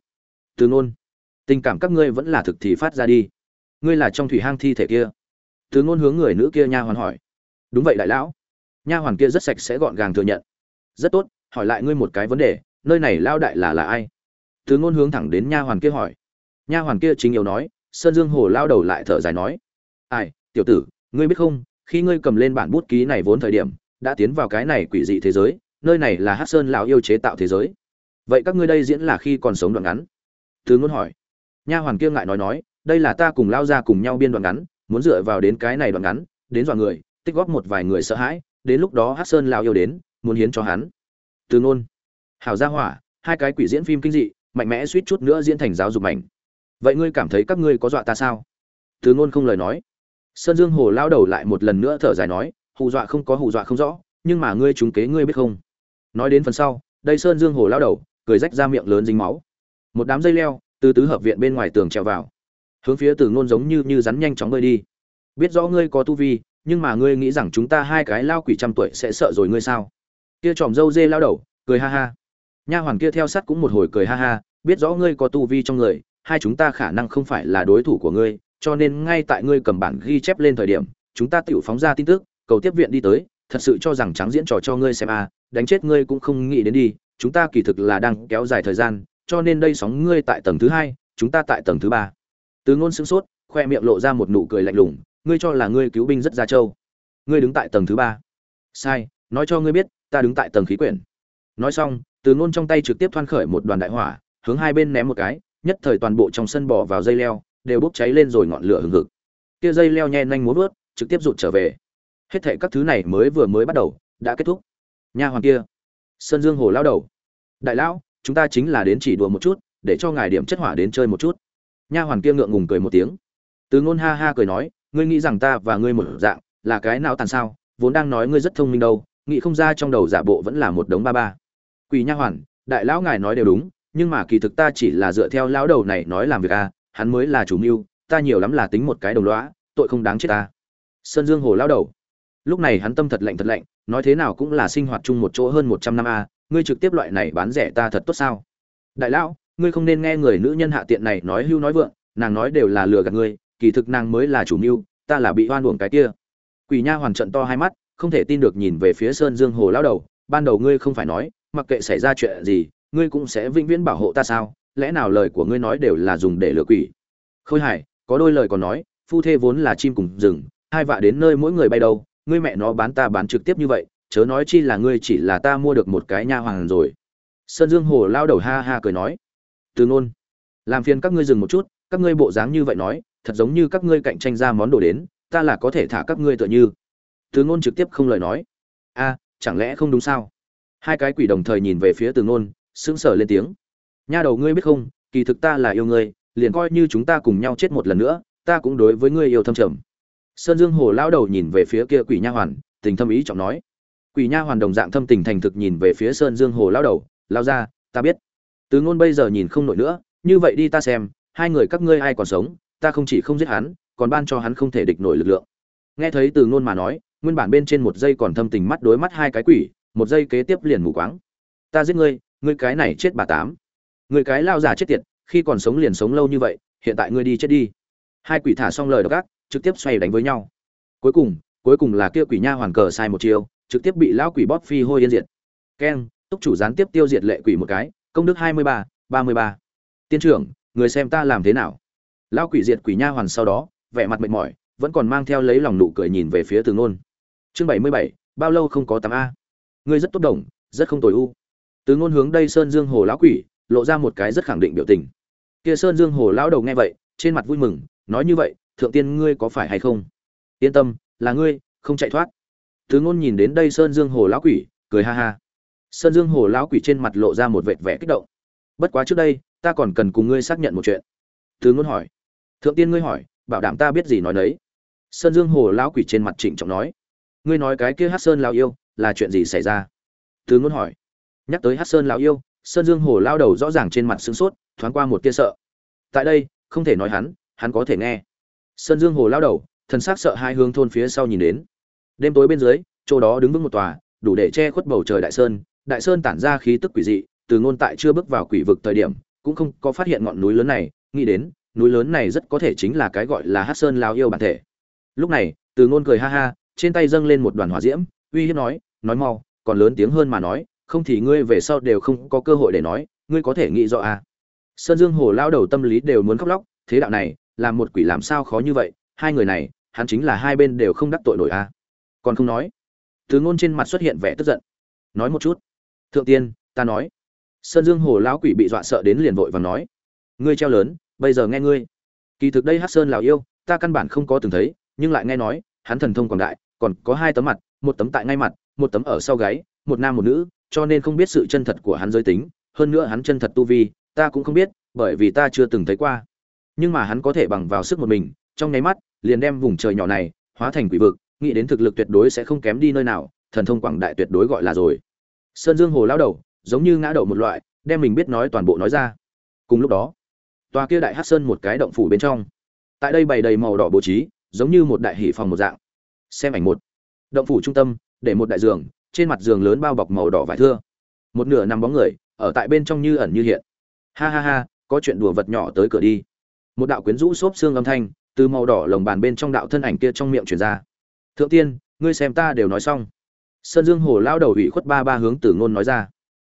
Từ ngôn, tình cảm các ngươi vẫn là thực thì phát ra đi. Ngươi là trong thủy hang thi thể kia. Từ ngôn hướng người nữ kia nha hoàn hỏi. Đúng vậy đại lão. Nha hoàn kia rất sạch sẽ gọn gàng thừa nhận. Rất tốt, hỏi lại ngươi một cái vấn đề, nơi này lao đại là là ai? Từ ngôn hướng thẳng đến nha hoàn kia hỏi. Nha hoàn kia chính yếu nói, sơn dương hồ lao đầu lại thở dài nói. Ai, tiểu tử, ngươi biết không, khi ngươi cầm lên bản bút ký này vốn thời điểm, đã tiến vào cái này quỷ dị thế giới, nơi này là hắc sơn lão yêu chế tạo thế giới. Vậy các ngươi đây diễn là khi còn sống đoạn ngắn? Từ ngôn hỏi. Nha hoàn kia ngại nói nói, đây là ta cùng lao ra cùng nhau biên đoạn ngắn, muốn dựa vào đến cái này đoạn ngắn, đến dọa người, tích góp một vài người sợ hãi, đến lúc đó hắc sơn lão yêu đến, muốn hiến cho hắn. Từ ngôn. Hảo gia hỏa, hai cái quỷ diễn phim kinh dị mạnh mẽ suýt chút nữa diễn thành giáo dục mảnh. Vậy ngươi cảm thấy các ngươi có dọa ta sao? Từ ngôn không lời nói. Sơn dương hồ lao đầu lại một lần nữa thở dài nói, hù dọa không có hù dọa không rõ, nhưng mà ngươi trúng kế ngươi biết không? Nói đến phần sau, đây sơn dương hồ lao đầu, cười rách ra miệng lớn dính máu. Một đám dây leo, từ tứ hợp viện bên ngoài tường trèo vào. Hướng phía từ ngôn giống như như rắn nhanh chóng bơi đi. Biết rõ ngươi có tu vi, nhưng mà ngươi nghĩ rằng chúng ta hai cái lao quỷ trăm tuổi sẽ sợ rồi ngươi sao? Kia tròm dâu dê lao đầu, cười ha ha nha hoàn kia theo sát cũng một hồi cười ha ha, biết rõ ngươi có tu vi trong người, hai chúng ta khả năng không phải là đối thủ của ngươi, cho nên ngay tại ngươi cầm bản ghi chép lên thời điểm, chúng ta tự phóng ra tin tức, cầu tiếp viện đi tới, thật sự cho rằng trắng diễn trò cho ngươi xem à đánh chết ngươi cũng không nghĩ đến đi, chúng ta kỳ thực là đang kéo dài thời gian, cho nên đây sóng ngươi tại tầng thứ hai, chúng ta tại tầng thứ ba. Từ ngôn sững sốt, khoe miệng lộ ra một nụ cười lạnh lùng, ngươi cho là ngươi cứu binh rất ra châu. Ngươi đứng tại tầng thứ ba. Sai, nói cho ngươi biết, ta đứng tại tầng khí quyển. Nói xong từ ngôn trong tay trực tiếp thoan khởi một đoàn đại hỏa, hướng hai bên ném một cái, nhất thời toàn bộ trong sân bò vào dây leo, đều bốc cháy lên rồi ngọn lửa hừng hực. Kia dây leo nhen nhanh muốn vớt, trực tiếp rụt trở về. Hết thệ các thứ này mới vừa mới bắt đầu, đã kết thúc. Nha hoàng kia, sơn dương hồ lao đầu. Đại lão, chúng ta chính là đến chỉ đùa một chút, để cho ngài điểm chất hỏa đến chơi một chút. Nha hoàn kia ngượng ngùng cười một tiếng. Từ ngôn ha ha cười nói, ngươi nghĩ rằng ta và ngươi một dạng, là cái nào tàn sao, vốn đang nói ngươi rất thông minh đâu, nghĩ không ra trong đầu giả bộ vẫn là một đống ba ba quỷ nha hoàn, đại lão ngài nói đều đúng, nhưng mà kỳ thực ta chỉ là dựa theo lão đầu này nói làm việc a hắn mới là chủ mưu, ta nhiều lắm là tính một cái đồng lõa, tội không đáng chết ta. Sơn dương hồ lão đầu. Lúc này hắn tâm thật lạnh thật lạnh, nói thế nào cũng là sinh hoạt chung một chỗ hơn một trăm năm a ngươi trực tiếp loại này bán rẻ ta thật tốt sao? Đại lão, ngươi không nên nghe người nữ nhân hạ tiện này nói hưu nói vượng, nàng nói đều là lừa gạt ngươi, kỳ thực nàng mới là chủ mưu, ta là bị oan uổng cái kia. Quỷ nha hoàn trận to hai mắt, không thể tin được nhìn về phía sơn dương hồ lão đầu, ban đầu ngươi không phải nói mặc kệ xảy ra chuyện gì, ngươi cũng sẽ vĩnh viễn bảo hộ ta sao? Lẽ nào lời của ngươi nói đều là dùng để lừa quỷ? Khôi hải, có đôi lời còn nói, phu thê vốn là chim cùng rừng, hai vạ đến nơi mỗi người bay đâu, ngươi mẹ nó bán ta bán trực tiếp như vậy, chớ nói chi là ngươi chỉ là ta mua được một cái nha hoàng rồi. Sơn dương hồ lao đầu ha ha cười nói, từ ngôn, làm phiền các ngươi dừng một chút, các ngươi bộ dáng như vậy nói, thật giống như các ngươi cạnh tranh ra món đồ đến, ta là có thể thả các ngươi tựa như. Từ ngôn trực tiếp không lời nói, a, chẳng lẽ không đúng sao? Hai cái quỷ đồng thời nhìn về phía từ ngôn sững sờ lên tiếng. Nha đầu ngươi biết không, kỳ thực ta là yêu ngươi, liền coi như chúng ta cùng nhau chết một lần nữa, ta cũng đối với ngươi yêu thâm trầm. Sơn dương hồ lao đầu nhìn về phía kia quỷ nha hoàn, tình thâm ý trọng nói. Quỷ nha hoàn đồng dạng thâm tình thành thực nhìn về phía sơn dương hồ lao đầu lao ra ta biết. Từ ngôn bây giờ nhìn không nổi nữa, như vậy đi ta xem, hai người các ngươi ai còn sống, ta không chỉ không giết hắn, còn ban cho hắn không thể địch nổi lực lượng. Nghe thấy từ ngôn mà nói, nguyên bản bên trên một giây còn thâm tình mắt đối mắt hai cái quỷ một giây kế tiếp liền mù quáng. Ta giết ngươi ngươi cái này chết bà tám. Ngươi cái lao giả chết tiệt, khi còn sống liền sống lâu như vậy, hiện tại ngươi đi chết đi. Hai quỷ thả xong lời độc ác, trực tiếp xoay đánh với nhau. Cuối cùng cuối cùng là kia quỷ nha hoàn cờ sai một chiều trực tiếp bị lão quỷ bóp phi hôi yên diệt. Keng, túc chủ gián tiếp tiêu diệt lệ quỷ một cái, công đức hai mươi ba ba mươi ba. Tiên trưởng, người xem ta làm thế nào? Lão quỷ diệt quỷ nha hoàn sau đó, vẻ mặt mệt mỏi, vẫn còn mang theo lấy lòng nụ cười nhìn về phía từ ngôn. Chương bảy mươi bảy, bao lâu không có tắm a? Ngươi rất tốt đồng, rất không tồi u. Từ ngôn hướng đây sơn dương hồ lão quỷ, lộ ra một cái rất khẳng định biểu tình. Kia sơn dương hồ lão đầu nghe vậy, trên mặt vui mừng, nói như vậy, thượng tiên ngươi có phải hay không? Yên tâm, là ngươi, không chạy thoát. Từ ngôn nhìn đến đây sơn dương hồ lão quỷ, cười ha ha. Sơn dương hồ lão quỷ trên mặt lộ ra một vệt vẻ kích động. Bất quá trước đây, ta còn cần cùng ngươi xác nhận một chuyện. Từ ngôn hỏi. Thượng tiên ngươi hỏi, bảo đảm ta biết gì nói nấy. Sơn dương hồ lão quỷ trên mặt trịnh trọng nói. Ngươi nói cái kia hát sơn lão yêu là chuyện gì xảy ra? Thứ ngôn hỏi. Nhắc tới hát sơn lão yêu, sơn dương hồ lao đầu rõ ràng trên mặt sửng sốt, thoáng qua một tia sợ. Tại đây, không thể nói hắn hắn có thể nghe. Sơn dương hồ lao đầu, thần s á c sợ hai hướng thôn phía sau nhìn đến. Đêm tối bên dưới, chỗ đó đứng vững một tòa, đủ để che khuất bầu trời đại sơn. Đại sơn tản ra khí tức quỷ dị, từ ngôn tại chưa bước vào quỷ vực thời điểm, cũng không có phát hiện ngọn núi lớn này. Nghĩ đến, núi lớn này rất có thể chính là cái gọi là hát sơn lao yêu bản thể. Lúc này, từ ngôn cười ha ha, trên tay dâng lên một đoàn hỏa diễm uy hiếp nói nói mau, còn lớn tiếng hơn mà nói, không thì ngươi về sau đều không có cơ hội để nói, ngươi có thể nghĩ rõ à. sơn dương hồ lao đầu tâm lý đều muốn khóc lóc, thế đạo này làm một quỷ làm sao khó như vậy, hai người này, hắn chính là hai bên đều không đắc tội nổi à. còn không nói, từ ngôn trên mặt xuất hiện vẻ tức giận nói một chút thượng tiên, ta nói sơn dương hồ lão quỷ bị dọa sợ đến liền vội và nói, ngươi treo lớn, bây giờ nghe ngươi kỳ thực đây hát sơn lào yêu, ta căn bản không có từng thấy, nhưng lại nghe nói, hắn thần thông quảng đại, còn có hai tấm mặt một tấm tại ngay mặt, một tấm ở sau gáy, một nam một nữ, cho nên không biết sự chân thật của hắn giới tính, hơn nữa hắn chân thật tu vi, ta cũng không biết, bởi vì ta chưa từng thấy qua. Nhưng mà hắn có thể bằng vào sức một mình, trong nháy mắt, liền đem vùng trời nhỏ này, hóa thành quỷ vực, nghĩ đến thực lực tuyệt đối sẽ không kém đi nơi nào, thần thông quảng đại tuyệt đối gọi là rồi. Sơn dương hồ lao đầu, giống như ngã đậu một loại, đem mình biết nói toàn bộ nói ra. Cùng lúc đó, tòa kia đại hát sơn một cái động phủ bên trong. Tại đây bày đầy màu đỏ bố trí, giống như một đại hỷ phòng một dạng. Xem ảnh một động phủ trung tâm, để một đại giường, trên mặt giường lớn bao bọc màu đỏ vải thưa. Một nửa nằm bóng người, ở tại bên trong như ẩn như hiện. Ha ha ha, có chuyện đùa vật nhỏ tới cửa đi. Một đạo quyến rũ xốp xương âm thanh từ màu đỏ lồng bàn bên trong đạo thân ảnh kia trong miệng truyền ra. Thượng tiên, ngươi xem ta đều nói xong. Sơn dương hồ lao đầu ủy khuất ba ba hướng từ ngôn nói ra.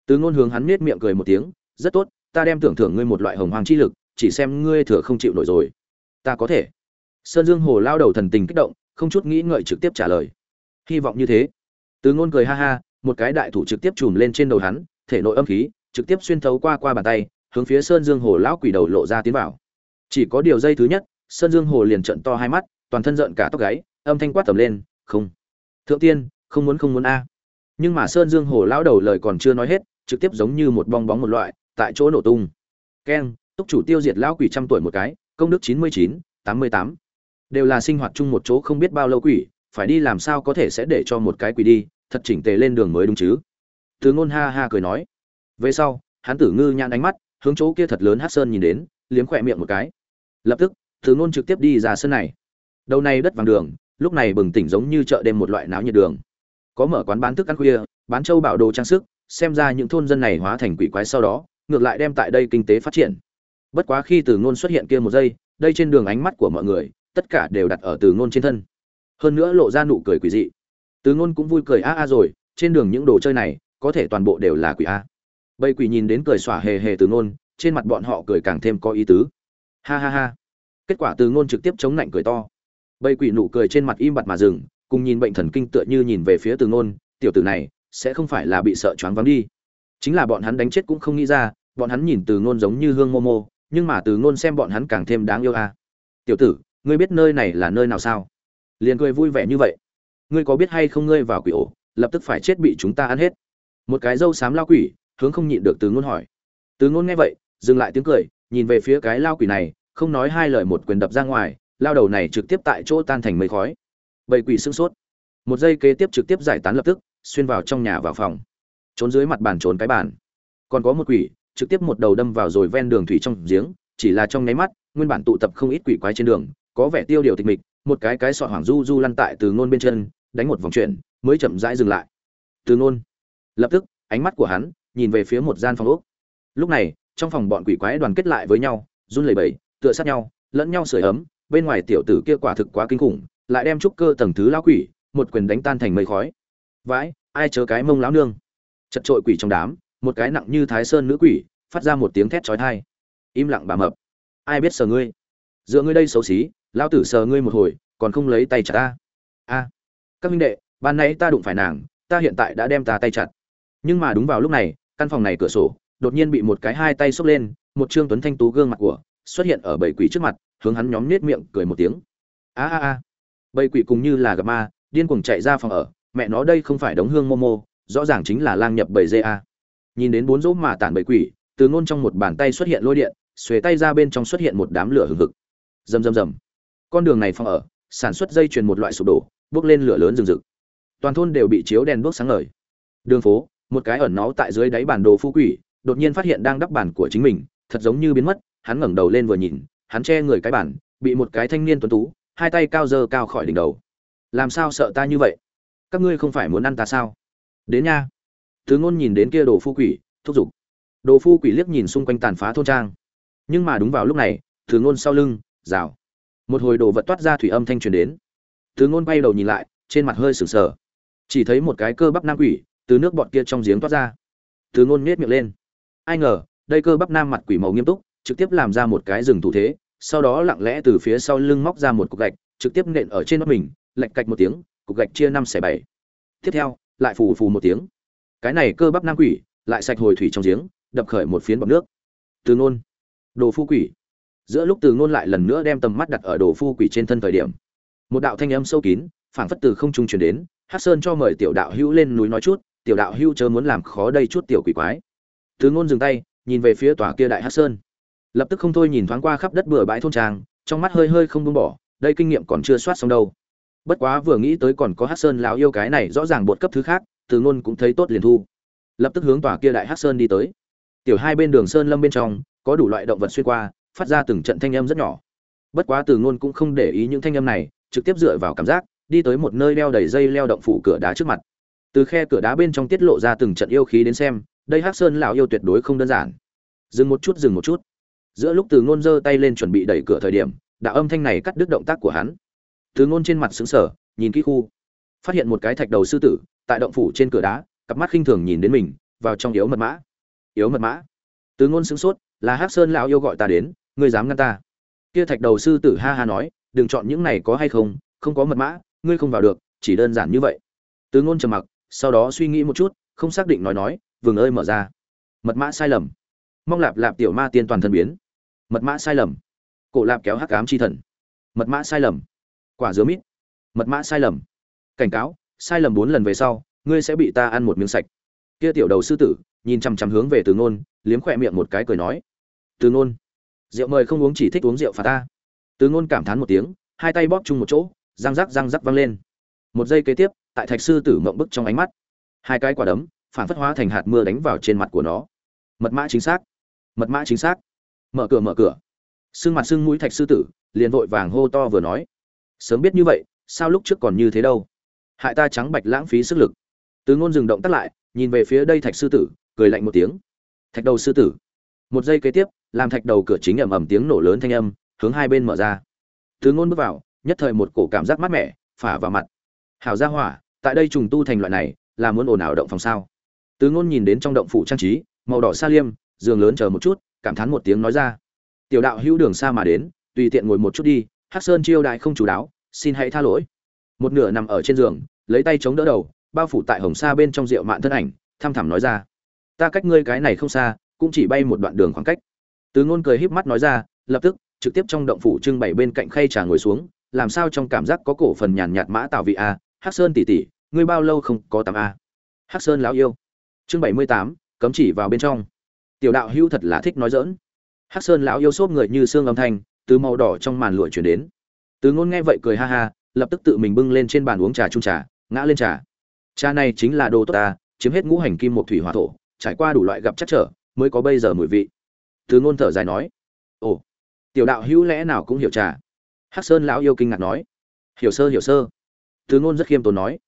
Từ ngôn hướng hắn nết miệng cười một tiếng, rất tốt, ta đem tưởng thưởng ngươi một loại hồng hoàng chi lực, chỉ xem ngươi thừa không chịu nổi rồi. Ta có thể. Sơn dương hồ lao đầu thần tình kích động, không chút nghĩ ngợi trực tiếp trả lời hy vọng như thế. Từ ngôn cười ha ha, một cái đại thủ trực tiếp chùm lên trên đầu hắn, thể nội âm khí trực tiếp xuyên thấu qua qua bàn tay, hướng phía sơn dương hồ lão quỷ đầu lộ ra tiến vào. Chỉ có điều dây thứ nhất, sơn dương hồ liền trận to hai mắt, toàn thân giận cả tóc gáy, âm thanh quát tầm lên, không, thượng tiên, không muốn không muốn a. Nhưng mà sơn dương hồ lão đầu lời còn chưa nói hết, trực tiếp giống như một bong bóng một loại, tại chỗ nổ tung. Keng, túc chủ tiêu diệt lão quỷ trăm tuổi một cái, công đức chín mươi chín, tám mươi tám. Đều là sinh hoạt chung một chỗ không biết bao lâu quỷ phải đi làm sao có thể sẽ để cho một cái quỷ đi, thật chỉnh tề lên đường mới đúng chứ? Từ ngôn ha ha cười nói. Về sau, hắn tử ngư nhãn ánh mắt, hướng chỗ kia thật lớn hát sơn nhìn đến, liếm khỏe miệng một cái. Lập tức, từ ngôn trực tiếp đi ra sân này. Đầu này đất vàng đường, lúc này bừng tỉnh giống như chợ đêm một loại náo nhiệt đường. Có mở quán bán thức ăn khuya, bán châu bảo đồ trang sức, xem ra những thôn dân này hóa thành quỷ quái sau đó, ngược lại đem tại đây kinh tế phát triển. Bất quá khi từ ngôn xuất hiện kia một giây, đây trên đường ánh mắt của mọi người, tất cả đều đặt ở từ ngôn trên thân hơn nữa lộ ra nụ cười quỷ dị. Từ ngôn cũng vui cười a a rồi, trên đường những đồ chơi này, có thể toàn bộ đều là quỷ a. Bầy quỷ nhìn đến cười xỏa hề hề từ ngôn, trên mặt bọn họ cười càng thêm có ý tứ. Ha ha ha. Kết quả từ ngôn trực tiếp chống lạnh cười to. Bầy quỷ nụ cười trên mặt im bặt mà dừng, cùng nhìn bệnh thần kinh tựa như nhìn về phía từ ngôn, tiểu tử này, sẽ không phải là bị sợ choáng váng đi. Chính là bọn hắn đánh chết cũng không nghĩ ra, bọn hắn nhìn từ ngôn giống như hương momo nhưng mà từ ngôn xem bọn hắn càng thêm đáng yêu a. Tiểu tử, ngươi biết nơi này là nơi nào sao? Liền cười vui vẻ như vậy. Ngươi có biết hay không ngươi vào quỷ ổ, lập tức phải chết bị chúng ta ăn hết. Một cái dâu xám lao quỷ, hướng không nhịn được từ ngôn hỏi. Từ ngôn nghe vậy, dừng lại tiếng cười, nhìn về phía cái lao quỷ này, không nói hai lời một quyền đập ra ngoài, lao đầu này trực tiếp tại chỗ tan thành mây khói. Bầy quỷ sưng sốt. Một giây kế tiếp trực tiếp giải tán lập tức, xuyên vào trong nhà vào phòng. Trốn dưới mặt bàn trốn cái bàn. Còn có một quỷ, trực tiếp một đầu đâm vào rồi ven đường thủy trong giếng, chỉ là trong nháy mắt, nguyên bản tụ tập không ít quỷ quái trên đường, có vẻ tiêu điều tịch mịch một cái cái sọt hoàng du du lăn tại từ ngôn bên chân, đánh một vòng chuyển mới chậm rãi dừng lại. Từ ngôn, lập tức, ánh mắt của hắn nhìn về phía một gian phòng ốc. Lúc này, trong phòng bọn quỷ quái đoàn kết lại với nhau, run lẩy bẩy, tựa sát nhau, lẫn nhau sưởi ấm, bên ngoài tiểu tử kia quả thực quá kinh khủng, lại đem trúc cơ tầng thứ lão quỷ, một quyền đánh tan thành mây khói. Vãi, ai chớ cái mông lão nương. Chật trội quỷ trong đám, một cái nặng như thái sơn nữ quỷ, phát ra một tiếng thét chói tai. Im lặng bà mập. Ai biết sờ ngươi? Dựa ngươi đây xấu xí lão tử sờ ngươi một hồi, còn không lấy tay chặt ta. A, các minh đệ, ban nãy ta đụng phải nàng, ta hiện tại đã đem ta tay chặt. Nhưng mà đúng vào lúc này, căn phòng này cửa sổ, đột nhiên bị một cái hai tay xốc lên, một trương tuấn thanh tú gương mặt của, xuất hiện ở bảy quỷ trước mặt, hướng hắn nhóm nết miệng cười một tiếng. A a a. Bảy quỷ cùng như là gặp ma, điên cuồng chạy ra phòng ở, mẹ nó đây không phải đống hương momo rõ ràng chính là lang nhập bảy dê a. Nhìn đến bốn dỗ mà tản bảy quỷ, từ ngôn trong một bàn tay xuất hiện lôi điện, xuề tay ra bên trong xuất hiện một đám lửa hừng hực. Rầm rầm rầm con đường này phòng ở, sản xuất dây chuyền một loại sụp đổ, bước lên lửa lớn rừng rực. Toàn thôn đều bị chiếu đèn đuốc sáng ngời. Đường phố, một cái ẩn náu tại dưới đáy bản đồ phu quỷ, đột nhiên phát hiện đang đắp bản của chính mình, thật giống như biến mất, hắn ngẩng đầu lên vừa nhìn, hắn che người cái bản, bị một cái thanh niên tuấn tú, hai tay cao dơ cao khỏi đỉnh đầu. Làm sao sợ ta như vậy? Các ngươi không phải muốn ăn ta sao? Đến nha. Thứ ngôn nhìn đến kia đồ phu quỷ, thúc giục. Đồ phu quỷ liếc nhìn xung quanh tàn phá thôn trang. Nhưng mà đúng vào lúc này, thứ ngôn sau lưng, rào một hồi đồ vật toát ra thủy âm thanh truyền đến. Tứ ngôn bay đầu nhìn lại, trên mặt hơi sừng sờ. Chỉ thấy một cái cơ bắp nam quỷ từ nước bọt kia trong giếng toát ra. Tứ ngôn nhếch miệng lên. Ai ngờ, đây cơ bắp nam mặt quỷ màu nghiêm túc, trực tiếp làm ra một cái rừng thủ thế, sau đó lặng lẽ từ phía sau lưng móc ra một cục gạch, trực tiếp nện ở trên mắt mình lạch cạch một tiếng, cục gạch chia năm xẻ bảy. Tiếp theo, lại phù phù một tiếng. Cái này cơ bắp nam quỷ lại sạch hồi thủy trong giếng, đập khởi một phiến bọt nước. Từ ngôn, đồ phu quỷ giữa lúc từ ngôn lại lần nữa đem tầm mắt đặt ở đồ phu quỷ trên thân thời điểm. Một đạo thanh âm sâu kín, phảng phất từ không trung truyền đến hát sơn cho mời tiểu đạo hữu lên núi nói chút, tiểu đạo hữu chớ muốn làm khó đây chút tiểu quỷ quái. Từ ngôn dừng tay, nhìn về phía tòa kia đại hát sơn. Lập tức không thôi nhìn thoáng qua khắp đất bừa bãi thôn trang, trong mắt hơi hơi không buông bỏ, đây kinh nghiệm còn chưa soát xong đâu. Bất quá vừa nghĩ tới còn có hát sơn lão yêu cái này rõ ràng bột cấp thứ khác, từ ngôn cũng thấy tốt liền thu. Lập tức hướng tòa kia đại hát sơn đi tới. Tiểu hai bên đường sơn lâm bên trong, có đủ loại động vật xuyên qua phát ra từng trận thanh âm rất nhỏ. Bất quá từ ngôn cũng không để ý những thanh âm này, trực tiếp dựa vào cảm giác, đi tới một nơi leo đầy dây leo động phủ cửa đá trước mặt. Từ khe cửa đá bên trong tiết lộ ra từng trận yêu khí đến xem, đây hắc sơn lão yêu tuyệt đối không đơn giản. Dừng một chút, dừng một chút. Giữa lúc từ ngôn giơ tay lên chuẩn bị đẩy cửa thời điểm, đạo âm thanh này cắt đứt động tác của hắn. Từ ngôn trên mặt sững sờ, nhìn kỹ khu. Phát hiện một cái thạch đầu sư tử, tại động phủ trên cửa đá, cặp mắt khinh thường nhìn đến mình, vào trong yếu mật mã. Yếu mật mã. Từ ngôn sững sốt, là hắc sơn lão yêu gọi ta đến ngươi dám ngăn ta. Kia thạch đầu sư tử ha ha nói, đừng chọn những này có hay không không có mật mã, ngươi không vào được, chỉ đơn giản như vậy. Tứ ngôn trầm mặc, sau đó suy nghĩ một chút, không xác định nói nói, vừng ơi mở ra. Mật mã sai lầm. Mong lạp lạp tiểu ma tiên toàn thân biến. Mật mã sai lầm. Cổ lạp kéo hắc ám chi thần. Mật mã sai lầm. Quả dứa mít. Mật mã sai lầm. Cảnh cáo, sai lầm bốn lần về sau, ngươi sẽ bị ta ăn một miếng sạch. Kia tiểu đầu sư tử, nhìn chằm chằm hướng về từ ngôn liếm khỏe miệng một cái cười nói. Từ ngôn rượu mời không uống chỉ thích uống rượu phạt ta. Từ ngôn cảm thán một tiếng, hai tay bóp chung một chỗ, răng rắc răng rắc văng lên. Một giây kế tiếp, tại thạch sư tử mộng bức trong ánh mắt, hai cái quả đấm, phản phất hóa thành hạt mưa đánh vào trên mặt của nó. Mật mã chính xác. Mật mã chính xác. Mở cửa mở cửa. Sưng mặt sưng mũi thạch sư tử, liền vội vàng hô to vừa nói. Sớm biết như vậy, sao lúc trước còn như thế đâu? Hại ta trắng bạch lãng phí sức lực. Từ ngôn dừng động tắt lại, nhìn về phía đây thạch sư tử, cười lạnh một tiếng. Thạch đầu sư tử. Một giây kế tiếp làm thạch đầu cửa chính ầm ầm tiếng nổ lớn thanh âm, hướng hai bên mở ra. Từ ngôn bước vào, nhất thời một cổ cảm giác mát mẻ, phả vào mặt. Hảo gia hỏa, tại đây trùng tu thành loại này, là muốn ồn ào động phòng sao? Từ ngôn nhìn đến trong động phủ trang trí, màu đỏ sa liêm, giường lớn chờ một chút, cảm thán một tiếng nói ra. Tiểu đạo hữu đường xa mà đến, tùy tiện ngồi một chút đi, hắc sơn chiêu đại không chú đáo, xin hãy tha lỗi. Một nửa nằm ở trên giường, lấy tay chống đỡ đầu, bao phủ tại hồng sa bên trong rượu mạn thân ảnh, thăm thẳm nói ra. Ta cách ngươi cái này không xa, cũng chỉ bay một đoạn đường khoảng cách từ ngôn cười híp mắt nói ra, lập tức, trực tiếp trong động phủ trưng bày bên cạnh khay trà ngồi xuống, làm sao trong cảm giác có cổ phần nhàn nhạt mã tạo vị a, hắc sơn tỷ tỷ, ngươi bao lâu không có tắm a? Hắc sơn lão yêu. Chương bảy mươi tám, cấm chỉ vào bên trong. Tiểu đạo hữu thật là thích nói giỡn. hắc sơn lão yêu xốp người như xương âm thanh, từ màu đỏ trong màn lụa chuyển đến. Từ ngôn nghe vậy cười ha ha, lập tức tự mình bưng lên trên bàn uống trà chung trà, ngã lên trà. Trà này chính là đồ tốt ta chiếm hết ngũ hành kim một thủy hỏa thổ, trải qua đủ loại gặp chắc trở, mới có bây giờ mùi vị từ ngôn thở dài nói, ồ, tiểu đạo hữu lẽ nào cũng hiểu trà? Hắc sơn lão yêu kinh ngạc nói, hiểu sơ hiểu sơ. Từ ngôn rất khiêm tốn nói,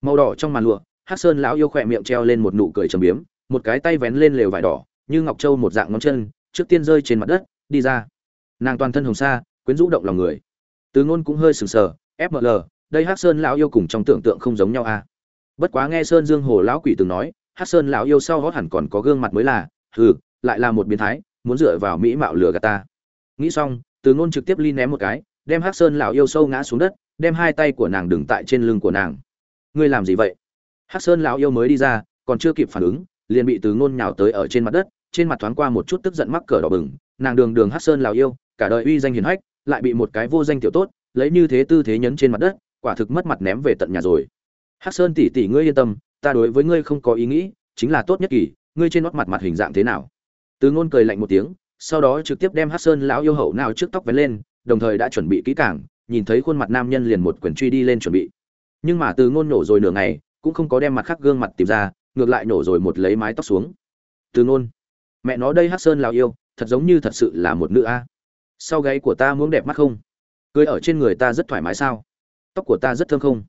màu đỏ trong màn lụa. Hắc sơn lão yêu khỏe miệng treo lên một nụ cười trầm biếm, một cái tay vén lên lều vải đỏ, như ngọc châu một dạng ngón chân, trước tiên rơi trên mặt đất, đi ra. Nàng toàn thân hồng sa, quyến rũ động lòng người. Từ ngôn cũng hơi sừng sờ fml đây hắc sơn lão yêu cùng trong tưởng tượng không giống nhau a à. bất quá nghe sơn dương hồ lão quỷ từng nói, hắc sơn lão yêu sau hót hẳn còn có gương mặt mới là, hừ, lại là một biến thái muốn dựa vào mỹ mạo lừa gạt ta. Nghĩ xong, từ ngôn trực tiếp ly ném một cái, đem hắc sơn lão yêu sâu ngã xuống đất, đem hai tay của nàng đứng tại trên lưng của nàng. Ngươi làm gì vậy? Hắc sơn lão yêu mới đi ra, còn chưa kịp phản ứng, liền bị từ ngôn nhào tới ở trên mặt đất, trên mặt thoáng qua một chút tức giận mắc cờ đỏ bừng, nàng đường đường hắc sơn lão yêu, cả đời uy danh hiển hách, lại bị một cái vô danh tiểu tốt, lấy như thế tư thế nhấn trên mặt đất, quả thực mất mặt ném về tận nhà rồi. Hắc sơn tỷ tỷ ngươi yên tâm, ta đối với ngươi không có ý nghĩ, chính là tốt nhất kỳ, ngươi trên nót mặt mặt hình dạng thế nào? Từ ngôn cười lạnh một tiếng, sau đó trực tiếp đem hắc sơn lão yêu hậu nào trước tóc vén lên, đồng thời đã chuẩn bị kỹ càng, nhìn thấy khuôn mặt nam nhân liền một quyền truy đi lên chuẩn bị. Nhưng mà từ ngôn nổ rồi nửa ngày, cũng không có đem mặt khác gương mặt tìm ra, ngược lại nổ rồi một lấy mái tóc xuống. Từ ngôn, mẹ nó đây hắc sơn lão yêu, thật giống như thật sự là một nữ a. Sau gáy của ta muốn đẹp mắt không? Cười ở trên người ta rất thoải mái sao? Tóc của ta rất thơm không?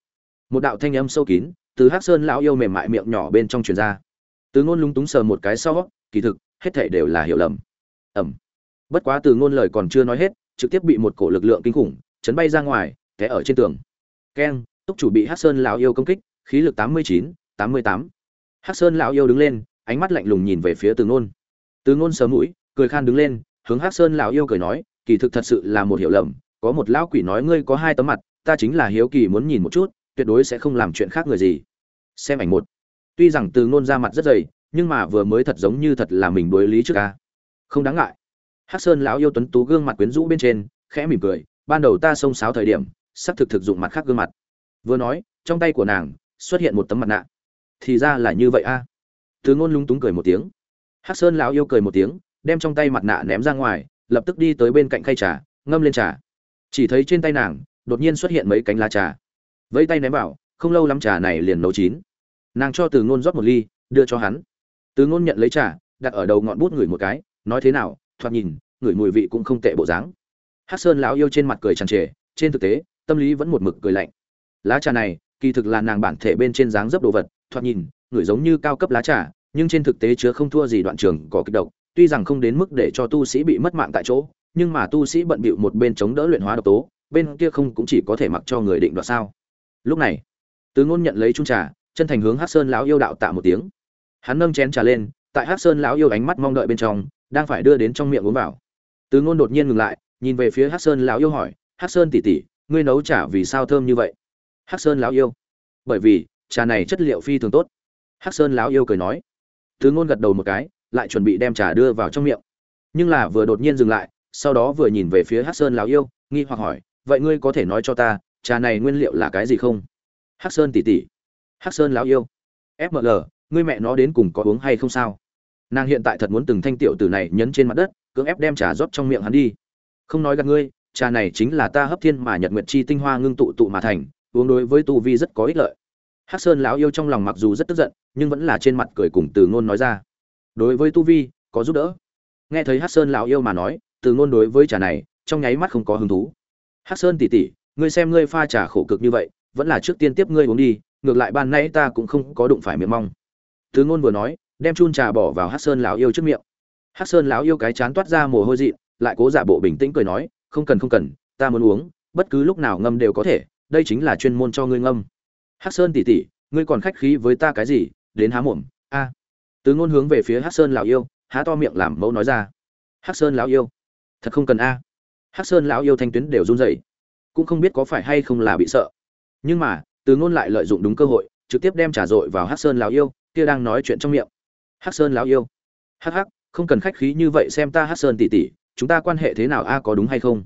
Một đạo thanh âm sâu kín từ hắc sơn lão yêu mềm mại miệng nhỏ bên trong truyền ra. Từ ngôn lúng túng sờ một cái sau, kỳ thực hết thảy đều là hiểu lầm. Ẩm bất quá từ ngôn lời còn chưa nói hết, trực tiếp bị một cổ lực lượng kinh khủng chấn bay ra ngoài, té ở trên tường. Keng, túc chủ bị hắc sơn lão yêu công kích, khí lực tám mươi chín, tám mươi tám. Hắc sơn lão yêu đứng lên, ánh mắt lạnh lùng nhìn về phía từ ngôn. Từ ngôn sờ mũi, cười khan đứng lên, hướng hắc sơn lão yêu cười nói, kỳ thực thật sự là một hiểu lầm, có một lão quỷ nói ngươi có hai tấm mặt, ta chính là hiếu kỳ muốn nhìn một chút, tuyệt đối sẽ không làm chuyện khác người gì. Xem ảnh một. Tuy rằng từ ngôn ra mặt rất dày nhưng mà vừa mới thật giống như thật là mình đối lý trước ca. Không đáng ngại. Hắc sơn lão yêu tuấn tú gương mặt quyến rũ bên trên, khẽ mỉm cười, ban đầu ta xông xáo thời điểm sắp thực thực dụng mặt khác gương mặt. Vừa nói, trong tay của nàng, xuất hiện một tấm mặt nạ. Thì ra là như vậy a. À. từ ngôn lúng túng cười một tiếng. Hắc sơn lão yêu cười một tiếng, đem trong tay mặt nạ ném ra ngoài, lập tức đi tới bên cạnh khay trà, ngâm lên trà. Chỉ thấy trên tay nàng, đột nhiên xuất hiện mấy cánh lá trà. Vẫy tay ném vào, không lâu lắm trà này liền nấu chín. Nàng cho từ ngôn rót một ly, đưa cho hắn từ ngôn nhận lấy trà, đặt ở đầu ngọn bút người một cái, nói thế nào, thoạt nhìn, người mùi vị cũng không tệ bộ dáng. Hắc sơn lão yêu trên mặt cười tràn trề, trên thực tế, tâm lý vẫn một mực cười lạnh. Lá trà này, kỳ thực là nàng bản thể bên trên dáng dấp đồ vật, thoạt nhìn, người giống như cao cấp lá trà, nhưng trên thực tế chứa không thua gì đoạn trường có kịch độc, tuy rằng không đến mức để cho tu sĩ bị mất mạng tại chỗ, nhưng mà tu sĩ bận bịu một bên chống đỡ luyện hóa độc tố, bên kia không cũng chỉ có thể mặc cho người định đoạt sao. Lúc này tứ ngôn nhận lấy chung trà, chân thành hướng Hắc sơn lão yêu đạo tạ một tiếng hắn nâng chén trà lên, tại hát sơn lão yêu ánh mắt mong đợi bên trong, đang phải đưa đến trong miệng uống vào. Tứ ngôn đột nhiên ngừng lại, nhìn về phía hát sơn lão yêu hỏi hát sơn tỉ tỉ ngươi nấu trà vì sao thơm như vậy? Hát sơn lão yêu. Bởi vì, trà này chất liệu phi thường tốt. Hát sơn lão yêu cười nói. Tứ ngôn gật đầu một cái, lại chuẩn bị đem trà đưa vào trong miệng. Nhưng là vừa đột nhiên dừng lại, sau đó vừa nhìn về phía hát sơn lão yêu, nghi hoặc hỏi, vậy ngươi có thể nói cho ta, trà này nguyên liệu là cái gì không? Hắc sơn tỉ tỉ hắc sơn lão yêu. Fml ngươi mẹ nó đến cùng có uống hay không sao? Nàng hiện tại thật muốn từng thanh tiểu tử này nhấn trên mặt đất, cưỡng ép đem trà rót trong miệng hắn đi. Không nói gặp ngươi, trà này chính là ta hấp thiên mà nhật nguyệt chi tinh hoa ngưng tụ tụ mà thành, uống đối với tu vi rất có ích lợi. Hắc sơn lão yêu trong lòng mặc dù rất tức giận, nhưng vẫn là trên mặt cười cùng từ ngôn nói ra. Đối với tu vi, có giúp đỡ. Nghe thấy hắc sơn lão yêu mà nói, từ ngôn đối với trà này, trong nháy mắt không có hứng thú. Hắc sơn tỉ tỉ ngươi xem ngươi pha trà khổ cực như vậy, vẫn là trước tiên tiếp ngươi uống đi, ngược lại ban nãy ta cũng không có đụng phải miệng mong từ ngôn vừa nói đem chun trà bỏ vào hắc sơn lão yêu trước miệng. Hắc sơn lão yêu cái chán toát ra mồ hôi dị lại cố giả bộ bình tĩnh cười nói không cần không cần ta muốn uống bất cứ lúc nào ngâm đều có thể đây chính là chuyên môn cho ngươi ngâm. Hắc sơn tỷ tỷ, ngươi còn khách khí với ta cái gì? Đến há mồm a. Từ ngôn hướng về phía hắc sơn lão yêu há to miệng làm mẫu nói ra. Hắc sơn lão yêu thật không cần a. Hắc sơn lão yêu thanh tuyến đều run rẩy cũng không biết có phải hay không là bị sợ. Nhưng mà từ ngôn lại lợi dụng đúng cơ hội trực tiếp đem trà dội vào hắc sơn lão yêu kia đang nói chuyện trong miệng. Hắc sơn lão yêu. Hắc hắc, không cần khách khí như vậy xem ta hắc sơn tỷ tỷ, chúng ta quan hệ thế nào a, có đúng hay không?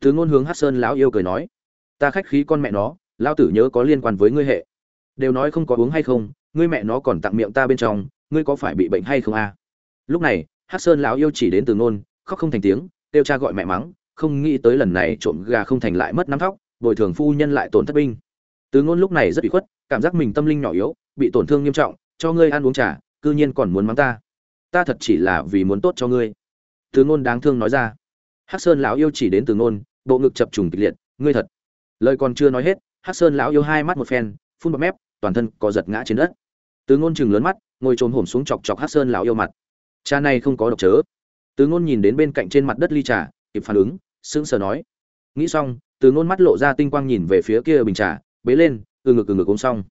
Từ ngôn hướng hắc sơn lão yêu cười nói. Ta khách khí con mẹ nó, lão tử nhớ có liên quan với ngươi hệ. Đều nói không có uống hay không, ngươi mẹ nó còn tặng miệng ta bên trong, ngươi có phải bị bệnh hay không a? Lúc này, hắc sơn lão yêu chỉ đến từ ngôn, khóc không thành tiếng, kêu cha gọi mẹ mắng, không nghĩ tới lần này trộm gà không thành lại mất nắm thóc, bồi thường phu nhân lại tổn thất binh. Từ ngôn lúc này rất bị khuất, cảm giác mình tâm linh nhỏ yếu, bị tổn thương nghiêm trọng cho ngươi ăn uống trà, cư nhiên còn muốn mắng ta. Ta thật chỉ là vì muốn tốt cho ngươi. Từ ngôn đáng thương nói ra. Hắc sơn lão yêu chỉ đến từ ngôn, bộ ngực chập trùng kịch liệt, ngươi thật. Lời còn chưa nói hết, hắc sơn lão yêu hai mắt một phen, phun bọt mép, toàn thân có giật ngã trên đất. Từ ngôn chừng lớn mắt, ngồi trồm hổm xuống chọc chọc hắc sơn lão yêu mặt. Cha này không có độc chớ. Từ ngôn nhìn đến bên cạnh trên mặt đất ly trà, kịp phản ứng, sững sờ nói. Nghĩ xong, từ ngôn mắt lộ ra tinh quang nhìn về phía kia bình trà, bế lên, từ ngực từ ngực uống xong.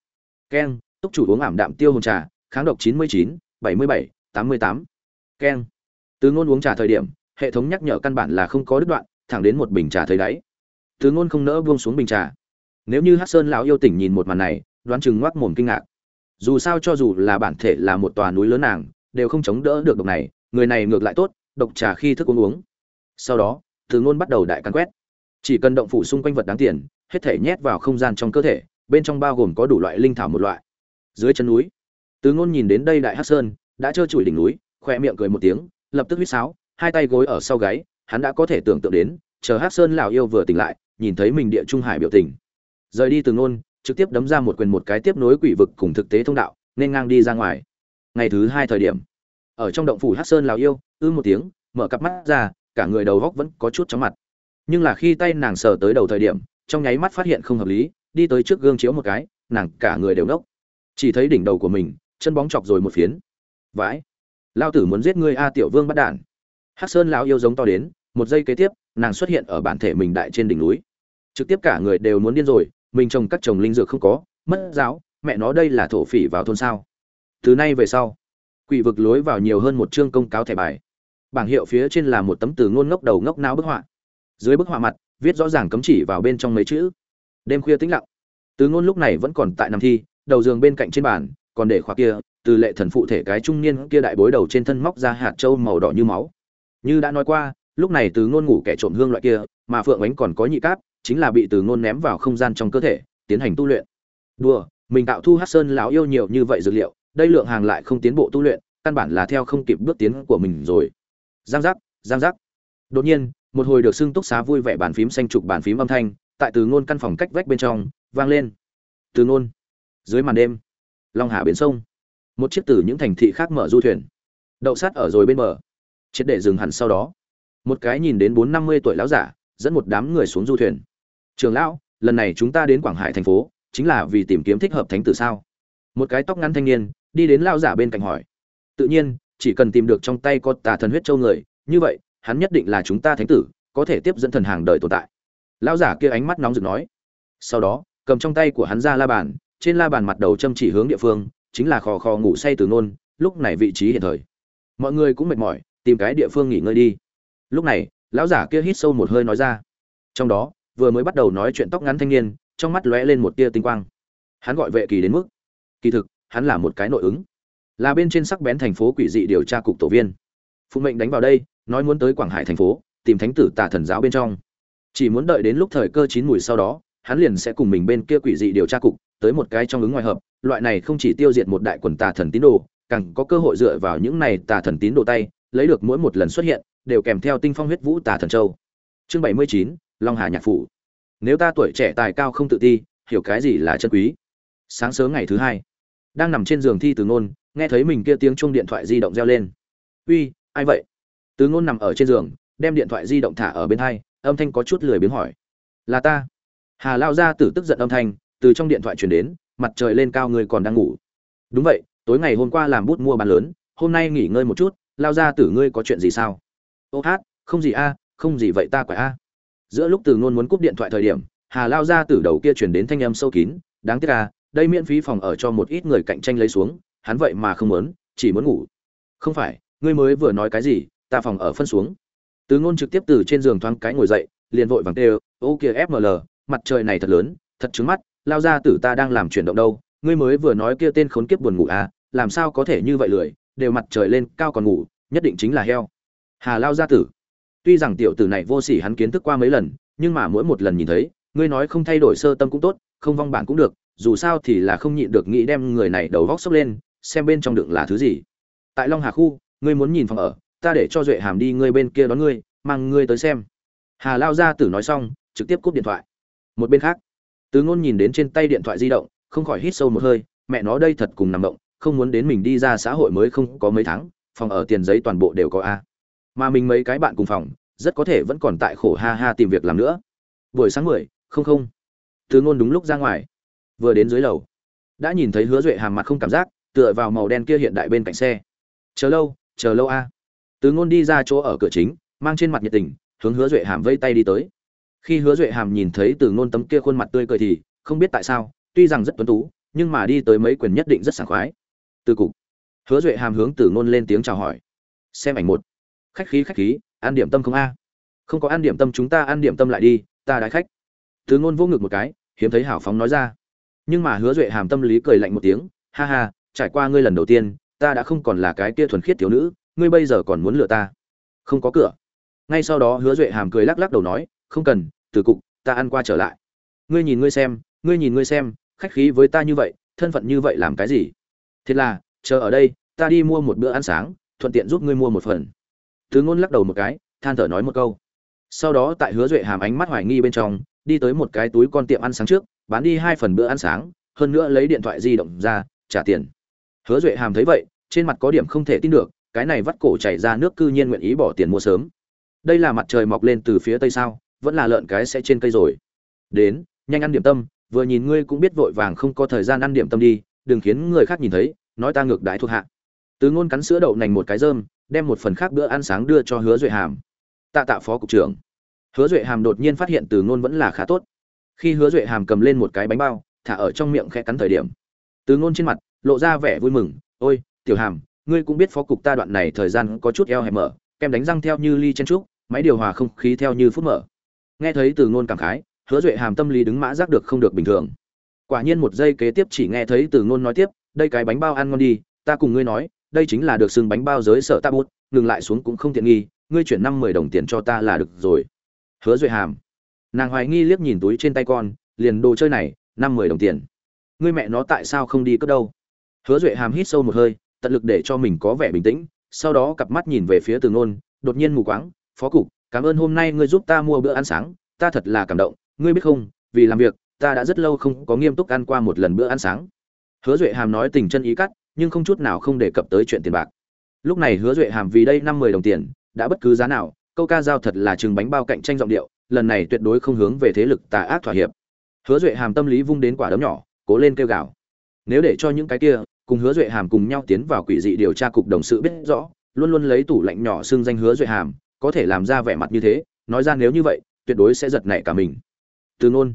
Keng túc chủ uống ảm đạm tiêu hồn trà, kháng độc chín mươi chín, bảy mươi bảy, tám mươi tám. Keng. Từ ngôn uống trà thời điểm, hệ thống nhắc nhở căn bản là không có đứt đoạn, thẳng đến một bình trà thấy đáy. Từ ngôn không nỡ buông xuống bình trà. Nếu như hát sơn lão yêu tỉnh nhìn một màn này, đoán chừng ngoác mồm kinh ngạc. Dù sao cho dù là bản thể là một tòa núi lớn nàng, đều không chống đỡ được độc này, người này ngược lại tốt, độc trà khi thức uống uống. Sau đó, từ ngôn bắt đầu đại căn quét. Chỉ cần động phủ xung quanh vật đáng tiền, hết thể nhét vào không gian trong cơ thể, bên trong bao gồm có đủ loại linh thảo một loại dưới chân núi. Từ ngôn nhìn đến đây đại hắc sơn, đã trơ trụi đỉnh núi khoe miệng cười một tiếng, lập tức huýt sáo, hai tay gối ở sau gáy, hắn đã có thể tưởng tượng đến, chờ hắc sơn lão yêu vừa tỉnh lại, nhìn thấy mình địa trung hải biểu tình. Rời đi từ ngôn, trực tiếp đấm ra một quyền một cái tiếp nối quỷ vực cùng thực tế thông đạo, nên ngang đi ra ngoài. Ngày thứ hai thời điểm, ở trong động phủ hắc sơn lão yêu, ư một tiếng, mở cặp mắt ra, cả người đầu góc vẫn có chút chóng mặt. Nhưng là khi tay nàng sờ tới đầu thời điểm, trong nháy mắt phát hiện không hợp lý, đi tới trước gương chiếu một cái, nàng cả người đều nốc chỉ thấy đỉnh đầu của mình, chân bóng chọc rồi một phiến. Vãi. Lao tử muốn giết ngươi a tiểu vương bắt đản hắc sơn lão yêu giống to đến, một giây kế tiếp, nàng xuất hiện ở bản thể mình đại trên đỉnh núi. Trực tiếp cả người đều muốn điên rồi, mình trồng các trồng linh dược không có, mất giáo, mẹ nó đây là thổ phỉ vào thôn sao. Từ nay về sau, quỷ vực lối vào nhiều hơn một chương công cáo thẻ bài. Bảng hiệu phía trên là một tấm từ ngôn ngốc đầu ngốc não bức họa. Dưới bức họa mặt, viết rõ ràng cấm chỉ vào bên trong mấy chữ. Đêm khuya tĩnh lặng. Từ ngôn lúc này vẫn còn tại nằm thi đầu giường bên cạnh trên bàn, còn để khóa kia, từ lệ thần phụ thể cái trung niên kia đại bối đầu trên thân móc ra hạt trâu màu đỏ như máu. Như đã nói qua, lúc này từ ngôn ngủ kẻ trộm hương loại kia, mà phượng ánh còn có nhị cáp, chính là bị từ ngôn ném vào không gian trong cơ thể, tiến hành tu luyện. Đùa, mình tạo thu hát sơn lão yêu nhiều như vậy dược liệu, đây lượng hàng lại không tiến bộ tu luyện, căn bản là theo không kịp bước tiến của mình rồi. Giang giác giang giác. Đột nhiên, một hồi được xưng túc xá vui vẻ bàn phím xanh trục bàn phím âm thanh, tại từ ngôn căn phòng cách vách bên trong, vang lên. Từ ngôn dưới màn đêm, long hà bến sông, một chiếc từ những thành thị khác mở du thuyền, đậu sát ở rồi bên bờ, triệt để dừng hẳn sau đó. Một cái nhìn đến bốn năm mươi tuổi lão giả, dẫn một đám người xuống du thuyền. Trường lão, lần này chúng ta đến quảng hải thành phố, chính là vì tìm kiếm thích hợp thánh tử sao? Một cái tóc ngắn thanh niên, đi đến lão giả bên cạnh hỏi. Tự nhiên, chỉ cần tìm được trong tay có tà thần huyết châu người, như vậy, hắn nhất định là chúng ta thánh tử, có thể tiếp dẫn thần hàng đời tồn tại. Lão giả kia ánh mắt nóng rực nói. Sau đó, cầm trong tay của hắn ra la bàn trên la bàn mặt đầu châm chỉ hướng địa phương, chính là khò khò ngủ say từ nôn lúc này vị trí hiện thời. Mọi người cũng mệt mỏi, tìm cái địa phương nghỉ ngơi đi. Lúc này, lão giả kia hít sâu một hơi nói ra. Trong đó, vừa mới bắt đầu nói chuyện tóc ngắn thanh niên, trong mắt lóe lên một tia tinh quang. Hắn gọi vệ kỳ đến mức. Kỳ thực, hắn là một cái nội ứng. Là bên trên sắc bén thành phố quỷ dị điều tra cục tổ viên. Phụ mệnh đánh vào đây, nói muốn tới quảng hải thành phố, tìm thánh tử tà thần giáo bên trong. Chỉ muốn đợi đến lúc thời cơ chín mùi sau đó, hắn liền sẽ cùng mình bên kia quỷ dị điều tra cục tới một cái trong ứng ngoài hợp, loại này không chỉ tiêu diệt một đại quần tà thần tín đồ, càng có cơ hội dựa vào những này tà thần tín đồ tay, lấy được mỗi một lần xuất hiện, đều kèm theo tinh phong huyết vũ tà thần châu. Chương bảy mươi chín, long hà nhạc phủ. Nếu ta tuổi trẻ tài cao không tự ti, hiểu cái gì là chân quý? Sáng sớm ngày thứ hai, đang nằm trên giường thi từ ngôn, nghe thấy mình kia tiếng chuông điện thoại di động reo lên. Uy, ai vậy? Từ ngôn nằm ở trên giường, đem điện thoại di động thả ở bên hai, âm thanh có chút lười biếng hỏi. Là ta. Hà lao ra tử tức giận âm thanh từ trong điện thoại truyền đến, mặt trời lên cao người còn đang ngủ. Đúng vậy, tối ngày hôm qua làm bút mua bán lớn, hôm nay nghỉ ngơi một chút, lao ra tử ngươi có chuyện gì sao? Ô hát, không gì a, không gì vậy ta quả a. Giữa lúc từ ngôn muốn cúp điện thoại thời điểm, hà lao ra tử đầu kia chuyển đến thanh âm sâu kín, đáng tiếc à đây miễn phí phòng ở cho một ít người cạnh tranh lấy xuống, hắn vậy mà không muốn, chỉ muốn ngủ. Không phải, ngươi mới vừa nói cái gì, ta phòng ở phân xuống. Từ ngôn trực tiếp từ trên giường thoáng cái ngồi dậy, liền vội vàng kêu, ô kia fml mặt trời này thật lớn, thật trứng mắt lao ra tử ta đang làm chuyển động đâu, ngươi mới vừa nói kia tên khốn kiếp buồn ngủ à làm sao có thể như vậy lười, đều mặt trời lên, cao còn ngủ, nhất định chính là heo. Hà lao gia tử, tuy rằng tiểu tử này vô sỉ hắn kiến thức qua mấy lần, nhưng mà mỗi một lần nhìn thấy, ngươi nói không thay đổi sơ tâm cũng tốt, không vong bản cũng được, dù sao thì là không nhịn được nghĩ đem người này đầu vóc sốc lên, xem bên trong đựng là thứ gì. Tại long hà khu, ngươi muốn nhìn phòng ở, ta để cho duệ hàm đi ngươi bên kia đón ngươi, mang ngươi tới xem. Hà lao gia tử nói xong, trực tiếp cúp điện thoại. Một bên khác tứ ngôn nhìn đến trên tay điện thoại di động, không khỏi hít sâu một hơi, mẹ nó đây thật cùng nằm động, không muốn đến mình đi ra xã hội mới không có mấy tháng, phòng ở tiền giấy toàn bộ đều có a. Mà mình mấy cái bạn cùng phòng, rất có thể vẫn còn tại khổ ha ha tìm việc làm nữa. Buổi sáng mười, không không. Tứ ngôn đúng lúc ra ngoài. Vừa đến dưới lầu, đã nhìn thấy hứa duệ hàm mặt không cảm giác, tựa vào màu đen kia hiện đại bên cạnh xe. Chờ lâu chờ lâu a. Tứ ngôn đi ra chỗ ở cửa chính, mang trên mặt nhiệt tình, hướng hứa duệ hàm vây tay đi tới khi hứa duệ hàm nhìn thấy từ ngôn tấm kia khuôn mặt tươi cười thì không biết tại sao, tuy rằng rất tuấn tú, nhưng mà đi tới mấy quyền nhất định rất sảng khoái. Từ cục. Hứa duệ hàm hướng từ ngôn lên tiếng chào hỏi. Xem ảnh một. Khách khí khách khí, ăn điểm tâm không a? Không có ăn điểm tâm chúng ta ăn điểm tâm lại đi, ta đái khách. Từ ngôn vô ngực một cái, hiếm thấy hảo phóng nói ra. Nhưng mà hứa duệ hàm tâm lý cười lạnh một tiếng, ha ha, trải qua ngươi lần đầu tiên, ta đã không còn là cái kia thuần khiết thiếu nữ, ngươi bây giờ còn muốn lừa ta. Không có cửa. Ngay sau đó hứa duệ hàm cười lắc lắc đầu nói, không cần từ cục, ta ăn qua trở lại. Ngươi nhìn ngươi xem, ngươi nhìn ngươi xem, khách khí với ta như vậy, thân phận như vậy làm cái gì? Thiệt là, chờ ở đây, ta đi mua một bữa ăn sáng, thuận tiện giúp ngươi mua một phần. Thứ ngôn lắc đầu một cái, than thở nói một câu. Sau đó tại hứa duệ hàm ánh mắt hoài nghi bên trong, đi tới một cái túi con tiệm ăn sáng trước, bán đi hai phần bữa ăn sáng, hơn nữa lấy điện thoại di động ra, trả tiền. Hứa duệ hàm thấy vậy, trên mặt có điểm không thể tin được, cái này vắt cổ chảy ra nước cư nhiên nguyện ý bỏ tiền mua sớm. Đây là mặt trời mọc lên từ phía tây sao? Vẫn là lợn cái sẽ trên cây rồi. Đến, nhanh ăn điểm tâm, vừa nhìn ngươi cũng biết vội vàng không có thời gian ăn điểm tâm đi, đừng khiến người khác nhìn thấy, nói ta ngược đái thuộc hạ. Từ ngôn cắn sữa đậu nành một cái rơm, đem một phần khác bữa ăn sáng đưa cho hứa duệ hàm. Tạ tạ phó cục trưởng. Hứa duệ hàm đột nhiên phát hiện từ ngôn vẫn là khá tốt. Khi hứa duệ hàm cầm lên một cái bánh bao, thả ở trong miệng khẽ cắn thời điểm, từ ngôn trên mặt lộ ra vẻ vui mừng, ôi, tiểu hàm, ngươi cũng biết phó cục ta đoạn này thời gian có chút eo hẹp mở, kem đánh răng theo như ly chen trúc, máy điều hòa không khí theo như phút mở nghe thấy từ ngôn cảm khái, hứa duệ hàm tâm lý đứng mã giác được không được bình thường. Quả nhiên một giây kế tiếp chỉ nghe thấy từ ngôn nói tiếp, đây cái bánh bao ăn ngon đi, ta cùng ngươi nói, đây chính là được xưng bánh bao giới sở ta bút ngừng lại xuống cũng không tiện nghi, ngươi chuyển năm mười đồng tiền cho ta là được rồi. Hứa duệ hàm. Nàng hoài nghi liếc nhìn túi trên tay con, liền đồ chơi này, năm mười đồng tiền. Ngươi mẹ nó tại sao không đi cất đâu? Hứa duệ hàm hít sâu một hơi, tận lực để cho mình có vẻ bình tĩnh, sau đó cặp mắt nhìn về phía từ ngôn, đột nhiên mù quáng, phó cục cảm ơn hôm nay ngươi giúp ta mua bữa ăn sáng, ta thật là cảm động, ngươi biết không, vì làm việc, ta đã rất lâu không có nghiêm túc ăn qua một lần bữa ăn sáng. Hứa duệ hàm nói tình chân ý cắt, nhưng không chút nào không đề cập tới chuyện tiền bạc. Lúc này hứa duệ hàm vì đây năm mười đồng tiền, đã bất cứ giá nào, câu ca giao thật là chừng bánh bao cạnh tranh giọng điệu, lần này tuyệt đối không hướng về thế lực tà ác thỏa hiệp. Hứa duệ hàm tâm lý vung đến quả đấm nhỏ, cố lên kêu gào. Nếu để cho những cái kia, cùng hứa duệ hàm cùng nhau tiến vào quỷ dị điều tra cục đồng sự biết rõ, luôn luôn lấy tủ lạnh nhỏ xưng danh hứa duệ hàm có thể làm ra vẻ mặt như thế, nói ra nếu như vậy, tuyệt đối sẽ giật nảy cả mình. Từ ngôn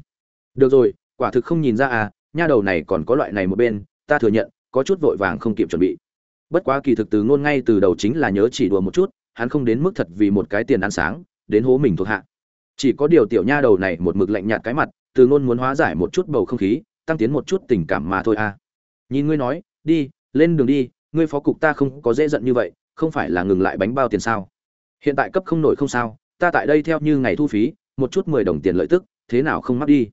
được rồi, quả thực không nhìn ra à nha đầu này còn có loại này một bên, ta thừa nhận, có chút vội vàng không kịp chuẩn bị. Bất quá kỳ thực từ ngôn ngay từ đầu chính là nhớ chỉ đùa một chút, hắn không đến mức thật vì một cái tiền ăn sáng, đến hố mình thuộc hạ. Chỉ có điều tiểu nha đầu này một mực lạnh nhạt cái mặt, từ ngôn muốn hóa giải một chút bầu không khí, tăng tiến một chút tình cảm mà thôi à. Nhìn ngươi nói, đi, lên đường đi, ngươi phó cục ta không có dễ giận như vậy, không phải là ngừng lại bánh bao tiền sao? Hiện tại cấp không nổi không sao, ta tại đây theo như ngày thu phí, một chút mười đồng tiền lợi tức, thế nào không mắc đi.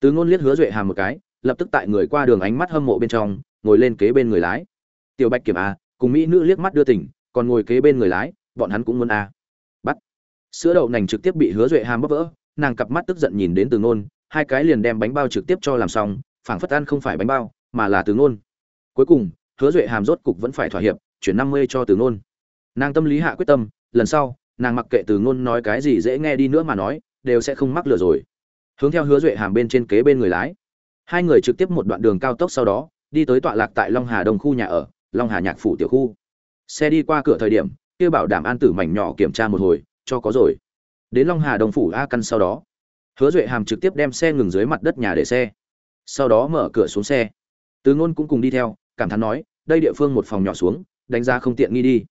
Từ ngôn liếc hứa duệ hàm một cái, lập tức tại người qua đường ánh mắt hâm mộ bên trong, ngồi lên kế bên người lái. Tiểu bạch kiểm a, cùng mỹ nữ liếc mắt đưa tỉnh còn ngồi kế bên người lái, bọn hắn cũng muốn a. Bắt. Sữa đậu nành trực tiếp bị hứa duệ hàm bóp vỡ, nàng cặp mắt tức giận nhìn đến từ ngôn, hai cái liền đem bánh bao trực tiếp cho làm xong, phảng phất ăn không phải bánh bao, mà là từ ngôn. Cuối cùng, hứa duệ hàm rốt cục vẫn phải thỏa hiệp, chuyển năm mươi cho từ ngôn. Nàng tâm lý hạ quyết tâm lần sau, nàng mặc kệ từ ngôn nói cái gì dễ nghe đi nữa mà nói, đều sẽ không mắc lừa rồi. Hướng theo hứa duệ hàm bên trên kế bên người lái. Hai người trực tiếp một đoạn đường cao tốc sau đó, đi tới tọa lạc tại long hà đông khu nhà ở, long hà nhạc phủ tiểu khu. Xe đi qua cửa thời điểm, kia bảo đảm an tử mảnh nhỏ kiểm tra một hồi, cho có rồi. Đến long hà đông phủ a căn sau đó, hứa duệ hàm trực tiếp đem xe ngừng dưới mặt đất nhà để xe. Sau đó mở cửa xuống xe. Từ ngôn cũng cùng đi theo, cảm thán nói, đây địa phương một phòng nhỏ xuống, đánh giá không tiện nghi đi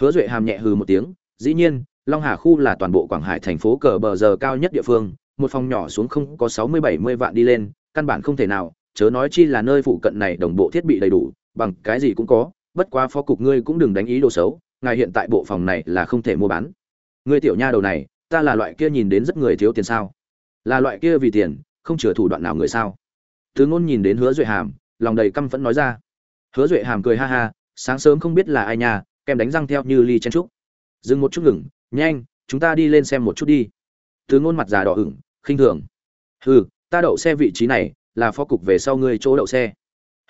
hứa duệ hàm nhẹ hừ một tiếng, dĩ nhiên, long hà khu là toàn bộ quảng hải thành phố cờ bờ giờ cao nhất địa phương, một phòng nhỏ xuống không có sáu mươi bảy mươi vạn đi lên, căn bản không thể nào, chớ nói chi là nơi phụ cận này đồng bộ thiết bị đầy đủ, bằng cái gì cũng có, bất quá phó cục ngươi cũng đừng đánh ý đồ xấu, ngài hiện tại bộ phòng này là không thể mua bán. Ngươi tiểu nha đầu này, ta là loại kia nhìn đến rất người thiếu tiền sao? Là loại kia vì tiền, không chừa thủ đoạn nào người sao? Tứ ngôn nhìn đến hứa duệ hàm, lòng đầy căm phẫn nói ra. Hứa duệ hàm cười ha ha, sáng sớm không biết là ai nhà kem đánh răng theo như ly chen trúc. Dừng một chút ngừng, nhanh, chúng ta đi lên xem một chút đi. Từ ngôn mặt già đỏ ửng, khinh thường. Hừ, ta đậu xe vị trí này, là phó cục về sau ngươi chỗ đậu xe.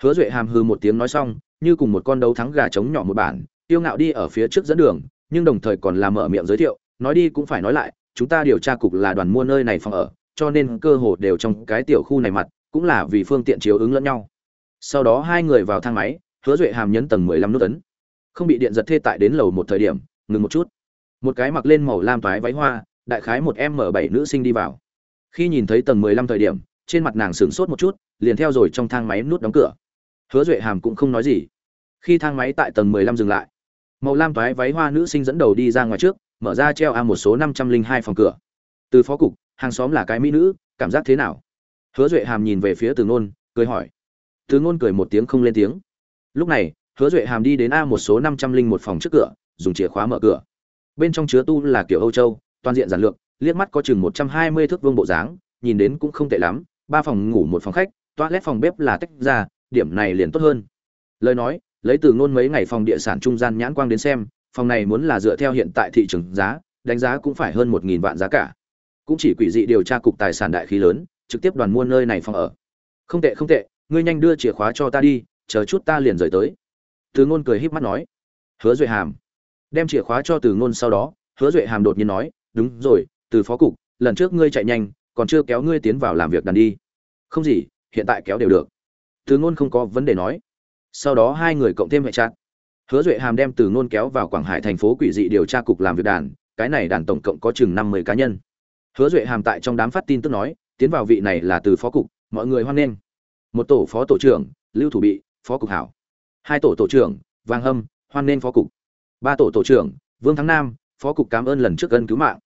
Hứa duệ hàm hừ một tiếng nói xong, như cùng một con đấu thắng gà trống nhỏ một bản tiêu ngạo đi ở phía trước dẫn đường, nhưng đồng thời còn làm mở miệng giới thiệu, nói đi cũng phải nói lại, chúng ta điều tra cục là đoàn mua nơi này phòng ở, cho nên cơ hồ đều trong cái tiểu khu này mặt, cũng là vì phương tiện chiếu ứng lẫn nhau. Sau đó hai người vào thang máy, hứa duệ hàm nhấn tầng mười lăm nút ấn không bị điện giật thê tại đến lầu một thời điểm, ngừng một chút. Một cái mặc lên màu lam toái váy hoa, đại khái một m bảy nữ sinh đi vào. Khi nhìn thấy tầng mười lăm thời điểm, trên mặt nàng sửng sốt một chút, liền theo rồi trong thang máy nút đóng cửa. Hứa duệ hàm cũng không nói gì. Khi thang máy tại tầng mười lăm dừng lại, màu lam toái váy hoa nữ sinh dẫn đầu đi ra ngoài trước, mở ra treo a một số năm trăm linh hai phòng cửa. Từ phó cục, hàng xóm là cái mỹ nữ, cảm giác thế nào? Hứa duệ hàm nhìn về phía từ ngôn, cười hỏi. Từ ngôn cười một tiếng không lên tiếng. Lúc này hứa duệ hàm đi đến a một số năm trăm linh một phòng trước cửa, dùng chìa khóa mở cửa. Bên trong chứa tu là kiểu âu châu, toàn diện giản lược, liếc mắt có chừng một trăm hai mươi thước vương bộ dáng, nhìn đến cũng không tệ lắm, ba phòng ngủ một phòng khách, toilet phòng bếp là tách ra, điểm này liền tốt hơn. Lời nói, lấy từ ngôn mấy ngày phòng địa sản trung gian nhãn quang đến xem, phòng này muốn là dựa theo hiện tại thị trường giá, đánh giá cũng phải hơn một nghìn vạn giá cả. Cũng chỉ quỷ dị điều tra cục tài sản đại khí lớn, trực tiếp đoàn mua nơi này phòng ở. Không tệ không tệ, ngươi nhanh đưa chìa khóa cho ta đi, chờ chút ta liền rời tới từ ngôn cười híp mắt nói, hứa duệ hàm. Đem chìa khóa cho từ ngôn sau đó, hứa duệ hàm đột nhiên nói, đúng rồi, từ phó cục, lần trước ngươi chạy nhanh, còn chưa kéo ngươi tiến vào làm việc đàn đi. Không gì, hiện tại kéo đều được. Từ ngôn không có vấn đề nói. Sau đó hai người cộng thêm hệ trạng. Hứa duệ hàm đem từ ngôn kéo vào quảng hải thành phố quỷ dị điều tra cục làm việc đàn, cái này đàn tổng cộng có chừng năm mươi cá nhân. Hứa duệ hàm tại trong đám phát tin tức nói, tiến vào vị này là từ phó cục, mọi người hoan nghênh. Một tổ phó tổ trưởng, lưu thủ bị, phó cục hảo hai tổ tổ trưởng vàng hâm, hoan nghênh phó cục. Ba tổ tổ trưởng, vương thắng nam, phó cục cảm ơn lần trước ân cứu mạng.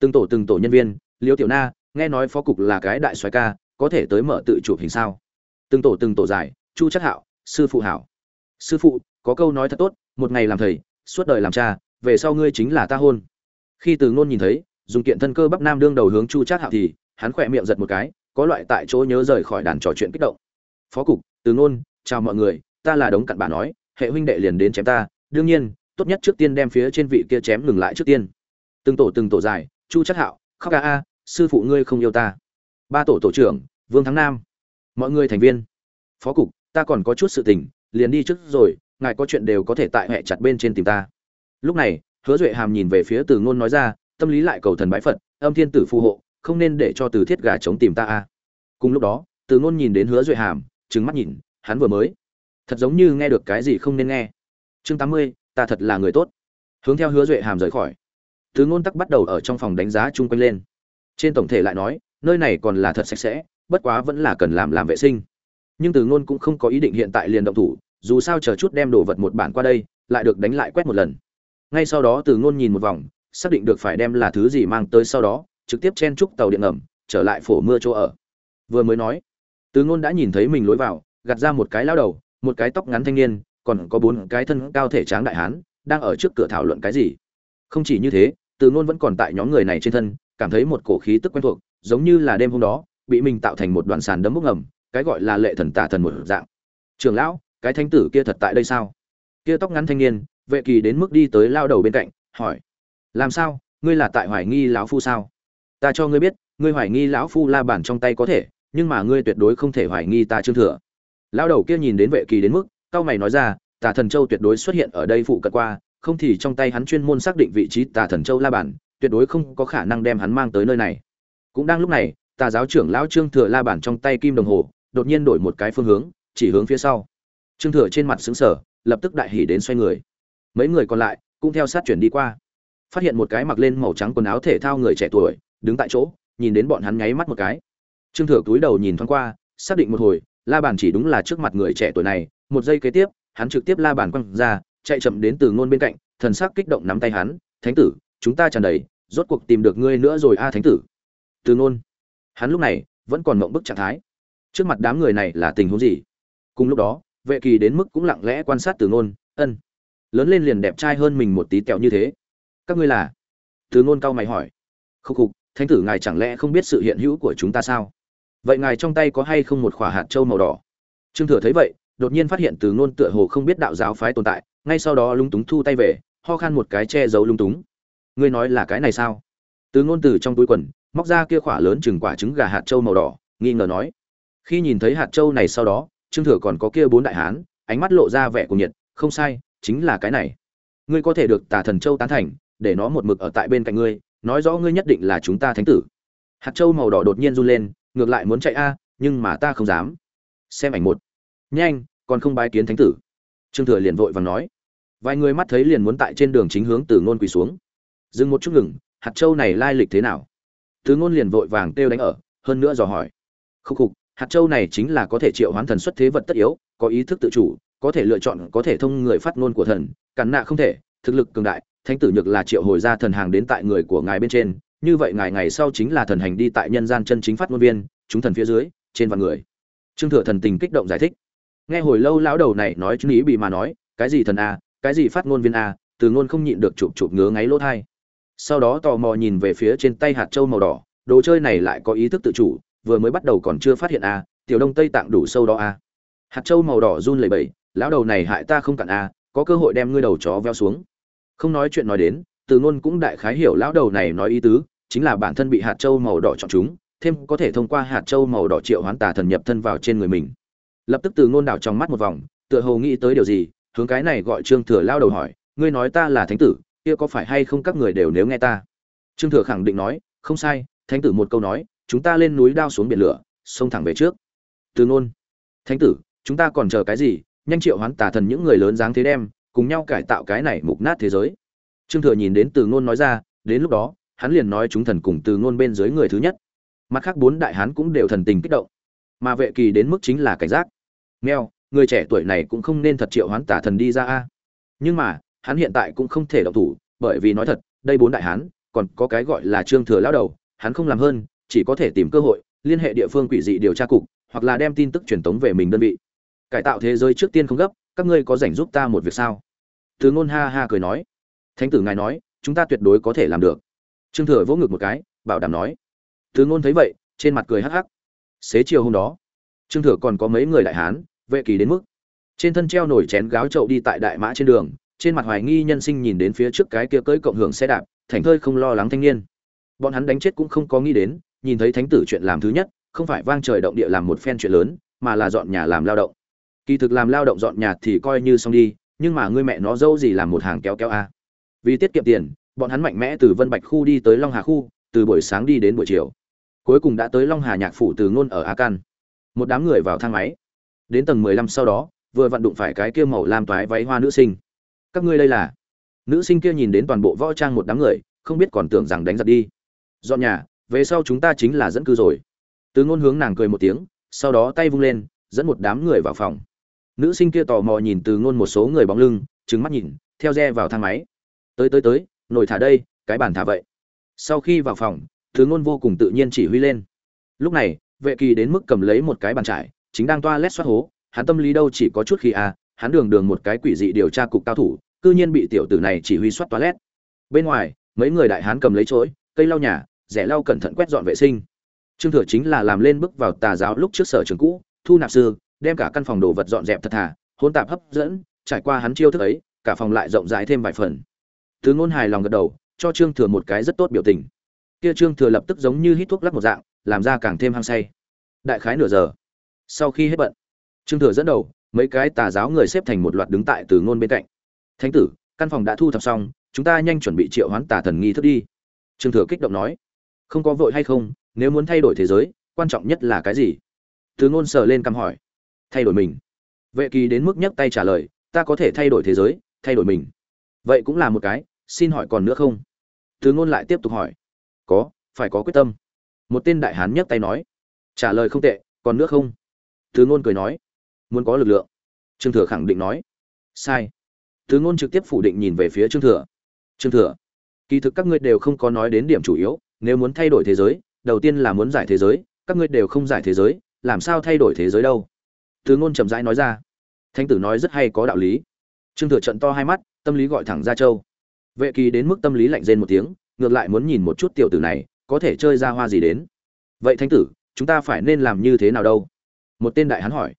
Từng tổ từng tổ nhân viên, liêu tiểu na, nghe nói phó cục là cái đại xoài ca, có thể tới mở tự chụp hình sao? Từng tổ từng tổ giải, chu chất hạo, sư phụ hảo. Sư phụ, có câu nói thật tốt, một ngày làm thầy, suốt đời làm cha, về sau ngươi chính là ta hôn. Khi từ ngôn nhìn thấy, dùng kiện thân cơ bắp nam đương đầu hướng chu chắc hạo thì, hắn khỏe miệng giật một cái, có loại tại chỗ nhớ rời khỏi đàn trò chuyện kích động. Phó cục, từ ngôn, chào mọi người ta là đống cặn bà nói, hệ huynh đệ liền đến chém ta, đương nhiên, tốt nhất trước tiên đem phía trên vị kia chém ngừng lại trước tiên. Từng tổ từng tổ dài, chu chắc hạo, khóc ca a, sư phụ ngươi không yêu ta. Ba tổ tổ trưởng, vương thắng nam. Mọi người thành viên. Phó cục, ta còn có chút sự tình, liền đi trước rồi, ngài có chuyện đều có thể tại hệ chặt bên trên tìm ta. Lúc này, hứa duệ hàm nhìn về phía từ ngôn nói ra, tâm lý lại cầu thần bái phật, âm thiên tử phù hộ, không nên để cho từ thiết gà chống tìm ta a. Cùng lúc đó, từ ngôn nhìn đến hứa duệ hàm, trừng mắt nhìn, hắn vừa mới thật giống như nghe được cái gì không nên nghe. Chương tám mươi, ta thật là người tốt. Hướng theo hứa duệ hàm rời khỏi. Thứ ngôn tắc bắt đầu ở trong phòng đánh giá chung quanh lên. Trên tổng thể lại nói, nơi này còn là thật sạch sẽ, bất quá vẫn là cần làm làm vệ sinh. Nhưng từ ngôn cũng không có ý định hiện tại liền động thủ, dù sao chờ chút đem đồ vật một bản qua đây, lại được đánh lại quét một lần. Ngay sau đó từ ngôn nhìn một vòng, xác định được phải đem là thứ gì mang tới sau đó, trực tiếp chen trúc tàu điện ngầm, trở lại phổ mưa chỗ ở. Vừa mới nói, từ ngôn đã nhìn thấy mình lối vào, gạt ra một cái lao đầu một cái tóc ngắn thanh niên, còn có bốn cái thân cao thể tráng đại hán, đang ở trước cửa thảo luận cái gì. Không chỉ như thế, từ ngôn vẫn còn tại nhóm người này trên thân, cảm thấy một cổ khí tức quen thuộc, giống như là đêm hôm đó, bị mình tạo thành một đoàn sàn đấm bốc ngầm, cái gọi là lệ thần tả thần một dạng. Trường lão, cái thánh tử kia thật tại đây sao? Kia tóc ngắn thanh niên, vệ kỳ đến mức đi tới lao đầu bên cạnh, hỏi. Làm sao, ngươi là tại hoài nghi lão phu sao? Ta cho ngươi biết, ngươi hoài nghi lão phu la bản trong tay có thể, nhưng mà ngươi tuyệt đối không thể hoài nghi ta trương thừa lao đầu kia nhìn đến vệ kỳ đến mức, cao mày nói ra, tà thần châu tuyệt đối xuất hiện ở đây phụ cận qua, không thì trong tay hắn chuyên môn xác định vị trí tà thần châu la bản, tuyệt đối không có khả năng đem hắn mang tới nơi này. Cũng đang lúc này, tà giáo trưởng lão trương thừa la bản trong tay kim đồng hồ, đột nhiên đổi một cái phương hướng, chỉ hướng phía sau. Trương thừa trên mặt xứng sở lập tức đại hỉ đến xoay người. Mấy người còn lại, cũng theo sát chuyển đi qua. Phát hiện một cái mặc lên màu trắng quần áo thể thao người trẻ tuổi, đứng tại chỗ, nhìn đến bọn hắn nháy mắt một cái. Trương thừa túi đầu nhìn thoáng qua, xác định một hồi la bàn chỉ đúng là trước mặt người trẻ tuổi này, một giây kế tiếp, hắn trực tiếp la bàn quăng ra, chạy chậm đến từ ngôn bên cạnh, thần sắc kích động nắm tay hắn, thánh tử, chúng ta tràn đầy, rốt cuộc tìm được ngươi nữa rồi a, thánh tử. Từ ngôn. Hắn lúc này vẫn còn mộng bức trạng thái. Trước mặt đám người này là tình huống gì? Cùng lúc đó, vệ kỳ đến mức cũng lặng lẽ quan sát từ ngôn, ân. Lớn lên liền đẹp trai hơn mình một tí tẹo như thế. Các ngươi là? Từ ngôn cao mày hỏi. Khúc khục, thánh tử ngài chẳng lẽ không biết sự hiện hữu của chúng ta sao? Vậy ngài trong tay có hay không một khỏa hạt châu màu đỏ? Trương thừa thấy vậy, đột nhiên phát hiện từ ngôn tựa hồ không biết đạo giáo phái tồn tại, ngay sau đó lúng túng thu tay về, ho khan một cái che giấu lúng túng. Ngươi nói là cái này sao? Từ ngôn từ trong túi quần, móc ra kia khỏa lớn chừng quả trứng gà hạt châu màu đỏ, nghi ngờ nói. Khi nhìn thấy hạt châu này sau đó, trương thừa còn có kia bốn đại hán, ánh mắt lộ ra vẻ của nhiệt, không sai, chính là cái này. Ngươi có thể được tà thần châu tán thành, để nó một mực ở tại bên cạnh ngươi, nói rõ ngươi nhất định là chúng ta thánh tử. Hạt châu màu đỏ đột nhiên run lên ngược lại muốn chạy a, nhưng mà ta không dám. Xem ảnh một. Nhanh, còn không bái kiến thánh tử. Trương thừa liền vội vàng nói. Vài người mắt thấy liền muốn tại trên đường chính hướng từ ngôn quỳ xuống. Dừng một chút ngừng, hạt châu này lai lịch thế nào? Từ ngôn liền vội vàng kêu đánh ở, hơn nữa dò hỏi. Khúc khục, hạt châu này chính là có thể triệu hoán thần xuất thế vật tất yếu, có ý thức tự chủ, có thể lựa chọn, có thể thông người phát ngôn của thần cản nạ không thể, thực lực cường đại, thánh tử nhược là triệu hồi ra thần hàng đến tại người của ngài bên trên như vậy ngài ngày sau chính là thần hành đi tại nhân gian chân chính phát ngôn viên, chúng thần phía dưới, trên vạn người. Trương thừa thần tình kích động giải thích. Nghe hồi lâu lão đầu này nói chú ý bị mà nói, cái gì thần a, cái gì phát ngôn viên a, từ ngôn không nhịn được chụp chụp ngứa ngáy lỗ thai. Sau đó tò mò nhìn về phía trên tay hạt châu màu đỏ, đồ chơi này lại có ý thức tự chủ, vừa mới bắt đầu còn chưa phát hiện a, tiểu đông tây tạng đủ sâu đó a. Hạt châu màu đỏ run lẩy bẩy, lão đầu này hại ta không cặn a, có cơ hội đem ngươi đầu chó veo xuống. Không nói chuyện nói đến, từ ngôn cũng đại khái hiểu lão đầu này nói ý tứ chính là bản thân bị hạt châu màu đỏ chọn chúng, thêm có thể thông qua hạt châu màu đỏ triệu hoán tà thần nhập thân vào trên người mình. Lập tức từ ngôn đảo trong mắt một vòng, tựa hồ nghĩ tới điều gì, hướng cái này gọi trương thừa lao đầu hỏi, ngươi nói ta là thánh tử, kia có phải hay không các người đều nếu nghe ta? Trương thừa khẳng định nói, không sai, thánh tử một câu nói, chúng ta lên núi đao xuống biển lửa, xông thẳng về trước. Từ ngôn, thánh tử, chúng ta còn chờ cái gì? Nhanh triệu hoán tà thần những người lớn dáng thế đem, cùng nhau cải tạo cái này mục nát thế giới. Trương thừa nhìn đến từ ngôn nói ra, đến lúc đó hắn liền nói chúng thần cùng từ ngôn bên dưới người thứ nhất. Mặt khác bốn đại hán cũng đều thần tình kích động. Mà vệ kỳ đến mức chính là cảnh giác. Nghèo người trẻ tuổi này cũng không nên thật triệu hoán tả thần đi ra a. Nhưng mà, hắn hiện tại cũng không thể động thủ, bởi vì nói thật, đây bốn đại hán, còn có cái gọi là trương thừa lao đầu, hắn không làm hơn, chỉ có thể tìm cơ hội, liên hệ địa phương quỷ dị điều tra cục, hoặc là đem tin tức truyền tống về mình đơn vị. Cải tạo thế giới trước tiên không gấp, các ngươi có rảnh giúp ta một việc sao? Từ ngôn ha ha cười nói. Thánh tử ngài nói, chúng ta tuyệt đối có thể làm được trương thừa vỗ ngực một cái, bảo đảm nói thứ ngôn thấy vậy, trên mặt cười hắc hắc. Xế chiều hôm đó, trương thừa còn có mấy người đại hán, vệ kỳ đến mức, trên thân treo nổi chén gáo trậu đi tại đại mã trên đường, trên mặt hoài nghi nhân sinh nhìn đến phía trước cái kia cưỡi cộng hưởng xe đạp, thành thơi không lo lắng thanh niên. Bọn hắn đánh chết cũng không có nghĩ đến, nhìn thấy thánh tử chuyện làm thứ nhất, không phải vang trời động địa làm một phen chuyện lớn, mà là dọn nhà làm lao động. Kỳ thực làm lao động dọn nhà thì coi như xong đi, nhưng mà ngươi mẹ nó dâu gì làm một hàng kéo kéo a? Vì tiết kiệm tiền bọn hắn mạnh mẽ từ vân bạch khu đi tới long hà khu, từ buổi sáng đi đến buổi chiều. Cuối cùng đã tới long hà nhạc phủ từ ngôn ở a căn một đám người vào thang máy. Đến tầng mười lăm sau đó, vừa vặn đụng phải cái kia màu lam toái váy hoa nữ sinh. Các ngươi đây là? Nữ sinh kia nhìn đến toàn bộ võ trang một đám người, không biết còn tưởng rằng đánh giặc đi. Dọn nhà, về sau chúng ta chính là dẫn cư rồi. Từ ngôn hướng nàng cười một tiếng, sau đó tay vung lên, dẫn một đám người vào phòng. Nữ sinh kia tò mò nhìn từ ngôn một số người bóng lưng, trừng mắt nhìn, theo re vào thang máy. Tới tới tới nồi thả đây, cái bàn thả vậy. Sau khi vào phòng từ ngôn vô cùng tự nhiên chỉ huy lên. Lúc này, vệ kỳ đến mức cầm lấy một cái bàn trải, chính đang toa lét xoát hố, hắn tâm lý đâu chỉ có chút khi a hắn đường đường một cái quỷ dị điều tra cục cao thủ, cư nhiên bị tiểu tử này chỉ huy soát toilet. Bên ngoài, mấy người đại hán cầm lấy chối, cây lau nhà, rẻ lau cẩn thận quét dọn vệ sinh. Trương thừa chính là làm lên bước vào tà giáo lúc trước sở trường cũ, thu nạp sư, đem cả căn phòng đồ vật dọn dẹp thật thà hôn tạp hấp dẫn, trải qua hắn chiêu thức ấy, cả phòng lại rộng rãi thêm vài phần từ ngôn hài lòng gật đầu, cho trương thừa một cái rất tốt biểu tình. Kia trương thừa lập tức giống như hít thuốc lắc một dạng, làm ra càng thêm hăng say. Đại khái nửa giờ. Sau khi hết bận, trương thừa dẫn đầu, mấy cái tà giáo người xếp thành một loạt đứng tại từ ngôn bên cạnh. Thánh tử, căn phòng đã thu thập xong, chúng ta nhanh chuẩn bị triệu hoán tà thần nghi thức đi. Trương thừa kích động nói. Không có vội hay không, nếu muốn thay đổi thế giới, quan trọng nhất là cái gì? Từ ngôn sờ lên cằm hỏi. Thay đổi mình. Vệ kỳ đến mức nhấc tay trả lời. Ta có thể thay đổi thế giới, thay đổi mình. Vậy cũng là một cái xin hỏi còn nữa không? Từ ngôn lại tiếp tục hỏi. Có, phải có quyết tâm. Một tên đại hán nhấc tay nói. Trả lời không tệ, còn nữa không? Từ ngôn cười nói. Muốn có lực lượng. Trương thừa khẳng định nói. Sai. Từ ngôn trực tiếp phủ định nhìn về phía trương thừa. Trương thừa, kỳ thực các ngươi đều không có nói đến điểm chủ yếu, nếu muốn thay đổi thế giới, đầu tiên là muốn giải thế giới, các ngươi đều không giải thế giới, làm sao thay đổi thế giới đâu? Từ ngôn chậm rãi nói ra. Thánh tử nói rất hay có đạo lý. Trương thừa trận to hai mắt, tâm lý gọi thẳng ra châu vệ kỳ đến mức tâm lý lạnh rên một tiếng, ngược lại muốn nhìn một chút tiểu tử này, có thể chơi ra hoa gì đến. Vậy thánh tử, chúng ta phải nên làm như thế nào đâu? Một tên đại hán hỏi.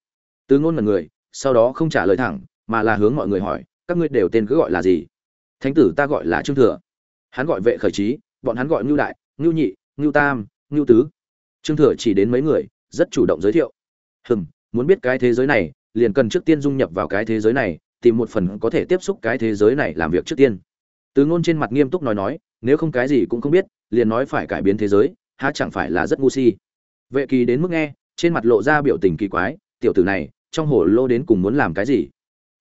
Từ ngôn mặt người, sau đó không trả lời thẳng, mà là hướng mọi người hỏi, các ngươi đều tên cứ gọi là gì? Thánh tử ta gọi là trương thừa. Hắn gọi vệ khởi trí bọn hắn gọi Nưu đại Nưu nhị Nưu tam Nưu tứ. Trương thừa chỉ đến mấy người, rất chủ động giới thiệu. Hừm, muốn biết cái thế giới này, liền cần trước tiên dung nhập vào cái thế giới này, tìm một phần có thể tiếp xúc cái thế giới này làm việc trước tiên từ ngôn trên mặt nghiêm túc nói nói, nếu không cái gì cũng không biết, liền nói phải cải biến thế giới, há chẳng phải là rất ngu si? Vệ kỳ đến mức nghe, trên mặt lộ ra biểu tình kỳ quái, tiểu tử này, trong hồ lô đến cùng muốn làm cái gì?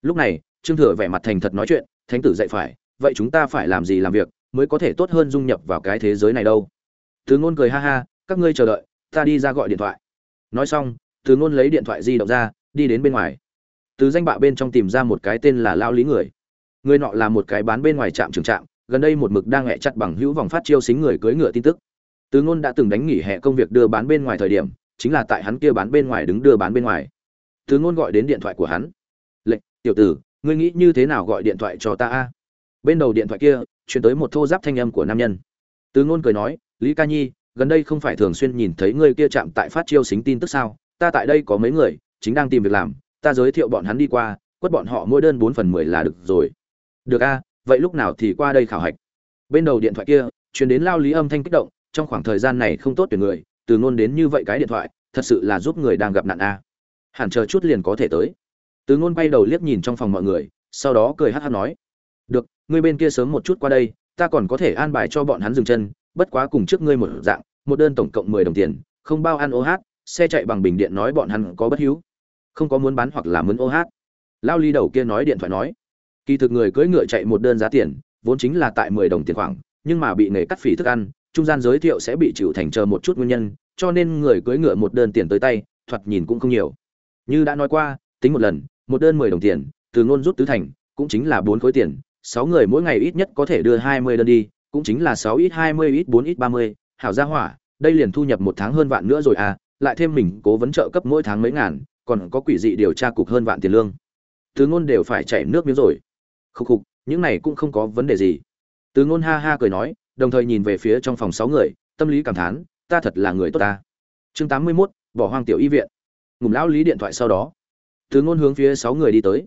Lúc này, trương thừa vẻ mặt thành thật nói chuyện, thánh tử dạy phải, vậy chúng ta phải làm gì làm việc mới có thể tốt hơn dung nhập vào cái thế giới này đâu? Từ ngôn cười ha ha, các ngươi chờ đợi, ta đi ra gọi điện thoại. Nói xong, từ ngôn lấy điện thoại di động ra, đi đến bên ngoài. Từ danh bạ bên trong tìm ra một cái tên là lao lý người người nọ là một cái bán bên ngoài trạm trường trạm, gần đây một mực đang hẹ chặt bằng hữu vòng phát chiêu xính người cưới ngựa tin tức. Từ ngôn đã từng đánh nghỉ hè công việc đưa bán bên ngoài thời điểm, chính là tại hắn kia bán bên ngoài đứng đưa bán bên ngoài. Từ ngôn gọi đến điện thoại của hắn. Lệnh, tiểu tử, ngươi nghĩ như thế nào gọi điện thoại cho ta a? Bên đầu điện thoại kia chuyển tới một thô giáp thanh âm của nam nhân. Từ ngôn cười nói, lý ca nhi, gần đây không phải thường xuyên nhìn thấy ngươi kia chạm tại phát chiêu xính tin tức sao? Ta tại đây có mấy người, chính đang tìm việc làm, ta giới thiệu bọn hắn đi qua, quất bọn họ mỗi đơn bốn phần mười là được rồi được a, vậy lúc nào thì qua đây khảo hạch. Bên đầu điện thoại kia, truyền đến lao lý âm thanh kích động, trong khoảng thời gian này không tốt tuyển người, từ ngôn đến như vậy cái điện thoại, thật sự là giúp người đang gặp nạn a. Hẳn chờ chút liền có thể tới. Từ ngôn bay đầu liếc nhìn trong phòng mọi người, sau đó cười hát hát nói. Được ngươi bên kia sớm một chút qua đây, ta còn có thể an bài cho bọn hắn dừng chân, bất quá cùng trước ngươi một dạng, một đơn tổng cộng mười đồng tiền, không bao ăn ô hát, xe chạy bằng bình điện nói bọn hắn có bất hiếu. Không có muốn bán hoặc là muốn ô hát. Lao ly đầu kia nói điện thoại nói kỳ thực người cưỡi ngựa chạy một đơn giá tiền, vốn chính là tại mười đồng tiền khoảng, nhưng mà bị nghề cắt phỉ thức ăn, trung gian giới thiệu sẽ bị chịu thành chờ một chút nguyên nhân, cho nên người cưỡi ngựa một đơn tiền tới tay, thoạt nhìn cũng không nhiều. Như đã nói qua, tính một lần, một đơn mười đồng tiền, từ ngôn rút tứ thành, cũng chính là bốn khối tiền, sáu người mỗi ngày ít nhất có thể đưa hai mươi đơn đi, cũng chính là sáu ít hai mươi, ít bốn ít ba mươi, hảo gia hỏa, đây liền thu nhập một tháng hơn vạn nữa rồi à lại thêm mình cố vấn trợ cấp mỗi tháng mấy ngàn, còn có quỷ dị điều tra cục hơn vạn tiền lương. Từ ngôn đều phải chảy nước miếng rồi khục khục những này cũng không có vấn đề gì. Từ ngôn ha ha cười nói đồng thời nhìn về phía trong phòng sáu người tâm lý cảm thán ta thật là người tốt ta. Chương tám mươi 81, bỏ hoang tiểu y viện. Ngủm lão lý điện thoại sau đó. Từ ngôn hướng phía sáu người đi tới.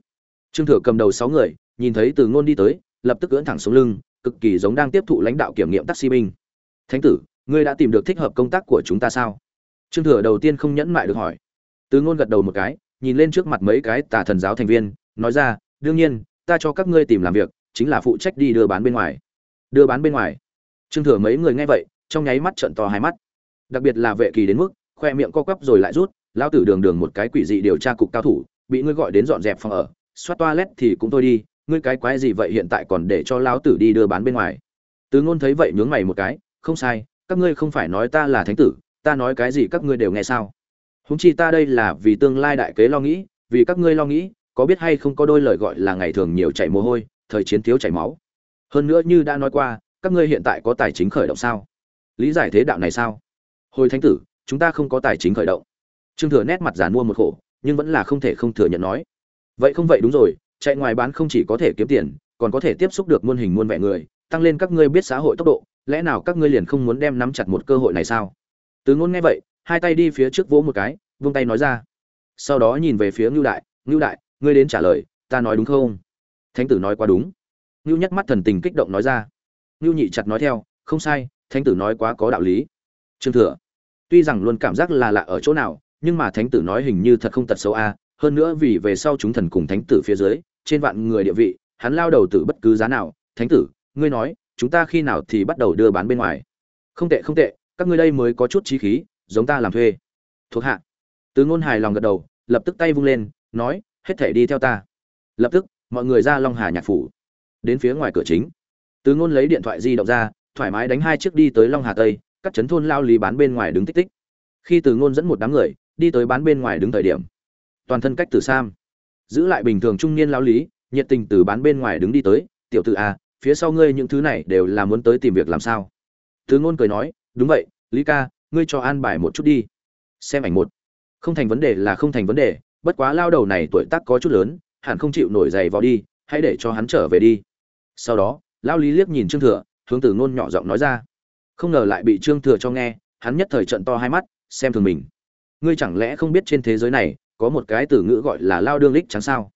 Trương thừa cầm đầu sáu người nhìn thấy từ ngôn đi tới lập tức cưỡn thẳng xuống lưng cực kỳ giống đang tiếp thụ lãnh đạo kiểm nghiệm taxi binh. Thánh tử ngươi đã tìm được thích hợp công tác của chúng ta sao? Trương thừa đầu tiên không nhẫn mại được hỏi. Từ ngôn gật đầu một cái nhìn lên trước mặt mấy cái tà thần giáo thành viên nói ra đương nhiên ta cho các ngươi tìm làm việc, chính là phụ trách đi đưa bán bên ngoài. Đưa bán bên ngoài? Trương thừa mấy người nghe vậy, trong nháy mắt trợn to hai mắt. Đặc biệt là vệ kỳ đến mức, khoe miệng co quắp rồi lại rút lao tử đường đường một cái quỷ dị điều tra cục cao thủ, bị ngươi gọi đến dọn dẹp phòng ở, xoát toilet thì cũng thôi đi, ngươi cái quái gì vậy hiện tại còn để cho lão tử đi đưa bán bên ngoài? Tứ ngôn thấy vậy nhướng mày một cái, không sai, các ngươi không phải nói ta là thánh tử, ta nói cái gì các ngươi đều nghe sao? Húng chi ta đây là vì tương lai đại kế lo nghĩ, vì các ngươi lo nghĩ có biết hay không có đôi lời gọi là ngày thường nhiều chảy mồ hôi, thời chiến thiếu chảy máu. Hơn nữa như đã nói qua, các ngươi hiện tại có tài chính khởi động sao? Lý giải thế đạo này sao? Hồi thánh tử, chúng ta không có tài chính khởi động. Trương thừa nét mặt giàn mua một khổ, nhưng vẫn là không thể không thừa nhận nói. Vậy không vậy đúng rồi, chạy ngoài bán không chỉ có thể kiếm tiền, còn có thể tiếp xúc được muôn hình muôn vẻ người, tăng lên các ngươi biết xã hội tốc độ, lẽ nào các ngươi liền không muốn đem nắm chặt một cơ hội này sao? Từ ngôn nghe vậy, hai tay đi phía trước vỗ một cái, vung tay nói ra. Sau đó nhìn về phía ngưu đại ngưu đại ngươi đến trả lời, ta nói đúng không? Thánh tử nói quá đúng. Ngưu nhắc mắt thần tình kích động nói ra. Ngưu nhị chặt nói theo, không sai, thánh tử nói quá có đạo lý. Trương thừa, tuy rằng luôn cảm giác là lạ ở chỗ nào, nhưng mà thánh tử nói hình như thật không tật xấu a, hơn nữa vì về sau chúng thần cùng thánh tử phía dưới, trên vạn người địa vị, hắn lao đầu tử bất cứ giá nào. Thánh tử, ngươi nói, chúng ta khi nào thì bắt đầu đưa bán bên ngoài? Không tệ không tệ, các ngươi đây mới có chút trí khí, giống ta làm thuê. Thuộc hạ. Từ ngôn hài lòng gật đầu, lập tức tay vung lên, nói hết thể đi theo ta. Lập tức, mọi người ra long hà nhạc phủ. Đến phía ngoài cửa chính. Từ ngôn lấy điện thoại di động ra, thoải mái đánh hai chiếc đi tới long hà tây, các chấn thôn lao lý bán bên ngoài đứng tích tích. Khi từ ngôn dẫn một đám người, đi tới bán bên ngoài đứng thời điểm. Toàn thân cách từ sam. Giữ lại bình thường trung niên lao lý, nhiệt tình từ bán bên ngoài đứng đi tới, tiểu tử a phía sau ngươi những thứ này đều là muốn tới tìm việc làm sao? Từ ngôn cười nói, đúng vậy, lý ca, ngươi cho an bài một chút đi. Xem ảnh một. Không thành vấn đề là không thành vấn đề bất quá lao đầu này tuổi tác có chút lớn, hẳn không chịu nổi giày vào đi, hãy để cho hắn trở về đi. Sau đó, lao lý liếc nhìn trương thừa, hướng từ ngôn nhỏ giọng nói ra. Không ngờ lại bị trương thừa cho nghe, hắn nhất thời trận to hai mắt, xem thường mình. Ngươi chẳng lẽ không biết trên thế giới này, có một cái từ ngữ gọi là lao đương lích chẳng sao?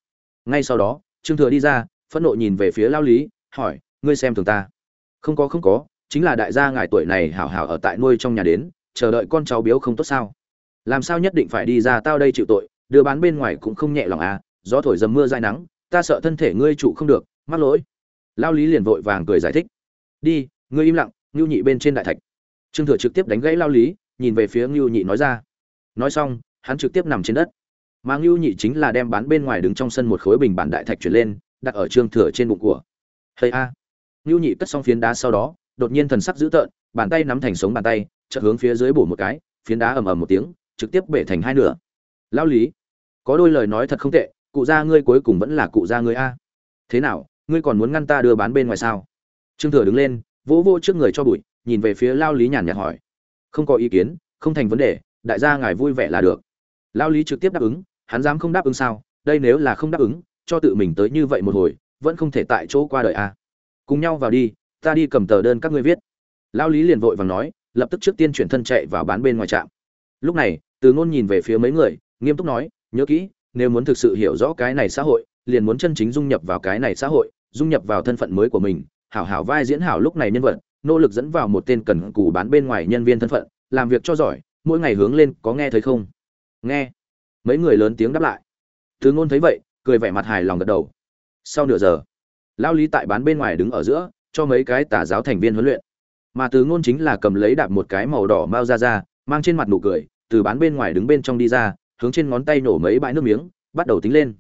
Ngay sau đó, trương thừa đi ra, phẫn nộ nhìn về phía lao lý, hỏi, ngươi xem thường ta? Không có không có, chính là đại gia ngài tuổi này hảo hảo ở tại nuôi trong nhà đến, chờ đợi con cháu biếu không tốt sao? Làm sao nhất định phải đi ra tao đây chịu tội đưa bán bên ngoài cũng không nhẹ lòng à gió thổi dầm mưa dai nắng, ta sợ thân thể ngươi trụ không được, mắc lỗi. Lao lý liền vội vàng cười giải thích. Đi, ngươi im lặng, ngưu nhị bên trên đại thạch. Trương thừa trực tiếp đánh gãy lao lý, nhìn về phía ngưu nhị nói ra. Nói xong, hắn trực tiếp nằm trên đất. Mà ngưu nhị chính là đem bán bên ngoài đứng trong sân một khối bình bản đại thạch chuyển lên, đặt ở trương thừa trên bụng của. Hay a. À. ngưu nhị cất xong phiến đá sau đó, đột nhiên thần sắc dữ tợn, bàn tay nắm thành sống bàn tay, chợt hướng phía dưới bổ một cái, phiến đá ầm ầm một tiếng, trực tiếp bể thành hai nửa. Lao lý có đôi lời nói thật không tệ, cụ gia ngươi cuối cùng vẫn là cụ gia ngươi a. Thế nào, ngươi còn muốn ngăn ta đưa bán bên ngoài sao? Trương thừa đứng lên, vỗ vỗ trước người cho bụi, nhìn về phía lao lý nhàn nhạt hỏi. Không có ý kiến, không thành vấn đề, đại gia ngài vui vẻ là được. Lao lý trực tiếp đáp ứng, hắn dám không đáp ứng sao? Đây nếu là không đáp ứng, cho tự mình tới như vậy một hồi, vẫn không thể tại chỗ qua đời a. Cùng nhau vào đi, ta đi cầm tờ đơn các ngươi viết. Lao lý liền vội vàng nói, lập tức trước tiên chuyển thân chạy vào bán bên ngoài trạm. Lúc này, từ ngôn nhìn về phía mấy người, nghiêm túc nói nhớ kỹ, nếu muốn thực sự hiểu rõ cái này xã hội, liền muốn chân chính dung nhập vào cái này xã hội, dung nhập vào thân phận mới của mình. Hảo hảo vai diễn hảo lúc này nhân vật, nỗ lực dẫn vào một tên cần cù bán bên ngoài nhân viên thân phận, làm việc cho giỏi, mỗi ngày hướng lên, có nghe thấy không? Nghe. Mấy người lớn tiếng đáp lại. Thứ ngôn thấy vậy, cười vẻ mặt hài lòng gật đầu. Sau nửa giờ lao lý tại bán bên ngoài đứng ở giữa, cho mấy cái tà giáo thành viên huấn luyện. Mà từ ngôn chính là cầm lấy đạp một cái màu đỏ mao ra ra, mang trên mặt nụ cười, từ bán bên ngoài đứng bên trong đi ra hướng trên ngón tay nổ mấy bãi nước miếng, bắt đầu tính lên.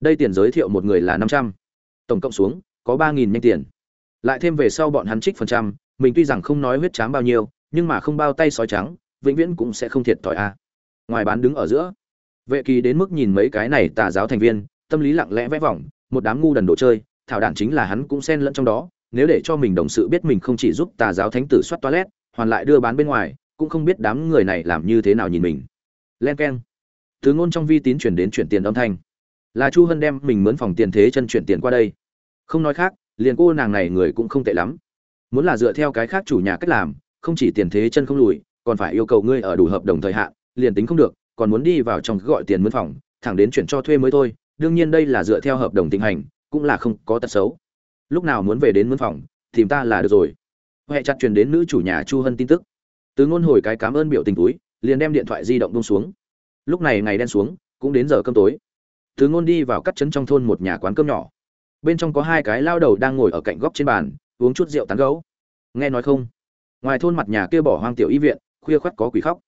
Đây tiền giới thiệu một người là năm trăm. Tổng cộng xuống, có ba nghìn nhanh tiền. Lại thêm về sau bọn hắn trích phần trăm, mình tuy rằng không nói huyết chám bao nhiêu, nhưng mà không bao tay sói trắng, vĩnh viễn cũng sẽ không thiệt thòi a. Ngoài bán đứng ở giữa. Vệ kỳ đến mức nhìn mấy cái này tà giáo thành viên, tâm lý lặng lẽ vẽ vòng một đám ngu đần đồ chơi, thảo đản chính là hắn cũng xen lẫn trong đó, nếu để cho mình đồng sự biết mình không chỉ giúp tà giáo thánh tử soát toilet, hoàn lại đưa bán bên ngoài, cũng không biết đám người này làm như thế nào nhìn mình. Len keng từ ngôn trong vi tín chuyển đến chuyển tiền âm thanh. Là chu hân đem mình mướn phòng tiền thế chân chuyển tiền qua đây. Không nói khác, liền cô nàng này người cũng không tệ lắm. Muốn là dựa theo cái khác chủ nhà cách làm, không chỉ tiền thế chân không lùi, còn phải yêu cầu ngươi ở đủ hợp đồng thời hạn, liền tính không được, còn muốn đi vào trong gọi tiền mướn phòng, thẳng đến chuyển cho thuê mới thôi, đương nhiên đây là dựa theo hợp đồng tình hành, cũng là không có tật xấu. Lúc nào muốn về đến mướn phòng tìm ta là được rồi. Huệ chặt truyền đến nữ chủ nhà chu hân tin tức. Từ ngôn hồi cái cảm ơn biểu tình túi, liền đem điện thoại di động bông xuống lúc này ngày đen xuống, cũng đến giờ cơm tối. Từ ngôn đi vào cắt trấn trong thôn một nhà quán cơm nhỏ. Bên trong có hai cái lao đầu đang ngồi ở cạnh góc trên bàn, uống chút rượu tán gấu. Nghe nói không? Ngoài thôn mặt nhà kia bỏ hoang tiểu y viện, khuya khoắt có quỷ khóc.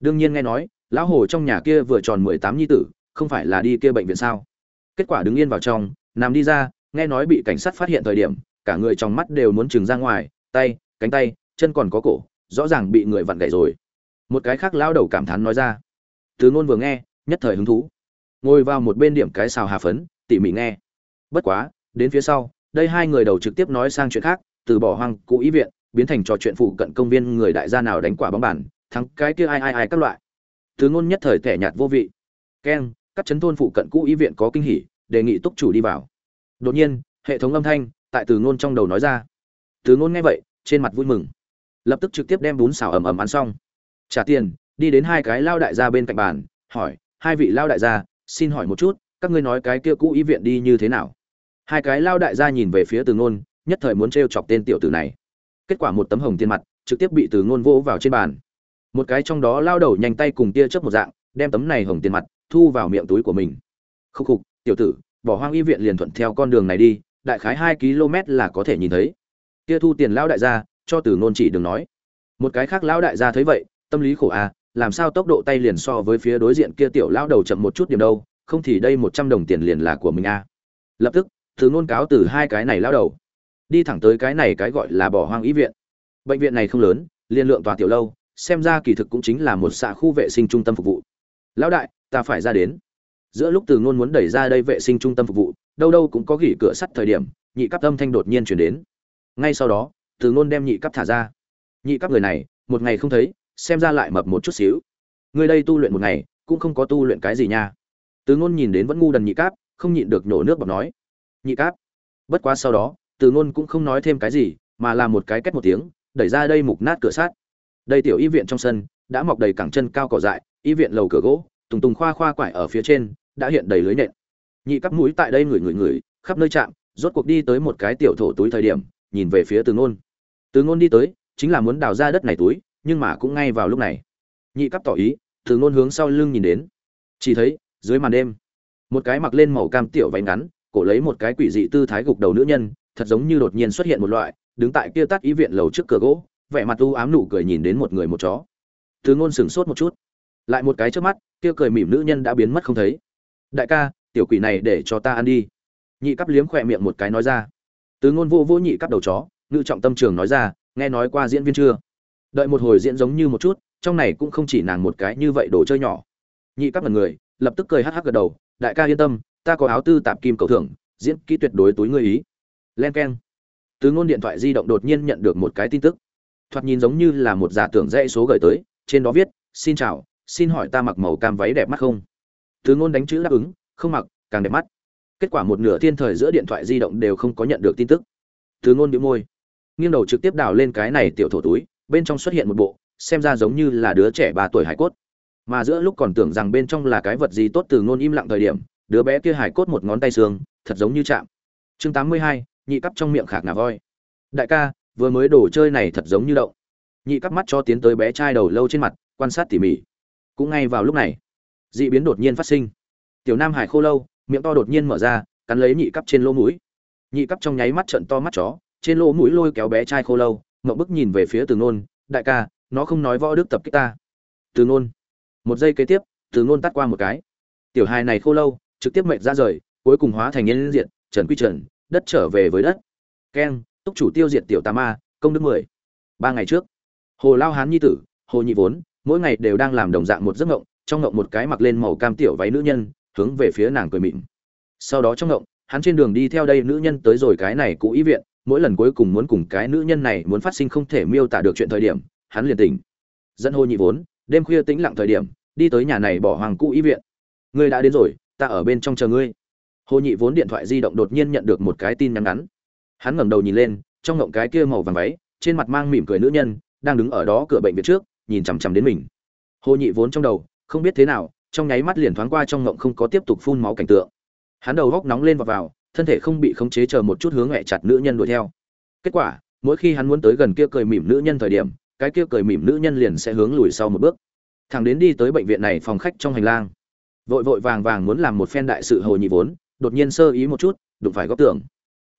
Đương nhiên nghe nói, lão hồ trong nhà kia vừa tròn mười tám nhi tử, không phải là đi kia bệnh viện sao? Kết quả đứng yên vào trong, nằm đi ra, nghe nói bị cảnh sát phát hiện thời điểm, cả người trong mắt đều muốn trừng ra ngoài, tay, cánh tay, chân còn có cổ, rõ ràng bị người vặn gậy rồi. Một cái khác lao đầu cảm thán nói ra từ ngôn vừa nghe, nhất thời hứng thú. Ngồi vào một bên điểm cái xào hà phấn, tỉ mỉ nghe. Bất quá, đến phía sau, đây hai người đầu trực tiếp nói sang chuyện khác, từ bỏ hoang cũ ý viện, biến thành trò chuyện phụ cận công viên người đại gia nào đánh quả bóng bàn, thắng cái kia ai ai ai các loại. Từ ngôn nhất thời thẻ nhạt vô vị. Keng, các chấn thôn phụ cận cũ ý viện có kinh hỉ, đề nghị túc chủ đi vào. Đột nhiên, hệ thống âm thanh tại từ ngôn trong đầu nói ra. Từ ngôn nghe vậy, trên mặt vui mừng. Lập tức trực tiếp đem bún xào ầm ầm ăn xong. Trả tiền đi đến hai cái lao đại gia bên cạnh bàn, hỏi, hai vị lao đại gia, xin hỏi một chút, các ngươi nói cái kia cũ ý viện đi như thế nào? Hai cái lao đại gia nhìn về phía từ ngôn, nhất thời muốn t chọc tên tiểu tử này. Kết quả một tấm hồng tiền mặt, trực tiếp bị từ ngôn vỗ vào trên bàn. Một cái trong đó lao đầu nhanh tay cùng tia chớp một dạng, đem tấm này hồng tiền mặt thu vào miệng túi của mình. Khúc khục, tiểu tử, bỏ hoang y viện liền thuận theo con đường này đi, đại khái hai km là có thể nhìn thấy. Kia thu tiền lão đại gia, cho từ ngôn chỉ đừng nói. Một cái khác lão đại gia thấy vậy, tâm lý khổ a làm sao tốc độ tay liền so với phía đối diện kia tiểu lão đầu chậm một chút điểm đâu, không thì đây một trăm đồng tiền liền là của mình a lập tức từ ngôn cáo từ hai cái này lão đầu. Đi thẳng tới cái này cái gọi là bỏ hoang y viện. Bệnh viện này không lớn liên lượng tòa tiểu lâu, xem ra kỳ thực cũng chính là một xã khu vệ sinh trung tâm phục vụ. Lão đại, ta phải ra đến. Giữa lúc từ ngôn muốn đẩy ra đây vệ sinh trung tâm phục vụ, đâu đâu cũng có gỉ cửa sắt thời điểm, nhị cấp âm thanh đột nhiên chuyển đến. Ngay sau đó, từ ngôn đem nhị cấp thả ra. Nhị cấp người này, một ngày không thấy xem ra lại mập một chút xíu. Người đây tu luyện một ngày, cũng không có tu luyện cái gì nha. Từ ngôn nhìn đến vẫn ngu đần nhị cáp, không nhịn được nổ nước bọt nói, nhị cáp, bất quá sau đó, từ ngôn cũng không nói thêm cái gì, mà làm một cái cách một tiếng, đẩy ra đây mục nát cửa sắt. Đây tiểu y viện trong sân, đã mọc đầy cẳng chân cao cỏ dại, y viện lầu cửa gỗ, tùng tùng khoa khoa quải ở phía trên, đã hiện đầy lưới nện. Nhị cắp mũi tại đây ngửi ngửi ngửi, khắp nơi chạm, rốt cuộc đi tới một cái tiểu thổ túi thời điểm, nhìn về phía từ ngôn. Từ ngôn đi tới, chính là muốn đào ra đất này túi nhưng mà cũng ngay vào lúc này. Nhị cắp tỏ ý, từ ngôn hướng sau lưng nhìn đến. Chỉ thấy, dưới màn đêm, một cái mặc lên màu cam tiểu váy ngắn, cổ lấy một cái quỷ dị tư thái gục đầu nữ nhân, thật giống như đột nhiên xuất hiện một loại, đứng tại kia tắt ý viện lầu trước cửa gỗ, vẻ mặt u ám nụ cười nhìn đến một người một chó. Từ ngôn sửng sốt một chút. Lại một cái trước mắt, kia cười mỉm nữ nhân đã biến mất không thấy. Đại ca, tiểu quỷ này để cho ta ăn đi. Nhị cắp liếm khỏe miệng một cái nói ra. Từ ngôn vô vô nhị cắp đầu chó, ngự trọng tâm trường nói ra, nghe nói qua diễn viên chưa? Đợi một hồi diễn giống như một chút, trong này cũng không chỉ nàng một cái như vậy đồ chơi nhỏ. Nhị các là người, lập tức cười hắc hắc gật đầu, đại ca yên tâm, ta có áo tư tạp kim cầu thưởng, diễn kỹ tuyệt đối túi ngươi ý. Len keng. Từ ngôn điện thoại di động đột nhiên nhận được một cái tin tức. Thoạt nhìn giống như là một giả tưởng dãy số gửi tới, trên đó viết, xin chào, xin hỏi ta mặc màu cam váy đẹp mắt không? Từ ngôn đánh chữ đáp ứng, không mặc, càng đẹp mắt. Kết quả một nửa thiên thời giữa điện thoại di động đều không có nhận được tin tức. Từ ngôn bị môi, nghiêng đầu trực tiếp đào lên cái này tiểu thổ túi bên trong xuất hiện một bộ, xem ra giống như là đứa trẻ ba tuổi hải cốt. Mà giữa lúc còn tưởng rằng bên trong là cái vật gì tốt từ ngôn im lặng thời điểm, đứa bé kia hải cốt một ngón tay xương, thật giống như chạm. Chương tám mươi hai, nhị cắp trong miệng khạc ngà voi. Đại ca, vừa mới đồ chơi này thật giống như đậu. Nhị cắp mắt cho tiến tới bé trai đầu lâu trên mặt, quan sát tỉ mỉ. Cũng ngay vào lúc này, dị biến đột nhiên phát sinh. Tiểu nam hải khô lâu, miệng to đột nhiên mở ra, cắn lấy nhị cắp trên lỗ mũi. Nhị cắp trong nháy mắt trận to mắt chó, trên lỗ mũi lôi kéo bé trai khô lâu ngậm bức nhìn về phía từ nôn, đại ca, nó không nói võ đức tập kích ta. Từ nôn, một giây kế tiếp, từ nôn tắt qua một cái. Tiểu hài này khô lâu, trực tiếp mệnh ra rời, cuối cùng hóa thành nhân diện trần quy trần, đất trở về với đất. Keng, túc chủ tiêu diệt tiểu tà ma, công đức mười. Ba ngày trước, hồ lao hán nhi tử, hồ nhị vốn, mỗi ngày đều đang làm đồng dạng một giấc ngộng, trong ngộng một cái mặc lên màu cam tiểu váy nữ nhân, hướng về phía nàng cười mỉm. sau đó trong ngộng, hắn trên đường đi theo đây nữ nhân tới rồi cái này cũ ý viện mỗi lần cuối cùng muốn cùng cái nữ nhân này muốn phát sinh không thể miêu tả được chuyện thời điểm, hắn liền tỉnh. Dẫn hồ nhị vốn, đêm khuya tĩnh lặng thời điểm, đi tới nhà này bỏ hoàng cũ y viện. Ngươi đã đến rồi, ta ở bên trong chờ ngươi. Hồ nhị vốn điện thoại di động đột nhiên nhận được một cái tin nhắn ngắn. Hắn ngẩng đầu nhìn lên, trong ngộng cái kia màu vàng váy, trên mặt mang mỉm cười nữ nhân, đang đứng ở đó cửa bệnh viện trước, nhìn chằm chằm đến mình. Hồ nhị vốn trong đầu, không biết thế nào, trong nháy mắt liền thoáng qua trong ngộng không có tiếp tục phun máu cảnh tượng. Hắn đầu góc nóng lên và vào thân thể không bị khống chế chờ một chút hướng hẹ chặt nữ nhân đuổi theo. Kết quả, mỗi khi hắn muốn tới gần kia cười mỉm nữ nhân thời điểm, cái kia cười mỉm nữ nhân liền sẽ hướng lùi sau một bước. Thằng đến đi tới bệnh viện này phòng khách trong hành lang. Vội vội vàng vàng muốn làm một phen đại sự hồ nhị vốn, đột nhiên sơ ý một chút, đụng phải góc tường.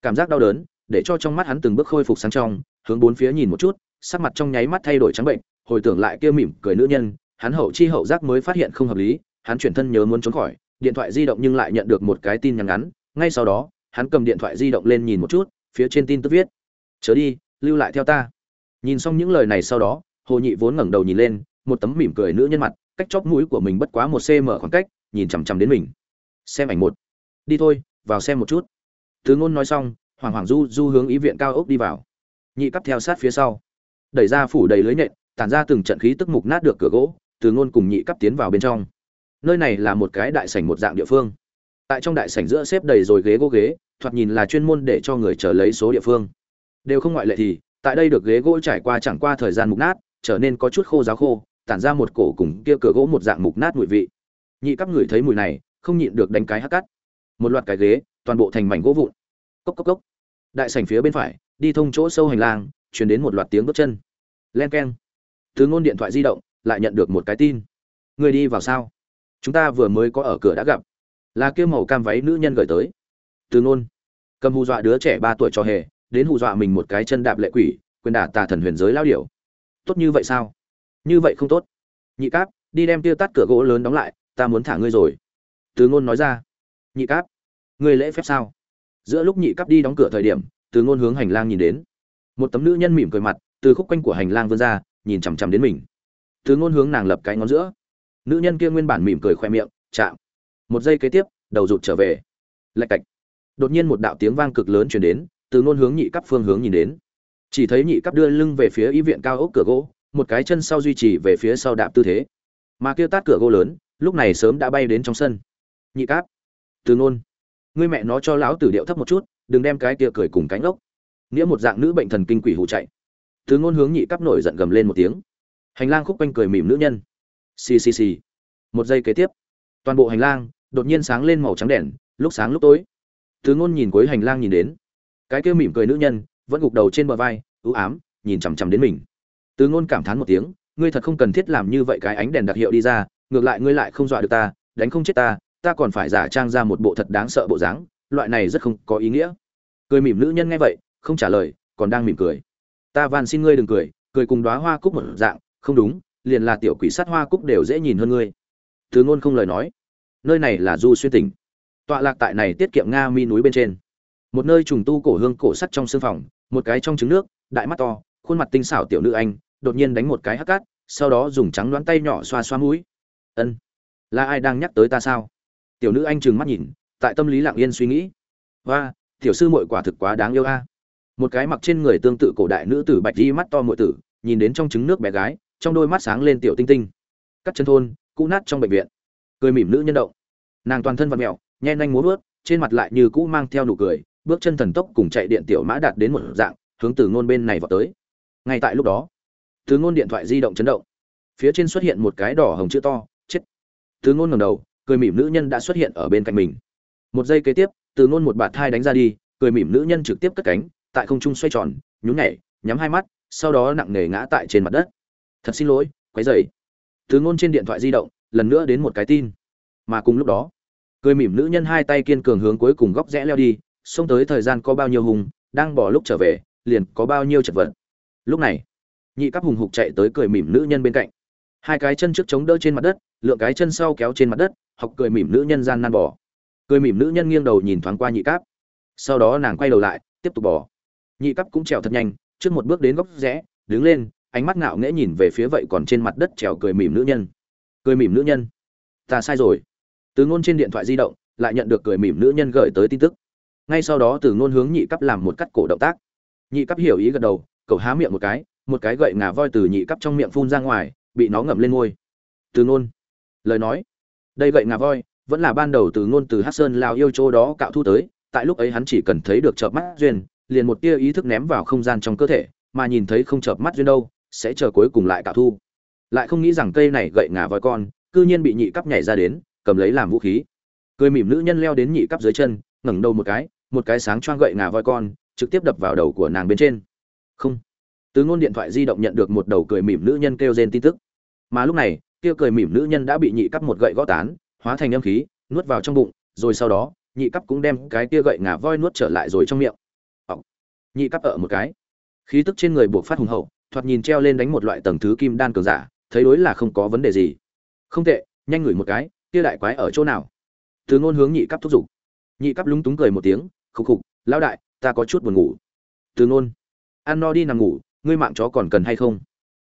Cảm giác đau đớn, để cho trong mắt hắn từng bước khôi phục sáng trong, hướng bốn phía nhìn một chút, sắc mặt trong nháy mắt thay đổi trắng bệnh, hồi tưởng lại kia mỉm cười nữ nhân, hắn hậu chi hậu giác mới phát hiện không hợp lý, hắn chuyển thân nhớ muốn trốn khỏi, điện thoại di động nhưng lại nhận được một cái tin nhắn ngắn ngay sau đó, hắn cầm điện thoại di động lên nhìn một chút, phía trên tin tức viết. Chớ đi, lưu lại theo ta. Nhìn xong những lời này sau đó, hồ nhị vốn ngẩng đầu nhìn lên, một tấm mỉm cười nữ nhân mặt, cách chóp mũi của mình bất quá một cm khoảng cách, nhìn chằm chằm đến mình. Xem ảnh một. Đi thôi, vào xem một chút. Thứ ngôn nói xong hoàng hoàng du du hướng ý viện cao ốc đi vào. Nhị cấp theo sát phía sau. Đẩy ra phủ đầy lưới nhện tản ra từng trận khí tức mục nát được cửa gỗ từ ngôn cùng nhị cấp tiến vào bên trong. Nơi này là một cái đại sảnh một dạng địa phương tại trong đại sảnh giữa xếp đầy rồi ghế gỗ ghế, thoạt nhìn là chuyên môn để cho người chờ lấy số địa phương. Đều không ngoại lệ thì, tại đây được ghế gỗ trải qua chẳng qua thời gian mục nát, trở nên có chút khô giáo khô, tản ra một cổ cùng kia cửa gỗ một dạng mục nát mùi vị. Nhị cấp người thấy mùi này, không nhịn được đánh cái hắc cắt một loạt cái ghế, toàn bộ thành mảnh gỗ vụn. Cốc cốc cốc. Đại sảnh phía bên phải, đi thông chỗ sâu hành lang, truyền đến một loạt tiếng bước chân. Len keng. Từ ngôn điện thoại di động, lại nhận được một cái tin. Người đi vào sao? Chúng ta vừa mới có ở cửa đã gặp là kia màu cam váy nữ nhân gửi tới. Từ ngôn cầm hù dọa đứa trẻ ba tuổi cho hề, đến hù dọa mình một cái chân đạp lệ quỷ, quyền đả tà thần huyền giới lao điểu. Tốt như vậy sao? Như vậy không tốt. Nhị cáp, đi đem tia tắt cửa gỗ lớn đóng lại, ta muốn thả ngươi rồi. Từ ngôn nói ra. Nhị cáp, ngươi lễ phép sao? Giữa lúc nhị cáp đi đóng cửa thời điểm, từ ngôn hướng hành lang nhìn đến. Một tấm nữ nhân mỉm cười mặt, từ khúc quanh của hành lang vươn ra, nhìn chằm chằm đến mình. Từ ngôn hướng nàng lập cái ngón giữa. Nữ nhân kia nguyên bản mỉm cười khoe miệng, chạm một giây kế tiếp, đầu rụt trở về. Lạch cạch. Đột nhiên một đạo tiếng vang cực lớn chuyển đến, từ ngôn hướng nhị cấp phương hướng nhìn đến. Chỉ thấy nhị cấp đưa lưng về phía y viện cao ốc cửa gỗ, một cái chân sau duy trì về phía sau đạp tư thế. Mà kia tát cửa gỗ lớn, lúc này sớm đã bay đến trong sân. Nhị cáp từ ngôn. Ngươi mẹ nó cho lão tử điệu thấp một chút, đừng đem cái kia cười cùng cánh ốc. Nghĩa một dạng nữ bệnh thần kinh quỷ hụ chạy. Từ ngôn hướng nhị cấp nổi giận gầm lên một tiếng. Hành lang khúc quanh cười mỉm nữ nhân. Ccc một giây kế tiếp. Toàn bộ hành lang đột nhiên sáng lên màu trắng đèn, lúc sáng lúc tối. Từ ngôn nhìn cuối hành lang nhìn đến. Cái kia mỉm cười nữ nhân, vẫn gục đầu trên bờ vai ưu ám, nhìn chằm chằm đến mình. Từ ngôn cảm thán một tiếng, ngươi thật không cần thiết làm như vậy, cái ánh đèn đặc hiệu đi ra, ngược lại ngươi lại không dọa được ta, đánh không chết ta ta còn phải giả trang ra một bộ thật đáng sợ bộ dáng, loại này rất không có ý nghĩa. Cười mỉm nữ nhân nghe vậy, không trả lời, còn đang mỉm cười. Ta van xin ngươi đừng cười cười cùng đóa hoa cúc một dạng, không đúng, liền là tiểu quỷ sát hoa cúc đều dễ nhìn hơn ngươi. Từ ngôn không lời nói nơi này là du xuyên tỉnh. Tọa lạc tại này tiết kiệm nga mi núi bên trên. Một nơi trùng tu cổ hương cổ sắt trong xương phòng, một cái trong trứng nước, đại mắt to, khuôn mặt tinh xảo tiểu nữ anh, đột nhiên đánh một cái hắc cát, sau đó dùng trắng đoán tay nhỏ xoa xoa mũi. Ân, là ai đang nhắc tới ta sao? Tiểu nữ anh trừng mắt nhìn, tại tâm lý lặng yên suy nghĩ. Và tiểu sư muội quả thực quá đáng yêu a. Một cái mặc trên người tương tự cổ đại nữ tử bạch di mắt to muội tử, nhìn đến trong trứng nước bé gái, trong đôi mắt sáng lên tiểu tinh tinh. Cắt chân thôn, cũ nát trong bệnh viện cười mỉm nữ nhân động. Nàng toàn thân vật mẹo nhen nhanh múa bước trên mặt lại như cũ mang theo nụ cười, bước chân thần tốc cùng chạy điện tiểu mã đạt đến một dạng, hướng từ ngôn bên này vào tới. Ngay tại lúc đó, từ ngôn điện thoại di động chấn động. Phía trên xuất hiện một cái đỏ hồng chữ to, chết. Từ ngôn ngẩng đầu, cười mỉm nữ nhân đã xuất hiện ở bên cạnh mình. Một giây kế tiếp, từ ngôn một bạt thai đánh ra đi, cười mỉm nữ nhân trực tiếp cất cánh, tại không trung xoay tròn, nhún nhảy, nhắm hai mắt, sau đó nặng nề ngã tại trên mặt đất. Thật xin lỗi, quấy rầy. Từ ngôn trên điện thoại di động lần nữa đến một cái tin. Mà cùng lúc đó, cười mỉm nữ nhân hai tay kiên cường hướng cuối cùng góc rẽ leo đi, xông tới thời gian có bao nhiêu hùng, đang bỏ lúc trở về, liền có bao nhiêu chật vật. Lúc này, nhị cấp hùng hục chạy tới cười mỉm nữ nhân bên cạnh. Hai cái chân trước chống đỡ trên mặt đất, lượng cái chân sau kéo trên mặt đất, học cười mỉm nữ nhân gian nan bỏ cười mỉm nữ nhân nghiêng đầu nhìn thoáng qua nhị cáp. Sau đó nàng quay đầu lại, tiếp tục bỏ nhị cấp cũng trèo thật nhanh, trước một bước đến góc rẽ, đứng lên, ánh mắt ngạo nghễ nhìn về phía vậy còn trên mặt đất trèo cười mỉm nữ nhân cười mỉm nữ nhân. Ta sai rồi. Từ ngôn trên điện thoại di động, lại nhận được cười mỉm nữ nhân gửi tới tin tức. Ngay sau đó từ ngôn hướng nhị cấp làm một cắt cổ động tác. Nhị cấp hiểu ý gật đầu, cậu há miệng một cái một cái gậy ngà voi từ nhị cấp trong miệng phun ra ngoài, bị nó ngậm lên môi. Từ ngôn. Lời nói. Đây gậy ngà voi, vẫn là ban đầu từ ngôn từ hát sơn lao yêu chỗ đó cạo thu tới, tại lúc ấy hắn chỉ cần thấy được chợp mắt duyên, liền một tia ý thức ném vào không gian trong cơ thể, mà nhìn thấy không chợp mắt duyên đâu, sẽ chờ cuối cùng lại cạo thu lại không nghĩ rằng cây này gậy ngà voi con, cư nhiên bị nhị cấp nhảy ra đến, cầm lấy làm vũ khí. Cười mỉm nữ nhân leo đến nhị cấp dưới chân, ngẩng đầu một cái một cái sáng choang gậy ngà voi con, trực tiếp đập vào đầu của nàng bên trên. Không. Từ ngôn điện thoại di động nhận được một đầu cười mỉm nữ nhân kêu rên tin tức. Mà lúc này, kia cười mỉm nữ nhân đã bị nhị cấp một gậy gõ tán, hóa thành âm khí, nuốt vào trong bụng, rồi sau đó, nhị cấp cũng đem cái kia gậy ngà voi nuốt trở lại rồi trong miệng. Ọc. nhị cấp ở một cái. Khí tức trên người buộc phát hùng hậu, thoạt nhìn treo lên đánh một loại tầng thứ kim đan cường giả thấy đối là không có vấn đề gì. Không tệ, nhanh ngửi một cái, kia đại quái ở chỗ nào? Từ ngôn hướng nhị cấp thúc giục. Nhị cấp lúng túng cười một tiếng, khục khục, lão đại, ta có chút buồn ngủ. Từ ngôn. Ăn no đi nằm ngủ, ngươi mạng chó còn cần hay không?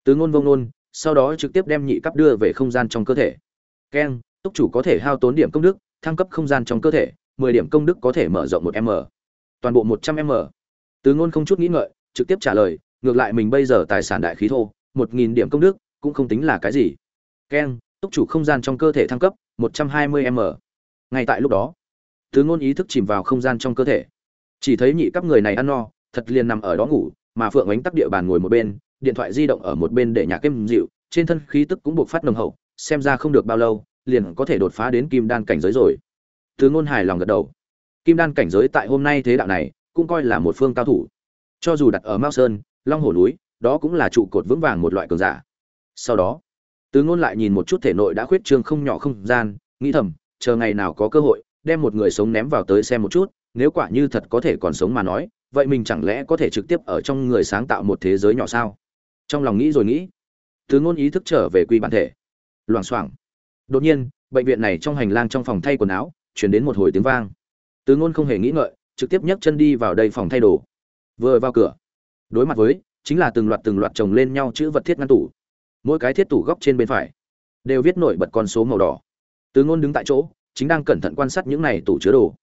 Từ ngôn vông nôn sau đó trực tiếp đem nhị cấp đưa về không gian trong cơ thể. Keng, túc chủ có thể hao tốn điểm công đức, thăng cấp không gian trong cơ thể, mười điểm công đức có thể mở rộng một m. Toàn bộ một trăm m. Từ ngôn không chút nghĩ ngợi, trực tiếp trả lời, ngược lại mình bây giờ tài sản đại khí thô, một nghìn điểm công đức cũng không tính là cái gì. Keng túc chủ không gian trong cơ thể thăng cấp, một trăm hai mươi m. Ngay tại lúc đó từ ngôn ý thức chìm vào không gian trong cơ thể. Chỉ thấy nhị cấp người này ăn no, thật liền nằm ở đó ngủ, mà phượng ánh tắc địa bàn ngồi một bên, điện thoại di động ở một bên để nhà êm dịu, trên thân khí tức cũng buộc phát nồng hậu, xem ra không được bao lâu, liền có thể đột phá đến kim đan cảnh giới rồi. Từ ngôn hài lòng gật đầu. Kim đan cảnh giới tại hôm nay thế đạo này, cũng coi là một phương cao thủ. Cho dù đặt ở mao sơn, long hồ núi, đó cũng là trụ cột vững vàng một loại cường giả sau đó, từ ngôn lại nhìn một chút thể nội đã khuyết trương không nhỏ không gian, nghĩ thầm, chờ ngày nào có cơ hội, đem một người sống ném vào tới xem một chút, nếu quả như thật có thể còn sống mà nói, vậy mình chẳng lẽ có thể trực tiếp ở trong người sáng tạo một thế giới nhỏ sao? Trong lòng nghĩ rồi nghĩ, từ ngôn ý thức trở về quy bản thể. Loảng xoảng. Đột nhiên, bệnh viện này trong hành lang trong phòng thay quần áo, chuyển đến một hồi tiếng vang. Từ ngôn không hề nghĩ ngợi, trực tiếp nhấc chân đi vào đây phòng thay đồ. Vừa vào cửa, đối mặt với, chính là từng loạt từng loạt chồng lên nhau chữ vật thiết ngăn tủ mỗi cái thiết tủ góc trên bên phải đều viết nổi bật con số màu đỏ. Từ ngôn đứng tại chỗ, chính đang cẩn thận quan sát những này tủ chứa đồ.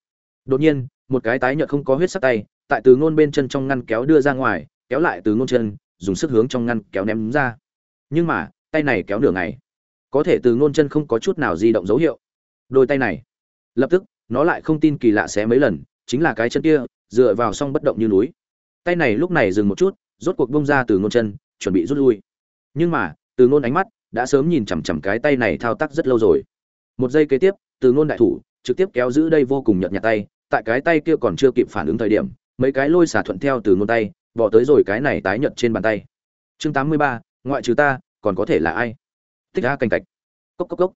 Đột nhiên, một cái tái nhợt không có huyết sắc tay, tại từ ngôn bên chân trong ngăn kéo đưa ra ngoài, kéo lại từ ngôn chân, dùng sức hướng trong ngăn kéo ném ra. Nhưng mà, tay này kéo nửa ngày. Có thể từ ngôn chân không có chút nào di động dấu hiệu. Đôi tay này, lập tức, nó lại không tin kỳ lạ xé mấy lần, chính là cái chân kia, dựa vào song bất động như núi. Tay này lúc này dừng một chút, rốt cuộc bông ra từ ngôn chân, chuẩn bị rút lui. Nhưng mà từ ngôn ánh mắt đã sớm nhìn chằm chằm cái tay này thao tác rất lâu rồi. Một giây kế tiếp, từ ngôn đại thủ trực tiếp kéo giữ đây vô cùng nhợt nhạt tay, tại cái tay kia còn chưa kịp phản ứng thời điểm, mấy cái lôi xả thuận theo từ ngôn tay, bỏ tới rồi cái này tái nhợt trên bàn tay. Chương tám mươi ba, ngoại trừ ta, còn có thể là ai? Tích ra cành cạch. Cốc cốc cốc.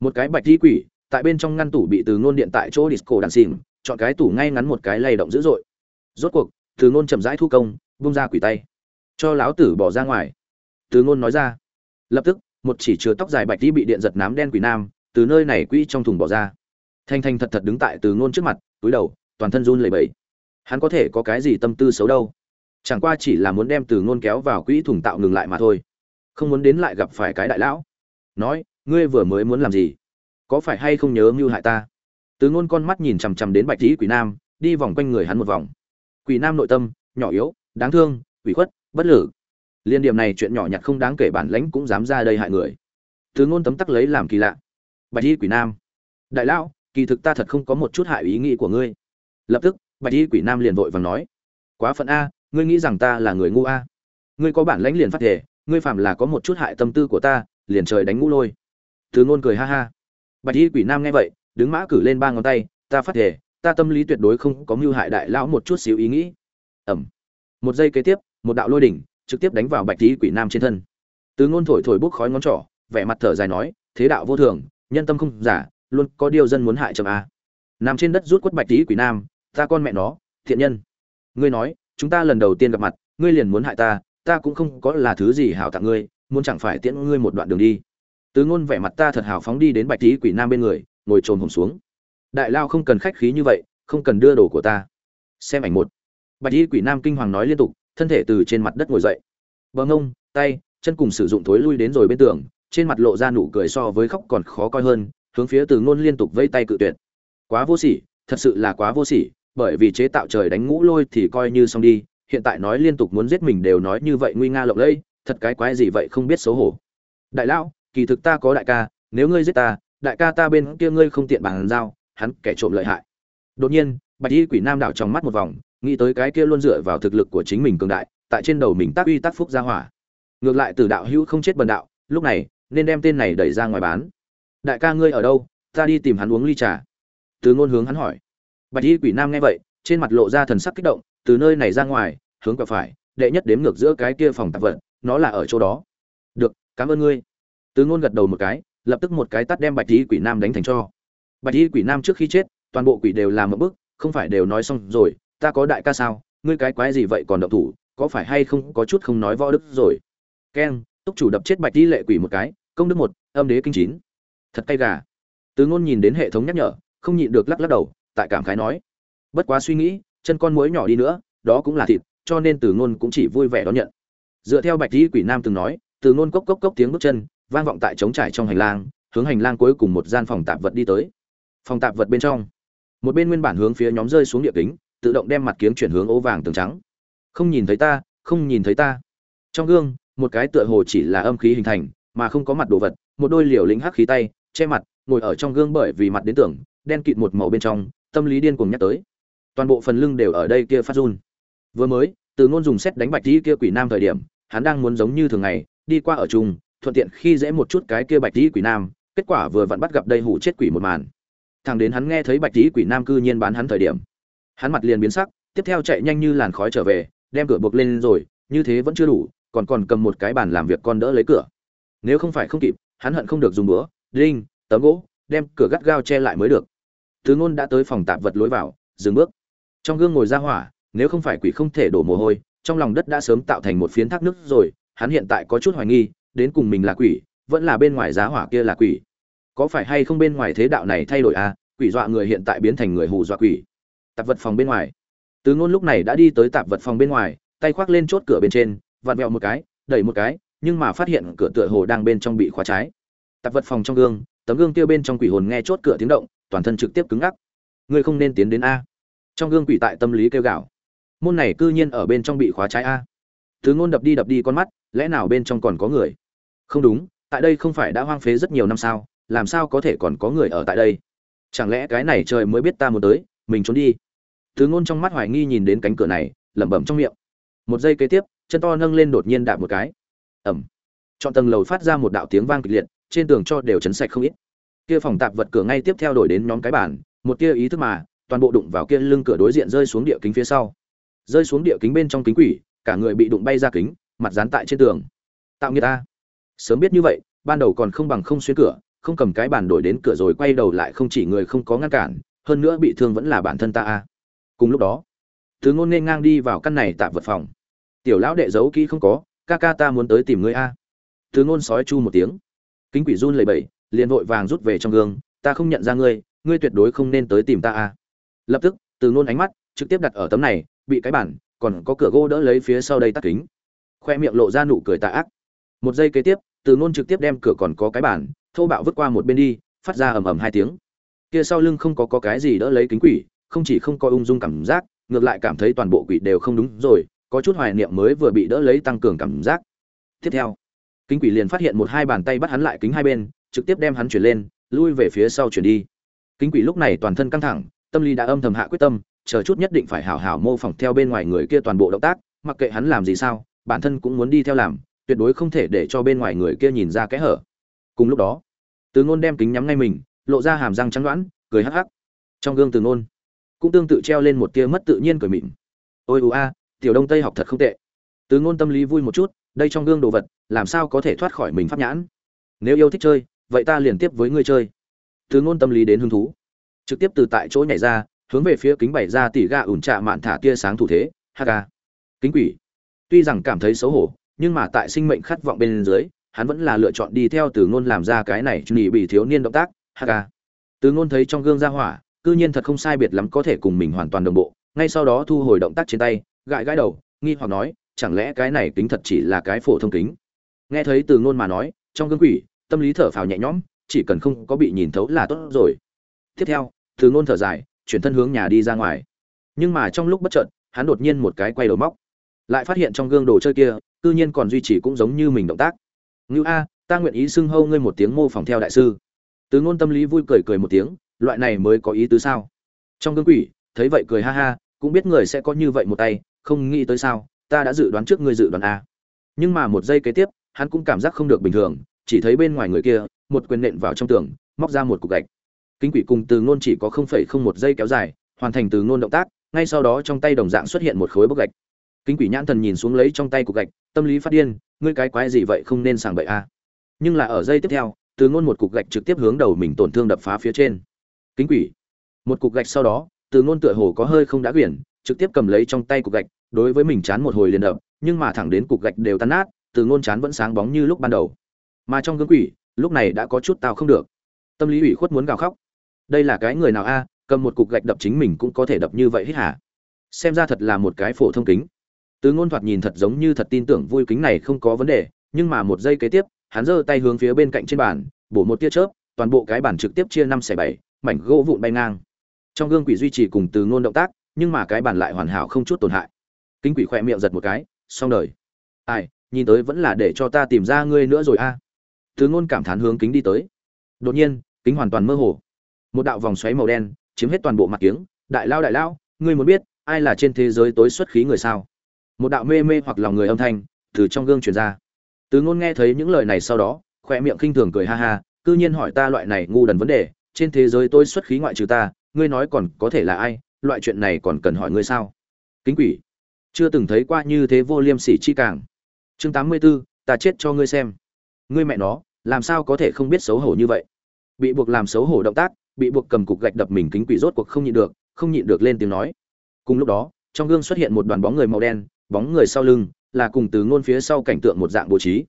Một cái bạch di quỷ tại bên trong ngăn tủ bị từ ngôn điện tại chỗ disco đàn xìm chọn cái tủ ngay ngắn một cái lay động dữ dội. Rốt cuộc, từ ngôn chậm rãi thu công bung ra quỷ tay. Cho láo tử bỏ ra ngoài. Từ ngôn nói ra lập tức, một chỉ chứa tóc dài bạch đi bị điện giật nám đen quỷ nam, từ nơi này quỹ trong thùng bỏ ra. Thanh thanh thật thật đứng tại từ ngôn trước mặt, túi đầu, toàn thân run lẩy bẩy. Hắn có thể có cái gì tâm tư xấu đâu? Chẳng qua chỉ là muốn đem từ ngôn kéo vào quỹ thùng tạo ngừng lại mà thôi. Không muốn đến lại gặp phải cái đại lão. Nói, ngươi vừa mới muốn làm gì? Có phải hay không nhớ mưu hại ta? Từ ngôn con mắt nhìn chằm chằm đến bạch tí quỷ nam, đi vòng quanh người hắn một vòng. Quỷ nam nội tâm, nhỏ yếu, đáng thương quỷ khuất, bất lử liên điểm này chuyện nhỏ nhặt không đáng kể bản lãnh cũng dám ra đây hại người. Thứ ngôn tấm tắc lấy làm kỳ lạ. Bạch y quỷ nam. Đại lão, kỳ thực ta thật không có một chút hại ý nghĩ của ngươi. Lập tức, bạch y quỷ nam liền vội vàng nói. Quá phận a, ngươi nghĩ rằng ta là người ngu a? Ngươi có bản lãnh liền phát thể ngươi phạm là có một chút hại tâm tư của ta, liền trời đánh ngũ lôi. Thứ ngôn cười ha ha. Bạch y quỷ nam nghe vậy, đứng mã cử lên ba ngón tay, ta phát thể ta tâm lý tuyệt đối không có mưu hại đại lão một chút xíu ý nghĩ. Ẩm. Một giây kế tiếp, một đạo lôi đỉnh trực tiếp đánh vào bạch tí quỷ nam trên thân. Từ ngôn thổi thổi bốc khói ngón trỏ, vẻ mặt thở dài nói, thế đạo vô thường, nhân tâm không giả, luôn có điều dân muốn hại chậm a nằm trên đất rút quất bạch tí quỷ nam, ta con mẹ nó, thiện nhân. Ngươi nói, chúng ta lần đầu tiên gặp mặt, ngươi liền muốn hại ta ta cũng không có là thứ gì hảo tặng ngươi, muốn chẳng phải tiễn ngươi một đoạn đường đi. Từ ngôn vẻ mặt ta thật hào phóng đi đến bạch tí quỷ nam bên người, ngồi trồn hồng xuống. Đại lao không cần khách khí như vậy, không cần đưa đồ của ta. Xem ảnh một. Bạch y quỷ nam kinh hoàng nói liên tục thân thể từ trên mặt đất ngồi dậy. Bờ ngông, tay, chân cùng sử dụng thối lui đến rồi bên tường, trên mặt lộ ra nụ cười so với khóc còn khó coi hơn, hướng phía từ ngôn liên tục vây tay cự tuyệt. Quá vô sỉ, thật sự là quá vô sỉ, bởi vì chế tạo trời đánh ngũ lôi thì coi như xong đi, hiện tại nói liên tục muốn giết mình đều nói như vậy nguy nga lộng lẫy, thật cái quái gì vậy không biết xấu hổ. Đại lão, kỳ thực ta có đại ca, nếu ngươi giết ta, đại ca ta bên kia ngươi không tiện bàn giao, hắn kẻ trộm lợi hại. Đột nhiên, bạch y quỷ nam đảo trong mắt một vòng nghĩ tới cái kia luôn dựa vào thực lực của chính mình cường đại, tại trên đầu mình tác uy tác phúc ra hỏa. Ngược lại từ đạo hữu không chết bần đạo, lúc này, nên đem tên này đẩy ra ngoài bán. Đại ca ngươi ở đâu, ta đi tìm hắn uống ly trà. Từ ngôn hướng hắn hỏi. Bạch y quỷ nam nghe vậy, trên mặt lộ ra thần sắc kích động, từ nơi này ra ngoài, hướng quẹo phải, đệ nhất đếm ngược giữa cái kia phòng tạp vật, nó là ở chỗ đó. Được, cảm ơn ngươi. Từ ngôn gật đầu một cái, lập tức một cái tắt đem bạch y quỷ nam đánh thành cho. Bạch y quỷ nam trước khi chết, toàn bộ quỷ đều làm một bức không phải đều nói xong rồi ta có đại ca sao? Ngươi cái quái gì vậy còn động thủ? Có phải hay không có chút không nói võ đức rồi? Keng túc chủ đập chết bạch đi lệ quỷ một cái, công đức một, âm đế kinh chín. Thật cay gà. Từ ngôn nhìn đến hệ thống nhắc nhở, không nhịn được lắc lắc đầu, tại cảm khái nói. Bất quá suy nghĩ, chân con muối nhỏ đi nữa, đó cũng là thịt, cho nên từ ngôn cũng chỉ vui vẻ đón nhận. Dựa theo bạch đi quỷ nam từng nói, từ ngôn cốc cốc cốc tiếng bước chân, vang vọng tại trống trải trong hành lang, hướng hành lang cuối cùng một gian phòng tạp vật đi tới. Phòng tạp vật bên trong, một bên nguyên bản hướng phía nhóm rơi xuống địa kính tự động đem mặt kiếng chuyển hướng ố vàng tường trắng. Không nhìn thấy ta, không nhìn thấy ta. Trong gương, một cái tựa hồ chỉ là âm khí hình thành, mà không có mặt đồ vật, một đôi liều lĩnh hắc khí tay, che mặt, ngồi ở trong gương bởi vì mặt đến tưởng đen kịt một màu bên trong, tâm lý điên cuồng nhắc tới. Toàn bộ phần lưng đều ở đây kia phát run. Vừa mới, từ ngôn dùng xét đánh bạch tí kia quỷ nam thời điểm, hắn đang muốn giống như thường ngày, đi qua ở chung, thuận tiện khi dễ một chút cái kia bạch tí quỷ nam, kết quả vừa vặn bắt gặp đây hủ chết quỷ một màn. Thằng đến hắn nghe thấy bạch tí quỷ nam cư nhiên bán hắn thời điểm hắn mặt liền biến sắc, tiếp theo chạy nhanh như làn khói trở về, đem cửa buộc lên rồi, như thế vẫn chưa đủ, còn còn cầm một cái bàn làm việc con đỡ lấy cửa. Nếu không phải không kịp, hắn hận không được dùng bữa, đinh, tấm gỗ, đem cửa gắt gao che lại mới được. Thứ ngôn đã tới phòng tạp vật lối vào, dừng bước. Trong gương ngồi ra hỏa, nếu không phải quỷ không thể đổ mồ hôi, trong lòng đất đã sớm tạo thành một phiến thác nước rồi, hắn hiện tại có chút hoài nghi, đến cùng mình là quỷ, vẫn là bên ngoài giá hỏa kia là quỷ. Có phải hay không bên ngoài thế đạo này thay đổi à? Quỷ dọa người hiện tại biến thành người hù dọa quỷ tạp vật phòng bên ngoài. Từ ngôn lúc này đã đi tới tạp vật phòng bên ngoài, tay khoác lên chốt cửa bên trên, vặn vẹo một cái, đẩy một cái, nhưng mà phát hiện cửa tựa hồ đang bên trong bị khóa trái. Tạp vật phòng trong gương, tấm gương tiêu bên trong quỷ hồn nghe chốt cửa tiếng động, toàn thân trực tiếp cứng ngắc. Ngươi không nên tiến đến a. Trong gương quỷ tại tâm lý kêu gào. Môn này cư nhiên ở bên trong bị khóa trái a. Từ ngôn đập đi đập đi con mắt, lẽ nào bên trong còn có người? Không đúng, tại đây không phải đã hoang phế rất nhiều năm sao, làm sao có thể còn có người ở tại đây? Chẳng lẽ cái này trời mới biết ta muốn tới mình trốn đi. Thứ ngôn trong mắt hoài nghi nhìn đến cánh cửa này, lẩm bẩm trong miệng. Một giây kế tiếp, chân to nâng lên đột nhiên đạp một cái. Ẩm chọn tầng lầu phát ra một đạo tiếng vang kịch liệt, trên tường cho đều chấn sạch không ít. Kia phòng tạp vật cửa ngay tiếp theo đổi đến nhóm cái bản một kia ý thức mà, toàn bộ đụng vào kia lưng cửa đối diện rơi xuống địa kính phía sau. Rơi xuống địa kính bên trong kính quỷ, cả người bị đụng bay ra kính, mặt dán tại trên tường. Tạo nghiệt ta. Sớm biết như vậy, ban đầu còn không bằng không xuyên cửa, không cầm cái bàn đổi đến cửa rồi quay đầu lại không chỉ người không có ngăn cản hơn nữa bị thương vẫn là bản thân ta a. Cùng lúc đó, thứ ngôn nên ngang đi vào căn này tạm vật phòng. Tiểu lão đệ giấu kỹ không có, ca ca ta muốn tới tìm ngươi a. Thứ ngôn sói chu một tiếng. Kính quỷ run lẩy bẩy, liền vội vàng rút về trong gương, ta không nhận ra ngươi ngươi tuyệt đối không nên tới tìm ta a. Lập tức, từ ngôn ánh mắt trực tiếp đặt ở tấm này, bị cái bản, còn có cửa gỗ đỡ lấy phía sau đây tắt kính. Khoe miệng lộ ra nụ cười tà ác. Một giây kế tiếp, từ ngôn trực tiếp đem cửa còn có cái bản, thô bạo vứt qua một bên đi, phát ra ầm ầm hai tiếng kia sau lưng không có, có cái gì đỡ lấy kính quỷ không chỉ không có ung dung cảm giác ngược lại cảm thấy toàn bộ quỷ đều không đúng rồi có chút hoài niệm mới vừa bị đỡ lấy tăng cường cảm giác. Tiếp theo kính quỷ liền phát hiện một hai bàn tay bắt hắn lại kính hai bên trực tiếp đem hắn chuyển lên lui về phía sau chuyển đi. Kính quỷ lúc này toàn thân căng thẳng tâm lý đã âm thầm hạ quyết tâm chờ chút nhất định phải hảo hảo mô phỏng theo bên ngoài người kia toàn bộ động tác mặc kệ hắn làm gì sao bản thân cũng muốn đi theo làm tuyệt đối không thể để cho bên ngoài người kia nhìn ra kẽ hở. Cùng lúc đó từ ngôn đem kính nhắm ngay mình lộ ra hàm răng trắng đoán, cười hắc hắc. Trong gương từ ngôn, cũng tương tự treo lên một tia mất tự nhiên cười mịn. Ôi ưu a, tiểu đông tây học thật không tệ. Từ ngôn tâm lý vui một chút, đây trong gương đồ vật, làm sao có thể thoát khỏi mình pháp nhãn? Nếu yêu thích chơi, vậy ta liền tiếp với ngươi chơi. Từ ngôn tâm lý đến hứng thú. Trực tiếp từ tại chỗ nhảy ra, hướng về phía kính bày ra tỉ gà ủn trạ mạn thả tia sáng thủ thế ha kính quỷ. Tuy rằng cảm thấy xấu hổ, nhưng mà tại sinh mệnh khát vọng bên dưới, hắn vẫn là lựa chọn đi theo từ ngôn làm ra cái này chuẩn bị thiếu niên động tác ha từ ngôn thấy trong gương ra hỏa, cư nhiên thật không sai biệt lắm có thể cùng mình hoàn toàn đồng bộ, ngay sau đó thu hồi động tác trên tay, gãi gãi đầu, nghi hoặc nói, chẳng lẽ cái này kính thật chỉ là cái phổ thông kính? Nghe thấy từ ngôn mà nói, trong gương quỷ, tâm lý thở phào nhẹ nhõm, chỉ cần không có bị nhìn thấu là tốt rồi. Tiếp theo, từ ngôn thở dài, chuyển thân hướng nhà đi ra ngoài. Nhưng mà trong lúc bất chợt, hắn đột nhiên một cái quay đầu móc. Lại phát hiện trong gương đồ chơi kia, cư nhiên còn duy trì cũng giống như mình động tác. Ngưu a, ta nguyện ý xưng hâu ngươi một tiếng mô phỏng theo đại sư từ ngôn tâm lý vui cười cười một tiếng, loại này mới có ý tứ sao? Trong gương quỷ, thấy vậy cười ha ha, cũng biết người sẽ có như vậy một tay, không nghĩ tới sao, ta đã dự đoán trước ngươi dự đoán a. Nhưng mà một giây kế tiếp, hắn cũng cảm giác không được bình thường, chỉ thấy bên ngoài người kia, một quyền nện vào trong tường, móc ra một cục gạch. Kính quỷ cùng từ ngôn chỉ có không phẩy không một giây kéo dài, hoàn thành từ ngôn động tác, ngay sau đó trong tay đồng dạng xuất hiện một khối bốc gạch. Kính quỷ nhãn thần nhìn xuống lấy trong tay cục gạch, tâm lý phát điên, ngươi cái quái gì vậy không nên sàng bậy a? Nhưng là ở giây tiếp theo từ ngôn một cục gạch trực tiếp hướng đầu mình tổn thương đập phá phía trên. Kính quỷ. Một cục gạch sau đó, từ ngôn tựa hồ có hơi không đã quyển, trực tiếp cầm lấy trong tay cục gạch, đối với mình chán một hồi liền đập, nhưng mà thẳng đến cục gạch đều tan nát, từ ngôn chán vẫn sáng bóng như lúc ban đầu. Mà trong gương quỷ, lúc này đã có chút tao không được. Tâm lý ủy khuất muốn gào khóc. Đây là cái người nào a, cầm một cục gạch đập chính mình cũng có thể đập như vậy hết hả? Xem ra thật là một cái phổ thông kính. Từ ngôn thoạt nhìn thật giống như thật tin tưởng vui kính này không có vấn đề, nhưng mà một giây kế tiếp hắn giơ tay hướng phía bên cạnh trên bàn, bổ một tia chớp, toàn bộ cái bàn trực tiếp chia năm xẻ bảy, mảnh gỗ vụn bay ngang. Trong gương quỷ duy trì cùng từ ngôn động tác, nhưng mà cái bàn lại hoàn hảo không chút tổn hại. Kính quỷ khỏe miệng giật một cái, xong đời. Ai, nhìn tới vẫn là để cho ta tìm ra ngươi nữa rồi a. Từ ngôn cảm thán hướng kính đi tới. Đột nhiên, kính hoàn toàn mơ hồ. Một đạo vòng xoáy màu đen, chiếm hết toàn bộ mặt kiếng. Đại lao đại lao, ngươi muốn biết, ai là trên thế giới tối xuất khí người sao? Một đạo mê mê hoặc lòng người âm thanh từ trong gương truyền ra từ ngôn nghe thấy những lời này sau đó khỏe miệng khinh thường cười ha ha cư nhiên hỏi ta loại này ngu đần vấn đề trên thế giới tôi xuất khí ngoại trừ ta ngươi nói còn có thể là ai loại chuyện này còn cần hỏi ngươi sao? Kính quỷ. Chưa từng thấy qua như thế vô liêm sỉ chi càng. Chương 84, ta chết cho ngươi xem. Ngươi mẹ nó làm sao có thể không biết xấu hổ như vậy? Bị buộc làm xấu hổ động tác bị buộc cầm cục gạch đập mình kính quỷ rốt cuộc không nhịn được không nhịn được lên tiếng nói. Cùng lúc đó trong gương xuất hiện một đoàn bóng người màu đen bóng người sau lưng là cùng từ ngôn phía sau cảnh tượng một dạng bố trí.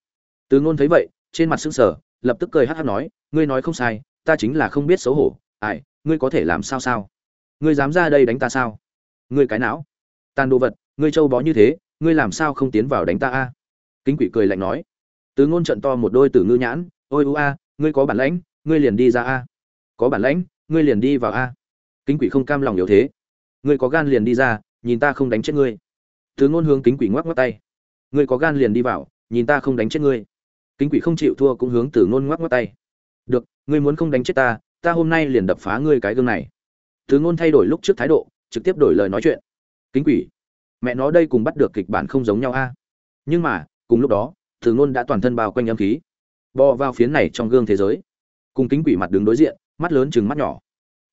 Từ ngôn thấy vậy, trên mặt sững sờ, lập tức cười hắt hắt nói, ngươi nói không sai, ta chính là không biết xấu hổ. Ai, ngươi có thể làm sao sao? Ngươi dám ra đây đánh ta sao? Ngươi cái não. Tàn đồ vật, ngươi trâu bó như thế, ngươi làm sao không tiến vào đánh ta a? Kính quỷ cười lạnh nói. Từ ngôn trận to một đôi từ ngư nhãn, ôi, u a, ngươi có bản lãnh, ngươi liền đi ra a. Có bản lãnh, ngươi liền đi vào a. Kính quỷ không cam lòng yếu thế. Ngươi có gan liền đi ra, nhìn ta không đánh chết ngươi. Từ ngôn hướng kính quỷ ngoắc ngoắc tay ngươi có gan liền đi vào, nhìn ta không đánh chết ngươi. Kính quỷ không chịu thua cũng hướng Tử ngôn ngoắc ngoắc tay. Được, ngươi muốn không đánh chết ta ta hôm nay liền đập phá ngươi cái gương này. Tử ngôn thay đổi lúc trước thái độ, trực tiếp đổi lời nói chuyện. Kính quỷ, mẹ nó đây cùng bắt được kịch bản không giống nhau a. Nhưng mà, cùng lúc đó tử ngôn đã toàn thân bao quanh âm khí. Bò vào phiến này trong gương thế giới. Cùng kính quỷ mặt đứng đối diện, mắt lớn chừng mắt nhỏ.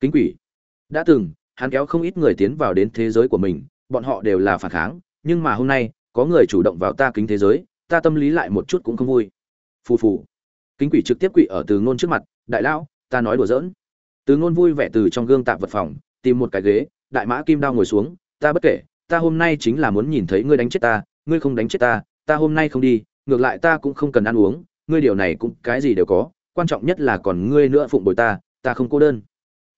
Kính quỷ, đã từng, hắn kéo không ít người tiến vào đến thế giới của mình, bọn họ đều là phản kháng, nhưng mà hôm nay có người chủ động vào ta kính thế giới, ta tâm lý lại một chút cũng không vui. Phù phù. Kính quỷ trực tiếp quỷ ở từ ngôn trước mặt, đại lão, ta nói đùa giỡn. Từ ngôn vui vẻ từ trong gương tạp vật phòng, tìm một cái ghế, đại mã kim đao ngồi xuống, ta bất kể, ta hôm nay chính là muốn nhìn thấy ngươi đánh chết ta, ngươi không đánh chết ta ta hôm nay không đi, ngược lại ta cũng không cần ăn uống, ngươi điều này cũng cái gì đều có, quan trọng nhất là còn ngươi nữa phụng bồi ta ta không cô đơn.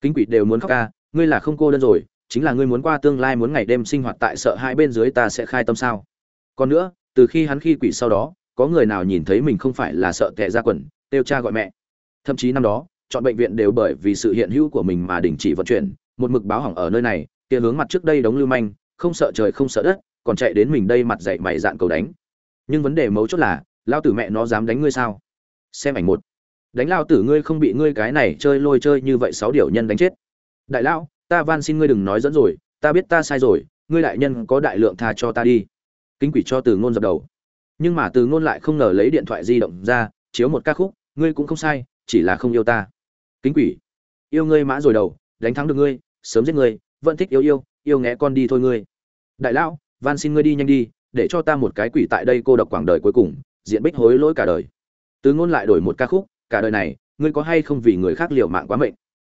Kính quỷ đều muốn khóc ca, ngươi là không cô đơn rồi, chính là ngươi muốn qua tương lai muốn ngày đêm sinh hoạt tại sợ hai bên dưới ta sẽ khai tâm sao? Còn nữa, từ khi hắn khi quỷ sau đó, có người nào nhìn thấy mình không phải là sợ tệ ra quần, kêu cha gọi mẹ. Thậm chí năm đó, chọn bệnh viện đều bởi vì sự hiện hữu của mình mà đình chỉ vận chuyển, một mực báo hỏng ở nơi này, kia hướng mặt trước đây đống lưu manh, không sợ trời không sợ đất, còn chạy đến mình đây mặt dậy mày dạn cầu đánh. Nhưng vấn đề mấu chốt là, lao tử mẹ nó dám đánh ngươi sao? Xem ảnh một. Đánh lao tử ngươi không bị ngươi cái này chơi lôi chơi như vậy sáu điều nhân đánh chết. Đại lão, ta van xin ngươi đừng nói dẫn rồi, ta biết ta sai rồi, ngươi đại nhân có đại lượng tha cho ta đi kính quỷ cho từ ngôn dập đầu. Nhưng mà từ ngôn lại không ngờ lấy điện thoại di động ra, chiếu một ca khúc, ngươi cũng không sai, chỉ là không yêu ta. Kính quỷ, yêu ngươi mã rồi đầu, đánh thắng được ngươi, sớm giết ngươi, vẫn thích yêu yêu yêu nghe con đi thôi ngươi. Đại lão, van xin ngươi đi nhanh đi, để cho ta một cái quỷ tại đây cô độc quảng đời cuối cùng, diện bích hối lỗi cả đời. Từ ngôn lại đổi một ca khúc, cả đời này, ngươi có hay không vì người khác liều mạng quá mệnh?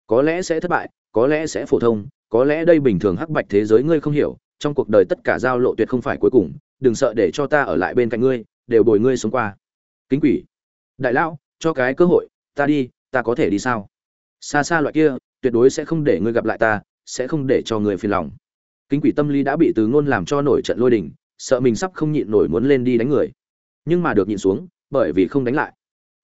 Có lẽ sẽ thất bại, có lẽ sẽ phổ thông, có lẽ đây bình thường hắc bạch thế giới ngươi không hiểu, trong cuộc đời tất cả giao lộ tuyệt không phải cuối cùng đừng sợ để cho ta ở lại bên cạnh ngươi, đều bồi ngươi sống qua. Kính quỷ. Đại lão, cho cái cơ hội, ta đi, ta có thể đi sao? Xa xa loại kia, tuyệt đối sẽ không để ngươi gặp lại ta, sẽ không để cho người phiền lòng. Kính quỷ tâm lý đã bị từ ngôn làm cho nổi trận lôi đình, sợ mình sắp không nhịn nổi muốn lên đi đánh người. Nhưng mà được nhịn xuống, bởi vì không đánh lại.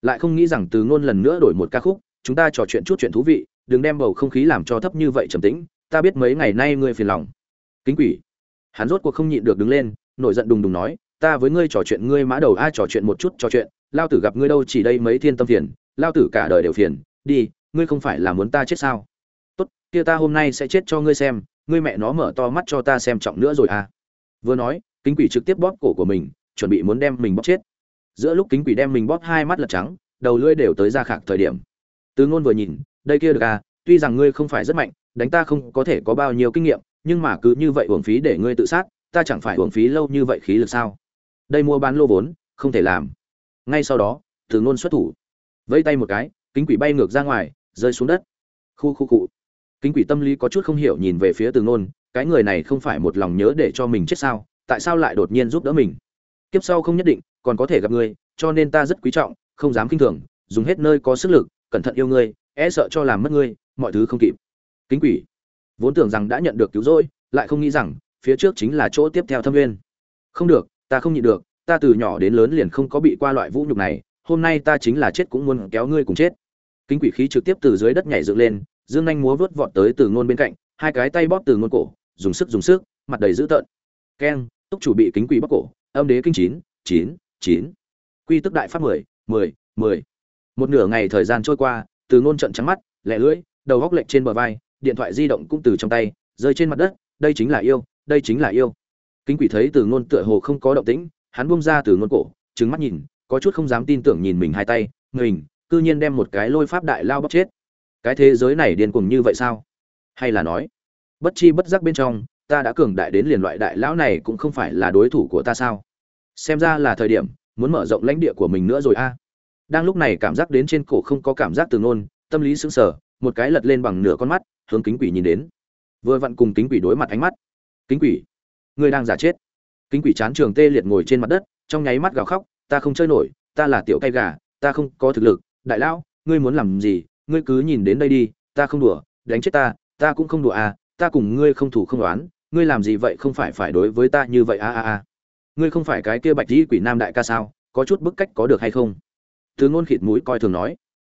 Lại không nghĩ rằng từ ngôn lần nữa đổi một ca khúc, chúng ta trò chuyện chút chuyện thú vị, đừng đem bầu không khí làm cho thấp như vậy trầm tĩnh, ta biết mấy ngày nay ngươi phiền lòng. Kính quỷ. Hắn rốt cuộc không nhịn được đứng lên nổi giận đùng đùng nói, ta với ngươi trò chuyện, ngươi mã đầu ai trò chuyện một chút trò chuyện, lao tử gặp ngươi đâu chỉ đây mấy thiên tâm phiền, lao tử cả đời đều phiền, đi, ngươi không phải là muốn ta chết sao? Tốt, kia ta hôm nay sẽ chết cho ngươi xem, ngươi mẹ nó mở to mắt cho ta xem trọng nữa rồi à. Vừa nói, kính quỷ trực tiếp bóp cổ của mình, chuẩn bị muốn đem mình bóp chết. Giữa lúc kính quỷ đem mình bóp, hai mắt lật trắng, đầu lưỡi đều tới ra khạc thời điểm. Từ ngôn vừa nhìn, đây kia được à tuy rằng ngươi không phải rất mạnh, đánh ta không có thể có bao nhiêu kinh nghiệm, nhưng mà cứ như vậy uổng phí để ngươi tự sát ta chẳng phải uổng phí lâu như vậy khí lực sao? Đây mua bán lô vốn, không thể làm. Ngay sau đó, từ ngôn xuất thủ. Vẫy tay một cái, kính quỷ bay ngược ra ngoài, rơi xuống đất. Khu khu cụ kính quỷ tâm lý có chút không hiểu nhìn về phía từ ngôn, cái người này không phải một lòng nhớ để cho mình chết sao, tại sao lại đột nhiên giúp đỡ mình? Kiếp sau không nhất định, còn có thể gặp ngươi, cho nên ta rất quý trọng, không dám kinh thường, dùng hết nơi có sức lực, cẩn thận yêu ngươi e sợ cho làm mất ngươi, mọi thứ không kịp. Kính quỷ. Vốn tưởng rằng đã nhận được cứu rỗi, lại không nghĩ rằng phía trước chính là chỗ tiếp theo thâm nguyên không được, ta không nhịn được, ta từ nhỏ đến lớn liền không có bị qua loại vũ nhục này, hôm nay ta chính là chết cũng muốn kéo ngươi cùng chết. Kính quỷ khí trực tiếp từ dưới đất nhảy dựng lên, dương nhanh múa vớt vọt tới từ ngôn bên cạnh, hai cái tay bóp từ ngôn cổ, dùng sức dùng sức, mặt đầy dữ tợn. Keng, túc chủ bị kính quỷ bóp cổ, âm đế kinh chín chín chín. Quy tức đại pháp mười mười mười. Một nửa ngày thời gian trôi qua, từ ngôn trận trắng mắt, lẻ lưỡi, đầu góc lệch trên bờ vai, điện thoại di động cũng từ trong tay, rơi trên mặt đất, đây chính là yêu đây chính là yêu. Kính quỷ thấy từ ngôn tựa hồ không có động tĩnh, hắn buông ra từ ngôn cổ, trừng mắt nhìn, có chút không dám tin tưởng nhìn mình hai tay, mình, cư nhiên đem một cái lôi pháp đại lao bóc chết. Cái thế giới này điên cuồng như vậy sao? Hay là nói, bất chi bất giác bên trong, ta đã cường đại đến liền loại đại lão này cũng không phải là đối thủ của ta sao? Xem ra là thời điểm, muốn mở rộng lãnh địa của mình nữa rồi a. Đang lúc này cảm giác đến trên cổ không có cảm giác từ ngôn, tâm lý sững sờ, một cái lật lên bằng nửa con mắt, hướng kính quỷ nhìn đến. Vừa vặn cùng kính quỷ đối mặt ánh mắt kính quỷ. Ngươi đang giả chết. Kính quỷ chán trường tê liệt ngồi trên mặt đất, trong nháy mắt gào khóc, ta không chơi nổi, ta là tiểu cay gà, ta không có thực lực. Đại lão, ngươi muốn làm gì? Ngươi cứ nhìn đến đây đi, ta không đùa, đánh chết ta ta cũng không đùa à ta cùng ngươi không thủ không đoán ngươi làm gì vậy không phải phải đối với ta như vậy a a a ngươi không phải cái kia bạch dĩ quỷ nam đại ca sao, có chút bức cách có được hay không? Từ ngôn khịt mũi coi thường nói.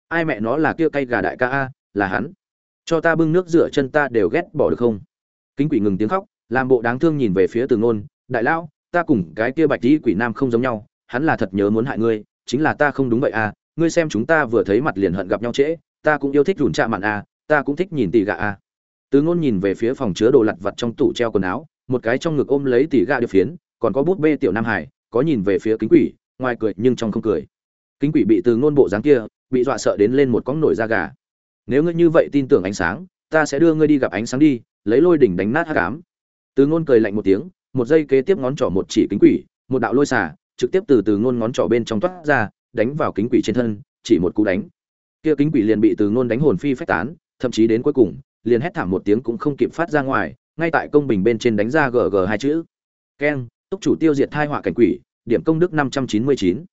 Ai mẹ nó là kia cay gà đại ca a, là hắn. Cho ta bưng nước rửa chân ta đều ghét bỏ được không? Kính quỷ ngừng tiếng khóc làm bộ đáng thương nhìn về phía từ ngôn, đại lão, ta cùng cái kia bạch dĩ quỷ nam không giống nhau, hắn là thật nhớ muốn hại ngươi, chính là ta không đúng vậy à ngươi xem chúng ta vừa thấy mặt liền hận gặp nhau trễ, ta cũng yêu thích rủn chạm mặn à ta cũng thích nhìn tỉ gà à. Từ ngôn nhìn về phía phòng chứa đồ lặt vặt trong tủ treo quần áo, một cái trong ngực ôm lấy tỉ gà điệp phiến, còn có bút bê tiểu nam hải, có nhìn về phía kính quỷ, ngoài cười nhưng trong không cười. Kính quỷ bị từ ngôn bộ dáng kia, bị dọa sợ đến lên một cóng nổi da gà. Nếu ngươi như vậy tin tưởng ánh sáng, ta sẽ đưa ngươi đi gặp ánh sáng đi, lấy lôi đỉnh đánh nát hắc ám từ ngôn cười lạnh một tiếng, một giây kế tiếp ngón trỏ một chỉ kính quỷ, một đạo lôi xả trực tiếp từ từ ngôn ngón trỏ bên trong toát ra, đánh vào kính quỷ trên thân, chỉ một cú đánh. Kia kính quỷ liền bị từ ngôn đánh hồn phi phách tán, thậm chí đến cuối cùng, liền hét thảm một tiếng cũng không kịp phát ra ngoài, ngay tại công bình bên trên đánh ra gg hai chữ. Keng, túc chủ tiêu diệt thai họa cảnh quỷ, điểm công đức năm trăm chín mươi chín.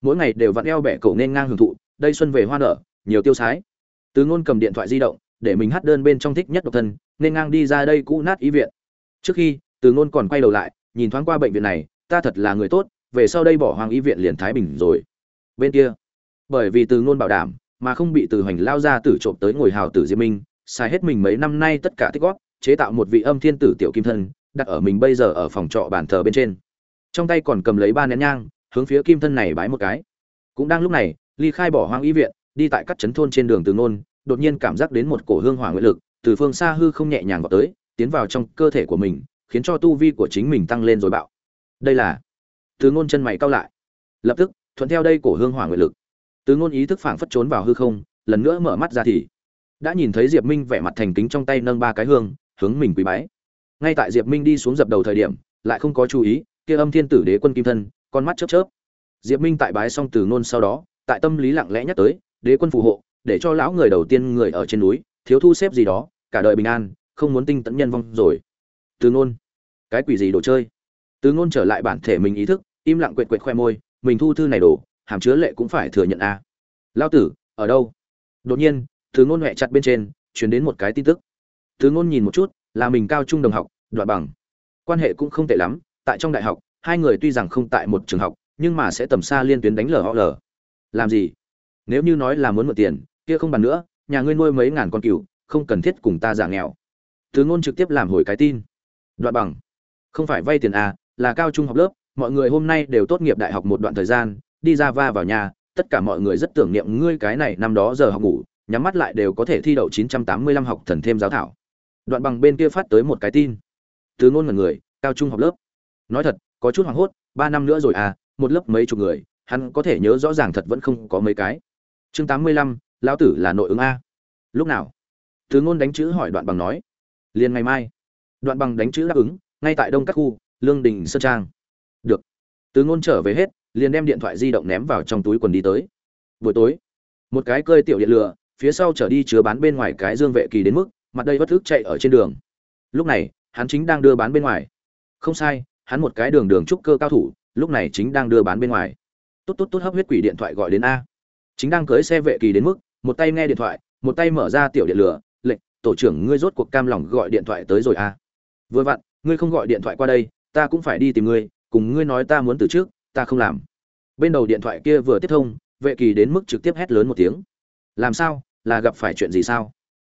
Mỗi ngày đều vặn eo bẻ cổ nên ngang hưởng thụ, đây xuân về hoa nở, nhiều tiêu sái. Từ ngôn cầm điện thoại di động, để mình hát đơn bên trong thích nhất độc thân, nên ngang đi ra đây cũ nát ý viện trước khi, từ ngôn còn quay đầu lại, nhìn thoáng qua bệnh viện này, ta thật là người tốt, về sau đây bỏ hoàng y viện liền thái bình rồi. Bên kia, bởi vì từ ngôn bảo đảm mà không bị từ hoành lao ra tử trộm tới ngồi hào tử diêm minh, xài hết mình mấy năm nay tất cả tích góp, chế tạo một vị âm thiên tử tiểu kim thân, đặt ở mình bây giờ ở phòng trọ bàn thờ bên trên. Trong tay còn cầm lấy ba nén nhang, hướng phía kim thân này bái một cái. Cũng đang lúc này, ly khai bỏ hoang y viện, đi tại các trấn thôn trên đường từ ngôn, đột nhiên cảm giác đến một cổ hương hỏa nguyện lực, từ phương xa hư không nhẹ nhàng vào tới tiến vào trong cơ thể của mình, khiến cho tu vi của chính mình tăng lên rồi bạo. Đây là từ ngôn chân mày cao lại. Lập tức, thuận theo đây cổ hương hỏa nguyện lực. Từ ngôn ý thức phảng phất trốn vào hư không, lần nữa mở mắt ra thì đã nhìn thấy diệp minh vẻ mặt thành kính trong tay nâng ba cái hương, hướng mình quý bái. Ngay tại diệp minh đi xuống dập đầu thời điểm, lại không có chú ý, kia âm thiên tử đế quân kim thân, con mắt chớp chớp. Diệp minh tại bái xong từ ngôn sau đó, tại tâm lý lặng lẽ nhắc tới, đế quân phù hộ, để cho lão người đầu tiên người ở trên núi, thiếu thu xếp gì đó, cả đời bình an không muốn tinh tẫn nhân vong rồi. Từ ngôn. Cái quỷ gì đồ chơi? Từ ngôn trở lại bản thể mình ý thức, im lặng quệt quệt khoe môi, mình thu thư này đồ hàm chứa lệ cũng phải thừa nhận a à. lao tử, ở đâu? Đột nhiên, từ ngôn huệ chặt bên trên, chuyển đến một cái tin tức. Từ ngôn nhìn một chút, là mình cao trung đồng học, đoạn bằng. Quan hệ cũng không tệ lắm, tại trong đại học, hai người tuy rằng không tại một trường học, nhưng mà sẽ tầm xa liên tuyến đánh lờ họ lờ làm gì? Nếu như nói là muốn mượn tiền, kia không bàn nữa, nhà ngươi nuôi mấy ngàn con cừu, không cần thiết cùng ta giả nghèo từ ngôn trực tiếp làm hồi cái tin. Đoạn bằng. Không phải vay tiền à là cao trung học lớp mọi người hôm nay đều tốt nghiệp đại học một đoạn thời gian đi ra va vào nhà tất cả mọi người rất tưởng niệm ngươi cái này năm đó giờ học ngủ nhắm mắt lại đều có thể thi đậu 985 học thần thêm giáo thảo. Đoạn bằng bên kia phát tới một cái tin. Từ ngôn ngẩn người cao trung học lớp. Nói thật có chút hoảng hốt ba năm nữa rồi à một lớp mấy chục người hắn có thể nhớ rõ ràng thật vẫn không có mấy cái. Chương 85, lão tử là nội ứng a. Lúc nào? Từ ngôn đánh chữ hỏi đoạn bằng nói liền ngày mai. Đoạn bằng đánh chữ đáp ứng, ngay tại đông các khu, lương đình sơn trang. Được. Từ ngôn trở về hết, liền đem điện thoại di động ném vào trong túi quần đi tới. Buổi tối, một cái cơi tiểu điện lửa phía sau trở đi chứa bán bên ngoài cái dương vệ kỳ đến mức, mặt đây bất thức chạy ở trên đường. Lúc này, hắn chính đang đưa bán bên ngoài. Không sai, hắn một cái đường đường trúc cơ cao thủ, lúc này chính đang đưa bán bên ngoài. Tốt tốt tốt hấp huyết quỷ điện thoại gọi đến a. Chính đang cưới xe vệ kỳ đến mức, một tay nghe điện thoại, một tay mở ra tiểu điện lửa tổ trưởng ngươi rốt cuộc cam lòng gọi điện thoại tới rồi à? vừa vặn, ngươi không gọi điện thoại qua đây, ta cũng phải đi tìm ngươi, cùng ngươi nói ta muốn từ trước, ta không làm. Bên đầu điện thoại kia vừa tiếp thông, vệ kỳ đến mức trực tiếp hét lớn một tiếng. Làm sao? Là gặp phải chuyện gì sao?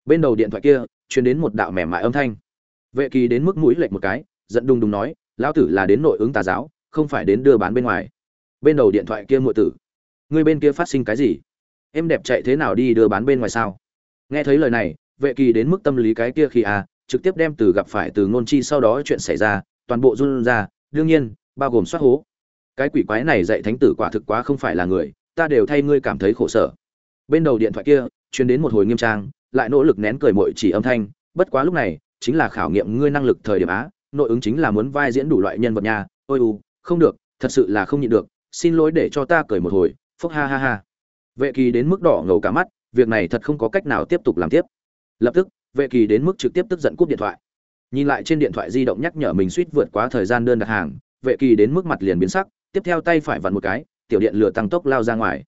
Bên đầu điện thoại kia, truyền đến một đạo mềm mại âm thanh. Vệ kỳ đến mức mũi lệch một cái, giận đùng đùng nói, lão tử là đến nội ứng tà giáo, không phải đến đưa bán bên ngoài. Bên đầu điện thoại kia muội tử, ngươi bên kia phát sinh cái gì? Em đẹp chạy thế nào đi đưa bán bên ngoài sao? Nghe thấy lời này vệ kỳ đến mức tâm lý cái kia khi à trực tiếp đem từ gặp phải từ ngôn chi sau đó chuyện xảy ra, toàn bộ run ra, đương nhiên, bao gồm soát hố. Cái quỷ quái này dạy thánh tử quả thực quá không phải là người, ta đều thay ngươi cảm thấy khổ sở. Bên đầu điện thoại kia, truyền đến một hồi nghiêm trang, lại nỗ lực nén cười mội chỉ âm thanh, bất quá lúc này, chính là khảo nghiệm ngươi năng lực thời điểm á, nội ứng chính là muốn vai diễn đủ loại nhân vật nhà ôi u, không được, thật sự là không nhịn được, xin lỗi để cho ta cười một hồi, phúc ha ha ha. Vệ kỳ đến mức đỏ ngầu cả mắt, việc này thật không có cách nào tiếp tục làm tiếp lập tức, vệ kỳ đến mức trực tiếp tức giận cúp điện thoại. Nhìn lại trên điện thoại di động nhắc nhở mình suýt vượt quá thời gian đơn đặt hàng, vệ kỳ đến mức mặt liền biến sắc, tiếp theo tay phải vặn một cái, tiểu điện lửa tăng tốc lao ra ngoài.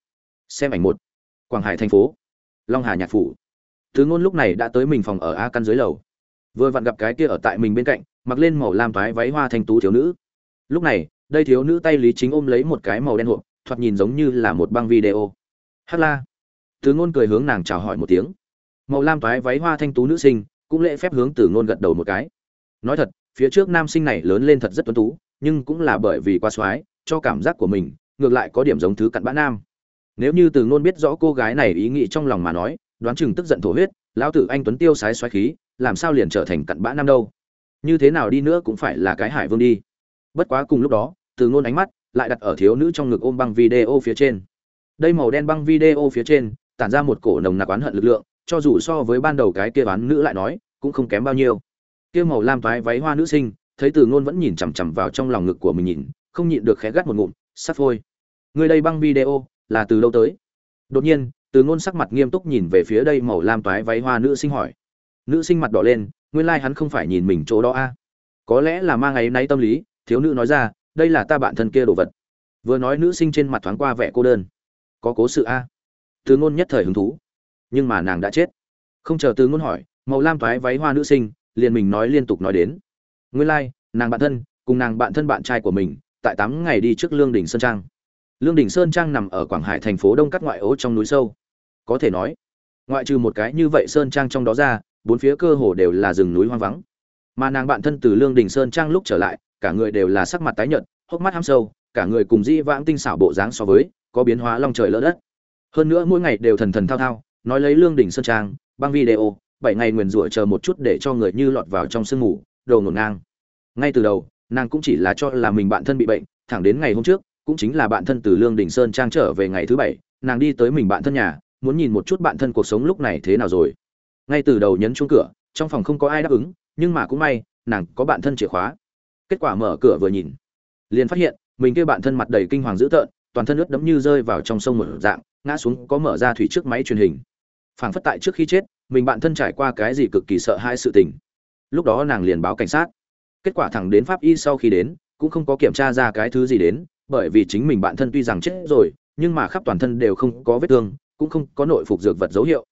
Xem ảnh một, quảng hải thành phố, long hà nhạc phủ. Thứ ngôn lúc này đã tới mình phòng ở a căn dưới lầu. Vừa vặn gặp cái kia ở tại mình bên cạnh, mặc lên màu lam toái váy hoa thanh tú thiếu nữ. Lúc này, đây thiếu nữ tay lý chính ôm lấy một cái màu đen hộp, thoạt nhìn giống như là một băng video. Hát la. Thứ ngôn cười hướng nàng chào hỏi một tiếng màu lam toái váy hoa thanh tú nữ sinh, cũng lễ phép hướng từ ngôn gật đầu một cái. Nói thật, phía trước nam sinh này lớn lên thật rất tuấn tú, nhưng cũng là bởi vì quá soái, cho cảm giác của mình, ngược lại có điểm giống thứ cặn bã nam. Nếu như từ ngôn biết rõ cô gái này ý nghĩ trong lòng mà nói, đoán chừng tức giận thổ huyết, lão tử anh tuấn tiêu sái xoáy khí, làm sao liền trở thành cặn bã nam đâu? Như thế nào đi nữa cũng phải là cái hải vương đi. Bất quá cùng lúc đó từ ngôn ánh mắt lại đặt ở thiếu nữ trong ngực ôm băng video phía trên. Đây màu đen băng video phía trên, tản ra một cổ nồng nặc oán hận lực lượng cho dù so với ban đầu cái kia bán nữ lại nói, cũng không kém bao nhiêu. Kia màu lam toái váy hoa nữ sinh, thấy từ ngôn vẫn nhìn chằm chằm vào trong lòng ngực của mình nhìn, không nhịn được khẽ gắt một ngụm, sắp phôi. Người đây băng video, là từ đâu tới? Đột nhiên, từ ngôn sắc mặt nghiêm túc nhìn về phía đây màu lam toái váy hoa nữ sinh hỏi. Nữ sinh mặt đỏ lên, nguyên lai like hắn không phải nhìn mình chỗ đó a. Có lẽ là mang ấy nay tâm lý, thiếu nữ nói ra, đây là ta bạn thân kia đồ vật. Vừa nói nữ sinh trên mặt thoáng qua vẻ cô đơn. Có cố sự a. Từ ngôn nhất thời hứng thú nhưng mà nàng đã chết. Không chờ từ ngôn hỏi màu lam toái váy hoa nữ sinh liền mình nói liên tục nói đến. Nguyên lai like, nàng bạn thân cùng nàng bạn thân bạn trai của mình tại tám ngày đi trước lương đình sơn trang. Lương đình sơn trang nằm ở quảng hải thành phố đông cắt ngoại ô trong núi sâu. Có thể nói ngoại trừ một cái như vậy sơn trang trong đó ra bốn phía cơ hồ đều là rừng núi hoang vắng. Mà nàng bạn thân từ lương đình sơn trang lúc trở lại cả người đều là sắc mặt tái nhợt hốc mắt ham sâu cả người cùng di vãng tinh xảo bộ dáng so với có biến hóa long trời lỡ đất. Hơn nữa mỗi ngày đều thần thần thao thao nói lấy lương đình sơn trang, băng video, bảy ngày nguyền rủa chờ một chút để cho người như lọt vào trong sương ngủ đầu ngổn ngang. Ngay từ đầu, nàng cũng chỉ là cho là mình bạn thân bị bệnh, thẳng đến ngày hôm trước, cũng chính là bạn thân từ lương đình sơn trang trở về ngày thứ bảy, nàng đi tới mình bạn thân nhà, muốn nhìn một chút bạn thân cuộc sống lúc này thế nào rồi. Ngay từ đầu nhấn chuông cửa, trong phòng không có ai đáp ứng, nhưng mà cũng may, nàng có bạn thân chìa khóa. Kết quả mở cửa vừa nhìn, liền phát hiện, mình kêu bạn thân mặt đầy kinh hoàng dữ tợn, toàn thân ướt đẫm như rơi vào trong sông một dạng, ngã xuống có mở ra thủy trước máy truyền hình phảng phất tại trước khi chết, mình bạn thân trải qua cái gì cực kỳ sợ hai sự tình. Lúc đó nàng liền báo cảnh sát. Kết quả thẳng đến pháp y sau khi đến, cũng không có kiểm tra ra cái thứ gì đến, bởi vì chính mình bạn thân tuy rằng chết rồi, nhưng mà khắp toàn thân đều không có vết thương, cũng không có nội phục dược vật dấu hiệu.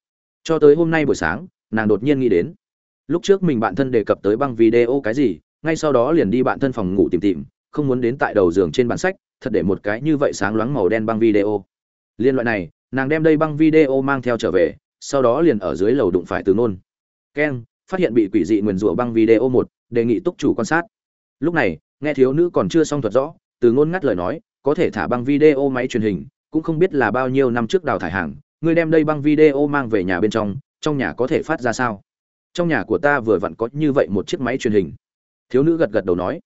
Cho tới hôm nay buổi sáng, nàng đột nhiên nghĩ đến. Lúc trước mình bạn thân đề cập tới băng video cái gì, ngay sau đó liền đi bạn thân phòng ngủ tìm tìm, không muốn đến tại đầu giường trên bản sách, thật để một cái như vậy sáng loáng màu đen băng video. Liên loại này, nàng đem đây băng video mang theo trở về sau đó liền ở dưới lầu đụng phải từ nôn. Keng phát hiện bị quỷ dị nguyền rủa băng video một, đề nghị túc chủ quan sát. Lúc này, nghe thiếu nữ còn chưa xong thuật rõ, từ ngôn ngắt lời nói, có thể thả băng video máy truyền hình, cũng không biết là bao nhiêu năm trước đào thải hàng, ngươi đem đây băng video mang về nhà bên trong trong nhà có thể phát ra sao? Trong nhà của ta vừa vặn có như vậy một chiếc máy truyền hình. Thiếu nữ gật gật đầu nói.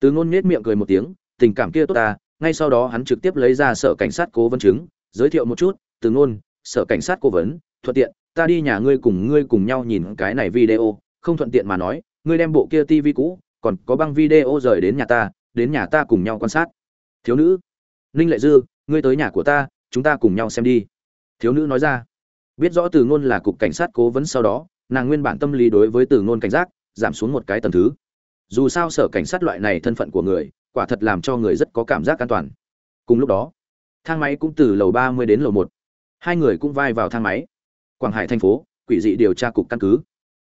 Từ ngôn nết miệng cười một tiếng, tình cảm kia tốt ta, ngay sau đó hắn trực tiếp lấy ra sở cảnh sát cố vấn chứng, giới thiệu một chút, từ ngôn sở cảnh sát cố vấn thuận tiện, ta đi nhà ngươi cùng ngươi cùng nhau nhìn cái này video, không thuận tiện mà nói, ngươi đem bộ kia tivi cũ, còn có băng video rời đến nhà ta, đến nhà ta cùng nhau quan sát. Thiếu nữ, ninh lệ dư, ngươi tới nhà của ta, chúng ta cùng nhau xem đi. Thiếu nữ nói ra, biết rõ từ ngôn là cục cảnh sát cố vấn sau đó, nàng nguyên bản tâm lý đối với từ ngôn cảnh giác, giảm xuống một cái tầng thứ. Dù sao sở cảnh sát loại này thân phận của người, quả thật làm cho người rất có cảm giác an toàn. Cùng lúc đó, thang máy cũng từ lầu ba mươi đến lầu một. Hai người cũng vai vào thang máy quảng hải thành phố, quỷ dị điều tra cục căn cứ.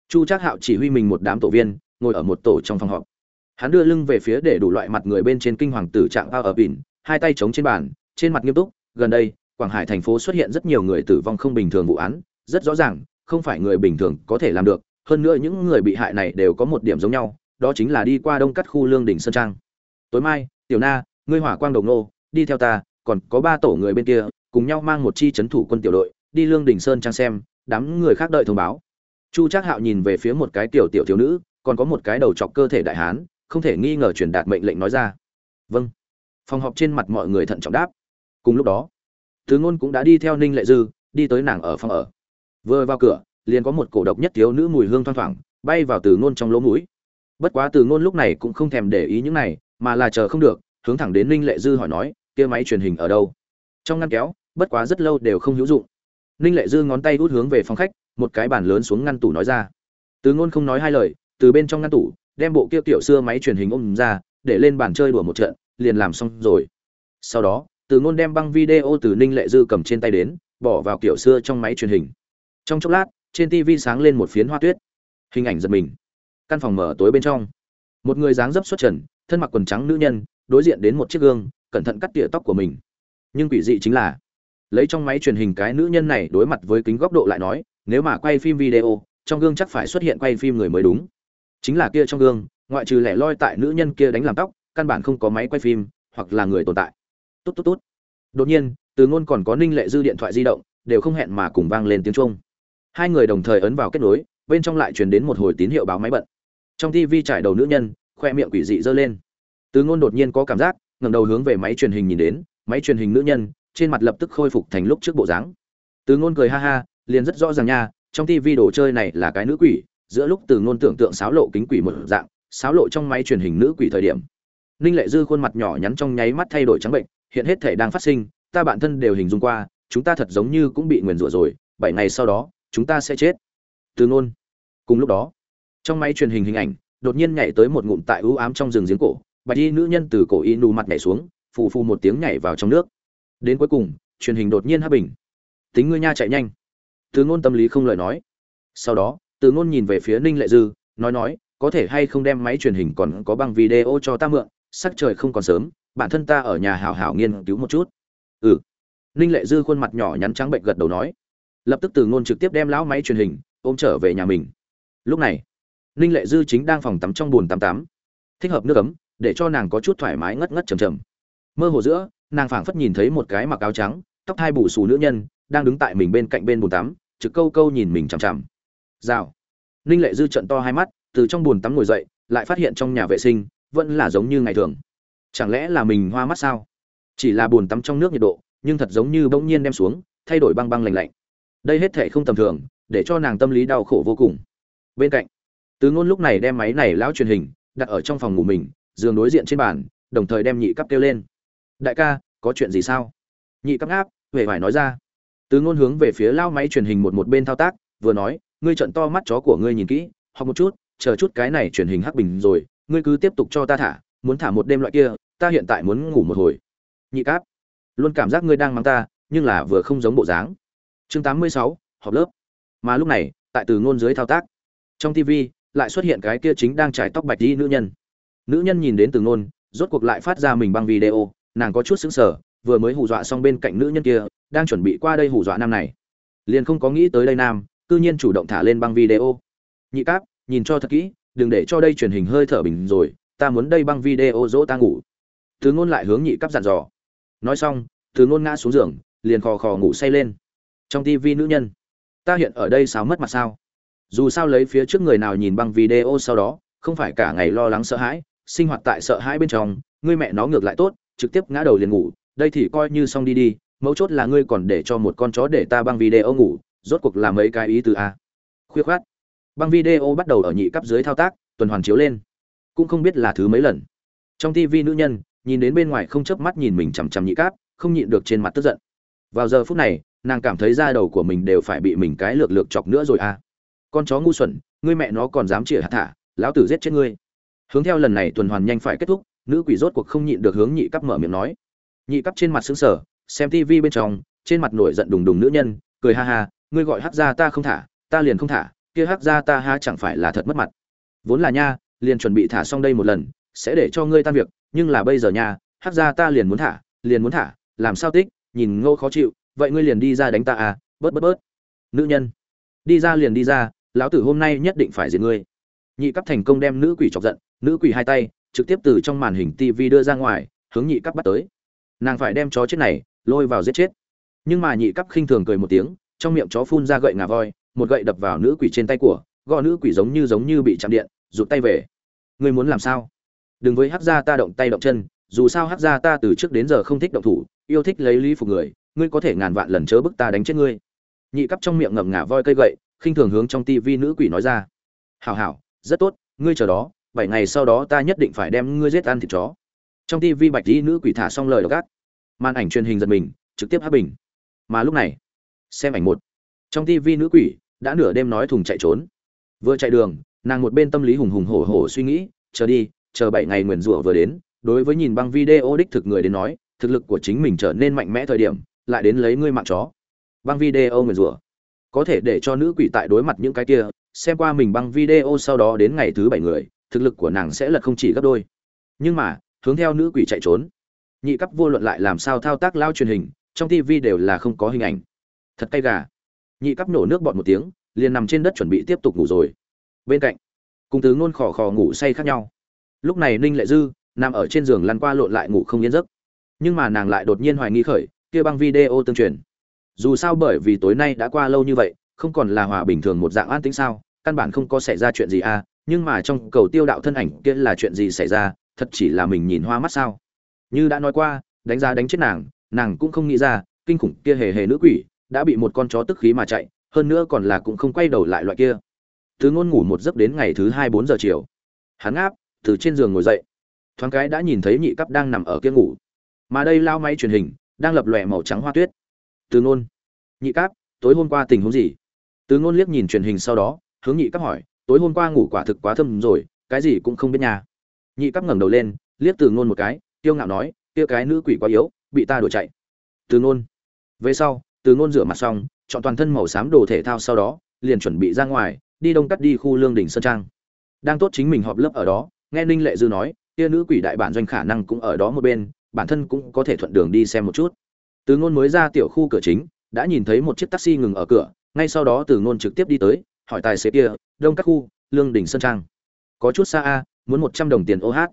Chu trác hạo chỉ huy mình một đám tổ viên, ngồi ở một tổ trong phòng họp. Hắn đưa lưng về phía để đủ loại mặt người bên trên kinh hoàng tử trạng bao ở bỉn hai tay chống trên bàn, trên mặt nghiêm túc, gần đây, quảng hải thành phố xuất hiện rất nhiều người tử vong không bình thường vụ án, rất rõ ràng, không phải người bình thường có thể làm được, hơn nữa những người bị hại này đều có một điểm giống nhau, đó chính là đi qua đông cắt khu lương đỉnh sơn trang. Tối mai, tiểu na, ngươi hỏa quang đồng nô đi theo ta, còn có ba tổ người bên kia, cùng nhau mang một chi chấn thủ quân tiểu đội đi lương đình sơn trang xem, đám người khác đợi thông báo. Chu trác hạo nhìn về phía một cái tiểu tiểu thiếu nữ, còn có một cái đầu chọc cơ thể đại hán, không thể nghi ngờ truyền đạt mệnh lệnh nói ra. Vâng. Phòng họp trên mặt mọi người thận trọng đáp. Cùng lúc đó thứ ngôn cũng đã đi theo ninh lệ dư, đi tới nàng ở phòng ở. Vừa vào cửa, liền có một cổ độc nhất thiếu nữ mùi hương thoang thoảng, bay vào từ ngôn trong lỗ mũi. Bất quá từ ngôn lúc này cũng không thèm để ý những này, mà là chờ không được, hướng thẳng đến ninh lệ dư hỏi nói, kia máy truyền hình ở đâu? Trong ngăn kéo, bất quá rất lâu đều không hữu dụng ninh lệ dư ngón tay út hướng về phòng khách, một cái bàn lớn xuống ngăn tủ nói ra. Từ ngôn không nói hai lời, từ bên trong ngăn tủ, đem bộ kia tiểu xưa máy truyền hình ôm ra, để lên bàn chơi đùa một trận, liền làm xong rồi. Sau đó, từ ngôn đem băng video từ ninh lệ dư cầm trên tay đến, bỏ vào kiểu xưa trong máy truyền hình. Trong chốc lát, trên tv sáng lên một phiến hoa tuyết. Hình ảnh giật mình. Căn phòng mở tối bên trong. Một người dáng dấp xuất trần, thân mặc quần trắng nữ nhân, đối diện đến một chiếc gương, cẩn thận cắt tỉa tóc của mình. Nhưng quỷ dị chính là lấy trong máy truyền hình cái nữ nhân này đối mặt với kính góc độ lại nói, nếu mà quay phim video, trong gương chắc phải xuất hiện quay phim người mới đúng. Chính là kia trong gương, ngoại trừ lẻ loi tại nữ nhân kia đánh làm tóc, căn bản không có máy quay phim, hoặc là người tồn tại. Tốt tốt tốt. Đột nhiên, từ ngôn còn có ninh lệ dư điện thoại di động, đều không hẹn mà cùng vang lên tiếng chuông. Hai người đồng thời ấn vào kết nối, bên trong lại truyền đến một hồi tín hiệu báo máy bận. Trong tv trải đầu nữ nhân, khoe miệng quỷ dị giơ lên. Từ ngôn đột nhiên có cảm giác, ngẩng đầu hướng về máy truyền hình nhìn đến, máy truyền hình nữ nhân trên mặt lập tức khôi phục thành lúc trước bộ dáng. Từ ngôn cười ha ha, liền rất rõ ràng nha, trong tv đồ chơi này là cái nữ quỷ, giữa lúc từ ngôn tưởng tượng sáo lộ kính quỷ một dạng sáo lộ trong máy truyền hình nữ quỷ thời điểm. Ninh lệ dư khuôn mặt nhỏ nhắn trong nháy mắt thay đổi trắng bệnh, hiện hết thể đang phát sinh, ta bản thân đều hình dung qua, chúng ta thật giống như cũng bị nguyền rủa rồi, bảy ngày sau đó, chúng ta sẽ chết. Từ ngôn, cùng lúc đó, trong máy truyền hình hình ảnh, đột nhiên nhảy tới một ngụm tại ưu ám trong rừng giếng cổ, bạch y nữ nhân từ cổ y nù mặt nhảy xuống, phù phù một tiếng nhảy vào trong nước đến cuối cùng, truyền hình đột nhiên hấp bình. Tính ngươi nha chạy nhanh. Từ ngôn tâm lý không lời nói. Sau đó, từ ngôn nhìn về phía ninh lệ dư, nói nói, có thể hay không đem máy truyền hình còn có băng video cho ta mượn, sắc trời không còn sớm, bản thân ta ở nhà hảo hảo nghiên cứu một chút. Ừ. Ninh lệ dư khuôn mặt nhỏ nhắn trắng bệnh gật đầu nói. Lập tức từ ngôn trực tiếp đem lão máy truyền hình, ôm trở về nhà mình. Lúc này, ninh lệ dư chính đang phòng tắm trong bồn tắm tắm. Thích hợp nước ấm, để cho nàng có chút thoải mái ngất ngất chầm chầm. Mơ hồ giữa nàng phảng phất nhìn thấy một cái mặc áo trắng, tóc hai bù xù nữ nhân, đang đứng tại mình bên cạnh bên bồn tắm, trực câu câu nhìn mình chằm chằm. Rào. Ninh lệ dư trận to hai mắt, từ trong bồn tắm ngồi dậy, lại phát hiện trong nhà vệ sinh, vẫn là giống như ngày thường. Chẳng lẽ là mình hoa mắt sao? Chỉ là bồn tắm trong nước nhiệt độ, nhưng thật giống như bỗng nhiên đem xuống, thay đổi băng băng lạnh lạnh. Đây hết thể không tầm thường, để cho nàng tâm lý đau khổ vô cùng. Bên cạnh tứ ngôn lúc này đem máy này lão truyền hình đặt ở trong phòng ngủ mình, giường đối diện trên bàn, đồng thời đem nhị cấp kêu lên đại ca có chuyện gì sao? Nhị cấp áp huệ vải nói ra. Từ ngôn hướng về phía lao máy truyền hình một một bên thao tác vừa nói ngươi trận to mắt chó của ngươi nhìn kỹ học một chút chờ chút cái này truyền hình hắc bình rồi ngươi cứ tiếp tục cho ta thả muốn thả một đêm loại kia ta hiện tại muốn ngủ một hồi. Nhị cáp luôn cảm giác ngươi đang mang ta nhưng là vừa không giống bộ dáng. Chương 86, họp lớp. Mà lúc này tại từ ngôn dưới thao tác trong tv lại xuất hiện cái kia chính đang trải tóc bạch đi nữ nhân. Nữ nhân nhìn đến từ ngôn rốt cuộc lại phát ra mình băng video nàng có chút sững sờ, vừa mới hù dọa xong bên cạnh nữ nhân kia, đang chuẩn bị qua đây hù dọa nam này. Liền không có nghĩ tới đây nam, cư nhiên chủ động thả lên băng video. Nhị cáp, nhìn cho thật kỹ, đừng để cho đây truyền hình hơi thở bình rồi, ta muốn đây băng video dỗ ta ngủ. Từ ngôn lại hướng nhị cáp dặn dò. Nói xong từ ngôn ngã xuống giường, liền khò khò ngủ say lên. Trong tivi nữ nhân, ta hiện ở đây sao mất mặt sao? Dù sao lấy phía trước người nào nhìn băng video sau đó, không phải cả ngày lo lắng sợ hãi, sinh hoạt tại sợ hãi bên trong, ngươi mẹ nó ngược lại tốt trực tiếp ngã đầu liền ngủ, đây thì coi như xong đi đi, mấu chốt là ngươi còn để cho một con chó để ta băng video ngủ, rốt cuộc là mấy cái ý từ a. Khuya khoát, băng video bắt đầu ở nhị cấp dưới thao tác, tuần hoàn chiếu lên. Cũng không biết là thứ mấy lần. Trong tv nữ nhân, nhìn đến bên ngoài không chớp mắt nhìn mình chằm chằm nhị cáp, không nhịn được trên mặt tức giận. Vào giờ phút này, nàng cảm thấy da đầu của mình đều phải bị mình cái lược lược chọc nữa rồi à con chó ngu xuẩn, ngươi mẹ nó còn dám chĩa hạt thả, lão tử giết chết ngươi. Hướng theo lần này tuần hoàn nhanh phải kết thúc nữ quỷ rốt cuộc không nhịn được hướng nhị cấp mở miệng nói. Nhị cấp trên mặt sững sờ, xem tv bên trong, trên mặt nổi giận đùng đùng nữ nhân, cười ha ha, ngươi gọi hắc ra ta không thả, ta liền không thả, kia hắc ra ta ha chẳng phải là thật mất mặt. Vốn là nha, liền chuẩn bị thả xong đây một lần, sẽ để cho ngươi tan việc, nhưng là bây giờ nha, hắc ra ta liền muốn thả, liền muốn thả, làm sao tích, nhìn ngô khó chịu, vậy ngươi liền đi ra đánh ta à bớt bớt bớt. Nữ nhân, đi ra liền đi ra, lão tử hôm nay nhất định phải diệt ngươi. Nhị cấp thành công đem nữ quỷ chọc giận, nữ quỷ hai tay trực tiếp từ trong màn hình tv đưa ra ngoài, hướng nhị cấp bắt tới. Nàng phải đem chó chết này, lôi vào giết chết. Nhưng mà nhị cấp khinh thường cười một tiếng, trong miệng chó phun ra gậy ngà voi, một gậy đập vào nữ quỷ trên tay của gõ nữ quỷ giống như giống như bị chạm điện, rụt tay về. Ngươi muốn làm sao? Đừng với hắc gia ta động tay động chân, dù sao hắc gia ta từ trước đến giờ không thích động thủ, yêu thích lấy lý phục người, ngươi có thể ngàn vạn lần chớ bức ta đánh chết ngươi. Nhị cấp trong miệng ngậm ngả voi cây gậy, khinh thường hướng trong tivi nữ quỷ nói ra. Hảo hảo, rất tốt, ngươi chờ đó bảy ngày sau đó ta nhất định phải đem ngươi giết ăn thịt chó. Trong tivi bạch dĩ nữ quỷ thả xong lời đ gác màn ảnh truyền hình giật mình, trực tiếp hát bình. Mà lúc này, xem ảnh một. Trong tivi nữ quỷ đã nửa đêm nói thùng chạy trốn. Vừa chạy đường, nàng một bên tâm lý hùng hùng hổ hổ suy nghĩ, chờ đi, chờ bảy ngày nguyền rủa vừa đến, đối với nhìn băng video đích thực người đến nói, thực lực của chính mình trở nên mạnh mẽ thời điểm, lại đến lấy ngươi mạng chó. Băng video nguyền rủa. Có thể để cho nữ quỷ tại đối mặt những cái kia, xem qua mình băng video sau đó đến ngày thứ bảy người thực lực của nàng sẽ lật không chỉ gấp đôi. Nhưng mà, hướng theo nữ quỷ chạy trốn. Nhị cấp vô luận lại làm sao thao tác lao truyền hình, trong tv đều là không có hình ảnh. Thật cay gà. Nhị cấp nổ nước bọt một tiếng, liền nằm trên đất chuẩn bị tiếp tục ngủ rồi. Bên cạnh, cùng tướng ngôn khò khò ngủ say khác nhau. Lúc này ninh lệ dư, nằm ở trên giường lăn qua lộn lại ngủ không yên giấc. Nhưng mà nàng lại đột nhiên hoài nghi khởi, kia băng video tương truyền. Dù sao bởi vì tối nay đã qua lâu như vậy, không còn là hòa bình thường một dạng an tĩnh sao, căn bản không có xảy ra chuyện gì à nhưng mà trong cầu tiêu đạo thân ảnh kia là chuyện gì xảy ra, thật chỉ là mình nhìn hoa mắt sao? Như đã nói qua, đánh giá đánh chết nàng nàng cũng không nghĩ ra, kinh khủng kia hề hề nữ quỷ, đã bị một con chó tức khí mà chạy, hơn nữa còn là cũng không quay đầu lại loại kia. Thứ ngôn ngủ một giấc đến ngày thứ hai bốn giờ chiều. Hắn áp từ trên giường ngồi dậy. Thoáng cái đã nhìn thấy nhị cấp đang nằm ở kia ngủ. Mà đây lao máy truyền hình, đang lập lòe màu trắng hoa tuyết. Từ ngôn. Nhị cấp, tối hôm qua tình huống gì? Từ ngôn liếc nhìn truyền hình sau đó, hướng nhị cấp hỏi tối hôm qua ngủ quả thực quá thâm rồi, cái gì cũng không biết nhà nhị cắp ngẩng đầu lên, liếc từ ngôn một cái tiêu ngạo nói, kia cái nữ quỷ quá yếu, bị ta đuổi chạy. Từ ngôn. Về sau, từ ngôn rửa mặt xong, chọn toàn thân màu xám đồ thể thao sau đó, liền chuẩn bị ra ngoài, đi đông cắt đi khu lương đỉnh sơn trang. Đang tốt chính mình họp lớp ở đó, nghe ninh lệ dư nói, kia nữ quỷ đại bản doanh khả năng cũng ở đó một bên, bản thân cũng có thể thuận đường đi xem một chút. Từ ngôn mới ra tiểu khu cửa chính, đã nhìn thấy một chiếc taxi ngừng ở cửa, ngay sau đó từ ngôn trực tiếp đi tới hỏi tài xế kia, đông các khu, lương đình sơn trang, có chút xa a, muốn một trăm đồng tiền ô hát.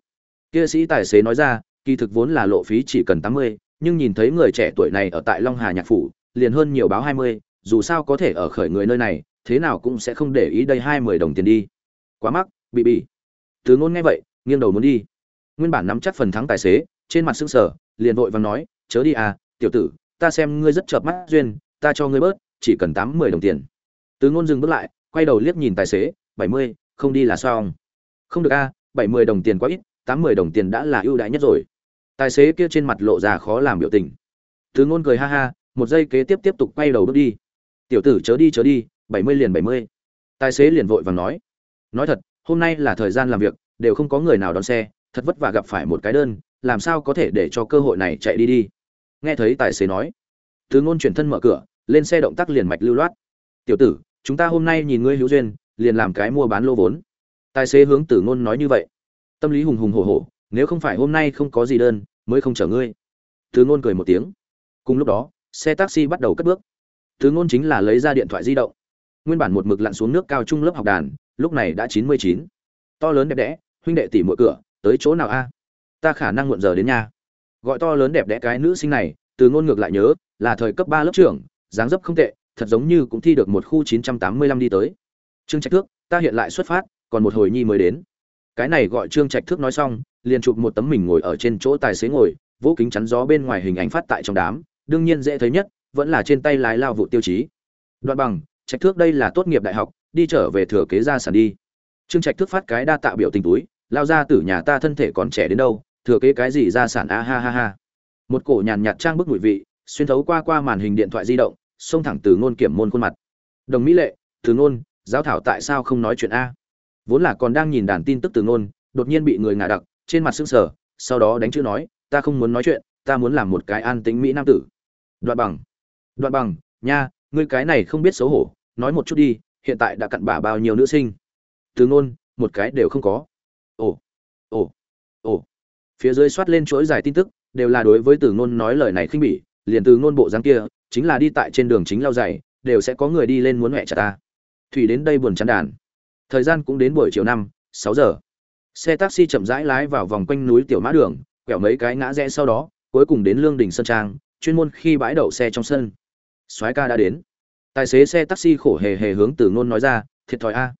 Kia sĩ tài xế nói ra, kỳ thực vốn là lộ phí chỉ cần tám mươi, nhưng nhìn thấy người trẻ tuổi này ở tại long hà nhạc phủ, liền hơn nhiều báo hai mươi, dù sao có thể ở khởi người nơi này, thế nào cũng sẽ không để ý đây hai mươi đồng tiền đi. Quá mắc, bị bị từ ngôn nghe vậy, nghiêng đầu muốn đi. Nguyên bản nắm chắc phần thắng tài xế, trên mặt sững sờ, liền vội vàng nói, chớ đi à tiểu tử, ta xem ngươi rất chợp mắt duyên, ta cho ngươi bớt, chỉ cần tám mười đồng tiền. Từ ngôn dừng bước lại quay đầu liếc nhìn tài xế, bảy mươi, không đi là sao không được a, bảy mươi đồng tiền quá ít, tám mươi đồng tiền đã là ưu đãi nhất rồi. Tài xế kia trên mặt lộ ra khó làm biểu tình. Từ ngôn cười ha ha, một giây kế tiếp tiếp tục quay đầu bước đi. Tiểu tử chớ đi chớ đi, bảy mươi liền bảy mươi. Tài xế liền vội vàng nói. Nói thật, hôm nay là thời gian làm việc, đều không có người nào đón xe, thật vất vả gặp phải một cái đơn, làm sao có thể để cho cơ hội này chạy đi đi. Nghe thấy tài xế nói từ ngôn chuyển thân mở cửa, lên xe động tác liền mạch lưu loát. Tiểu tử chúng ta hôm nay nhìn ngươi hữu duyên, liền làm cái mua bán lô vốn. Tài xế hướng tử ngôn nói như vậy. Tâm lý hùng hùng hổ hổ, nếu không phải hôm nay không có gì đơn, mới không chở ngươi. Từ ngôn cười một tiếng. Cùng lúc đó, xe taxi bắt đầu cất bước. Từ ngôn chính là lấy ra điện thoại di động. Nguyên bản một mực lặn xuống nước cao trung lớp học đàn, lúc này đã chín mươi chín. To lớn đẹp đẽ, huynh đệ tỉ mỗi cửa, tới chỗ nào a? Ta khả năng muộn giờ đến nhà. Gọi to lớn đẹp đẽ cái nữ sinh này từ ngôn ngược lại nhớ, là thời cấp ba lớp trưởng, dáng dấp không tệ thật giống như cũng thi được một khu chín trăm tám mươi lăm đi tới. Trương trạch thước, ta hiện lại xuất phát, còn một hồi nhi mới đến. Cái này gọi trương trạch thước nói xong, liền chụp một tấm mình ngồi ở trên chỗ tài xế ngồi, vỗ kính chắn gió bên ngoài hình ảnh phát tại trong đám, đương nhiên dễ thấy nhất, vẫn là trên tay lái lao vụ tiêu chí. Đoạn bằng, trạch thước đây là tốt nghiệp đại học, đi trở về thừa kế gia sản đi. Trương trạch thước phát cái đa tạo biểu tình túi, lao ra từ nhà ta thân thể còn trẻ đến đâu, thừa kế cái gì gia sản a ha ha ha. Một cổ nhàn nhạt trang bức mùi vị, xuyên thấu qua qua màn hình điện thoại di động xông thẳng từ ngôn kiểm môn khuôn mặt. Đồng mỹ lệ, từ ngôn, giáo thảo tại sao không nói chuyện a? Vốn là còn đang nhìn đàn tin tức từ ngôn, đột nhiên bị người ngả đặc, trên mặt sưng sờ, sau đó đánh chữ nói, ta không muốn nói chuyện, ta muốn làm một cái an tính mỹ nam tử. Đoạn bằng đoạn bằng, nha, ngươi cái này không biết xấu hổ, nói một chút đi, hiện tại đã cặn bả bao nhiêu nữ sinh? Từ ngôn, một cái đều không có. Ồ ồ ồ. Phía dưới soát lên chuỗi dài tin tức, đều là đối với từ ngôn nói lời này khinh bỉ, liền từ ngôn bộ dáng kia chính là đi tại trên đường chính lao dày đều sẽ có người đi lên muốn mẹ chặt ta. Thủy đến đây buồn chán đàn. Thời gian cũng đến buổi chiều năm, sáu giờ. Xe taxi chậm rãi lái vào vòng quanh núi tiểu mã đường, quẹo mấy cái ngã rẽ sau đó, cuối cùng đến lương đình sơn trang, chuyên môn khi bãi đậu xe trong sân. Soái ca đã đến. Tài xế xe taxi khổ hề hề hướng từ ngôn nói ra, thiệt thòi a.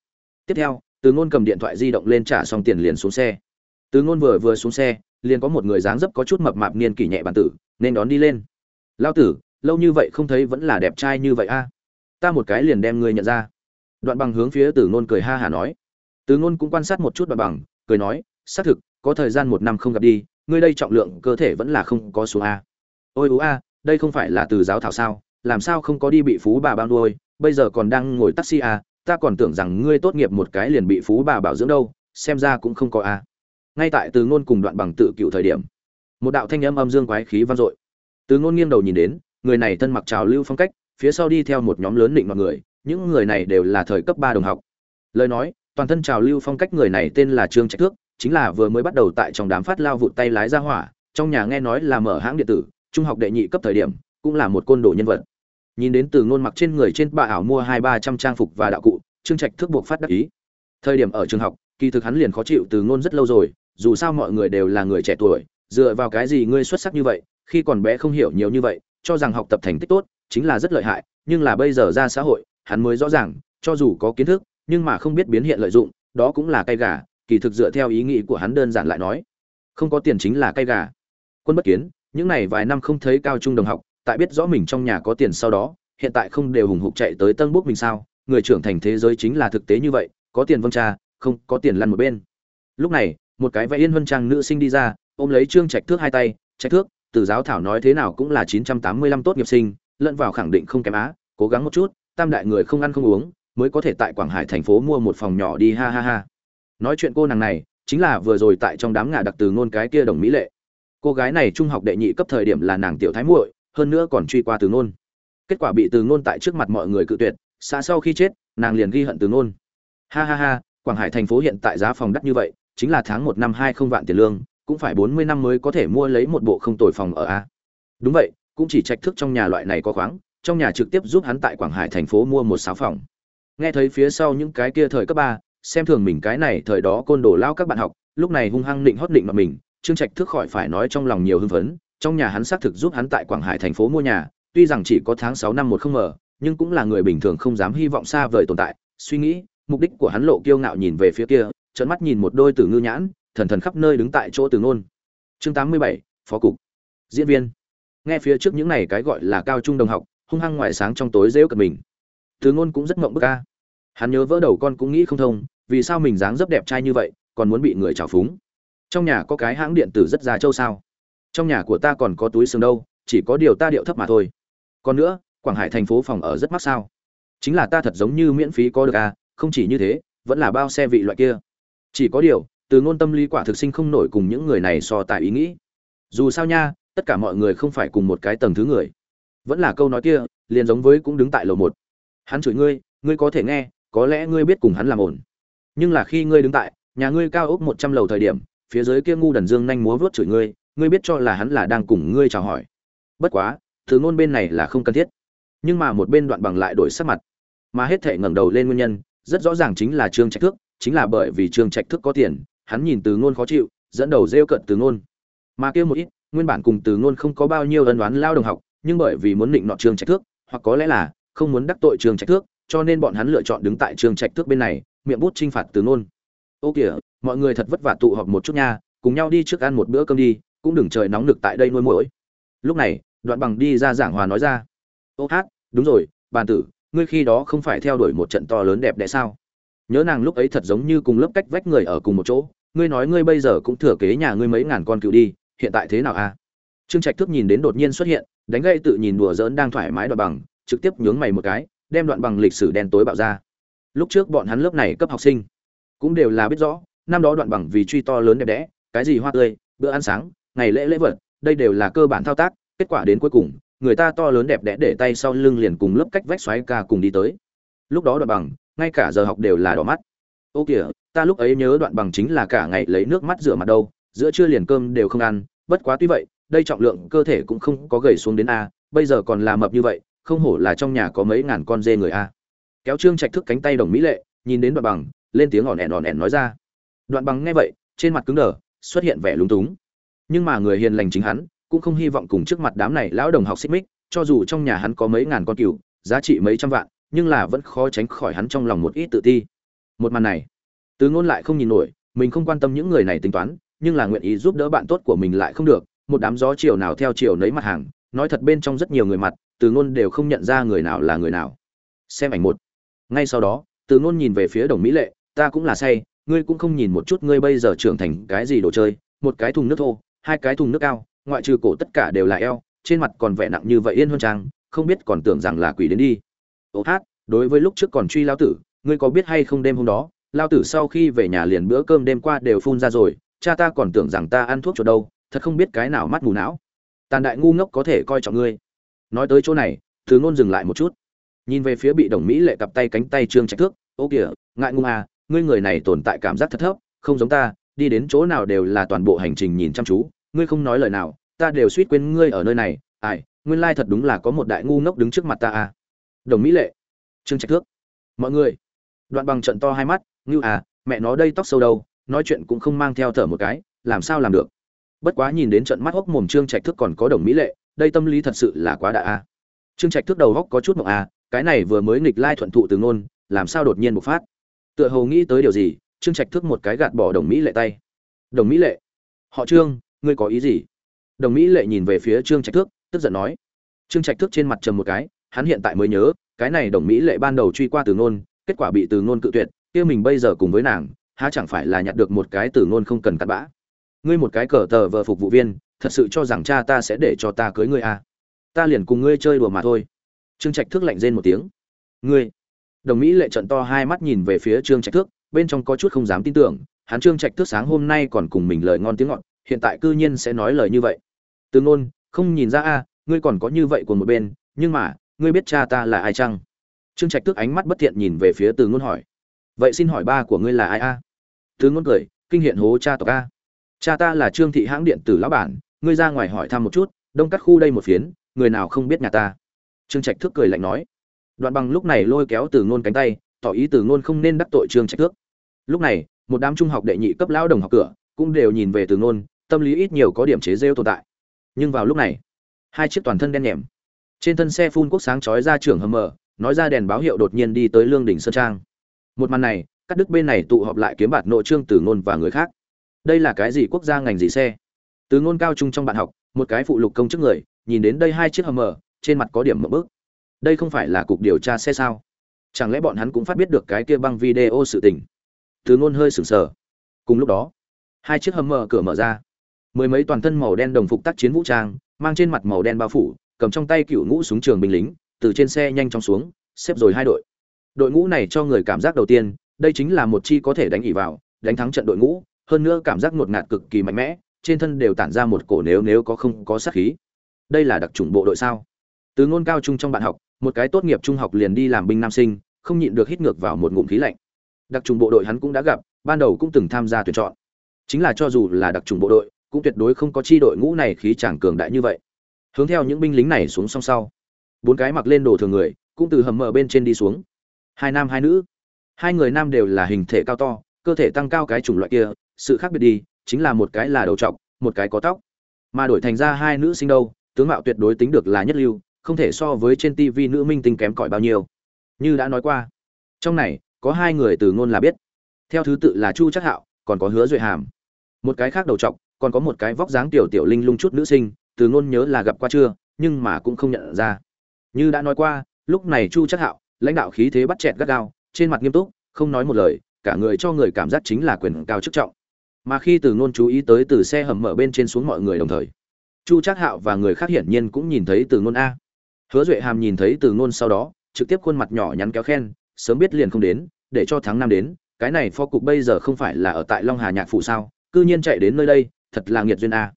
Tiếp theo, từ ngôn cầm điện thoại di động lên trả xong tiền liền xuống xe. Từ ngôn vừa vừa xuống xe, liền có một người dáng dấp có chút mập mạp niên kỷ nhẹ bản tử, nên đón đi lên. Lao tử lâu như vậy không thấy vẫn là đẹp trai như vậy a. Ta một cái liền đem ngươi nhận ra. Đoạn bằng hướng phía từ ngôn cười ha hả nói. Từ ngôn cũng quan sát một chút đoạn bằng, cười nói, xác thực, có thời gian một năm không gặp đi, ngươi đây trọng lượng cơ thể vẫn là không có số a. Ôi ú a, đây không phải là từ giáo thảo sao, làm sao không có đi bị phú bà bao nuôi, bây giờ còn đang ngồi taxi a ta còn tưởng rằng ngươi tốt nghiệp một cái liền bị phú bà bảo dưỡng đâu, xem ra cũng không có a. Ngay tại từ ngôn cùng đoạn bằng tự cựu thời điểm, một đạo thanh âm âm dương quái khí vang dội. Từ ngôn nghiêng đầu nhìn đến người này thân mặc trào lưu phong cách, phía sau đi theo một nhóm lớn định mọi người, những người này đều là thời cấp ba đồng học. Lời nói, toàn thân trào lưu phong cách người này tên là trương trạch thước, chính là vừa mới bắt đầu tại trong đám phát lao vụt tay lái ra hỏa, trong nhà nghe nói là mở hãng điện tử, trung học đệ nhị cấp thời điểm, cũng là một côn đồ nhân vật. Nhìn đến từ ngôn mặc trên người trên bà ảo mua hai ba trăm trang phục và đạo cụ, trương trạch thước buộc phát đắc ý. Thời điểm ở trường học, kỳ thực hắn liền khó chịu từ ngôn rất lâu rồi, dù sao mọi người đều là người trẻ tuổi, dựa vào cái gì ngươi xuất sắc như vậy, khi còn bé không hiểu nhiều như vậy cho rằng học tập thành tích tốt chính là rất lợi hại, nhưng là bây giờ ra xã hội, hắn mới rõ ràng, cho dù có kiến thức, nhưng mà không biết biến hiện lợi dụng, đó cũng là cây gà, kỳ thực dựa theo ý nghĩ của hắn đơn giản lại nói, không có tiền chính là cây gà. Quân bất kiến, những này vài năm không thấy cao trung đồng học, tại biết rõ mình trong nhà có tiền sau đó, hiện tại không đều hùng hục chạy tới tân bốc mình sao, người trưởng thành thế giới chính là thực tế như vậy, có tiền vâng cha, không có tiền lăn một bên. Lúc này, một cái vẽ yên vân trang nữ sinh đi ra, ôm lấy trương trạch thước hai tay, trạch thước từ giáo thảo nói thế nào cũng là chín trăm tám mươi lăm tốt nghiệp sinh, lẫn vào khẳng định không kém á, cố gắng một chút, tam đại người không ăn không uống, mới có thể tại quảng hải thành phố mua một phòng nhỏ đi, ha ha ha. Nói chuyện cô nàng này, chính là vừa rồi tại trong đám ngà đặc từ ngôn cái kia đồng mỹ lệ. Cô gái này trung học đệ nhị cấp thời điểm là nàng tiểu thái muội, hơn nữa còn truy qua từ ngôn. Kết quả bị từ ngôn tại trước mặt mọi người cự tuyệt, xa sau khi chết, nàng liền ghi hận từ ngôn. Ha ha ha, quảng hải thành phố hiện tại giá phòng đắt như vậy, chính là tháng một năm hai không vạn tiền lương cũng phải bốn mươi năm mới có thể mua lấy một bộ không tồi phòng ở a. Đúng vậy, cũng chỉ trạch thức trong nhà loại này có khoáng, trong nhà trực tiếp giúp hắn tại quảng hải thành phố mua một sáu phòng. Nghe thấy phía sau những cái kia thời cấp ba, xem thường mình cái này thời đó côn đồ lao các bạn học, lúc này hung hăng định hót định mà mình, trương trạch thức khỏi phải nói trong lòng nhiều hưng phấn, trong nhà hắn xác thực giúp hắn tại quảng hải thành phố mua nhà, tuy rằng chỉ có tháng sáu năm một không mở, nhưng cũng là người bình thường không dám hy vọng xa vời tồn tại, suy nghĩ, mục đích của hắn lộ kiêu ngạo nhìn về phía kia, trợn mắt nhìn một đôi tử ngư nhãn thần thần khắp nơi đứng tại chỗ từ ngôn. Chương tám mươi bảy, phó cục. Diễn viên. Nghe phía trước những này cái gọi là cao trung đồng học, hung hăng ngoài sáng trong tối rêu cật mình. Từ ngôn cũng rất mộng bức ca hắn nhớ vỡ đầu con cũng nghĩ không thông, vì sao mình dáng dấp đẹp trai như vậy, còn muốn bị người trào phúng? Trong nhà có cái hãng điện tử rất già châu sao? Trong nhà của ta còn có túi xương đâu, chỉ có điều ta điệu thấp mà thôi. Còn nữa, quảng hải thành phố phòng ở rất mắc sao? Chính là ta thật giống như miễn phí có được à không chỉ như thế, vẫn là bao xe vị loại kia. Chỉ có điều từ ngôn tâm lý quả thực sinh không nổi cùng những người này so tài ý nghĩ. Dù sao nha, tất cả mọi người không phải cùng một cái tầng thứ người. Vẫn là câu nói kia, liền giống với cũng đứng tại lầu một. Hắn chửi ngươi ngươi có thể nghe, có lẽ ngươi biết cùng hắn làm ổn. Nhưng là khi ngươi đứng tại, nhà ngươi cao ốc một trăm lầu thời điểm, phía dưới kia ngu đần dương nhanh múa vớt chửi ngươi ngươi biết cho là hắn là đang cùng ngươi chào hỏi. Bất quá thứ ngôn bên này là không cần thiết. Nhưng mà một bên đoạn bằng lại đổi sắc mặt. Mà hết thể ngẩng đầu lên nguyên nhân, rất rõ ràng chính là trương trạch thước, chính là bởi vì trương trạch thước có tiền hắn nhìn từ ngôn khó chịu, dẫn đầu rêu cận từ ngôn. Mà kia một ít, nguyên bản cùng từ ngôn không có bao nhiêu ân đoán lao đồng học, nhưng bởi vì muốn định nọ trường trạch thước, hoặc có lẽ là không muốn đắc tội trường trạch thước, cho nên bọn hắn lựa chọn đứng tại trường trạch thước bên này, miệng bút trinh phạt từ ngôn. Ô kìa, mọi người thật vất vả tụ họp một chút nha, cùng nhau đi trước ăn một bữa cơm đi, cũng đừng trời nóng nực tại đây nuôi muỗi. Lúc này, đoạn bằng đi ra giảng hòa nói ra. Ô hát, đúng rồi, bàn tử, ngươi khi đó không phải theo đuổi một trận to lớn đẹp đẽ sao? Nhớ nàng lúc ấy thật giống như cùng lớp cách vách người ở cùng một chỗ ngươi nói ngươi bây giờ cũng thừa kế nhà ngươi mấy ngàn con cựu đi, hiện tại thế nào a à? trương trạch thước nhìn đến đột nhiên xuất hiện, đánh gậy tự nhìn đùa giỡn đang thoải mái đoạn bằng, trực tiếp nhướng mày một cái, đem đoạn bằng lịch sử đen tối bạo ra. Lúc trước bọn hắn lớp này cấp học sinh cũng đều là biết rõ, năm đó đoạn bằng vì truy to lớn đẹp đẽ, cái gì hoa tươi, bữa ăn sáng, ngày lễ lễ vật, đây đều là cơ bản thao tác, kết quả đến cuối cùng, người ta to lớn đẹp đẽ để tay sau lưng liền cùng lớp cách vách xoáy ca cùng đi tới. Lúc đó đoạn bằng, ngay cả giờ học đều là đỏ mắt ô kìa, ta lúc ấy nhớ đoạn bằng chính là cả ngày lấy nước mắt rửa mặt đâu, giữa trưa liền cơm đều không ăn, bất quá tuy vậy, đây trọng lượng cơ thể cũng không có gầy xuống đến a, bây giờ còn là mập như vậy, không hổ là trong nhà có mấy ngàn con dê người a. Kéo trương trạch thức cánh tay đồng mỹ lệ, nhìn đến đoạn bằng, lên tiếng ỏn ẻn ỏn ẻn nói ra. Đoạn bằng nghe vậy, trên mặt cứng đờ, xuất hiện vẻ lúng túng. Nhưng mà người hiền lành chính hắn, cũng không hy vọng cùng trước mặt đám này lão đồng học xích mích, cho dù trong nhà hắn có mấy ngàn con cừu, giá trị mấy trăm vạn, nhưng là vẫn khó tránh khỏi hắn trong lòng một ít tự ti một màn này. Từ ngôn lại không nhìn nổi, mình không quan tâm những người này tính toán, nhưng là nguyện ý giúp đỡ bạn tốt của mình lại không được, một đám gió chiều nào theo chiều nấy mặt hàng, nói thật bên trong rất nhiều người mặt, từ ngôn đều không nhận ra người nào là người nào. Xem ảnh một. Ngay sau đó, từ ngôn nhìn về phía đồng mỹ lệ, ta cũng là say, ngươi cũng không nhìn một chút ngươi bây giờ trưởng thành cái gì đồ chơi, một cái thùng nước thô, hai cái thùng nước cao, ngoại trừ cổ tất cả đều là eo, trên mặt còn vẻ nặng như vậy yên hơn trang không biết còn tưởng rằng là quỷ đến đi. Ô hát, đối với lúc trước còn truy lao tử ngươi có biết hay không đêm hôm đó, lao tử sau khi về nhà liền bữa cơm đêm qua đều phun ra rồi, cha ta còn tưởng rằng ta ăn thuốc cho đâu, thật không biết cái nào mắt mù não. Tàn đại ngu ngốc có thể coi trọng ngươi. Nói tới chỗ này, thứ ngôn dừng lại một chút. Nhìn về phía bị đồng mỹ lệ cặp tay cánh tay trương trạch thước, ô kìa, ngại ngu à ngươi người này tồn tại cảm giác thật thấp, không giống ta, đi đến chỗ nào đều là toàn bộ hành trình nhìn chăm chú, ngươi không nói lời nào, ta đều suýt quên ngươi ở nơi này, ai, nguyên lai thật đúng là có một đại ngu ngốc đứng trước mặt ta à. Đồng mỹ lệ, trương trạch thước, mọi người đoạn bằng trận to hai mắt, ngưu à mẹ nó đây tóc sâu đâu, nói chuyện cũng không mang theo thở một cái, làm sao làm được? Bất quá nhìn đến trận mắt hốc mồm trương trạch thước còn có đồng mỹ lệ, đây tâm lý thật sự là quá đại a. Trương trạch thước đầu góc có chút mộng a cái này vừa mới nghịch lai thuận thụ từ ngôn, làm sao đột nhiên bộc phát? Tựa hồ nghĩ tới điều gì, trương trạch thước một cái gạt bỏ đồng mỹ lệ tay. Đồng mỹ lệ? Họ trương, ngươi có ý gì? Đồng mỹ lệ nhìn về phía trương trạch thước tức giận nói. Trương trạch thước trên mặt trầm một cái, hắn hiện tại mới nhớ, cái này đồng mỹ lệ ban đầu truy qua từ ngôn kết quả bị từ ngôn cự tuyệt, kia mình bây giờ cùng với nàng, há chẳng phải là nhặt được một cái từ ngôn không cần cặn bã. Ngươi một cái cờ tờ vợ phục vụ viên, thật sự cho rằng cha ta sẽ để cho ta cưới ngươi à. ta liền cùng ngươi chơi đùa mà thôi. Trương trạch thước lạnh rên một tiếng. Ngươi? Đồng mỹ lệ trận to hai mắt nhìn về phía trương trạch thước, bên trong có chút không dám tin tưởng, hắn trương trạch thước sáng hôm nay còn cùng mình lời ngon tiếng ngọt, hiện tại cư nhiên sẽ nói lời như vậy. Từ ngôn, không nhìn ra a ngươi còn có như vậy của một bên, nhưng mà, ngươi biết cha ta là ai chăng? Trương trạch Tước ánh mắt bất thiện nhìn về phía từ ngôn hỏi, vậy xin hỏi ba của ngươi là ai a? Từ ngôn cười, kinh hiện hố cha tộc a. Cha ta là trương thị hãng điện tử lão bản, ngươi ra ngoài hỏi thăm một chút, đông cắt khu đây một phiến, người nào không biết nhà ta? Trương trạch thước cười lạnh nói. Đoạn bằng lúc này lôi kéo từ ngôn cánh tay, tỏ ý từ ngôn không nên đắc tội trương trạch thước lúc này, một đám trung học đệ nhị cấp lão đồng học cửa cũng đều nhìn về từ ngôn, tâm lý ít nhiều có điểm chế rêu tồn tại. Nhưng vào lúc này, hai chiếc toàn thân đen nhèm trên thân xe phun quốc sáng chói ra trưởng hầm mở nói ra đèn báo hiệu đột nhiên đi tới lương đỉnh sơn trang. Một màn này, cắt đứt bên này tụ họp lại kiếm bạt nội trương từ ngôn và người khác. Đây là cái gì quốc gia ngành gì xe? Từ ngôn cao trung trong bạn học, một cái phụ lục công chức người, nhìn đến đây hai chiếc hầm mở trên mặt có điểm mở bước đây không phải là cục điều tra xe sao? Chẳng lẽ bọn hắn cũng phát biết được cái kia băng video sự tình? Từ ngôn hơi sừng sờ. Cùng lúc đó, hai chiếc hầm mở cửa mở ra. Mười mấy toàn thân màu đen đồng phục tác chiến vũ trang, mang trên mặt màu đen bao phủ, cầm trong tay cựu ngũ súng trường binh lính từ trên xe nhanh chóng xuống, xếp rồi hai đội. Đội ngũ này cho người cảm giác đầu tiên, đây chính là một chi có thể đánh ỉ vào, đánh thắng trận đội ngũ, hơn nữa cảm giác ngột ngạt cực kỳ mạnh mẽ, trên thân đều tản ra một cổ nếu nếu có không có sát khí. Đây là đặc trùng bộ đội sao? Từ ngôn cao trung trong bạn học, một cái tốt nghiệp trung học liền đi làm binh nam sinh, không nhịn được hít ngược vào một ngụm khí lạnh. Đặc trùng bộ đội hắn cũng đã gặp, ban đầu cũng từng tham gia tuyển chọn. Chính là cho dù là đặc trùng bộ đội, cũng tuyệt đối không có chi đội ngũ này khí chàng cường đại như vậy. Hướng theo những binh lính này xuống song sau bốn cái mặc lên đồ thường người, cũng từ hầm mở bên trên đi xuống. Hai nam, hai nữ. Hai người nam đều là hình thể cao to, cơ thể tăng cao cái chủng loại kia, sự khác biệt đi, chính là một cái là đầu trọc, một cái có tóc. Mà đổi thành ra hai nữ sinh đâu, tướng mạo tuyệt đối tính được là nhất lưu, không thể so với trên tv nữ minh tinh kém cỏi bao nhiêu. Như đã nói qua, trong này, có hai người từ ngôn là biết. Theo thứ tự là chu chắc hạo, còn có hứa duệ hàm. Một cái khác đầu trọc, còn có một cái vóc dáng tiểu tiểu linh lung chút nữ sinh, từ ngôn nhớ là gặp qua chưa, nhưng mà cũng không nhận ra như đã nói qua, lúc này chu chắc hạo, lãnh đạo khí thế bắt chẹt gắt gao, trên mặt nghiêm túc, không nói một lời, cả người cho người cảm giác chính là quyền cao chức trọng. Mà khi từ ngôn chú ý tới từ xe hầm mở bên trên xuống mọi người đồng thời, chu trác hạo và người khác hiển nhiên cũng nhìn thấy từ ngôn a. Hứa duệ hàm nhìn thấy từ ngôn sau đó, trực tiếp khuôn mặt nhỏ nhắn kéo khen, sớm biết liền không đến, để cho tháng năm đến, cái này phó cục bây giờ không phải là ở tại long hà nhạc phụ sao, cư nhiên chạy đến nơi đây, thật là nghiệt duyên a.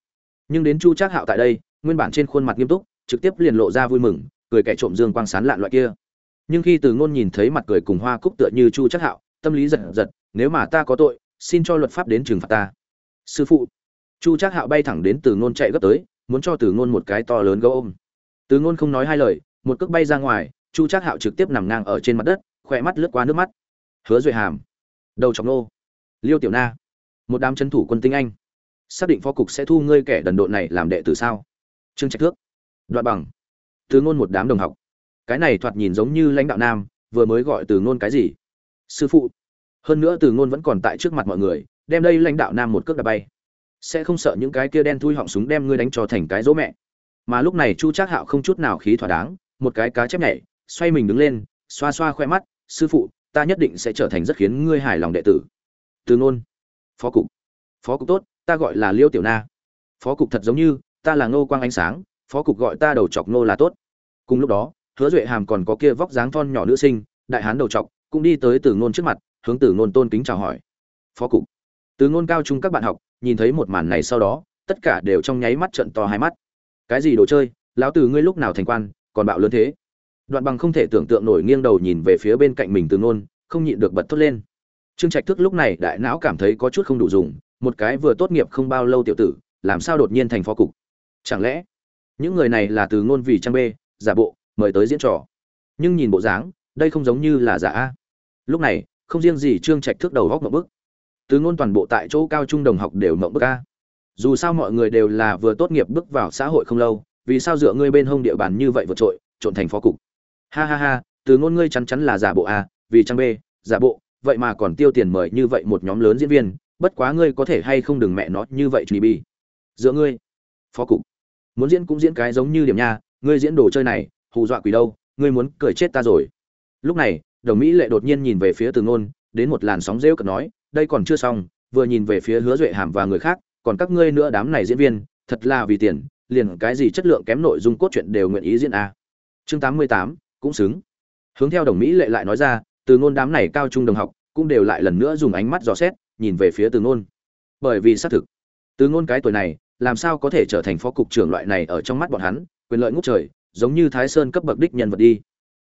Nhưng đến chu trác hạo tại đây, nguyên bản trên khuôn mặt nghiêm túc, trực tiếp liền lộ ra vui mừng cười kẻ trộm dương quang sán lạn loại kia. Nhưng khi từ ngôn nhìn thấy mặt cười cùng hoa cúc tựa như chu chắc hạo, tâm lý giật giật, nếu mà ta có tội, xin cho luật pháp đến trừng phạt ta. Sư phụ. Chu chắc hạo bay thẳng đến từ ngôn chạy gấp tới, muốn cho từ ngôn một cái to lớn gấu ôm. Từ ngôn không nói hai lời, một cước bay ra ngoài, chu trác hạo trực tiếp nằm ngang ở trên mặt đất, khỏe mắt lướt qua nước mắt. Hứa duệ hàm. Đầu chọc nô. Liêu tiểu na. Một đám chân thủ quân tinh anh. Xác định phó cục sẽ thu ngươi kẻ đần độn này làm đệ tử sao? Trương trạch thước. Đoạn bằng từ ngôn một đám đồng học. Cái này thoạt nhìn giống như lãnh đạo nam, vừa mới gọi từ ngôn cái gì? Sư phụ. Hơn nữa từ ngôn vẫn còn tại trước mặt mọi người, đem đây lãnh đạo nam một cước đạp bay. Sẽ không sợ những cái kia đen thui họng súng đem ngươi đánh cho thành cái dỗ mẹ. Mà lúc này chu trác hạo không chút nào khí thỏa đáng, một cái cá chép nhảy, xoay mình đứng lên, xoa xoa khoe mắt, sư phụ, ta nhất định sẽ trở thành rất khiến ngươi hài lòng đệ tử. Từ ngôn. Phó cục. Phó cục tốt, ta gọi là liêu tiểu na. Phó cục thật giống như, ta là ngô quang ánh sáng phó cục gọi ta đầu chọc nô là tốt. Cùng lúc đó, hứa duệ hàm còn có kia vóc dáng thon nhỏ nữ sinh, đại hán đầu chọc, cũng đi tới từ ngôn trước mặt, hướng từ ngôn tôn kính chào hỏi. Phó cục. Từ ngôn cao trung các bạn học, nhìn thấy một màn này sau đó, tất cả đều trong nháy mắt trận to hai mắt. Cái gì đồ chơi? Lão từ ngươi lúc nào thành quan, còn bạo lớn thế? Đoạn bằng không thể tưởng tượng nổi nghiêng đầu nhìn về phía bên cạnh mình từ ngôn, không nhịn được bật thốt lên. Trương trạch thức lúc này đại não cảm thấy có chút không đủ dùng, một cái vừa tốt nghiệp không bao lâu tiểu tử, làm sao đột nhiên thành phó cục? Chẳng lẽ những người này là từ ngôn vì trang bê, giả bộ, mời tới diễn trò. Nhưng nhìn bộ dáng, đây không giống như là giả a. Lúc này, không riêng gì trương trạch thước đầu góc mộng bức. Từ ngôn toàn bộ tại chỗ cao trung đồng học đều mộng bức a. Dù sao mọi người đều là vừa tốt nghiệp bước vào xã hội không lâu, vì sao dựa ngươi bên hông địa bàn như vậy vượt trội, trộn thành phó cục? Ha ha ha, từ ngôn ngươi chắn chắn là giả bộ a, vì trang b giả bộ, vậy mà còn tiêu tiền mời như vậy một nhóm lớn diễn viên, bất quá ngươi có thể hay không đừng mẹ nó như vậy truy bi. Giữa ngươi, phó cục muốn diễn cũng diễn cái giống như điểm nha, ngươi diễn đồ chơi này, hù dọa quỷ đâu, ngươi muốn cười chết ta rồi. Lúc này, đồng mỹ lệ đột nhiên nhìn về phía từ ngôn đến một làn sóng rêu cực nói, đây còn chưa xong, vừa nhìn về phía hứa duệ hàm và người khác, còn các ngươi nữa đám này diễn viên, thật là vì tiền, liền cái gì chất lượng kém nội dung cốt truyện đều nguyện ý diễn a à. chương tám mươi tám, cũng xứng. Hướng theo đồng mỹ lệ lại nói ra, từ ngôn đám này cao trung đồng học, cũng đều lại lần nữa dùng ánh mắt dò xét, nhìn về phía từ ngôn bởi vì xác thực, từ ngôn cái tuổi này làm sao có thể trở thành phó cục trưởng loại này ở trong mắt bọn hắn, quyền lợi ngút trời, giống như thái sơn cấp bậc đích nhân vật đi.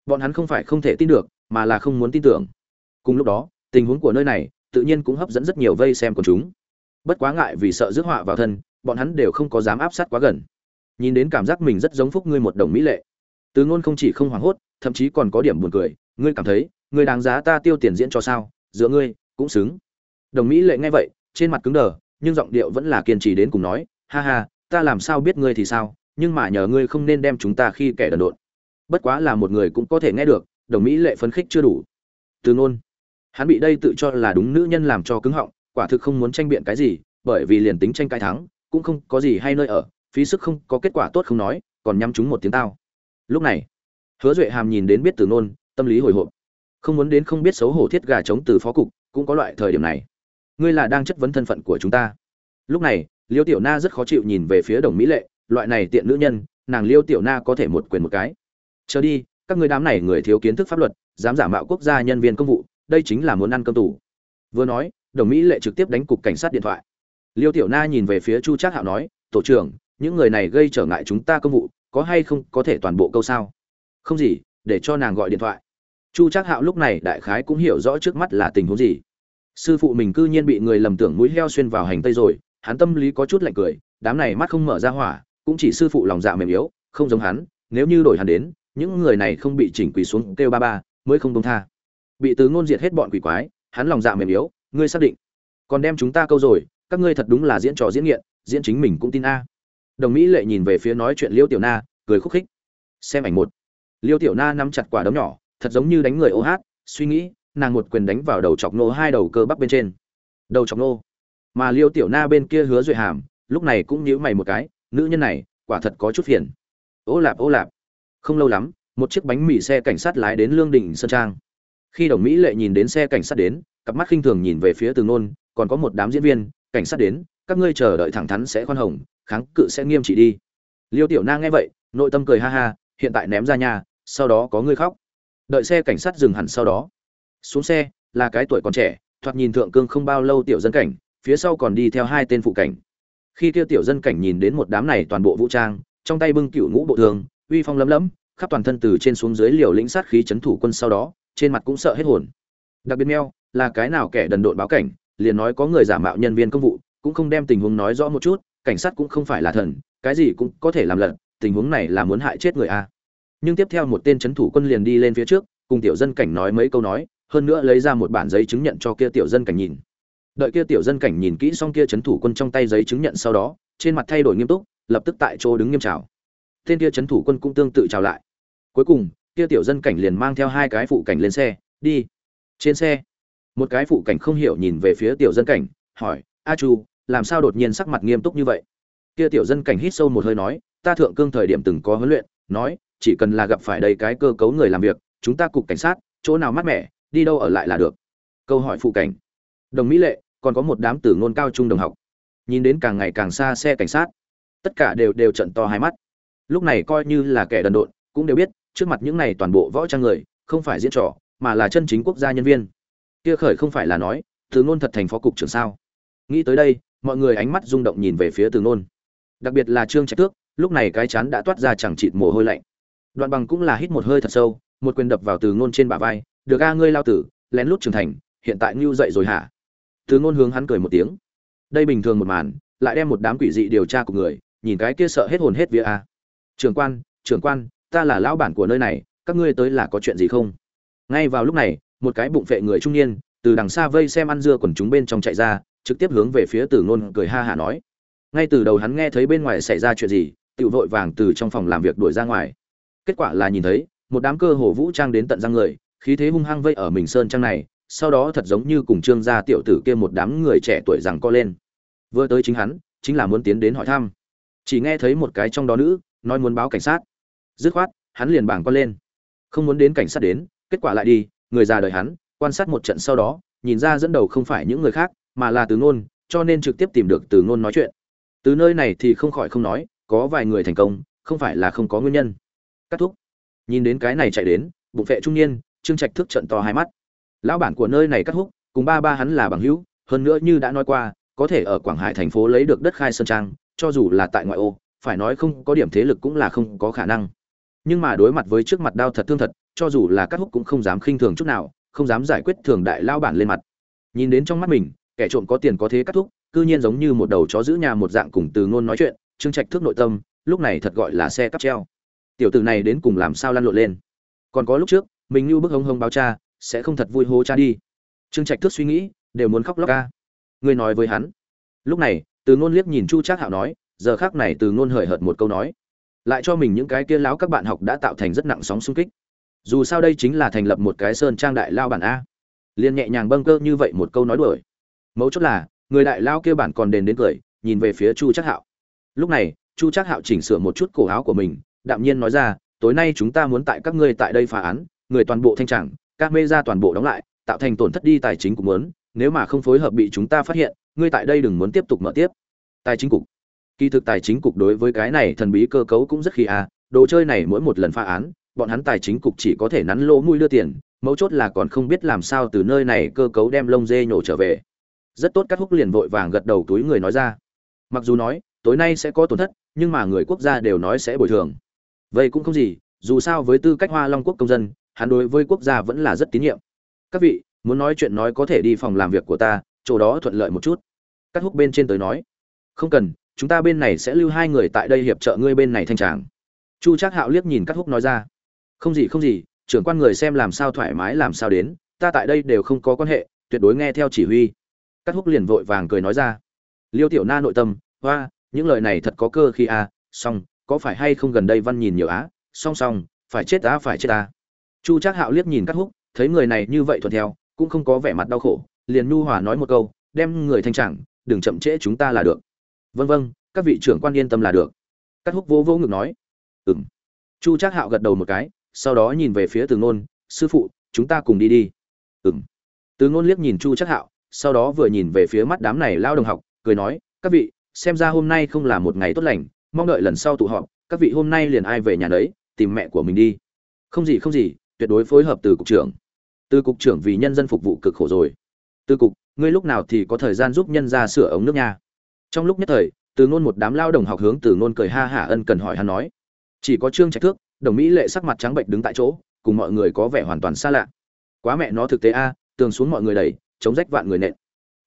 Bọn hắn không phải không thể tin được, mà là không muốn tin tưởng. Cùng lúc đó, tình huống của nơi này, tự nhiên cũng hấp dẫn rất nhiều vây xem của chúng. Bất quá ngại vì sợ rước họa vào thân, bọn hắn đều không có dám áp sát quá gần. Nhìn đến cảm giác mình rất giống phúc ngươi một đồng mỹ lệ. Từ ngôn không chỉ không hoảng hốt, thậm chí còn có điểm buồn cười, ngươi cảm thấy, ngươi đáng giá ta tiêu tiền diễn cho sao, giữa ngươi, cũng xứng. Đồng mỹ lệ nghe vậy, trên mặt cứng đờ, nhưng giọng điệu vẫn là kiên trì đến cùng nói ha ha, ta làm sao biết ngươi thì sao, nhưng mà nhờ ngươi không nên đem chúng ta khi kẻ đần độn. Bất quá là một người cũng có thể nghe được, đồng mỹ lệ phấn khích chưa đủ. Từ ngôn. Hắn bị đây tự cho là đúng nữ nhân làm cho cứng họng, quả thực không muốn tranh biện cái gì, bởi vì liền tính tranh cãi thắng, cũng không có gì hay nơi ở, phí sức không có kết quả tốt không nói, còn nhắm chúng một tiếng tao. Lúc này, hứa duệ hàm nhìn đến biết từ nôn tâm lý hồi hộp. Không muốn đến không biết xấu hổ thiết gà chống từ phó cục, cũng có loại thời điểm này. Ngươi là đang chất vấn thân phận của chúng ta. Lúc này liêu tiểu na rất khó chịu nhìn về phía đồng mỹ lệ, loại này tiện nữ nhân, nàng liêu tiểu na có thể một quyền một cái. Chờ đi, các người đám này người thiếu kiến thức pháp luật, dám giả mạo quốc gia nhân viên công vụ, đây chính là muốn ăn cơm tù. Vừa nói, đồng mỹ lệ trực tiếp đánh cục cảnh sát điện thoại. Liêu tiểu na nhìn về phía chu trác hạo nói, tổ trưởng, những người này gây trở ngại chúng ta công vụ, có hay không, có thể toàn bộ câu sao? Không gì, để cho nàng gọi điện thoại. Chu trác hạo lúc này đại khái cũng hiểu rõ trước mắt là tình huống gì. Sư phụ mình cư nhiên bị người lầm tưởng mũi heo xuyên vào hành tây rồi hắn tâm lý có chút lạnh cười, đám này mắt không mở ra hỏa, cũng chỉ sư phụ lòng dạ mềm yếu, không giống hắn, nếu như đổi hắn đến, những người này không bị chỉnh quỳ xuống kêu ba ba, mới không công tha. Bị tứ ngôn diệt hết bọn quỷ quái, hắn lòng dạ mềm yếu, ngươi xác định. Còn đem chúng ta câu rồi, các ngươi thật đúng là diễn trò diễn nghiện, diễn chính mình cũng tin a. Đồng mỹ lệ nhìn về phía nói chuyện liêu tiểu na, cười khúc khích. Xem ảnh một. Liêu tiểu na nắm chặt quả đấm nhỏ, thật giống như đánh người ô hát, suy nghĩ, nàng một quyền đánh vào đầu chọc nô hai đầu cơ bắp bên trên. Đầu chọc nô mà liêu tiểu na bên kia hứa duệ hàm, lúc này cũng nhíu mày một cái, nữ nhân này, quả thật có chút phiền. Ô lạp ô lạp. Không lâu lắm, một chiếc bánh mì xe cảnh sát lái đến lương đình, sơn trang. Khi đồng mỹ lệ nhìn đến xe cảnh sát đến, cặp mắt khinh thường nhìn về phía từ nôn, còn có một đám diễn viên, cảnh sát đến, các ngươi chờ đợi thẳng thắn sẽ khoan hồng, kháng cự sẽ nghiêm trị đi. Liêu tiểu na nghe vậy, nội tâm cười ha ha, hiện tại ném ra nhà sau đó có ngươi khóc. Đợi xe cảnh sát dừng hẳn sau đó. Xuống xe, là cái tuổi còn trẻ, thoạt nhìn thượng cương không bao lâu tiểu dân cảnh phía sau còn đi theo hai tên phụ cảnh. Khi kia tiểu dân cảnh nhìn đến một đám này toàn bộ vũ trang, trong tay bưng cựu ngũ bộ thường, uy phong lấm lấm, khắp toàn thân từ trên xuống dưới liều lĩnh sát khí chấn thủ quân sau đó, trên mặt cũng sợ hết hồn. Đặc biệt meo là cái nào kẻ đần độn báo cảnh, liền nói có người giả mạo nhân viên công vụ, cũng không đem tình huống nói rõ một chút, cảnh sát cũng không phải là thần, cái gì cũng có thể làm lận, tình huống này là muốn hại chết người a. Nhưng tiếp theo một tên c h ấ n thủ quân liền đi lên phía trước, cùng tiểu dân cảnh nói mấy câu nói, hơn nữa lấy ra một bản giấy chứng nhận cho kia tiểu dân cảnh nhìn đợi kia tiểu dân cảnh nhìn kỹ xong kia c h ấ n thủ quân trong tay giấy chứng nhận sau đó, trên mặt thay đổi nghiêm túc, lập tức tại chỗ đứng nghiêm trào tên kia c h ấ n thủ quân cũng tương tự trào lại. Cuối cùng, kia tiểu dân cảnh liền mang theo hai cái phụ cảnh lên xe, đi. Trên xe, một cái phụ cảnh không hiểu nhìn về phía tiểu dân cảnh, hỏi, a chu, làm sao đột nhiên sắc mặt nghiêm túc như vậy? Kia tiểu dân cảnh hít sâu một hơi nói, ta thượng cương thời điểm từng có huấn luyện, nói, chỉ cần là gặp phải đầy cái cơ cấu người làm việc, chúng ta cục cảnh sát, chỗ nào mát mẻ, đi đâu ở lại là được. Câu hỏi phụ cảnh đồng mỹ lệ, còn có một đám tử ngôn cao trung đồng học. Nhìn đến càng ngày càng xa xe cảnh sát, tất cả đều đều trận to hai mắt. Lúc này coi như là kẻ đần độn, cũng đều biết, trước mặt những này toàn bộ võ trang người, không phải diễn trò, mà là chân chính quốc gia nhân viên. Kia khởi không phải là nói từ ngôn thật thành phó cục trưởng sao? Nghĩ tới đây, mọi người ánh mắt rung động nhìn về phía từ ngôn. Đặc biệt là trương trạch tước, lúc này cái chán đã toát ra chẳng chịt mồ hôi lạnh. Đoạn bằng cũng là hít một hơi thật sâu, một quyền đập vào từ ngôn trên bả vai, được a ngươi lao tử, lén lút trưởng thành, hiện tại ngưu dậy rồi hả? Từ nôn hướng hắn cười một tiếng. Đây bình thường một màn, lại đem một đám quỷ dị điều tra của người, nhìn cái kia sợ hết hồn hết vía a. Trưởng quan trưởng quan, ta là lão bản của nơi này, các ngươi tới là có chuyện gì không? Ngay vào lúc này, một cái bụng phệ người trung niên, từ đằng xa vây xem ăn dưa quần chúng bên trong chạy ra, trực tiếp hướng về phía từ ngôn cười ha hả nói. Ngay từ đầu hắn nghe thấy bên ngoài xảy ra chuyện gì, tiểu vội vàng từ trong phòng làm việc đuổi ra ngoài. Kết quả là nhìn thấy, một đám cơ hồ vũ trang đến tận răng người, khí thế hung hăng vây ở mình sơn trang này sau đó thật giống như cùng trương gia tiểu tử kia một đám người trẻ tuổi rằng co lên. Vừa tới chính hắn, chính là muốn tiến đến hỏi thăm. Chỉ nghe thấy một cái trong đó nữ, nói muốn báo cảnh sát. Dứt khoát, hắn liền bảng con lên. Không muốn đến cảnh sát đến, kết quả lại đi, người già đợi hắn, quan sát một trận sau đó, nhìn ra dẫn đầu không phải những người khác, mà là từ ngôn cho nên trực tiếp tìm được từ ngôn nói chuyện. Từ nơi này thì không khỏi không nói, có vài người thành công, không phải là không có nguyên nhân. Cắt thúc. Nhìn đến cái này chạy đến, bụng vệ trung niên, trương trạch thức trận to hai mắt lão bản của nơi này cắt húc, cùng ba ba hắn là bằng hữu, hơn nữa như đã nói qua, có thể ở quảng hải thành phố lấy được đất khai sơn trang, cho dù là tại ngoại ô, phải nói không có điểm thế lực cũng là không có khả năng. Nhưng mà đối mặt với trước mặt đao thật thương thật, cho dù là cắt húc cũng không dám khinh thường chút nào, không dám giải quyết thường đại lao bản lên mặt. Nhìn đến trong mắt mình, kẻ trộm có tiền có thế cắt thúc cư nhiên giống như một đầu chó giữ nhà một dạng cùng từ ngôn nói chuyện, trương trạch thước nội tâm, lúc này thật gọi là xe cắp treo. Tiểu tử này đến cùng làm sao lăn lộn lên? Còn có lúc trước, mình như bức hông hông báo cha sẽ không thật vui hô cha đi. Trương trạch thước suy nghĩ, đều muốn khóc lóc ca. Ngươi nói với hắn. Lúc này, từ ngôn liếc nhìn chu trác hạo nói, giờ khác này từ ngôn hời hợt một câu nói. Lại cho mình những cái kia láo các bạn học đã tạo thành rất nặng sóng xung kích. Dù sao đây chính là thành lập một cái sơn trang đại lao bản a. Liền nhẹ nhàng bâng cơ như vậy một câu nói đuổi. Mấu chốt là, người đại lao kia bản còn đền đến cười, nhìn về phía chu trác hạo. Lúc này, chu trác hạo chỉnh sửa một chút cổ áo của mình, đạm nhiên nói ra, tối nay chúng ta muốn tại các ngươi tại đây phá án, người toàn bộ thanh trạng các mê ra toàn bộ đóng lại, tạo thành tổn thất đi tài chính cục muốn, nếu mà không phối hợp bị chúng ta phát hiện, ngươi tại đây đừng muốn tiếp tục mở tiếp. Tài chính cục. Kỳ thực tài chính cục đối với cái này thần bí cơ cấu cũng rất khi a à, đồ chơi này mỗi một lần phá án, bọn hắn tài chính cục chỉ có thể nắn lỗ mũi đưa tiền, mấu chốt là còn không biết làm sao từ nơi này cơ cấu đem lông dê nhổ trở về. Rất tốt các húc liền vội vàng gật đầu túi người nói ra. Mặc dù nói, tối nay sẽ có tổn thất, nhưng mà người quốc gia đều nói sẽ bồi thường. Vậy cũng không gì, dù sao với tư cách hoa long quốc công dân hắn đối với quốc gia vẫn là rất tín nhiệm. Các vị muốn nói chuyện nói có thể đi phòng làm việc của ta chỗ đó thuận lợi một chút. Cắt húc bên trên tới nói. Không cần chúng ta bên này sẽ lưu hai người tại đây hiệp trợ ngươi bên này thanh tràng. Chu trác hạo liếc nhìn cắt húc nói ra. Không gì không gì trưởng quan người xem làm sao thoải mái làm sao đến ta tại đây đều không có quan hệ tuyệt đối nghe theo chỉ huy. Cắt húc liền vội vàng cười nói ra. Liêu tiểu na nội tâm hoa những lời này thật có cơ khi a à, song có phải hay không gần đây văn nhìn nhiều á? Song song phải chết ta phải chết ta chu trác hạo liếc nhìn cắt húc, thấy người này như vậy thuận theo, cũng không có vẻ mặt đau khổ, liền nhu hòa nói một câu, đem người thanh chẳng, đừng chậm trễ chúng ta là được. Vân vân các vị trưởng quan yên tâm là được. Cắt húc vỗ vỗ ngực nói. Ừm. Chu trác hạo gật đầu một cái, sau đó nhìn về phía từ ngôn sư phụ, chúng ta cùng đi đi. Ừm. Từ ngôn liếc nhìn chu trác hạo, sau đó vừa nhìn về phía mắt đám này lao đồng học, cười nói, các vị, xem ra hôm nay không là một ngày tốt lành, mong đợi lần sau tụ họp, các vị hôm nay liền ai về nhà đấy, tìm mẹ của mình đi. Không gì không gì tuyệt đối phối hợp từ cục trưởng. Từ cục trưởng vì nhân dân phục vụ cực khổ rồi. Từ cục, ngươi lúc nào thì có thời gian giúp nhân ra sửa ống nước nha? Trong lúc nhất thời, từ ngôn một đám lao đồng học hướng từ ngôn cười ha hả ân cần hỏi hắn nói. Chỉ có trương trạch thước, đồng mỹ lệ sắc mặt trắng bệnh đứng tại chỗ, cùng mọi người có vẻ hoàn toàn xa lạ. Quá mẹ nó thực tế a, tường xuống mọi người đẩy, chống rách vạn người nện.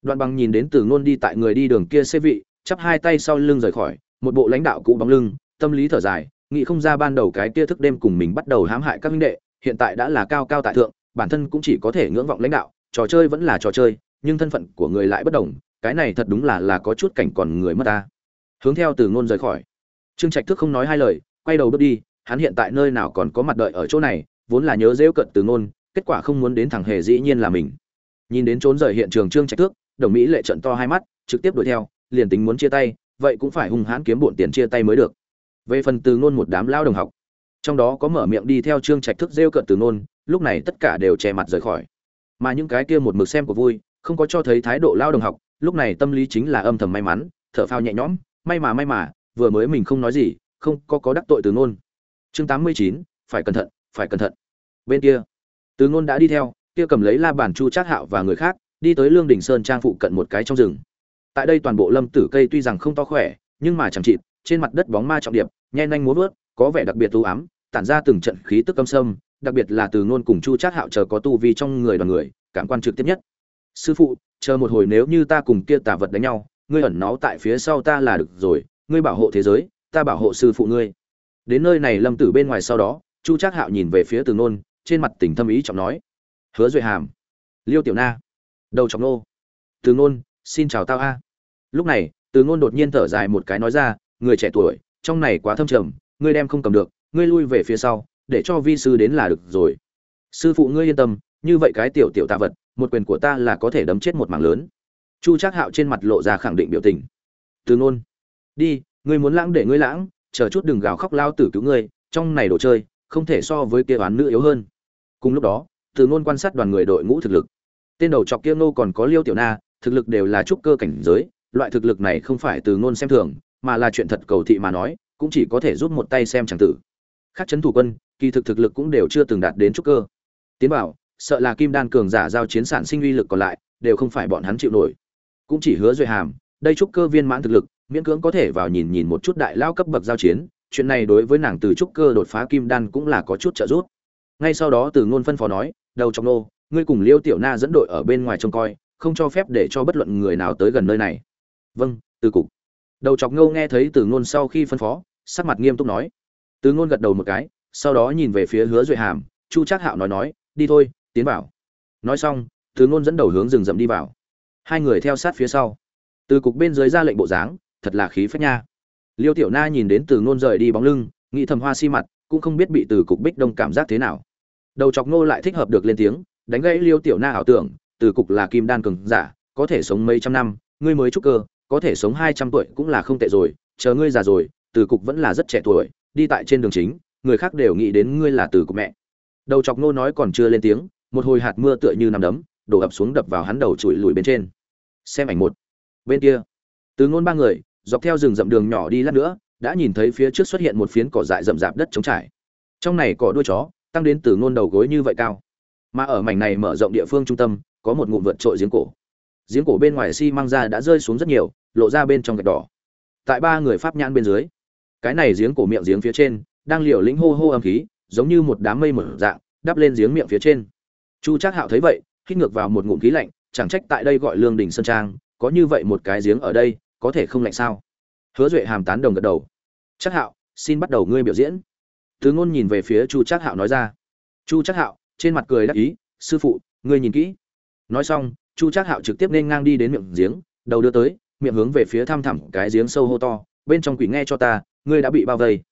Đoạn bằng nhìn đến từ ngôn đi tại người đi đường kia xê vị, chắp hai tay sau lưng rời khỏi, một bộ lãnh đạo cũ bóng lưng, tâm lý thở dài, nghĩ không ra ban đầu cái kia thức đêm cùng mình bắt đầu hãm hại các huynh đệ hiện tại đã là cao cao tại thượng, bản thân cũng chỉ có thể ngưỡng vọng lãnh đạo, trò chơi vẫn là trò chơi, nhưng thân phận của người lại bất đồng, cái này thật đúng là là có chút cảnh còn người mất ta. Hướng theo từ ngôn rời khỏi. Trương trạch thức không nói hai lời, quay đầu bước đi, hắn hiện tại nơi nào còn có mặt đợi ở chỗ này, vốn là nhớ dễu cận từ ngôn, kết quả không muốn đến thằng hề dĩ nhiên là mình. Nhìn đến trốn rời hiện trường trương trạch thước đồng mỹ lệ trận to hai mắt, trực tiếp đuổi theo, liền tính muốn chia tay, vậy cũng phải hung hãn kiếm bộn tiền chia tay mới được. Về phần từ ngôn một đám lao đồng học trong đó có mở miệng đi theo trương trạch thức rêu cợt từ nôn lúc này tất cả đều che mặt rời khỏi. Mà những cái kia một mực xem của vui, không có cho thấy thái độ lao đồng học, lúc này tâm lý chính là âm thầm may mắn, thở phao nhẹ nhõm, may mà may mà, vừa mới mình không nói gì, không có có đắc tội từ ngôn. Chương tám mươi chín, phải cẩn thận, phải cẩn thận. Bên kia, từ ngôn đã đi theo, kia cầm lấy la bàn chu trác hạo và người khác, đi tới lương đình sơn trang phụ cận một cái trong rừng. Tại đây toàn bộ lâm tử cây tuy rằng không to khỏe, nhưng mà chẳng chịt, trên mặt đất bóng ma trọng điệp, nhen nhanh múa vớt, có vẻ đặc biệt u ám tản ra từng trận khí tức âm sâm, đặc biệt là từ ngôn cùng chu trác hạo chờ có tu vi trong người đoàn người, cảm quan trực tiếp nhất. Sư phụ, chờ một hồi nếu như ta cùng kia tà vật đánh nhau, ngươi ẩn náu tại phía sau ta là được rồi, ngươi bảo hộ thế giới, ta bảo hộ sư phụ ngươi. Đến nơi này lâm tử bên ngoài sau đó, chu trác hạo nhìn về phía từ nôn trên mặt tình thâm ý trọng nói, hứa duệ hàm, liêu tiểu na, đầu trọng nô, từ nôn xin chào tao a. Lúc này, từ nôn đột nhiên thở dài một cái nói ra, người trẻ tuổi, trong này quá thâm trầm, ngươi đem không cầm được ngươi lui về phía sau, để cho vi sư đến là được rồi. Sư phụ ngươi yên tâm, như vậy cái tiểu tiểu tạ vật, một quyền của ta là có thể đấm chết một mảng lớn. Chu trác hạo trên mặt lộ ra khẳng định biểu tình. Từ nôn đi, ngươi muốn lãng để ngươi lãng, chờ chút đừng gào khóc lao tử cứu ngươi, trong này đồ chơi, không thể so với kia oán nữ yếu hơn. Cùng lúc đó, từ nôn quan sát đoàn người đội ngũ thực lực. Tên đầu chọc kia nô còn có liêu tiểu na, thực lực đều là trúc cơ cảnh giới, loại thực lực này không phải từ nôn xem thường, mà là chuyện thật cầu thị mà nói, cũng chỉ có thể giúp một tay xem chẳng tử khác chấn thủ quân, kỳ thực thực lực cũng đều chưa từng đạt đến trúc cơ. Tiến bảo, sợ là kim đan cường giả giao chiến sản sinh uy lực còn lại, đều không phải bọn hắn chịu nổi. Cũng chỉ hứa duệ hàm, đây trúc cơ viên mãn thực lực, miễn cưỡng có thể vào nhìn nhìn một chút đại lao cấp bậc giao chiến, chuyện này đối với nàng từ trúc cơ đột phá kim đan cũng là có chút trợ giúp. Ngay sau đó từ ngôn phân phó nói, đầu trong nô, ngươi cùng liêu tiểu na dẫn đội ở bên ngoài trông coi, không cho phép để cho bất luận người nào tới gần nơi này. Vâng từ cục. Đầu chọc ngâu nghe thấy từ ngôn sau khi phân phó, sắc mặt nghiêm túc nói từ ngôn gật đầu một cái, sau đó nhìn về phía hứa duệ hàm, chu trác hạo nói nói, đi thôi, tiến vào. Nói xong từ ngôn dẫn đầu hướng rừng rậm đi vào. Hai người theo sát phía sau. Từ cục bên dưới ra lệnh bộ dáng, thật là khí phách nha. Liêu tiểu na nhìn đến từ ngôn rời đi bóng lưng, nghĩ thầm hoa si mặt, cũng không biết bị từ cục bích đông cảm giác thế nào. Đầu chọc ngô lại thích hợp được lên tiếng, đánh gãy liêu tiểu na ảo tưởng, từ cục là kim đan cường giả, có thể sống mấy trăm năm, ngươi mới trúc cơ, có thể sống hai trăm tuổi cũng là không tệ rồi, chờ ngươi già rồi, từ cục vẫn là rất trẻ tuổi đi tại trên đường chính, người khác đều nghĩ đến ngươi là từ của mẹ. Đầu chọc nô nói còn chưa lên tiếng, một hồi hạt mưa tựa như nằm đấm, đổ ập xuống đập vào hắn đầu trụi lùi bên trên. Xem ảnh một. Bên kia, từ ngôn ba người, dọc theo rừng rậm đường nhỏ đi lát nữa, đã nhìn thấy phía trước xuất hiện một phiến cỏ dại rậm rạp đất trống trải. Trong này cỏ đuôi chó, tăng đến từ ngôn đầu gối như vậy cao. Mà ở mảnh này mở rộng địa phương trung tâm, có một ngụm vượt trội giếng cổ. Giếng cổ bên ngoài xi măng ra đã rơi xuống rất nhiều, lộ ra bên trong gạch đỏ. Tại ba người pháp nhãn bên dưới cái này giếng cổ miệng giếng phía trên, đang liều lĩnh hô hô âm khí, giống như một đám mây mở dạng, đắp lên giếng miệng phía trên. Chu trác hạo thấy vậy, hít ngược vào một ngụm khí lạnh, chẳng trách tại đây gọi lương đình sơn trang, có như vậy một cái giếng ở đây, có thể không lạnh sao? Hứa duệ hàm tán đồng gật đầu. Trác hạo, xin bắt đầu ngươi biểu diễn. Tứ ngôn nhìn về phía chu trác hạo nói ra. Chu trác hạo, trên mặt cười đắc ý, sư phụ, ngươi nhìn kỹ. Nói xong, chu trác hạo trực tiếp nên ngang đi đến miệng giếng, đầu đưa tới, miệng hướng về phía thăm thẳm cái giếng sâu hô to, bên trong quỷ nghe cho ta ngươi đã bị bao vây.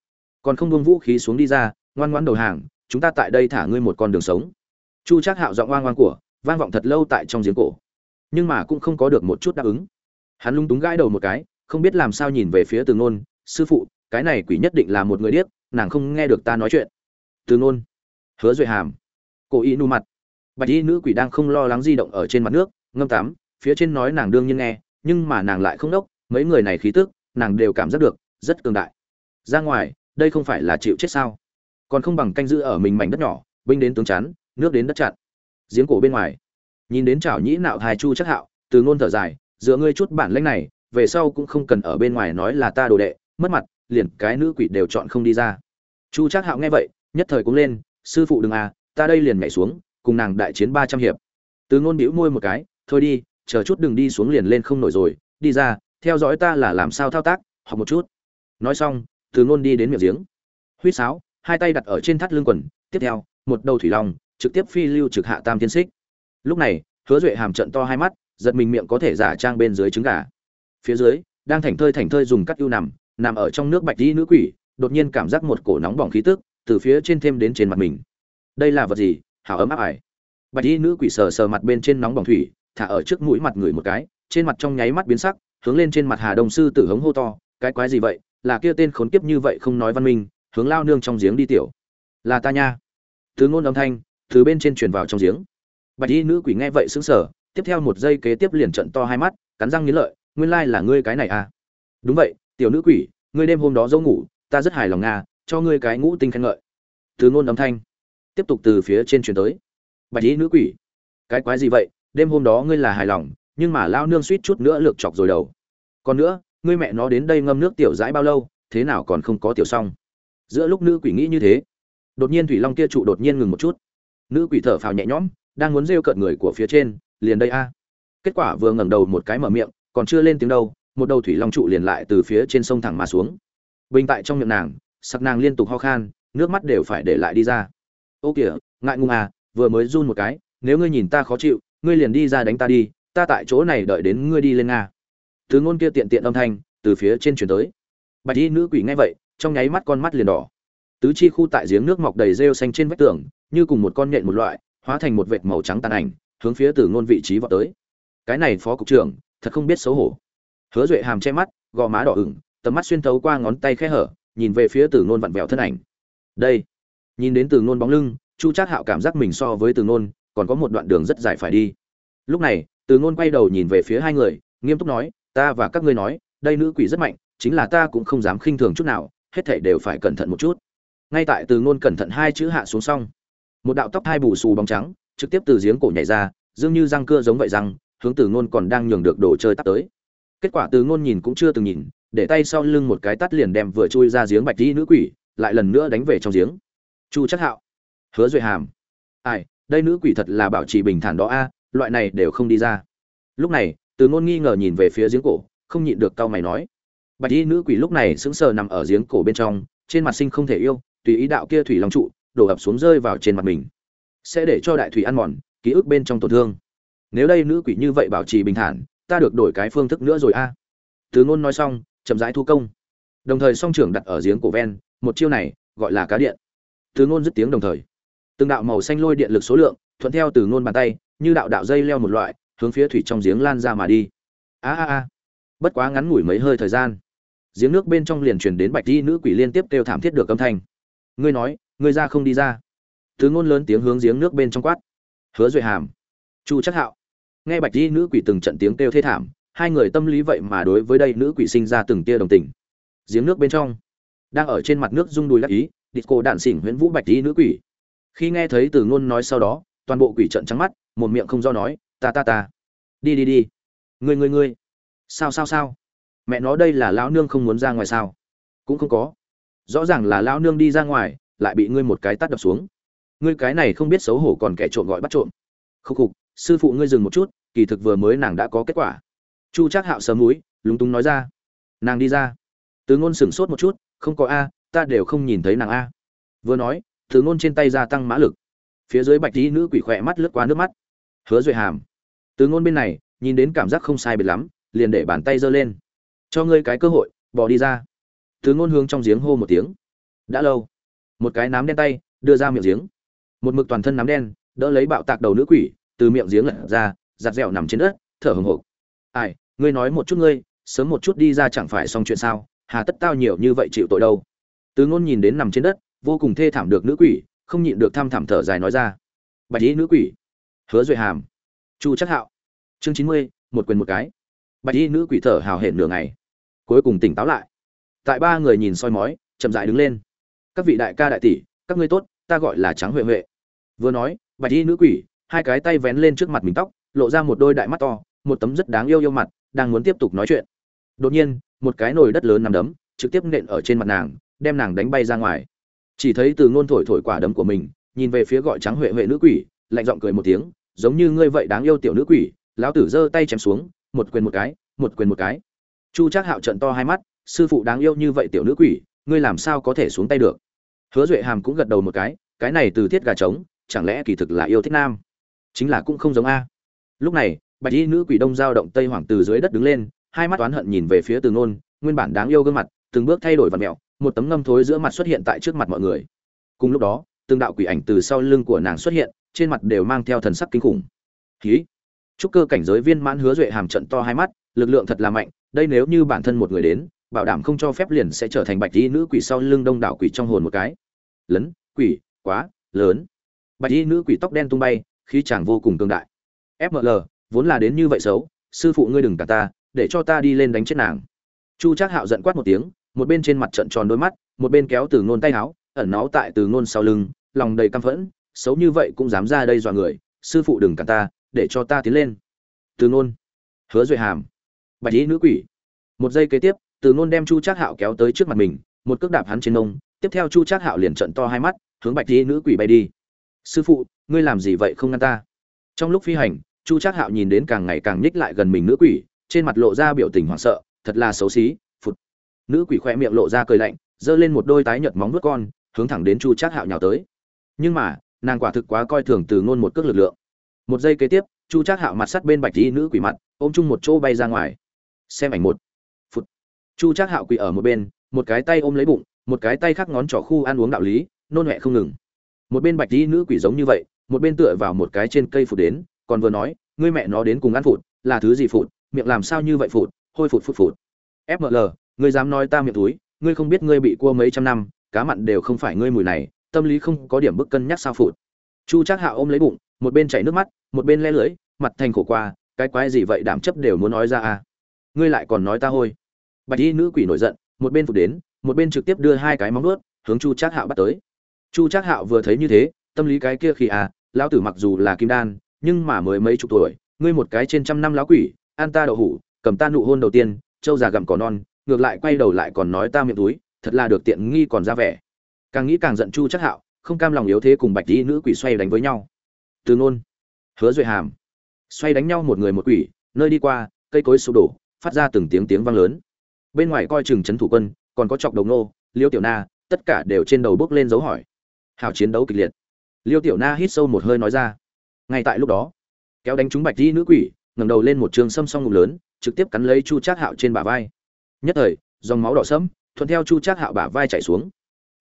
Còn không buông vũ khí xuống đi ra, ngoan ngoãn đầu hàng, chúng ta tại đây thả ngươi một con đường sống. Chu trác hạo giọng oang oang của, vang vọng thật lâu tại trong giếng cổ. Nhưng mà cũng không có được một chút đáp ứng. Hắn lung túng gãi đầu một cái, không biết làm sao nhìn về phía từ ngôn sư phụ, cái này quỷ nhất định là một người điếc, nàng không nghe được ta nói chuyện. Từ ngôn hứa duệ hàm. Cổ y nu mặt. Bạch y nữ quỷ đang không lo lắng di động ở trên mặt nước, ngâm tắm, phía trên nói nàng đương nhiên nghe, nhưng mà nàng lại không đốc, mấy người này khí tức, nàng đều cảm giác được, rất cường đại ra ngoài, đây không phải là chịu chết sao? Còn không bằng canh giữ ở mình mảnh đất nhỏ, binh đến tướng chắn, nước đến đất chặn. Giếng cổ bên ngoài. Nhìn đến chảo nhĩ nạo hài chu chắc hạo, từ ngôn thở dài, dựa ngươi chút bản lĩnh này, về sau cũng không cần ở bên ngoài nói là ta đồ đệ, mất mặt, liền cái nữ quỷ đều chọn không đi ra. Chu chắc hạo nghe vậy, nhất thời cũng lên, sư phụ đừng à ta đây liền nhảy xuống, cùng nàng đại chiến ba trăm hiệp. Từ ngôn bĩu môi một cái, thôi đi, chờ chút đừng đi xuống liền lên không nổi rồi, đi ra, theo dõi ta là làm sao thao tác, học một chút. Nói xong từ ngôn đi đến miệng giếng. Huýt sáo, hai tay đặt ở trên thắt lưng quần, tiếp theo, một đầu thủy long, trực tiếp phi lưu trực hạ tam thiên xích lúc này, hứa duệ hàm trận to hai mắt, giật mình miệng có thể giả trang bên dưới trứng gà. Phía dưới, đang thảnh thơi thảnh thơi dùng cắt ưu nằm nằm ở trong nước bạch đi nữ quỷ, đột nhiên cảm giác một cổ nóng bỏng khí tức từ phía trên thêm đến trên mặt mình. Đây là vật gì? Hảo ấm áp ải. Bạch y nữ quỷ sờ sờ mặt bên trên nóng bỏng thủy, thả ở trước mũi mặt người một cái, trên mặt trong nháy mắt biến sắc, hướng lên trên mặt hà đông sư tử hống hô to, cái quái gì vậy? Là kia tên khốn kiếp như vậy không nói văn minh, hướng lao nương trong giếng đi tiểu. Là ta nha. Thứ ngôn âm thanh, từ bên trên truyền vào trong giếng. Bạch y nữ quỷ nghe vậy sững sờ, tiếp theo một giây kế tiếp liền trận to hai mắt, cắn răng nghiến lợi, nguyên lai là ngươi cái này à. Đúng vậy, tiểu nữ quỷ, ngươi đêm hôm đó dấu ngủ, ta rất hài lòng nga cho ngươi cái ngũ tinh khen ngợi. Từ ngôn âm thanh, tiếp tục từ phía trên truyền tới. Bạch y nữ quỷ, cái quái gì vậy, đêm hôm đó ngươi là hài lòng, nhưng mà lao nương suýt chút nữa lược chọc rồi đầu. Còn nữa ngươi mẹ nó đến đây ngâm nước tiểu dãi bao lâu, thế nào còn không có tiểu xong? Giữa lúc nữ quỷ nghĩ như thế, đột nhiên thủy long kia trụ đột nhiên ngừng một chút. Nữ quỷ thở phào nhẹ nhõm, đang muốn rêu cợt người của phía trên, liền đây a. Kết quả vừa ngẩng đầu một cái mở miệng, còn chưa lên tiếng đâu, một đầu thủy long trụ liền lại từ phía trên sông thẳng mà xuống. Bình tại trong miệng nàng sặc nàng liên tục ho khan, nước mắt đều phải để lại đi ra. Ô kìa, ngại ngùng à vừa mới run một cái, nếu ngươi nhìn ta khó chịu, ngươi liền đi ra đánh ta đi, ta tại chỗ này đợi đến ngươi đi lên nga từ ngôn kia tiện tiện âm thanh từ phía trên chuyển tới. Bạch y nữ quỷ nghe vậy, trong nháy mắt con mắt liền đỏ. Tứ chi khu tại giếng nước mọc đầy rêu xanh trên vách tường, như cùng một con nhện một loại, hóa thành một vệt màu trắng tàn ảnh, hướng phía từ ngôn vị trí vọt tới. Cái này phó cục trưởng, thật không biết xấu hổ. Hứa duệ hàm che mắt, gò má đỏ ửng, tầm mắt xuyên thấu qua ngón tay khe hở, nhìn về phía từ ngôn vặn vẹo thân ảnh. Đây, nhìn đến từ ngôn bóng lưng, chu trác hạo cảm giác mình so với từ ngôn, còn có một đoạn đường rất dài phải đi. Lúc này, từ ngôn quay đầu nhìn về phía hai người, nghiêm túc nói ta và các ngươi nói, đây nữ quỷ rất mạnh, chính là ta cũng không dám khinh thường chút nào, hết thảy đều phải cẩn thận một chút. Ngay tại từ ngôn cẩn thận hai chữ hạ xuống xong, một đạo tóc hai bù xù bóng trắng, trực tiếp từ giếng cổ nhảy ra, dường như răng cưa giống vậy răng, hướng từ ngôn còn đang nhường được đồ chơi tắt tới. Kết quả từ ngôn nhìn cũng chưa từng nhìn, để tay sau lưng một cái tắt liền đem vừa chui ra giếng bạch đi nữ quỷ, lại lần nữa đánh về trong giếng. Chu chắc hạo, hứa duệ hàm. Ai, đây nữ quỷ thật là bảo trì bình thản đó a, loại này đều không đi ra. Lúc này từ ngôn nghi ngờ nhìn về phía giếng cổ, không nhịn được cau mày nói. Bạch y nữ quỷ lúc này sững sờ nằm ở giếng cổ bên trong, trên mặt sinh không thể yêu, tùy ý đạo kia thủy long trụ, đổ ập xuống rơi vào trên mặt mình. Sẽ để cho đại thủy ăn mòn, ký ức bên trong tổn thương. Nếu đây nữ quỷ như vậy bảo trì bình thản, ta được đổi cái phương thức nữa rồi a. Từ ngôn nói xong, chậm rãi thu công. Đồng thời song trưởng đặt ở giếng cổ ven, một chiêu này, gọi là cá điện. Từ ngôn dứt tiếng đồng thời. Từng đạo màu xanh lôi điện lực số lượng, thuận theo từ ngôn bàn tay, như đạo đạo dây leo một loại hướng phía thủy trong giếng lan ra mà đi. A a a. Bất quá ngắn ngủi mấy hơi thời gian, giếng nước bên trong liền truyền đến bạch di nữ quỷ liên tiếp kêu thảm thiết được âm thanh. Ngươi nói, ngươi ra không đi ra. Thứ ngôn lớn tiếng hướng giếng nước bên trong quát. Hứa duệ hàm, chu chắc hạo. Nghe bạch di nữ quỷ từng trận tiếng kêu thê thảm, hai người tâm lý vậy mà đối với đây nữ quỷ sinh ra từng tia đồng tình. Giếng nước bên trong, đang ở trên mặt nước rung đùi lắc ý địch cô đạn xỉn huyễn vũ bạch di nữ quỷ. Khi nghe thấy từ ngôn nói sau đó, toàn bộ quỷ trận trắng mắt, một miệng không do nói ta ta ta. Đi đi đi. Ngươi ngươi ngươi. Sao sao sao? Mẹ nó đây là lão nương không muốn ra ngoài sao? Cũng không có. Rõ ràng là lão nương đi ra ngoài, lại bị ngươi một cái tát đập xuống. Ngươi cái này không biết xấu hổ còn kẻ trộm gọi bắt trộm. Khúc khục, sư phụ ngươi dừng một chút, kỳ thực vừa mới nàng đã có kết quả. Chu trác hạo sớm núi lúng túng nói ra. Nàng đi ra. Từ ngôn sửng sốt một chút, không có a, ta đều không nhìn thấy nàng a. Vừa nói, từ ngôn trên tay gia tăng mã lực. Phía dưới bạch tí nữ quỷ khỏe mắt lướt qua nước mắt. Hứa duệ hàm từ ngôn bên này, nhìn đến cảm giác không sai biệt lắm, liền để bàn tay giơ lên. Cho ngươi cái cơ hội, bỏ đi ra. Từ ngôn hướng trong giếng hô một tiếng. Đã lâu. Một cái nám đen tay, đưa ra miệng giếng. Một mực toàn thân nám đen, đỡ lấy bạo tạc đầu nữ quỷ, từ miệng giếng lật ra, giặt dẻo nằm trên đất, thở hồng hộc. Ai, ngươi nói một chút ngươi, sớm một chút đi ra chẳng phải xong chuyện sao? Hà tất tao nhiều như vậy chịu tội đâu? Từ ngôn nhìn đến nằm trên đất, vô cùng thê thảm được nữ quỷ, không nhịn được thăm thảm thở dài nói ra. Bạch ý nữ quỷ. Hứa duệ hàm chu chắc hạo. Chương chín mươi, một quyền một cái. Bạch y nữ quỷ thở hào hển nửa ngày, cuối cùng tỉnh táo lại. Tại ba người nhìn soi mói, chậm dại đứng lên. Các vị đại ca đại tỷ, các ngươi tốt, ta gọi là trắng huệ huệ. Vừa nói, bạch y nữ quỷ, hai cái tay vén lên trước mặt mình tóc, lộ ra một đôi đại mắt to, một tấm rất đáng yêu yêu mặt, đang muốn tiếp tục nói chuyện. Đột nhiên, một cái nồi đất lớn nằm đấm, trực tiếp nện ở trên mặt nàng, đem nàng đánh bay ra ngoài. Chỉ thấy từ ngôn thổi thổi quả đấm của mình, nhìn về phía gọi trắng huệ huệ nữ quỷ, lạnh giọng cười một tiếng giống như ngươi vậy đáng yêu tiểu nữ quỷ, lão tử giơ tay chém xuống, một quyền một cái, một quyền một cái. Chu trác hạo trận to hai mắt, sư phụ đáng yêu như vậy tiểu nữ quỷ, ngươi làm sao có thể xuống tay được? Hứa duệ hàm cũng gật đầu một cái cái này từ thiết gà trống, chẳng lẽ kỳ thực là yêu thích nam? Chính là cũng không giống a. Lúc này, bạch y nữ quỷ đông giao động tây hoàng từ dưới đất đứng lên, hai mắt oán hận nhìn về phía từ ngôn nguyên bản đáng yêu gương mặt, từng bước thay đổi vặn mẹo, một tấm ngâm thối giữa mặt xuất hiện tại trước mặt mọi người. Cùng lúc đó, từng đạo quỷ ảnh từ sau lưng của nàng xuất hiện trên mặt đều mang theo thần sắc kinh khủng. Khí chúc cơ cảnh giới viên mãn hứa duệ hàm trận to hai mắt, lực lượng thật là mạnh, đây nếu như bản thân một người đến, bảo đảm không cho phép liền sẽ trở thành bạch y nữ quỷ sau lưng đông đảo quỷ trong hồn một cái. Lấn, quỷ, quá, lớn. Bạch y nữ quỷ tóc đen tung bay, khí chàng vô cùng cường đại. Fml vốn là đến như vậy xấu, sư phụ ngươi đừng cả ta, để cho ta đi lên đánh chết nàng. Chu trác hạo giận quát một tiếng, một bên trên mặt trận tròn đôi mắt, một bên kéo từ ngôn tay áo, ẩn náu tại từ ngôn sau lưng, lòng đầy căm phẫn xấu như vậy cũng dám ra đây dọa người, sư phụ đừng cả ta, để cho ta tiến lên. Từ ngôn hứa duệ hàm, bạch ý nữ quỷ. Một giây kế tiếp, từ ngôn đem chu trác hạo kéo tới trước mặt mình, một cước đạp hắn trên nông tiếp theo chu trác hạo liền trận to hai mắt, hướng bạch ý nữ quỷ bay đi. Sư phụ, ngươi làm gì vậy không ngăn ta? Trong lúc phi hành, chu trác hạo nhìn đến càng ngày càng nhích lại gần mình nữ quỷ, trên mặt lộ ra biểu tình hoảng sợ, thật là xấu xí, phụt. Nữ quỷ khoe miệng lộ ra cười lạnh, giơ lên một đôi tái nhợt móng vuốt con, hướng thẳng đến chu trác hạo nhào tới. Nhưng mà nàng quả thực quá coi thường từ ngôn một cước lực lượng. Một giây kế tiếp, chu trác hạo mặt sắt bên bạch y nữ quỷ mặt, ôm chung một chỗ bay ra ngoài. Xem ảnh một. Phút chu trác hạo quỳ ở một bên, một cái tay ôm lấy bụng, một cái tay khác ngón trỏ khu ăn uống đạo lý, nôn huệ không ngừng. Một bên bạch y nữ quỷ giống như vậy, một bên tựa vào một cái trên cây phụt đến, còn vừa nói, ngươi mẹ nó đến cùng ăn phụt, là thứ gì phụt, miệng làm sao như vậy phụt, hôi phụt phụt phụt. Fml ngươi dám nói ta miệng túi, ngươi không biết ngươi bị cua mấy trăm năm, cá mặn đều không phải ngươi mùi này tâm lý không có điểm bức cân nhắc sao phụt. Chu trác hạ ôm lấy bụng, một bên chảy nước mắt, một bên le lưỡi mặt thành khổ qua, cái quái gì vậy đảm chấp đều muốn nói ra à? Ngươi lại còn nói ta hôi. Bạch y nữ quỷ nổi giận, một bên phục đến, một bên trực tiếp đưa hai cái móng nuốt hướng chu trác hạo bắt tới. Chu trác hạo vừa thấy như thế, tâm lý cái kia khi à lão tử mặc dù là kim đan, nhưng mà mới mấy chục tuổi, ngươi một cái trên trăm năm lão quỷ, an ta đậu hủ, cầm ta nụ hôn đầu tiên châu già gặm cỏ non, ngược lại quay đầu lại còn nói ta miệng túi, thật là được tiện nghi còn ra vẻ càng nghĩ càng giận chu chắc hạo, không cam lòng yếu thế cùng bạch tỷ nữ quỷ xoay đánh với nhau. Từ ngôn hứa duệ hàm, xoay đánh nhau một người một quỷ, nơi đi qua, cây cối sụp đổ, phát ra từng tiếng tiếng vang lớn. Bên ngoài coi chừng chấn thủ quân, còn có chọc đầu nô liêu tiểu na, tất cả đều trên đầu bước lên dấu hỏi. Hào chiến đấu kịch liệt. Liêu tiểu na hít sâu một hơi nói ra. Ngay tại lúc đó, kéo đánh trúng bạch di nữ quỷ, ngẩng đầu lên một trường sâm song ngụm lớn, trực tiếp cắn lấy chu trác hạo trên bả vai. Nhất thời, dòng máu đỏ sẫm, thuận theo chu trác hạo bả vai chảy xuống.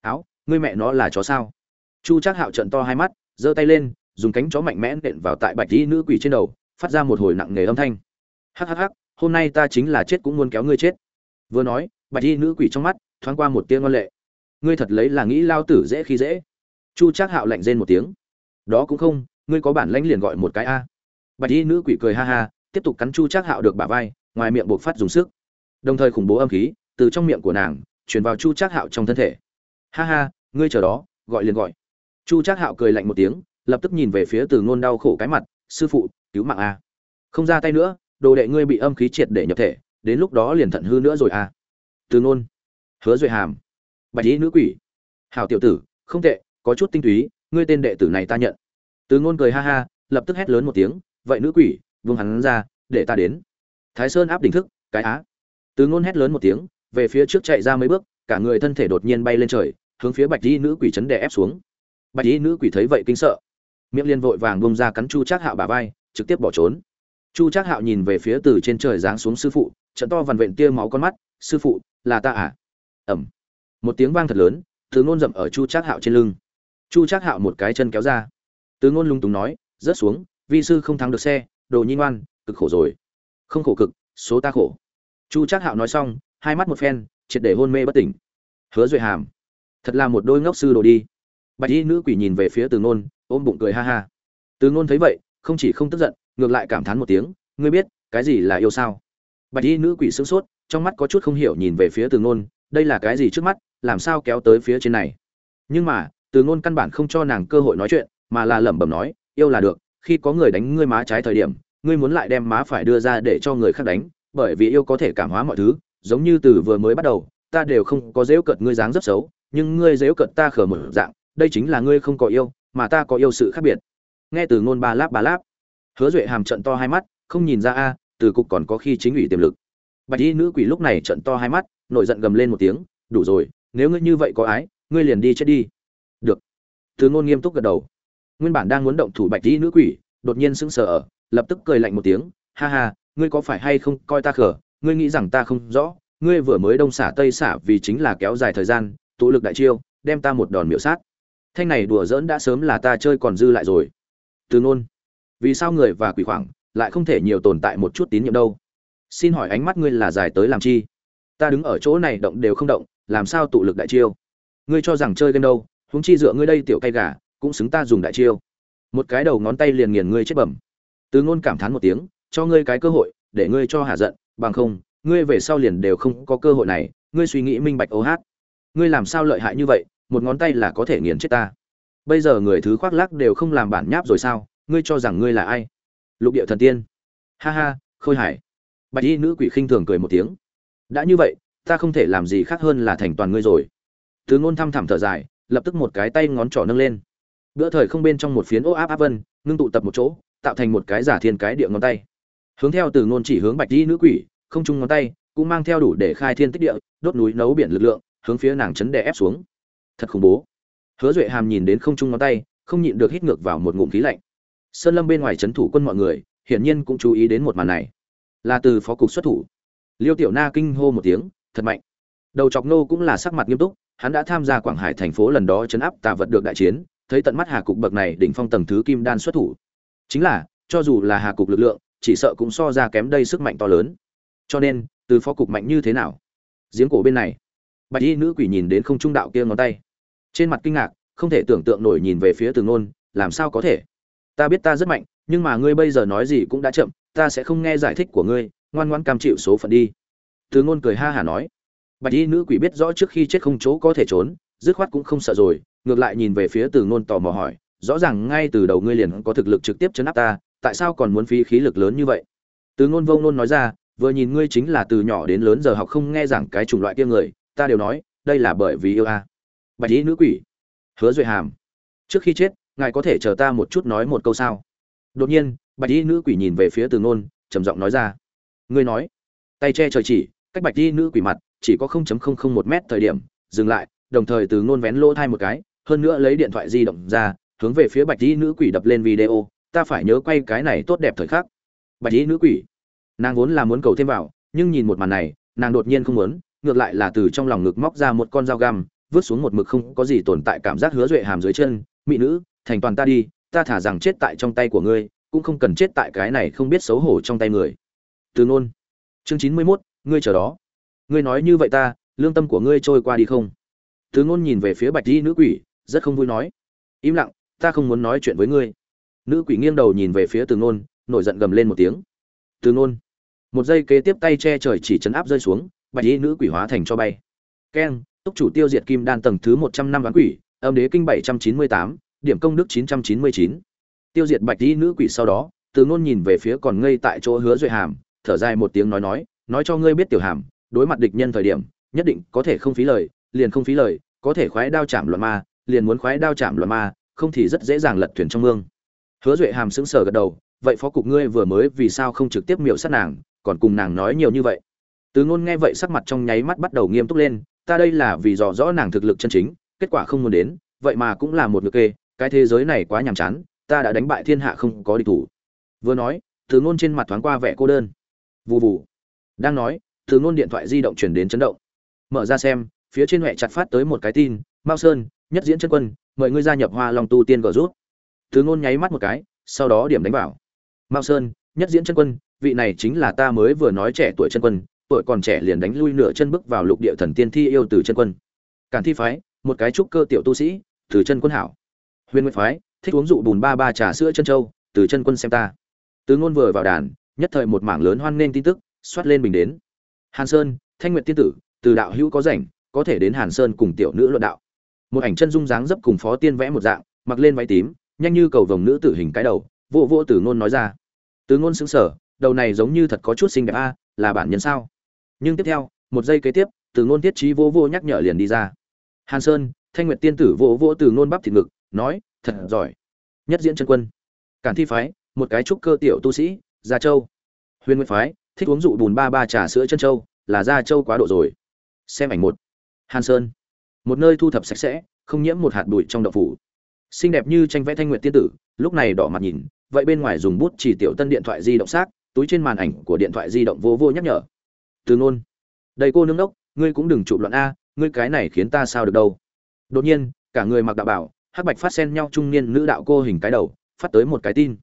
Áo ngươi mẹ nó là chó sao? Chu trác hạo trận to hai mắt, giơ tay lên, dùng cánh chó mạnh mẽ nện vào tại bạch di nữ quỷ trên đầu, phát ra một hồi nặng nề âm thanh. Hhh hôm nay ta chính là chết cũng muốn kéo ngươi chết. Vừa nói, bạch di nữ quỷ trong mắt thoáng qua một tiếng ngon lệ. Ngươi thật lấy là nghĩ lao tử dễ khi dễ. Chu trác hạo lạnh rên một tiếng. Đó cũng không, ngươi có bản lãnh liền gọi một cái a. Bạch y nữ quỷ cười ha ha, tiếp tục cắn chu trác hạo được bả vai, ngoài miệng buộc phát dùng sức. Đồng thời khủng bố âm khí từ trong miệng của nàng truyền vào chu trác hạo trong thân thể. Ha ha ngươi chờ đó, gọi liền gọi. Chu trác hạo cười lạnh một tiếng, lập tức nhìn về phía từ ngôn đau khổ cái mặt, sư phụ, cứu mạng a. Không ra tay nữa, đồ đệ ngươi bị âm khí triệt để nhập thể, đến lúc đó liền thận hư nữa rồi a. Từ ngôn, hứa duệ hàm, bạch ý nữ quỷ. Hảo tiểu tử, không tệ, có chút tinh túy, ngươi tên đệ tử này ta nhận. Từ ngôn cười ha ha, lập tức hét lớn một tiếng, vậy nữ quỷ, vương hắn ra, để ta đến. Thái sơn áp đỉnh thức, cái á. Từ ngôn hét lớn một tiếng, về phía trước chạy ra mấy bước, cả người thân thể đột nhiên bay lên trời hướng phía bạch y nữ quỷ chấn đè ép xuống. Bạch y nữ quỷ thấy vậy kinh sợ. Miệng liên vội vàng bông ra cắn chu trác hạo bà vai, trực tiếp bỏ trốn. Chu trác hạo nhìn về phía từ trên trời giáng xuống sư phụ, trận to vằn vện tia máu con mắt, sư phụ, là ta à? Ẩm một tiếng vang thật lớn, từ ngôn dậm ở chu trác hạo trên lưng. Chu trác hạo một cái chân kéo ra. Từ ngôn lung túng nói, rớt xuống, vi sư không thắng được xe, đồ nhi ngoan, cực khổ rồi. Không khổ cực, số ta khổ. Chu trác hạo nói xong, hai mắt một phen, triệt để hôn mê bất tỉnh. Hứa duệ hàm thật là một đôi ngốc sư đồ đi. Bạch y nữ quỷ nhìn về phía từ ngôn, ôm bụng cười ha ha. Từ ngôn thấy vậy, không chỉ không tức giận, ngược lại cảm thán một tiếng, ngươi biết, cái gì là yêu sao? Bạch y nữ quỷ sững sốt, trong mắt có chút không hiểu nhìn về phía từ ngôn, đây là cái gì trước mắt, làm sao kéo tới phía trên này? Nhưng mà, từ ngôn căn bản không cho nàng cơ hội nói chuyện, mà là lẩm bẩm nói, yêu là được, khi có người đánh ngươi má trái thời điểm, ngươi muốn lại đem má phải đưa ra để cho người khác đánh, bởi vì yêu có thể cảm hóa mọi thứ, giống như từ vừa mới bắt đầu, ta đều không có dễu cợt ngươi dáng rất xấu nhưng ngươi dễu cợt ta khở mở dạng, đây chính là ngươi không có yêu, mà ta có yêu sự khác biệt. Nghe từ ngôn ba láp ba láp. Hứa duệ hàm trận to hai mắt, không nhìn ra a, từ cục còn có khi chính ủy tiềm lực. Bạch y nữ quỷ lúc này trận to hai mắt, nổi giận gầm lên một tiếng, đủ rồi, nếu ngươi như vậy có ái, ngươi liền đi chết đi. Được. Từ ngôn nghiêm túc gật đầu. Nguyên bản đang muốn động thủ bạch y nữ quỷ, đột nhiên sững sờ ở, lập tức cười lạnh một tiếng, ha ha, ngươi có phải hay không coi ta khở? Ngươi nghĩ rằng ta không rõ, ngươi vừa mới đông xả tây xả vì chính là kéo dài thời gian tụ lực đại chiêu, đem ta một đòn miểu sát. Thanh này đùa giỡn đã sớm là ta chơi còn dư lại rồi. Từ ngôn, vì sao người và quỷ khoảng lại không thể nhiều tồn tại một chút tín nhiệm đâu? Xin hỏi ánh mắt ngươi là dài tới làm chi? Ta đứng ở chỗ này động đều không động, làm sao tụ lực đại chiêu? Ngươi cho rằng chơi game đâu, huống chi dựa ngươi đây tiểu cay gà, cũng xứng ta dùng đại chiêu. Một cái đầu ngón tay liền nghiền ngươi chết bẩm. Từ ngôn cảm thán một tiếng, cho ngươi cái cơ hội, để ngươi cho hạ giận, bằng không, ngươi về sau liền đều không có cơ hội này, ngươi suy nghĩ minh bạch ô hát ngươi làm sao lợi hại như vậy, một ngón tay là có thể nghiền chết ta. Bây giờ người thứ khoác lác đều không làm bản nháp rồi sao, ngươi cho rằng ngươi là ai? Lục địa thần tiên. Ha ha, khôi hải. Bạch y nữ quỷ khinh thường cười một tiếng. Đã như vậy, ta không thể làm gì khác hơn là thành toàn ngươi rồi. Từ ngôn thăm thẳm thở dài, lập tức một cái tay ngón trỏ nâng lên. Bữa thời không bên trong một phiến ô áp áp vân, ngưng tụ tập một chỗ, tạo thành một cái giả thiên cái địa ngón tay. Hướng theo từ ngôn chỉ hướng bạch y nữ quỷ, không chung ngón tay, cũng mang theo đủ để khai thiên tích địa, đốt núi nấu biển lực lượng hướng phía nàng chấn đè ép xuống. Thật khủng bố. Hứa duệ hàm nhìn đến không trung ngón tay, không nhịn được hít ngược vào một ngụm khí lạnh. Sơn lâm bên ngoài chấn thủ quân mọi người, hiển nhiên cũng chú ý đến một màn này. Là từ phó cục xuất thủ. Liêu tiểu na kinh hô một tiếng, thật mạnh. Đầu chọc nô cũng là sắc mặt nghiêm túc, hắn đã tham gia quảng hải thành phố lần đó chấn áp tà vật được đại chiến, thấy tận mắt hà cục bậc này đỉnh phong tầng thứ kim đan xuất thủ. Chính là, cho dù là hà cục lực lượng, chỉ sợ cũng so ra kém đây sức mạnh to lớn. Cho nên, từ phó cục mạnh như thế nào? Giếng cổ bên này bạch y nữ quỷ nhìn đến không trung đạo kia ngón tay. Trên mặt kinh ngạc, không thể tưởng tượng nổi nhìn về phía từ ngôn, làm sao có thể? Ta biết ta rất mạnh, nhưng mà ngươi bây giờ nói gì cũng đã chậm, ta sẽ không nghe giải thích của ngươi, ngoan ngoan cam chịu số phận đi. Từ ngôn cười ha hả nói. Bạch y nữ quỷ biết rõ trước khi chết không chỗ có thể trốn, dứt khoát cũng không sợ rồi, ngược lại nhìn về phía từ ngôn tò mò hỏi, rõ ràng ngay từ đầu ngươi liền có thực lực trực tiếp chấn áp ta, tại sao còn muốn phí khí lực lớn như vậy? Từ ngôn vông nôn nói ra, vừa nhìn ngươi chính là từ nhỏ đến lớn giờ học không nghe giảng cái chủng loại kia người ta đều nói, đây là bởi vì yêu a. Bạch y nữ quỷ. Hứa duệ hàm. Trước khi chết, ngài có thể chờ ta một chút nói một câu sao? Đột nhiên, bạch y nữ quỷ nhìn về phía từ ngôn, trầm giọng nói ra. Ngươi nói. Tay che trời chỉ, cách bạch y nữ quỷ mặt chỉ có 0.001 mét thời điểm, dừng lại, đồng thời từ ngôn vén lỗ thai một cái, hơn nữa lấy điện thoại di động ra, hướng về phía bạch y nữ quỷ đập lên video, ta phải nhớ quay cái này tốt đẹp thời khắc. Bạch y nữ quỷ. Nàng vốn là muốn cầu thêm vào, nhưng nhìn một màn này, nàng đột nhiên không muốn ngược lại là từ trong lòng ngực móc ra một con dao găm, vứt xuống một mực không có gì tồn tại cảm giác hứa duệ hàm dưới chân. Mỹ nữ, thành toàn ta đi, ta thả rằng chết tại trong tay của ngươi, cũng không cần chết tại cái này không biết xấu hổ trong tay người. Từ ngôn chương chín mươi mốt, ngươi chờ đó. Ngươi nói như vậy ta, lương tâm của ngươi trôi qua đi không? Từ ngôn nhìn về phía bạch y nữ quỷ, rất không vui nói. Im lặng, ta không muốn nói chuyện với ngươi. Nữ quỷ nghiêng đầu nhìn về phía từ ngôn nổi giận gầm lên một tiếng. Từ ngôn một giây kế tiếp tay che trời chỉ chấn áp rơi xuống bạch y nữ quỷ hóa thành cho bay. Keng túc chủ tiêu diệt kim đan tầng thứ một trăm năm ván quỷ, âm đế kinh bảy trăm chín mươi tám, điểm công đức chín trăm chín mươi chín. Tiêu diệt bạch y nữ quỷ sau đó, từ ngôn nhìn về phía còn ngây tại chỗ hứa duệ hàm, thở dài một tiếng nói nói nói cho ngươi biết tiểu hàm, đối mặt địch nhân thời điểm, nhất định có thể không phí lời, liền không phí lời, có thể khoái đao chạm loạn ma, liền muốn khoái đao chạm loạn ma, không thì rất dễ dàng lật thuyền trong mương. Hứa duệ hàm sững sờ gật đầu, vậy phó cục ngươi vừa mới vì sao không trực tiếp miệu sát nàng, còn cùng nàng nói nhiều như vậy? Từ ngôn nghe vậy sắc mặt trong nháy mắt bắt đầu nghiêm túc lên, ta đây là vì dò rõ nàng thực lực chân chính, kết quả không muốn đến, vậy mà cũng là một ngược kê, cái thế giới này quá nhàm chán, ta đã đánh bại thiên hạ không có địch thủ. Vừa nói, từ ngôn trên mặt thoáng qua vẻ cô đơn. Vù vù. Đang nói, từ ngôn điện thoại di động chuyển đến chấn động. Mở ra xem, phía trên hệ chặt phát tới một cái tin, mao sơn, nhất diễn chân quân, mời ngươi gia nhập hoa long tu tiên gở rút. Từ ngôn nháy mắt một cái, sau đó điểm đánh vào. Mao sơn, nhất diễn chân quân, vị này chính là ta mới vừa nói trẻ tuổi chân quân tuổi còn trẻ liền đánh lui nửa chân bước vào lục địa thần tiên thi yêu từ chân quân. Cản thi phái, một cái trúc cơ tiểu tu sĩ, từ chân quân hảo. Huyền nguyệt phái, thích uống dụ bùn ba ba trà sữa chân châu, từ chân quân xem ta. Từ ngôn vừa vào đàn, nhất thời một mảng lớn hoan nghênh tin tức, xoát lên bình đến. Hàn sơn, thanh nguyệt tiên tử, từ đạo hữu có rảnh, có thể đến hàn sơn cùng tiểu nữ luận đạo. Một ảnh chân dung dáng dấp cùng phó tiên vẽ một dạng, mặc lên váy tím, nhanh như cầu vồng nữ tử hình cái đầu, vô vô từ ngôn nói ra. Từ ngôn sững sờ, đầu này giống như thật có chút xinh đẹp a, là bản nhân sao? Nhưng tiếp theo, một giây kế tiếp, từ ngôn tiết trí vô vô nhắc nhở liền đi ra. Hàn sơn, thanh nguyệt tiên tử vô vô từ ngôn bắp thịt ngực, nói, thật giỏi. Nhất diễn chân quân. Cản thi phái, một cái trúc cơ tiểu tu sĩ, gia châu. Huyền nguyệt phái, thích uống dụ bùn ba ba trà sữa chân châu, là gia châu quá độ rồi. Xem ảnh một. Hàn sơn. Một nơi thu thập sạch sẽ, không nhiễm một hạt bụi trong đậu phủ. Xinh đẹp như tranh vẽ thanh nguyệt tiên tử, lúc này đỏ mặt nhìn, vậy bên ngoài dùng bút chỉ tiểu tân điện thoại di động xác, túi trên màn ảnh của điện thoại di động vô vô nhắc nhở từ ngôn. Đầy cô nương đốc, ngươi cũng đừng chụp loạn a, ngươi cái này khiến ta sao được đâu. Đột nhiên, cả người mặc đạo bảo, hắc bạch phát sen nhau trung niên nữ đạo cô hình cái đầu, phát tới một cái tin.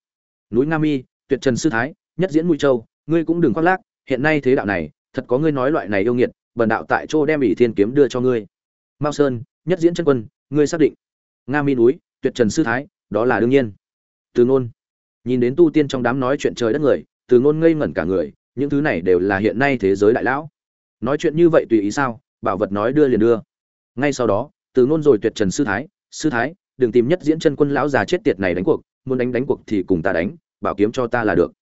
Núi nam mi, tuyệt trần sư thái, nhất diễn mũi châu, ngươi cũng đừng khoác lác, hiện nay thế đạo này, thật có ngươi nói loại này yêu nghiệt, bần đạo tại chỗ đem ỷ thiên kiếm đưa cho ngươi. Mao sơn, nhất diễn chân quân, ngươi xác định. Nga mi núi, tuyệt trần sư thái, đó là đương nhiên. Từ ngôn. Nhìn đến tu tiên trong đám nói chuyện trời đất người, từ ngôn ngây ngẩn cả người những thứ này đều là hiện nay thế giới đại lão. Nói chuyện như vậy tùy ý sao? Bảo vật nói đưa liền đưa. Ngay sau đó, từ ngôn rồi tuyệt trần sư thái sư thái, đừng tìm nhất diễn chân quân lão già chết tiệt này đánh cuộc, muốn đánh đánh cuộc thì cùng ta đánh, bảo kiếm cho ta là được.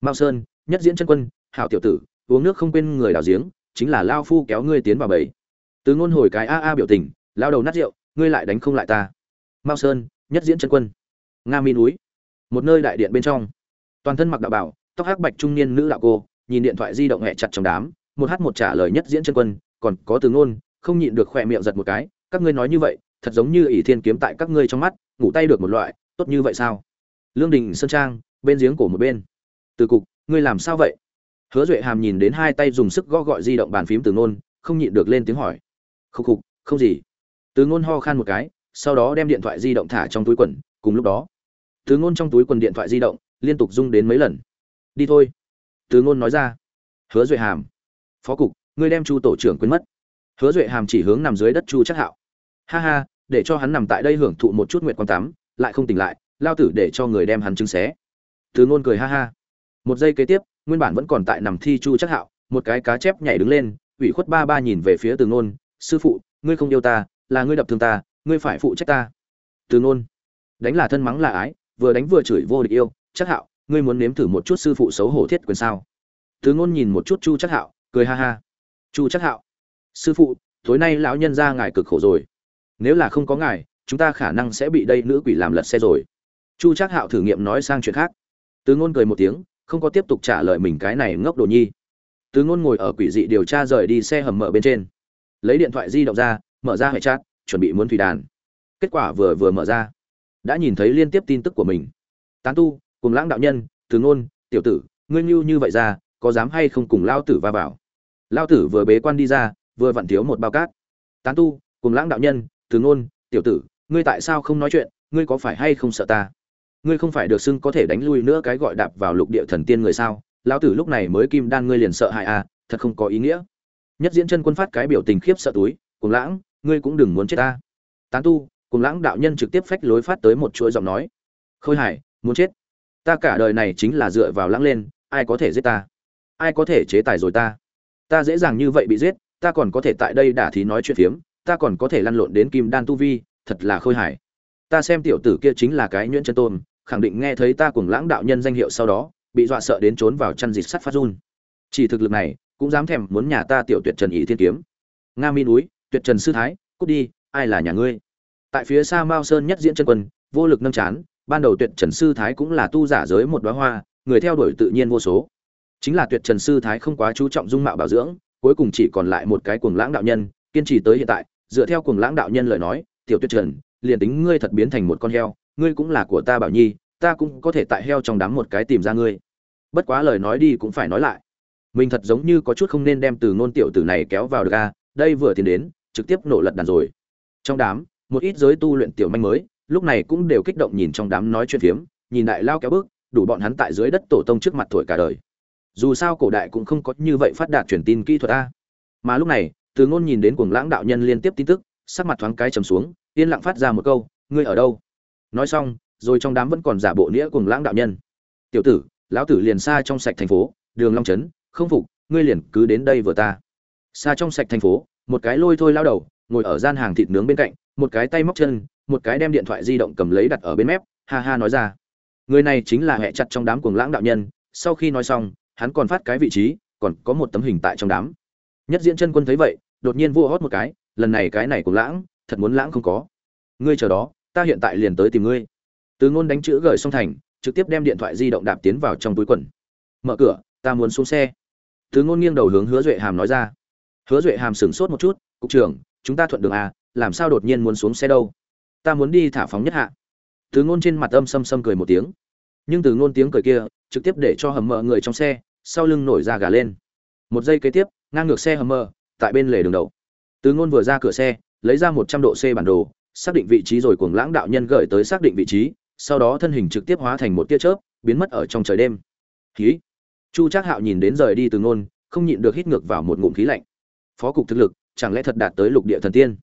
Mao sơn, nhất diễn chân quân, hảo tiểu tử, uống nước không quên người đào giếng, chính là lao phu kéo ngươi tiến vào bầy. Từ ngôn hồi cái a a biểu tình, lao đầu nát rượu, ngươi lại đánh không lại ta. Mao sơn, nhất diễn chân quân. Nga mi núi. Một nơi đại điện bên trong. Toàn thân mặc đạo bảo, tóc hắc bạch trung niên nữ đạo cô nhìn điện thoại di động hẹ chặt trong đám, một hát một trả lời nhất diễn chân quân, còn có từ ngôn, không nhịn được khỏe miệng giật một cái, các ngươi nói như vậy, thật giống như ỷ thiên kiếm tại các ngươi trong mắt, ngủ tay được một loại, tốt như vậy sao? Lương đình, sơn trang, bên giếng cổ một bên. Từ cục, ngươi làm sao vậy? Hứa duệ hàm nhìn đến hai tay dùng sức gõ gọi di động bàn phím từ ngôn, không nhịn được lên tiếng hỏi. Khúc khục, không gì. Từ ngôn ho khan một cái, sau đó đem điện thoại di động thả trong túi quần, cùng lúc đó, từ ngôn trong túi quần điện thoại di động liên tục rung đến mấy lần. Đi thôi từ ngôn nói ra. Hứa duệ hàm. Phó cục, ngươi đem chu tổ trưởng quên mất. Hứa duệ hàm chỉ hướng nằm dưới đất chu chắc hạo. Ha ha, để cho hắn nằm tại đây hưởng thụ một chút nguyện quan tắm, lại không tỉnh lại, lao tử để cho người đem hắn chứng xé. Từ ngôn cười ha ha. Một giây kế tiếp, nguyên bản vẫn còn tại nằm thi chu chắc hạo, một cái cá chép nhảy đứng lên, ủy khuất ba ba nhìn về phía từ ngôn. Sư phụ, ngươi không yêu ta, là ngươi đập thương ta, ngươi phải phụ trách ta. Từ ngôn. Đánh là thân mắng là ái, vừa đánh vừa chửi vô địch yêu, chắc hạo ngươi muốn nếm thử một chút sư phụ xấu hổ thiết quyền sao? Tứ ngôn nhìn một chút chu chắc hạo, cười ha ha. Chu chắc hạo, sư phụ, tối nay lão nhân ra ngài cực khổ rồi. Nếu là không có ngài, chúng ta khả năng sẽ bị đây nữ quỷ làm lật xe rồi. Chu chắc hạo thử nghiệm nói sang chuyện khác. Tứ ngôn cười một tiếng, không có tiếp tục trả lời mình cái này ngốc đồ nhi. Tứ ngôn ngồi ở quỷ dị điều tra rời đi xe hầm mở bên trên. Lấy điện thoại di động ra, mở ra hệ chat, chuẩn bị muốn thủy đàn. Kết quả vừa vừa mở ra. Đã nhìn thấy liên tiếp tin tức của mình. Tán tu cùng lãng đạo nhân, từ ngôn, tiểu tử, ngươi mưu như vậy ra, có dám hay không cùng lao tử va vào? Lao tử vừa bế quan đi ra, vừa vặn thiếu một bao cát. Tán tu, cùng lãng đạo nhân, từ ngôn, tiểu tử, ngươi tại sao không nói chuyện, ngươi có phải hay không sợ ta? Ngươi không phải được xưng có thể đánh lui nữa cái gọi đạp vào lục địa thần tiên người sao? Lão tử lúc này mới kim đan ngươi liền sợ hại à thật không có ý nghĩa. Nhất diễn chân quân phát cái biểu tình khiếp sợ túi, cùng lãng, ngươi cũng đừng muốn chết ta. Tán tu, cùng lãng đạo nhân trực tiếp phách lối phát tới một chuỗi giọng nói. Khôi hải muốn chết ta cả đời này chính là dựa vào lãng lên, ai có thể giết ta? Ai có thể chế tài rồi ta? Ta dễ dàng như vậy bị giết, ta còn có thể tại đây đả thí nói chuyện phiếm, ta còn có thể lăn lộn đến kim đan tu vi, thật là khôi hài. Ta xem tiểu tử kia chính là cái nhuyễn chân tôn, khẳng định nghe thấy ta cùng lãng đạo nhân danh hiệu sau đó, bị dọa sợ đến trốn vào chăn dịch sắt phát run. Chỉ thực lực này, cũng dám thèm muốn nhà ta tiểu tuyệt trần ý thiên kiếm. Nga mi núi, tuyệt trần sư thái, cút đi, ai là nhà ngươi? Tại phía xa mao sơn nhất diễn chân quân, vô lực nâng chán ban đầu tuyệt trần sư thái cũng là tu giả giới một đóa hoa, người theo đuổi tự nhiên vô số. Chính là tuyệt trần sư thái không quá chú trọng dung mạo bảo dưỡng, cuối cùng chỉ còn lại một cái cuồng lãng đạo nhân, kiên trì tới hiện tại. Dựa theo cuồng lãng đạo nhân lời nói, tiểu tuyệt trần, liền tính ngươi thật biến thành một con heo, ngươi cũng là của ta bảo nhi, ta cũng có thể tại heo trong đám một cái tìm ra ngươi. Bất quá lời nói đi cũng phải nói lại. Mình thật giống như có chút không nên đem từ ngôn tiểu tử này kéo vào được a, đây vừa tiến đến, trực tiếp nổ lật đàn rồi. Trong đám, một ít giới tu luyện tiểu manh mới lúc này cũng đều kích động nhìn trong đám nói chuyện phiếm, nhìn đại lao kéo bước, đủ bọn hắn tại dưới đất tổ tông trước mặt tuổi cả đời. Dù sao cổ đại cũng không có như vậy phát đạt truyền tin kỹ thuật a. Mà lúc này, từ ngôn nhìn đến cuồng lãng đạo nhân liên tiếp tin tức, sắc mặt thoáng cái trầm xuống, yên lặng phát ra một câu, ngươi ở đâu? Nói xong, rồi trong đám vẫn còn giả bộ nghĩa cuồng lãng đạo nhân. Tiểu tử, lão tử liền xa trong sạch thành phố, đường long trấn, không phục, ngươi liền cứ đến đây vừa ta. Xa trong sạch thành phố, một cái lôi thôi lao đầu, ngồi ở gian hàng thịt nướng bên cạnh, một cái tay móc chân một cái đem điện thoại di động cầm lấy đặt ở bên mép, ha ha nói ra. Người này chính là hệ chặt trong đám cuồng lãng đạo nhân, sau khi nói xong, hắn còn phát cái vị trí, còn có một tấm hình tại trong đám. Nhất diễn chân quân thấy vậy, đột nhiên vua hót một cái, lần này cái này cuồng lãng, thật muốn lãng không có. Ngươi chờ đó, ta hiện tại liền tới tìm ngươi. Từ ngôn đánh chữ gửi xong thành, trực tiếp đem điện thoại di động đạp tiến vào trong túi quần. Mở cửa, ta muốn xuống xe. Từ ngôn nghiêng đầu hướng hứa duệ hàm nói ra. Hứa duệ hàm sửng sốt một chút, cục trưởng, chúng ta thuận đường à làm sao đột nhiên muốn xuống xe đâu? Ta muốn đi thả phóng nhất hạ. Từ ngôn trên mặt âm xâm xâm cười một tiếng. Nhưng từ ngôn tiếng cười kia, trực tiếp để cho hầm mờ người trong xe, sau lưng nổi ra gà lên. Một giây kế tiếp, ngang ngược xe hầm mờ, tại bên lề đường đầu. Từ ngôn vừa ra cửa xe, lấy ra một trăm độ c bản đồ, xác định vị trí rồi cuồng lãng đạo nhân gửi tới xác định vị trí, sau đó thân hình trực tiếp hóa thành một tia chớp, biến mất ở trong trời đêm. Khí. Chu trác hạo nhìn đến rời đi từ ngôn, không nhịn được hít ngược vào một ngụm khí lạnh. Phó cục thực lực, chẳng lẽ thật đạt tới lục địa thần tiên?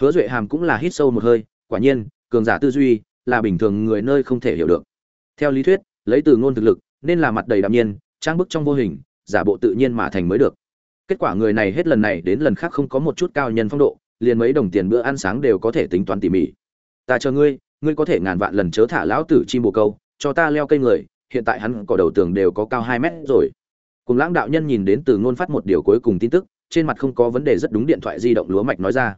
Hứa duệ hàm cũng là hít sâu một hơi quả nhiên, cường giả tư duy là bình thường người nơi không thể hiểu được. Theo lý thuyết, lấy từ ngôn thực lực, nên là mặt đầy đạm nhiên, trang bức trong vô hình, giả bộ tự nhiên mà thành mới được. Kết quả người này hết lần này đến lần khác không có một chút cao nhân phong độ, liền mấy đồng tiền bữa ăn sáng đều có thể tính toán tỉ mỉ. Ta chờ ngươi ngươi có thể ngàn vạn lần chớ thả lão tử chim bồ câu, cho ta leo cây người, hiện tại hắn cỏ đầu tường đều có cao hai mét rồi. Cùng lãng đạo nhân nhìn đến từ ngôn phát một điều cuối cùng tin tức, trên mặt không có vấn đề rất đúng điện thoại di động lúa mạch nói ra.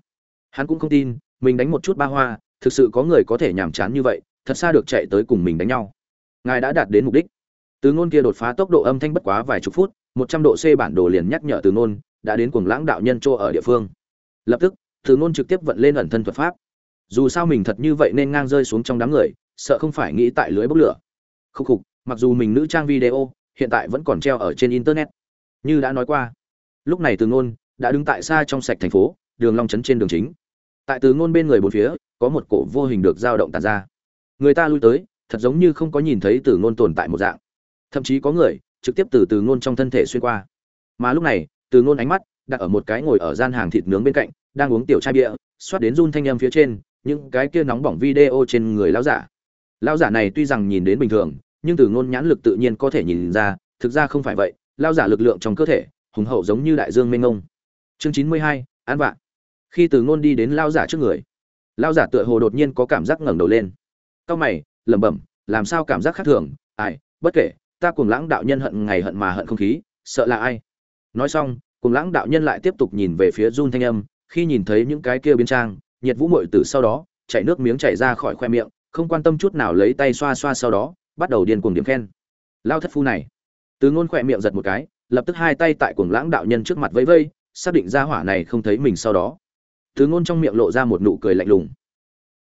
Hắn cũng không tin mình đánh một chút ba hoa, thực sự có người có thể nhàm chán như vậy, thật xa được chạy tới cùng mình đánh nhau. Ngài đã đạt đến mục đích. Từ ngôn kia đột phá tốc độ âm thanh bất quá vài chục phút, một trăm độ c bản đồ liền nhắc nhở từ ngôn, đã đến cuồng lãng đạo nhân chỗ ở địa phương. Lập tức, từ ngôn trực tiếp vận lên ẩn thân thuật pháp. Dù sao mình thật như vậy nên ngang rơi xuống trong đám người, sợ không phải nghĩ tại lưới bốc lửa. Khúc khục, mặc dù mình nữ trang video, hiện tại vẫn còn treo ở trên internet. Như đã nói qua, lúc này từ ngôn đã đứng tại xa trong sạch thành phố, đường long trấn trên đường chính tại từ ngôn bên người bốn phía, có một cổ vô hình được dao động tàn ra. Người ta lui tới, thật giống như không có nhìn thấy từ ngôn tồn tại một dạng. Thậm chí có người, trực tiếp từ từ ngôn trong thân thể xuyên qua. Mà lúc này, từ ngôn ánh mắt, đặt ở một cái ngồi ở gian hàng thịt nướng bên cạnh, đang uống tiểu chai bia, xoát đến run thanh âm phía trên, những cái kia nóng bỏng video trên người lão giả. Lão giả này tuy rằng nhìn đến bình thường, nhưng từ ngôn nhãn lực tự nhiên có thể nhìn ra, thực ra không phải vậy, lão giả lực lượng trong cơ thể, hùng hậu giống như đại dương mênh mông. Chương chín mươi hai an vạn khi từ ngôn đi đến lao giả trước người, lao giả tựa hồ đột nhiên có cảm giác ngẩng đầu lên. Cao mày, lẩm bẩm, làm sao cảm giác khác thường? Ai, bất kể, ta cùng lãng đạo nhân hận ngày hận mà hận không khí, sợ là ai? Nói xong, cùng lãng đạo nhân lại tiếp tục nhìn về phía run thanh âm, khi nhìn thấy những cái kia biến trang, nhiệt vũ mội từ sau đó chạy nước miếng chảy ra khỏi khoe miệng, không quan tâm chút nào lấy tay xoa xoa sau đó, bắt đầu điên cuồng điểm khen. Lao thất phu này. Từ ngôn khoe miệng giật một cái, lập tức hai tay tại cuồng lãng đạo nhân trước mặt vẫy vây xác định ra hỏa này không thấy mình sau đó từ ngôn trong miệng lộ ra một nụ cười lạnh lùng.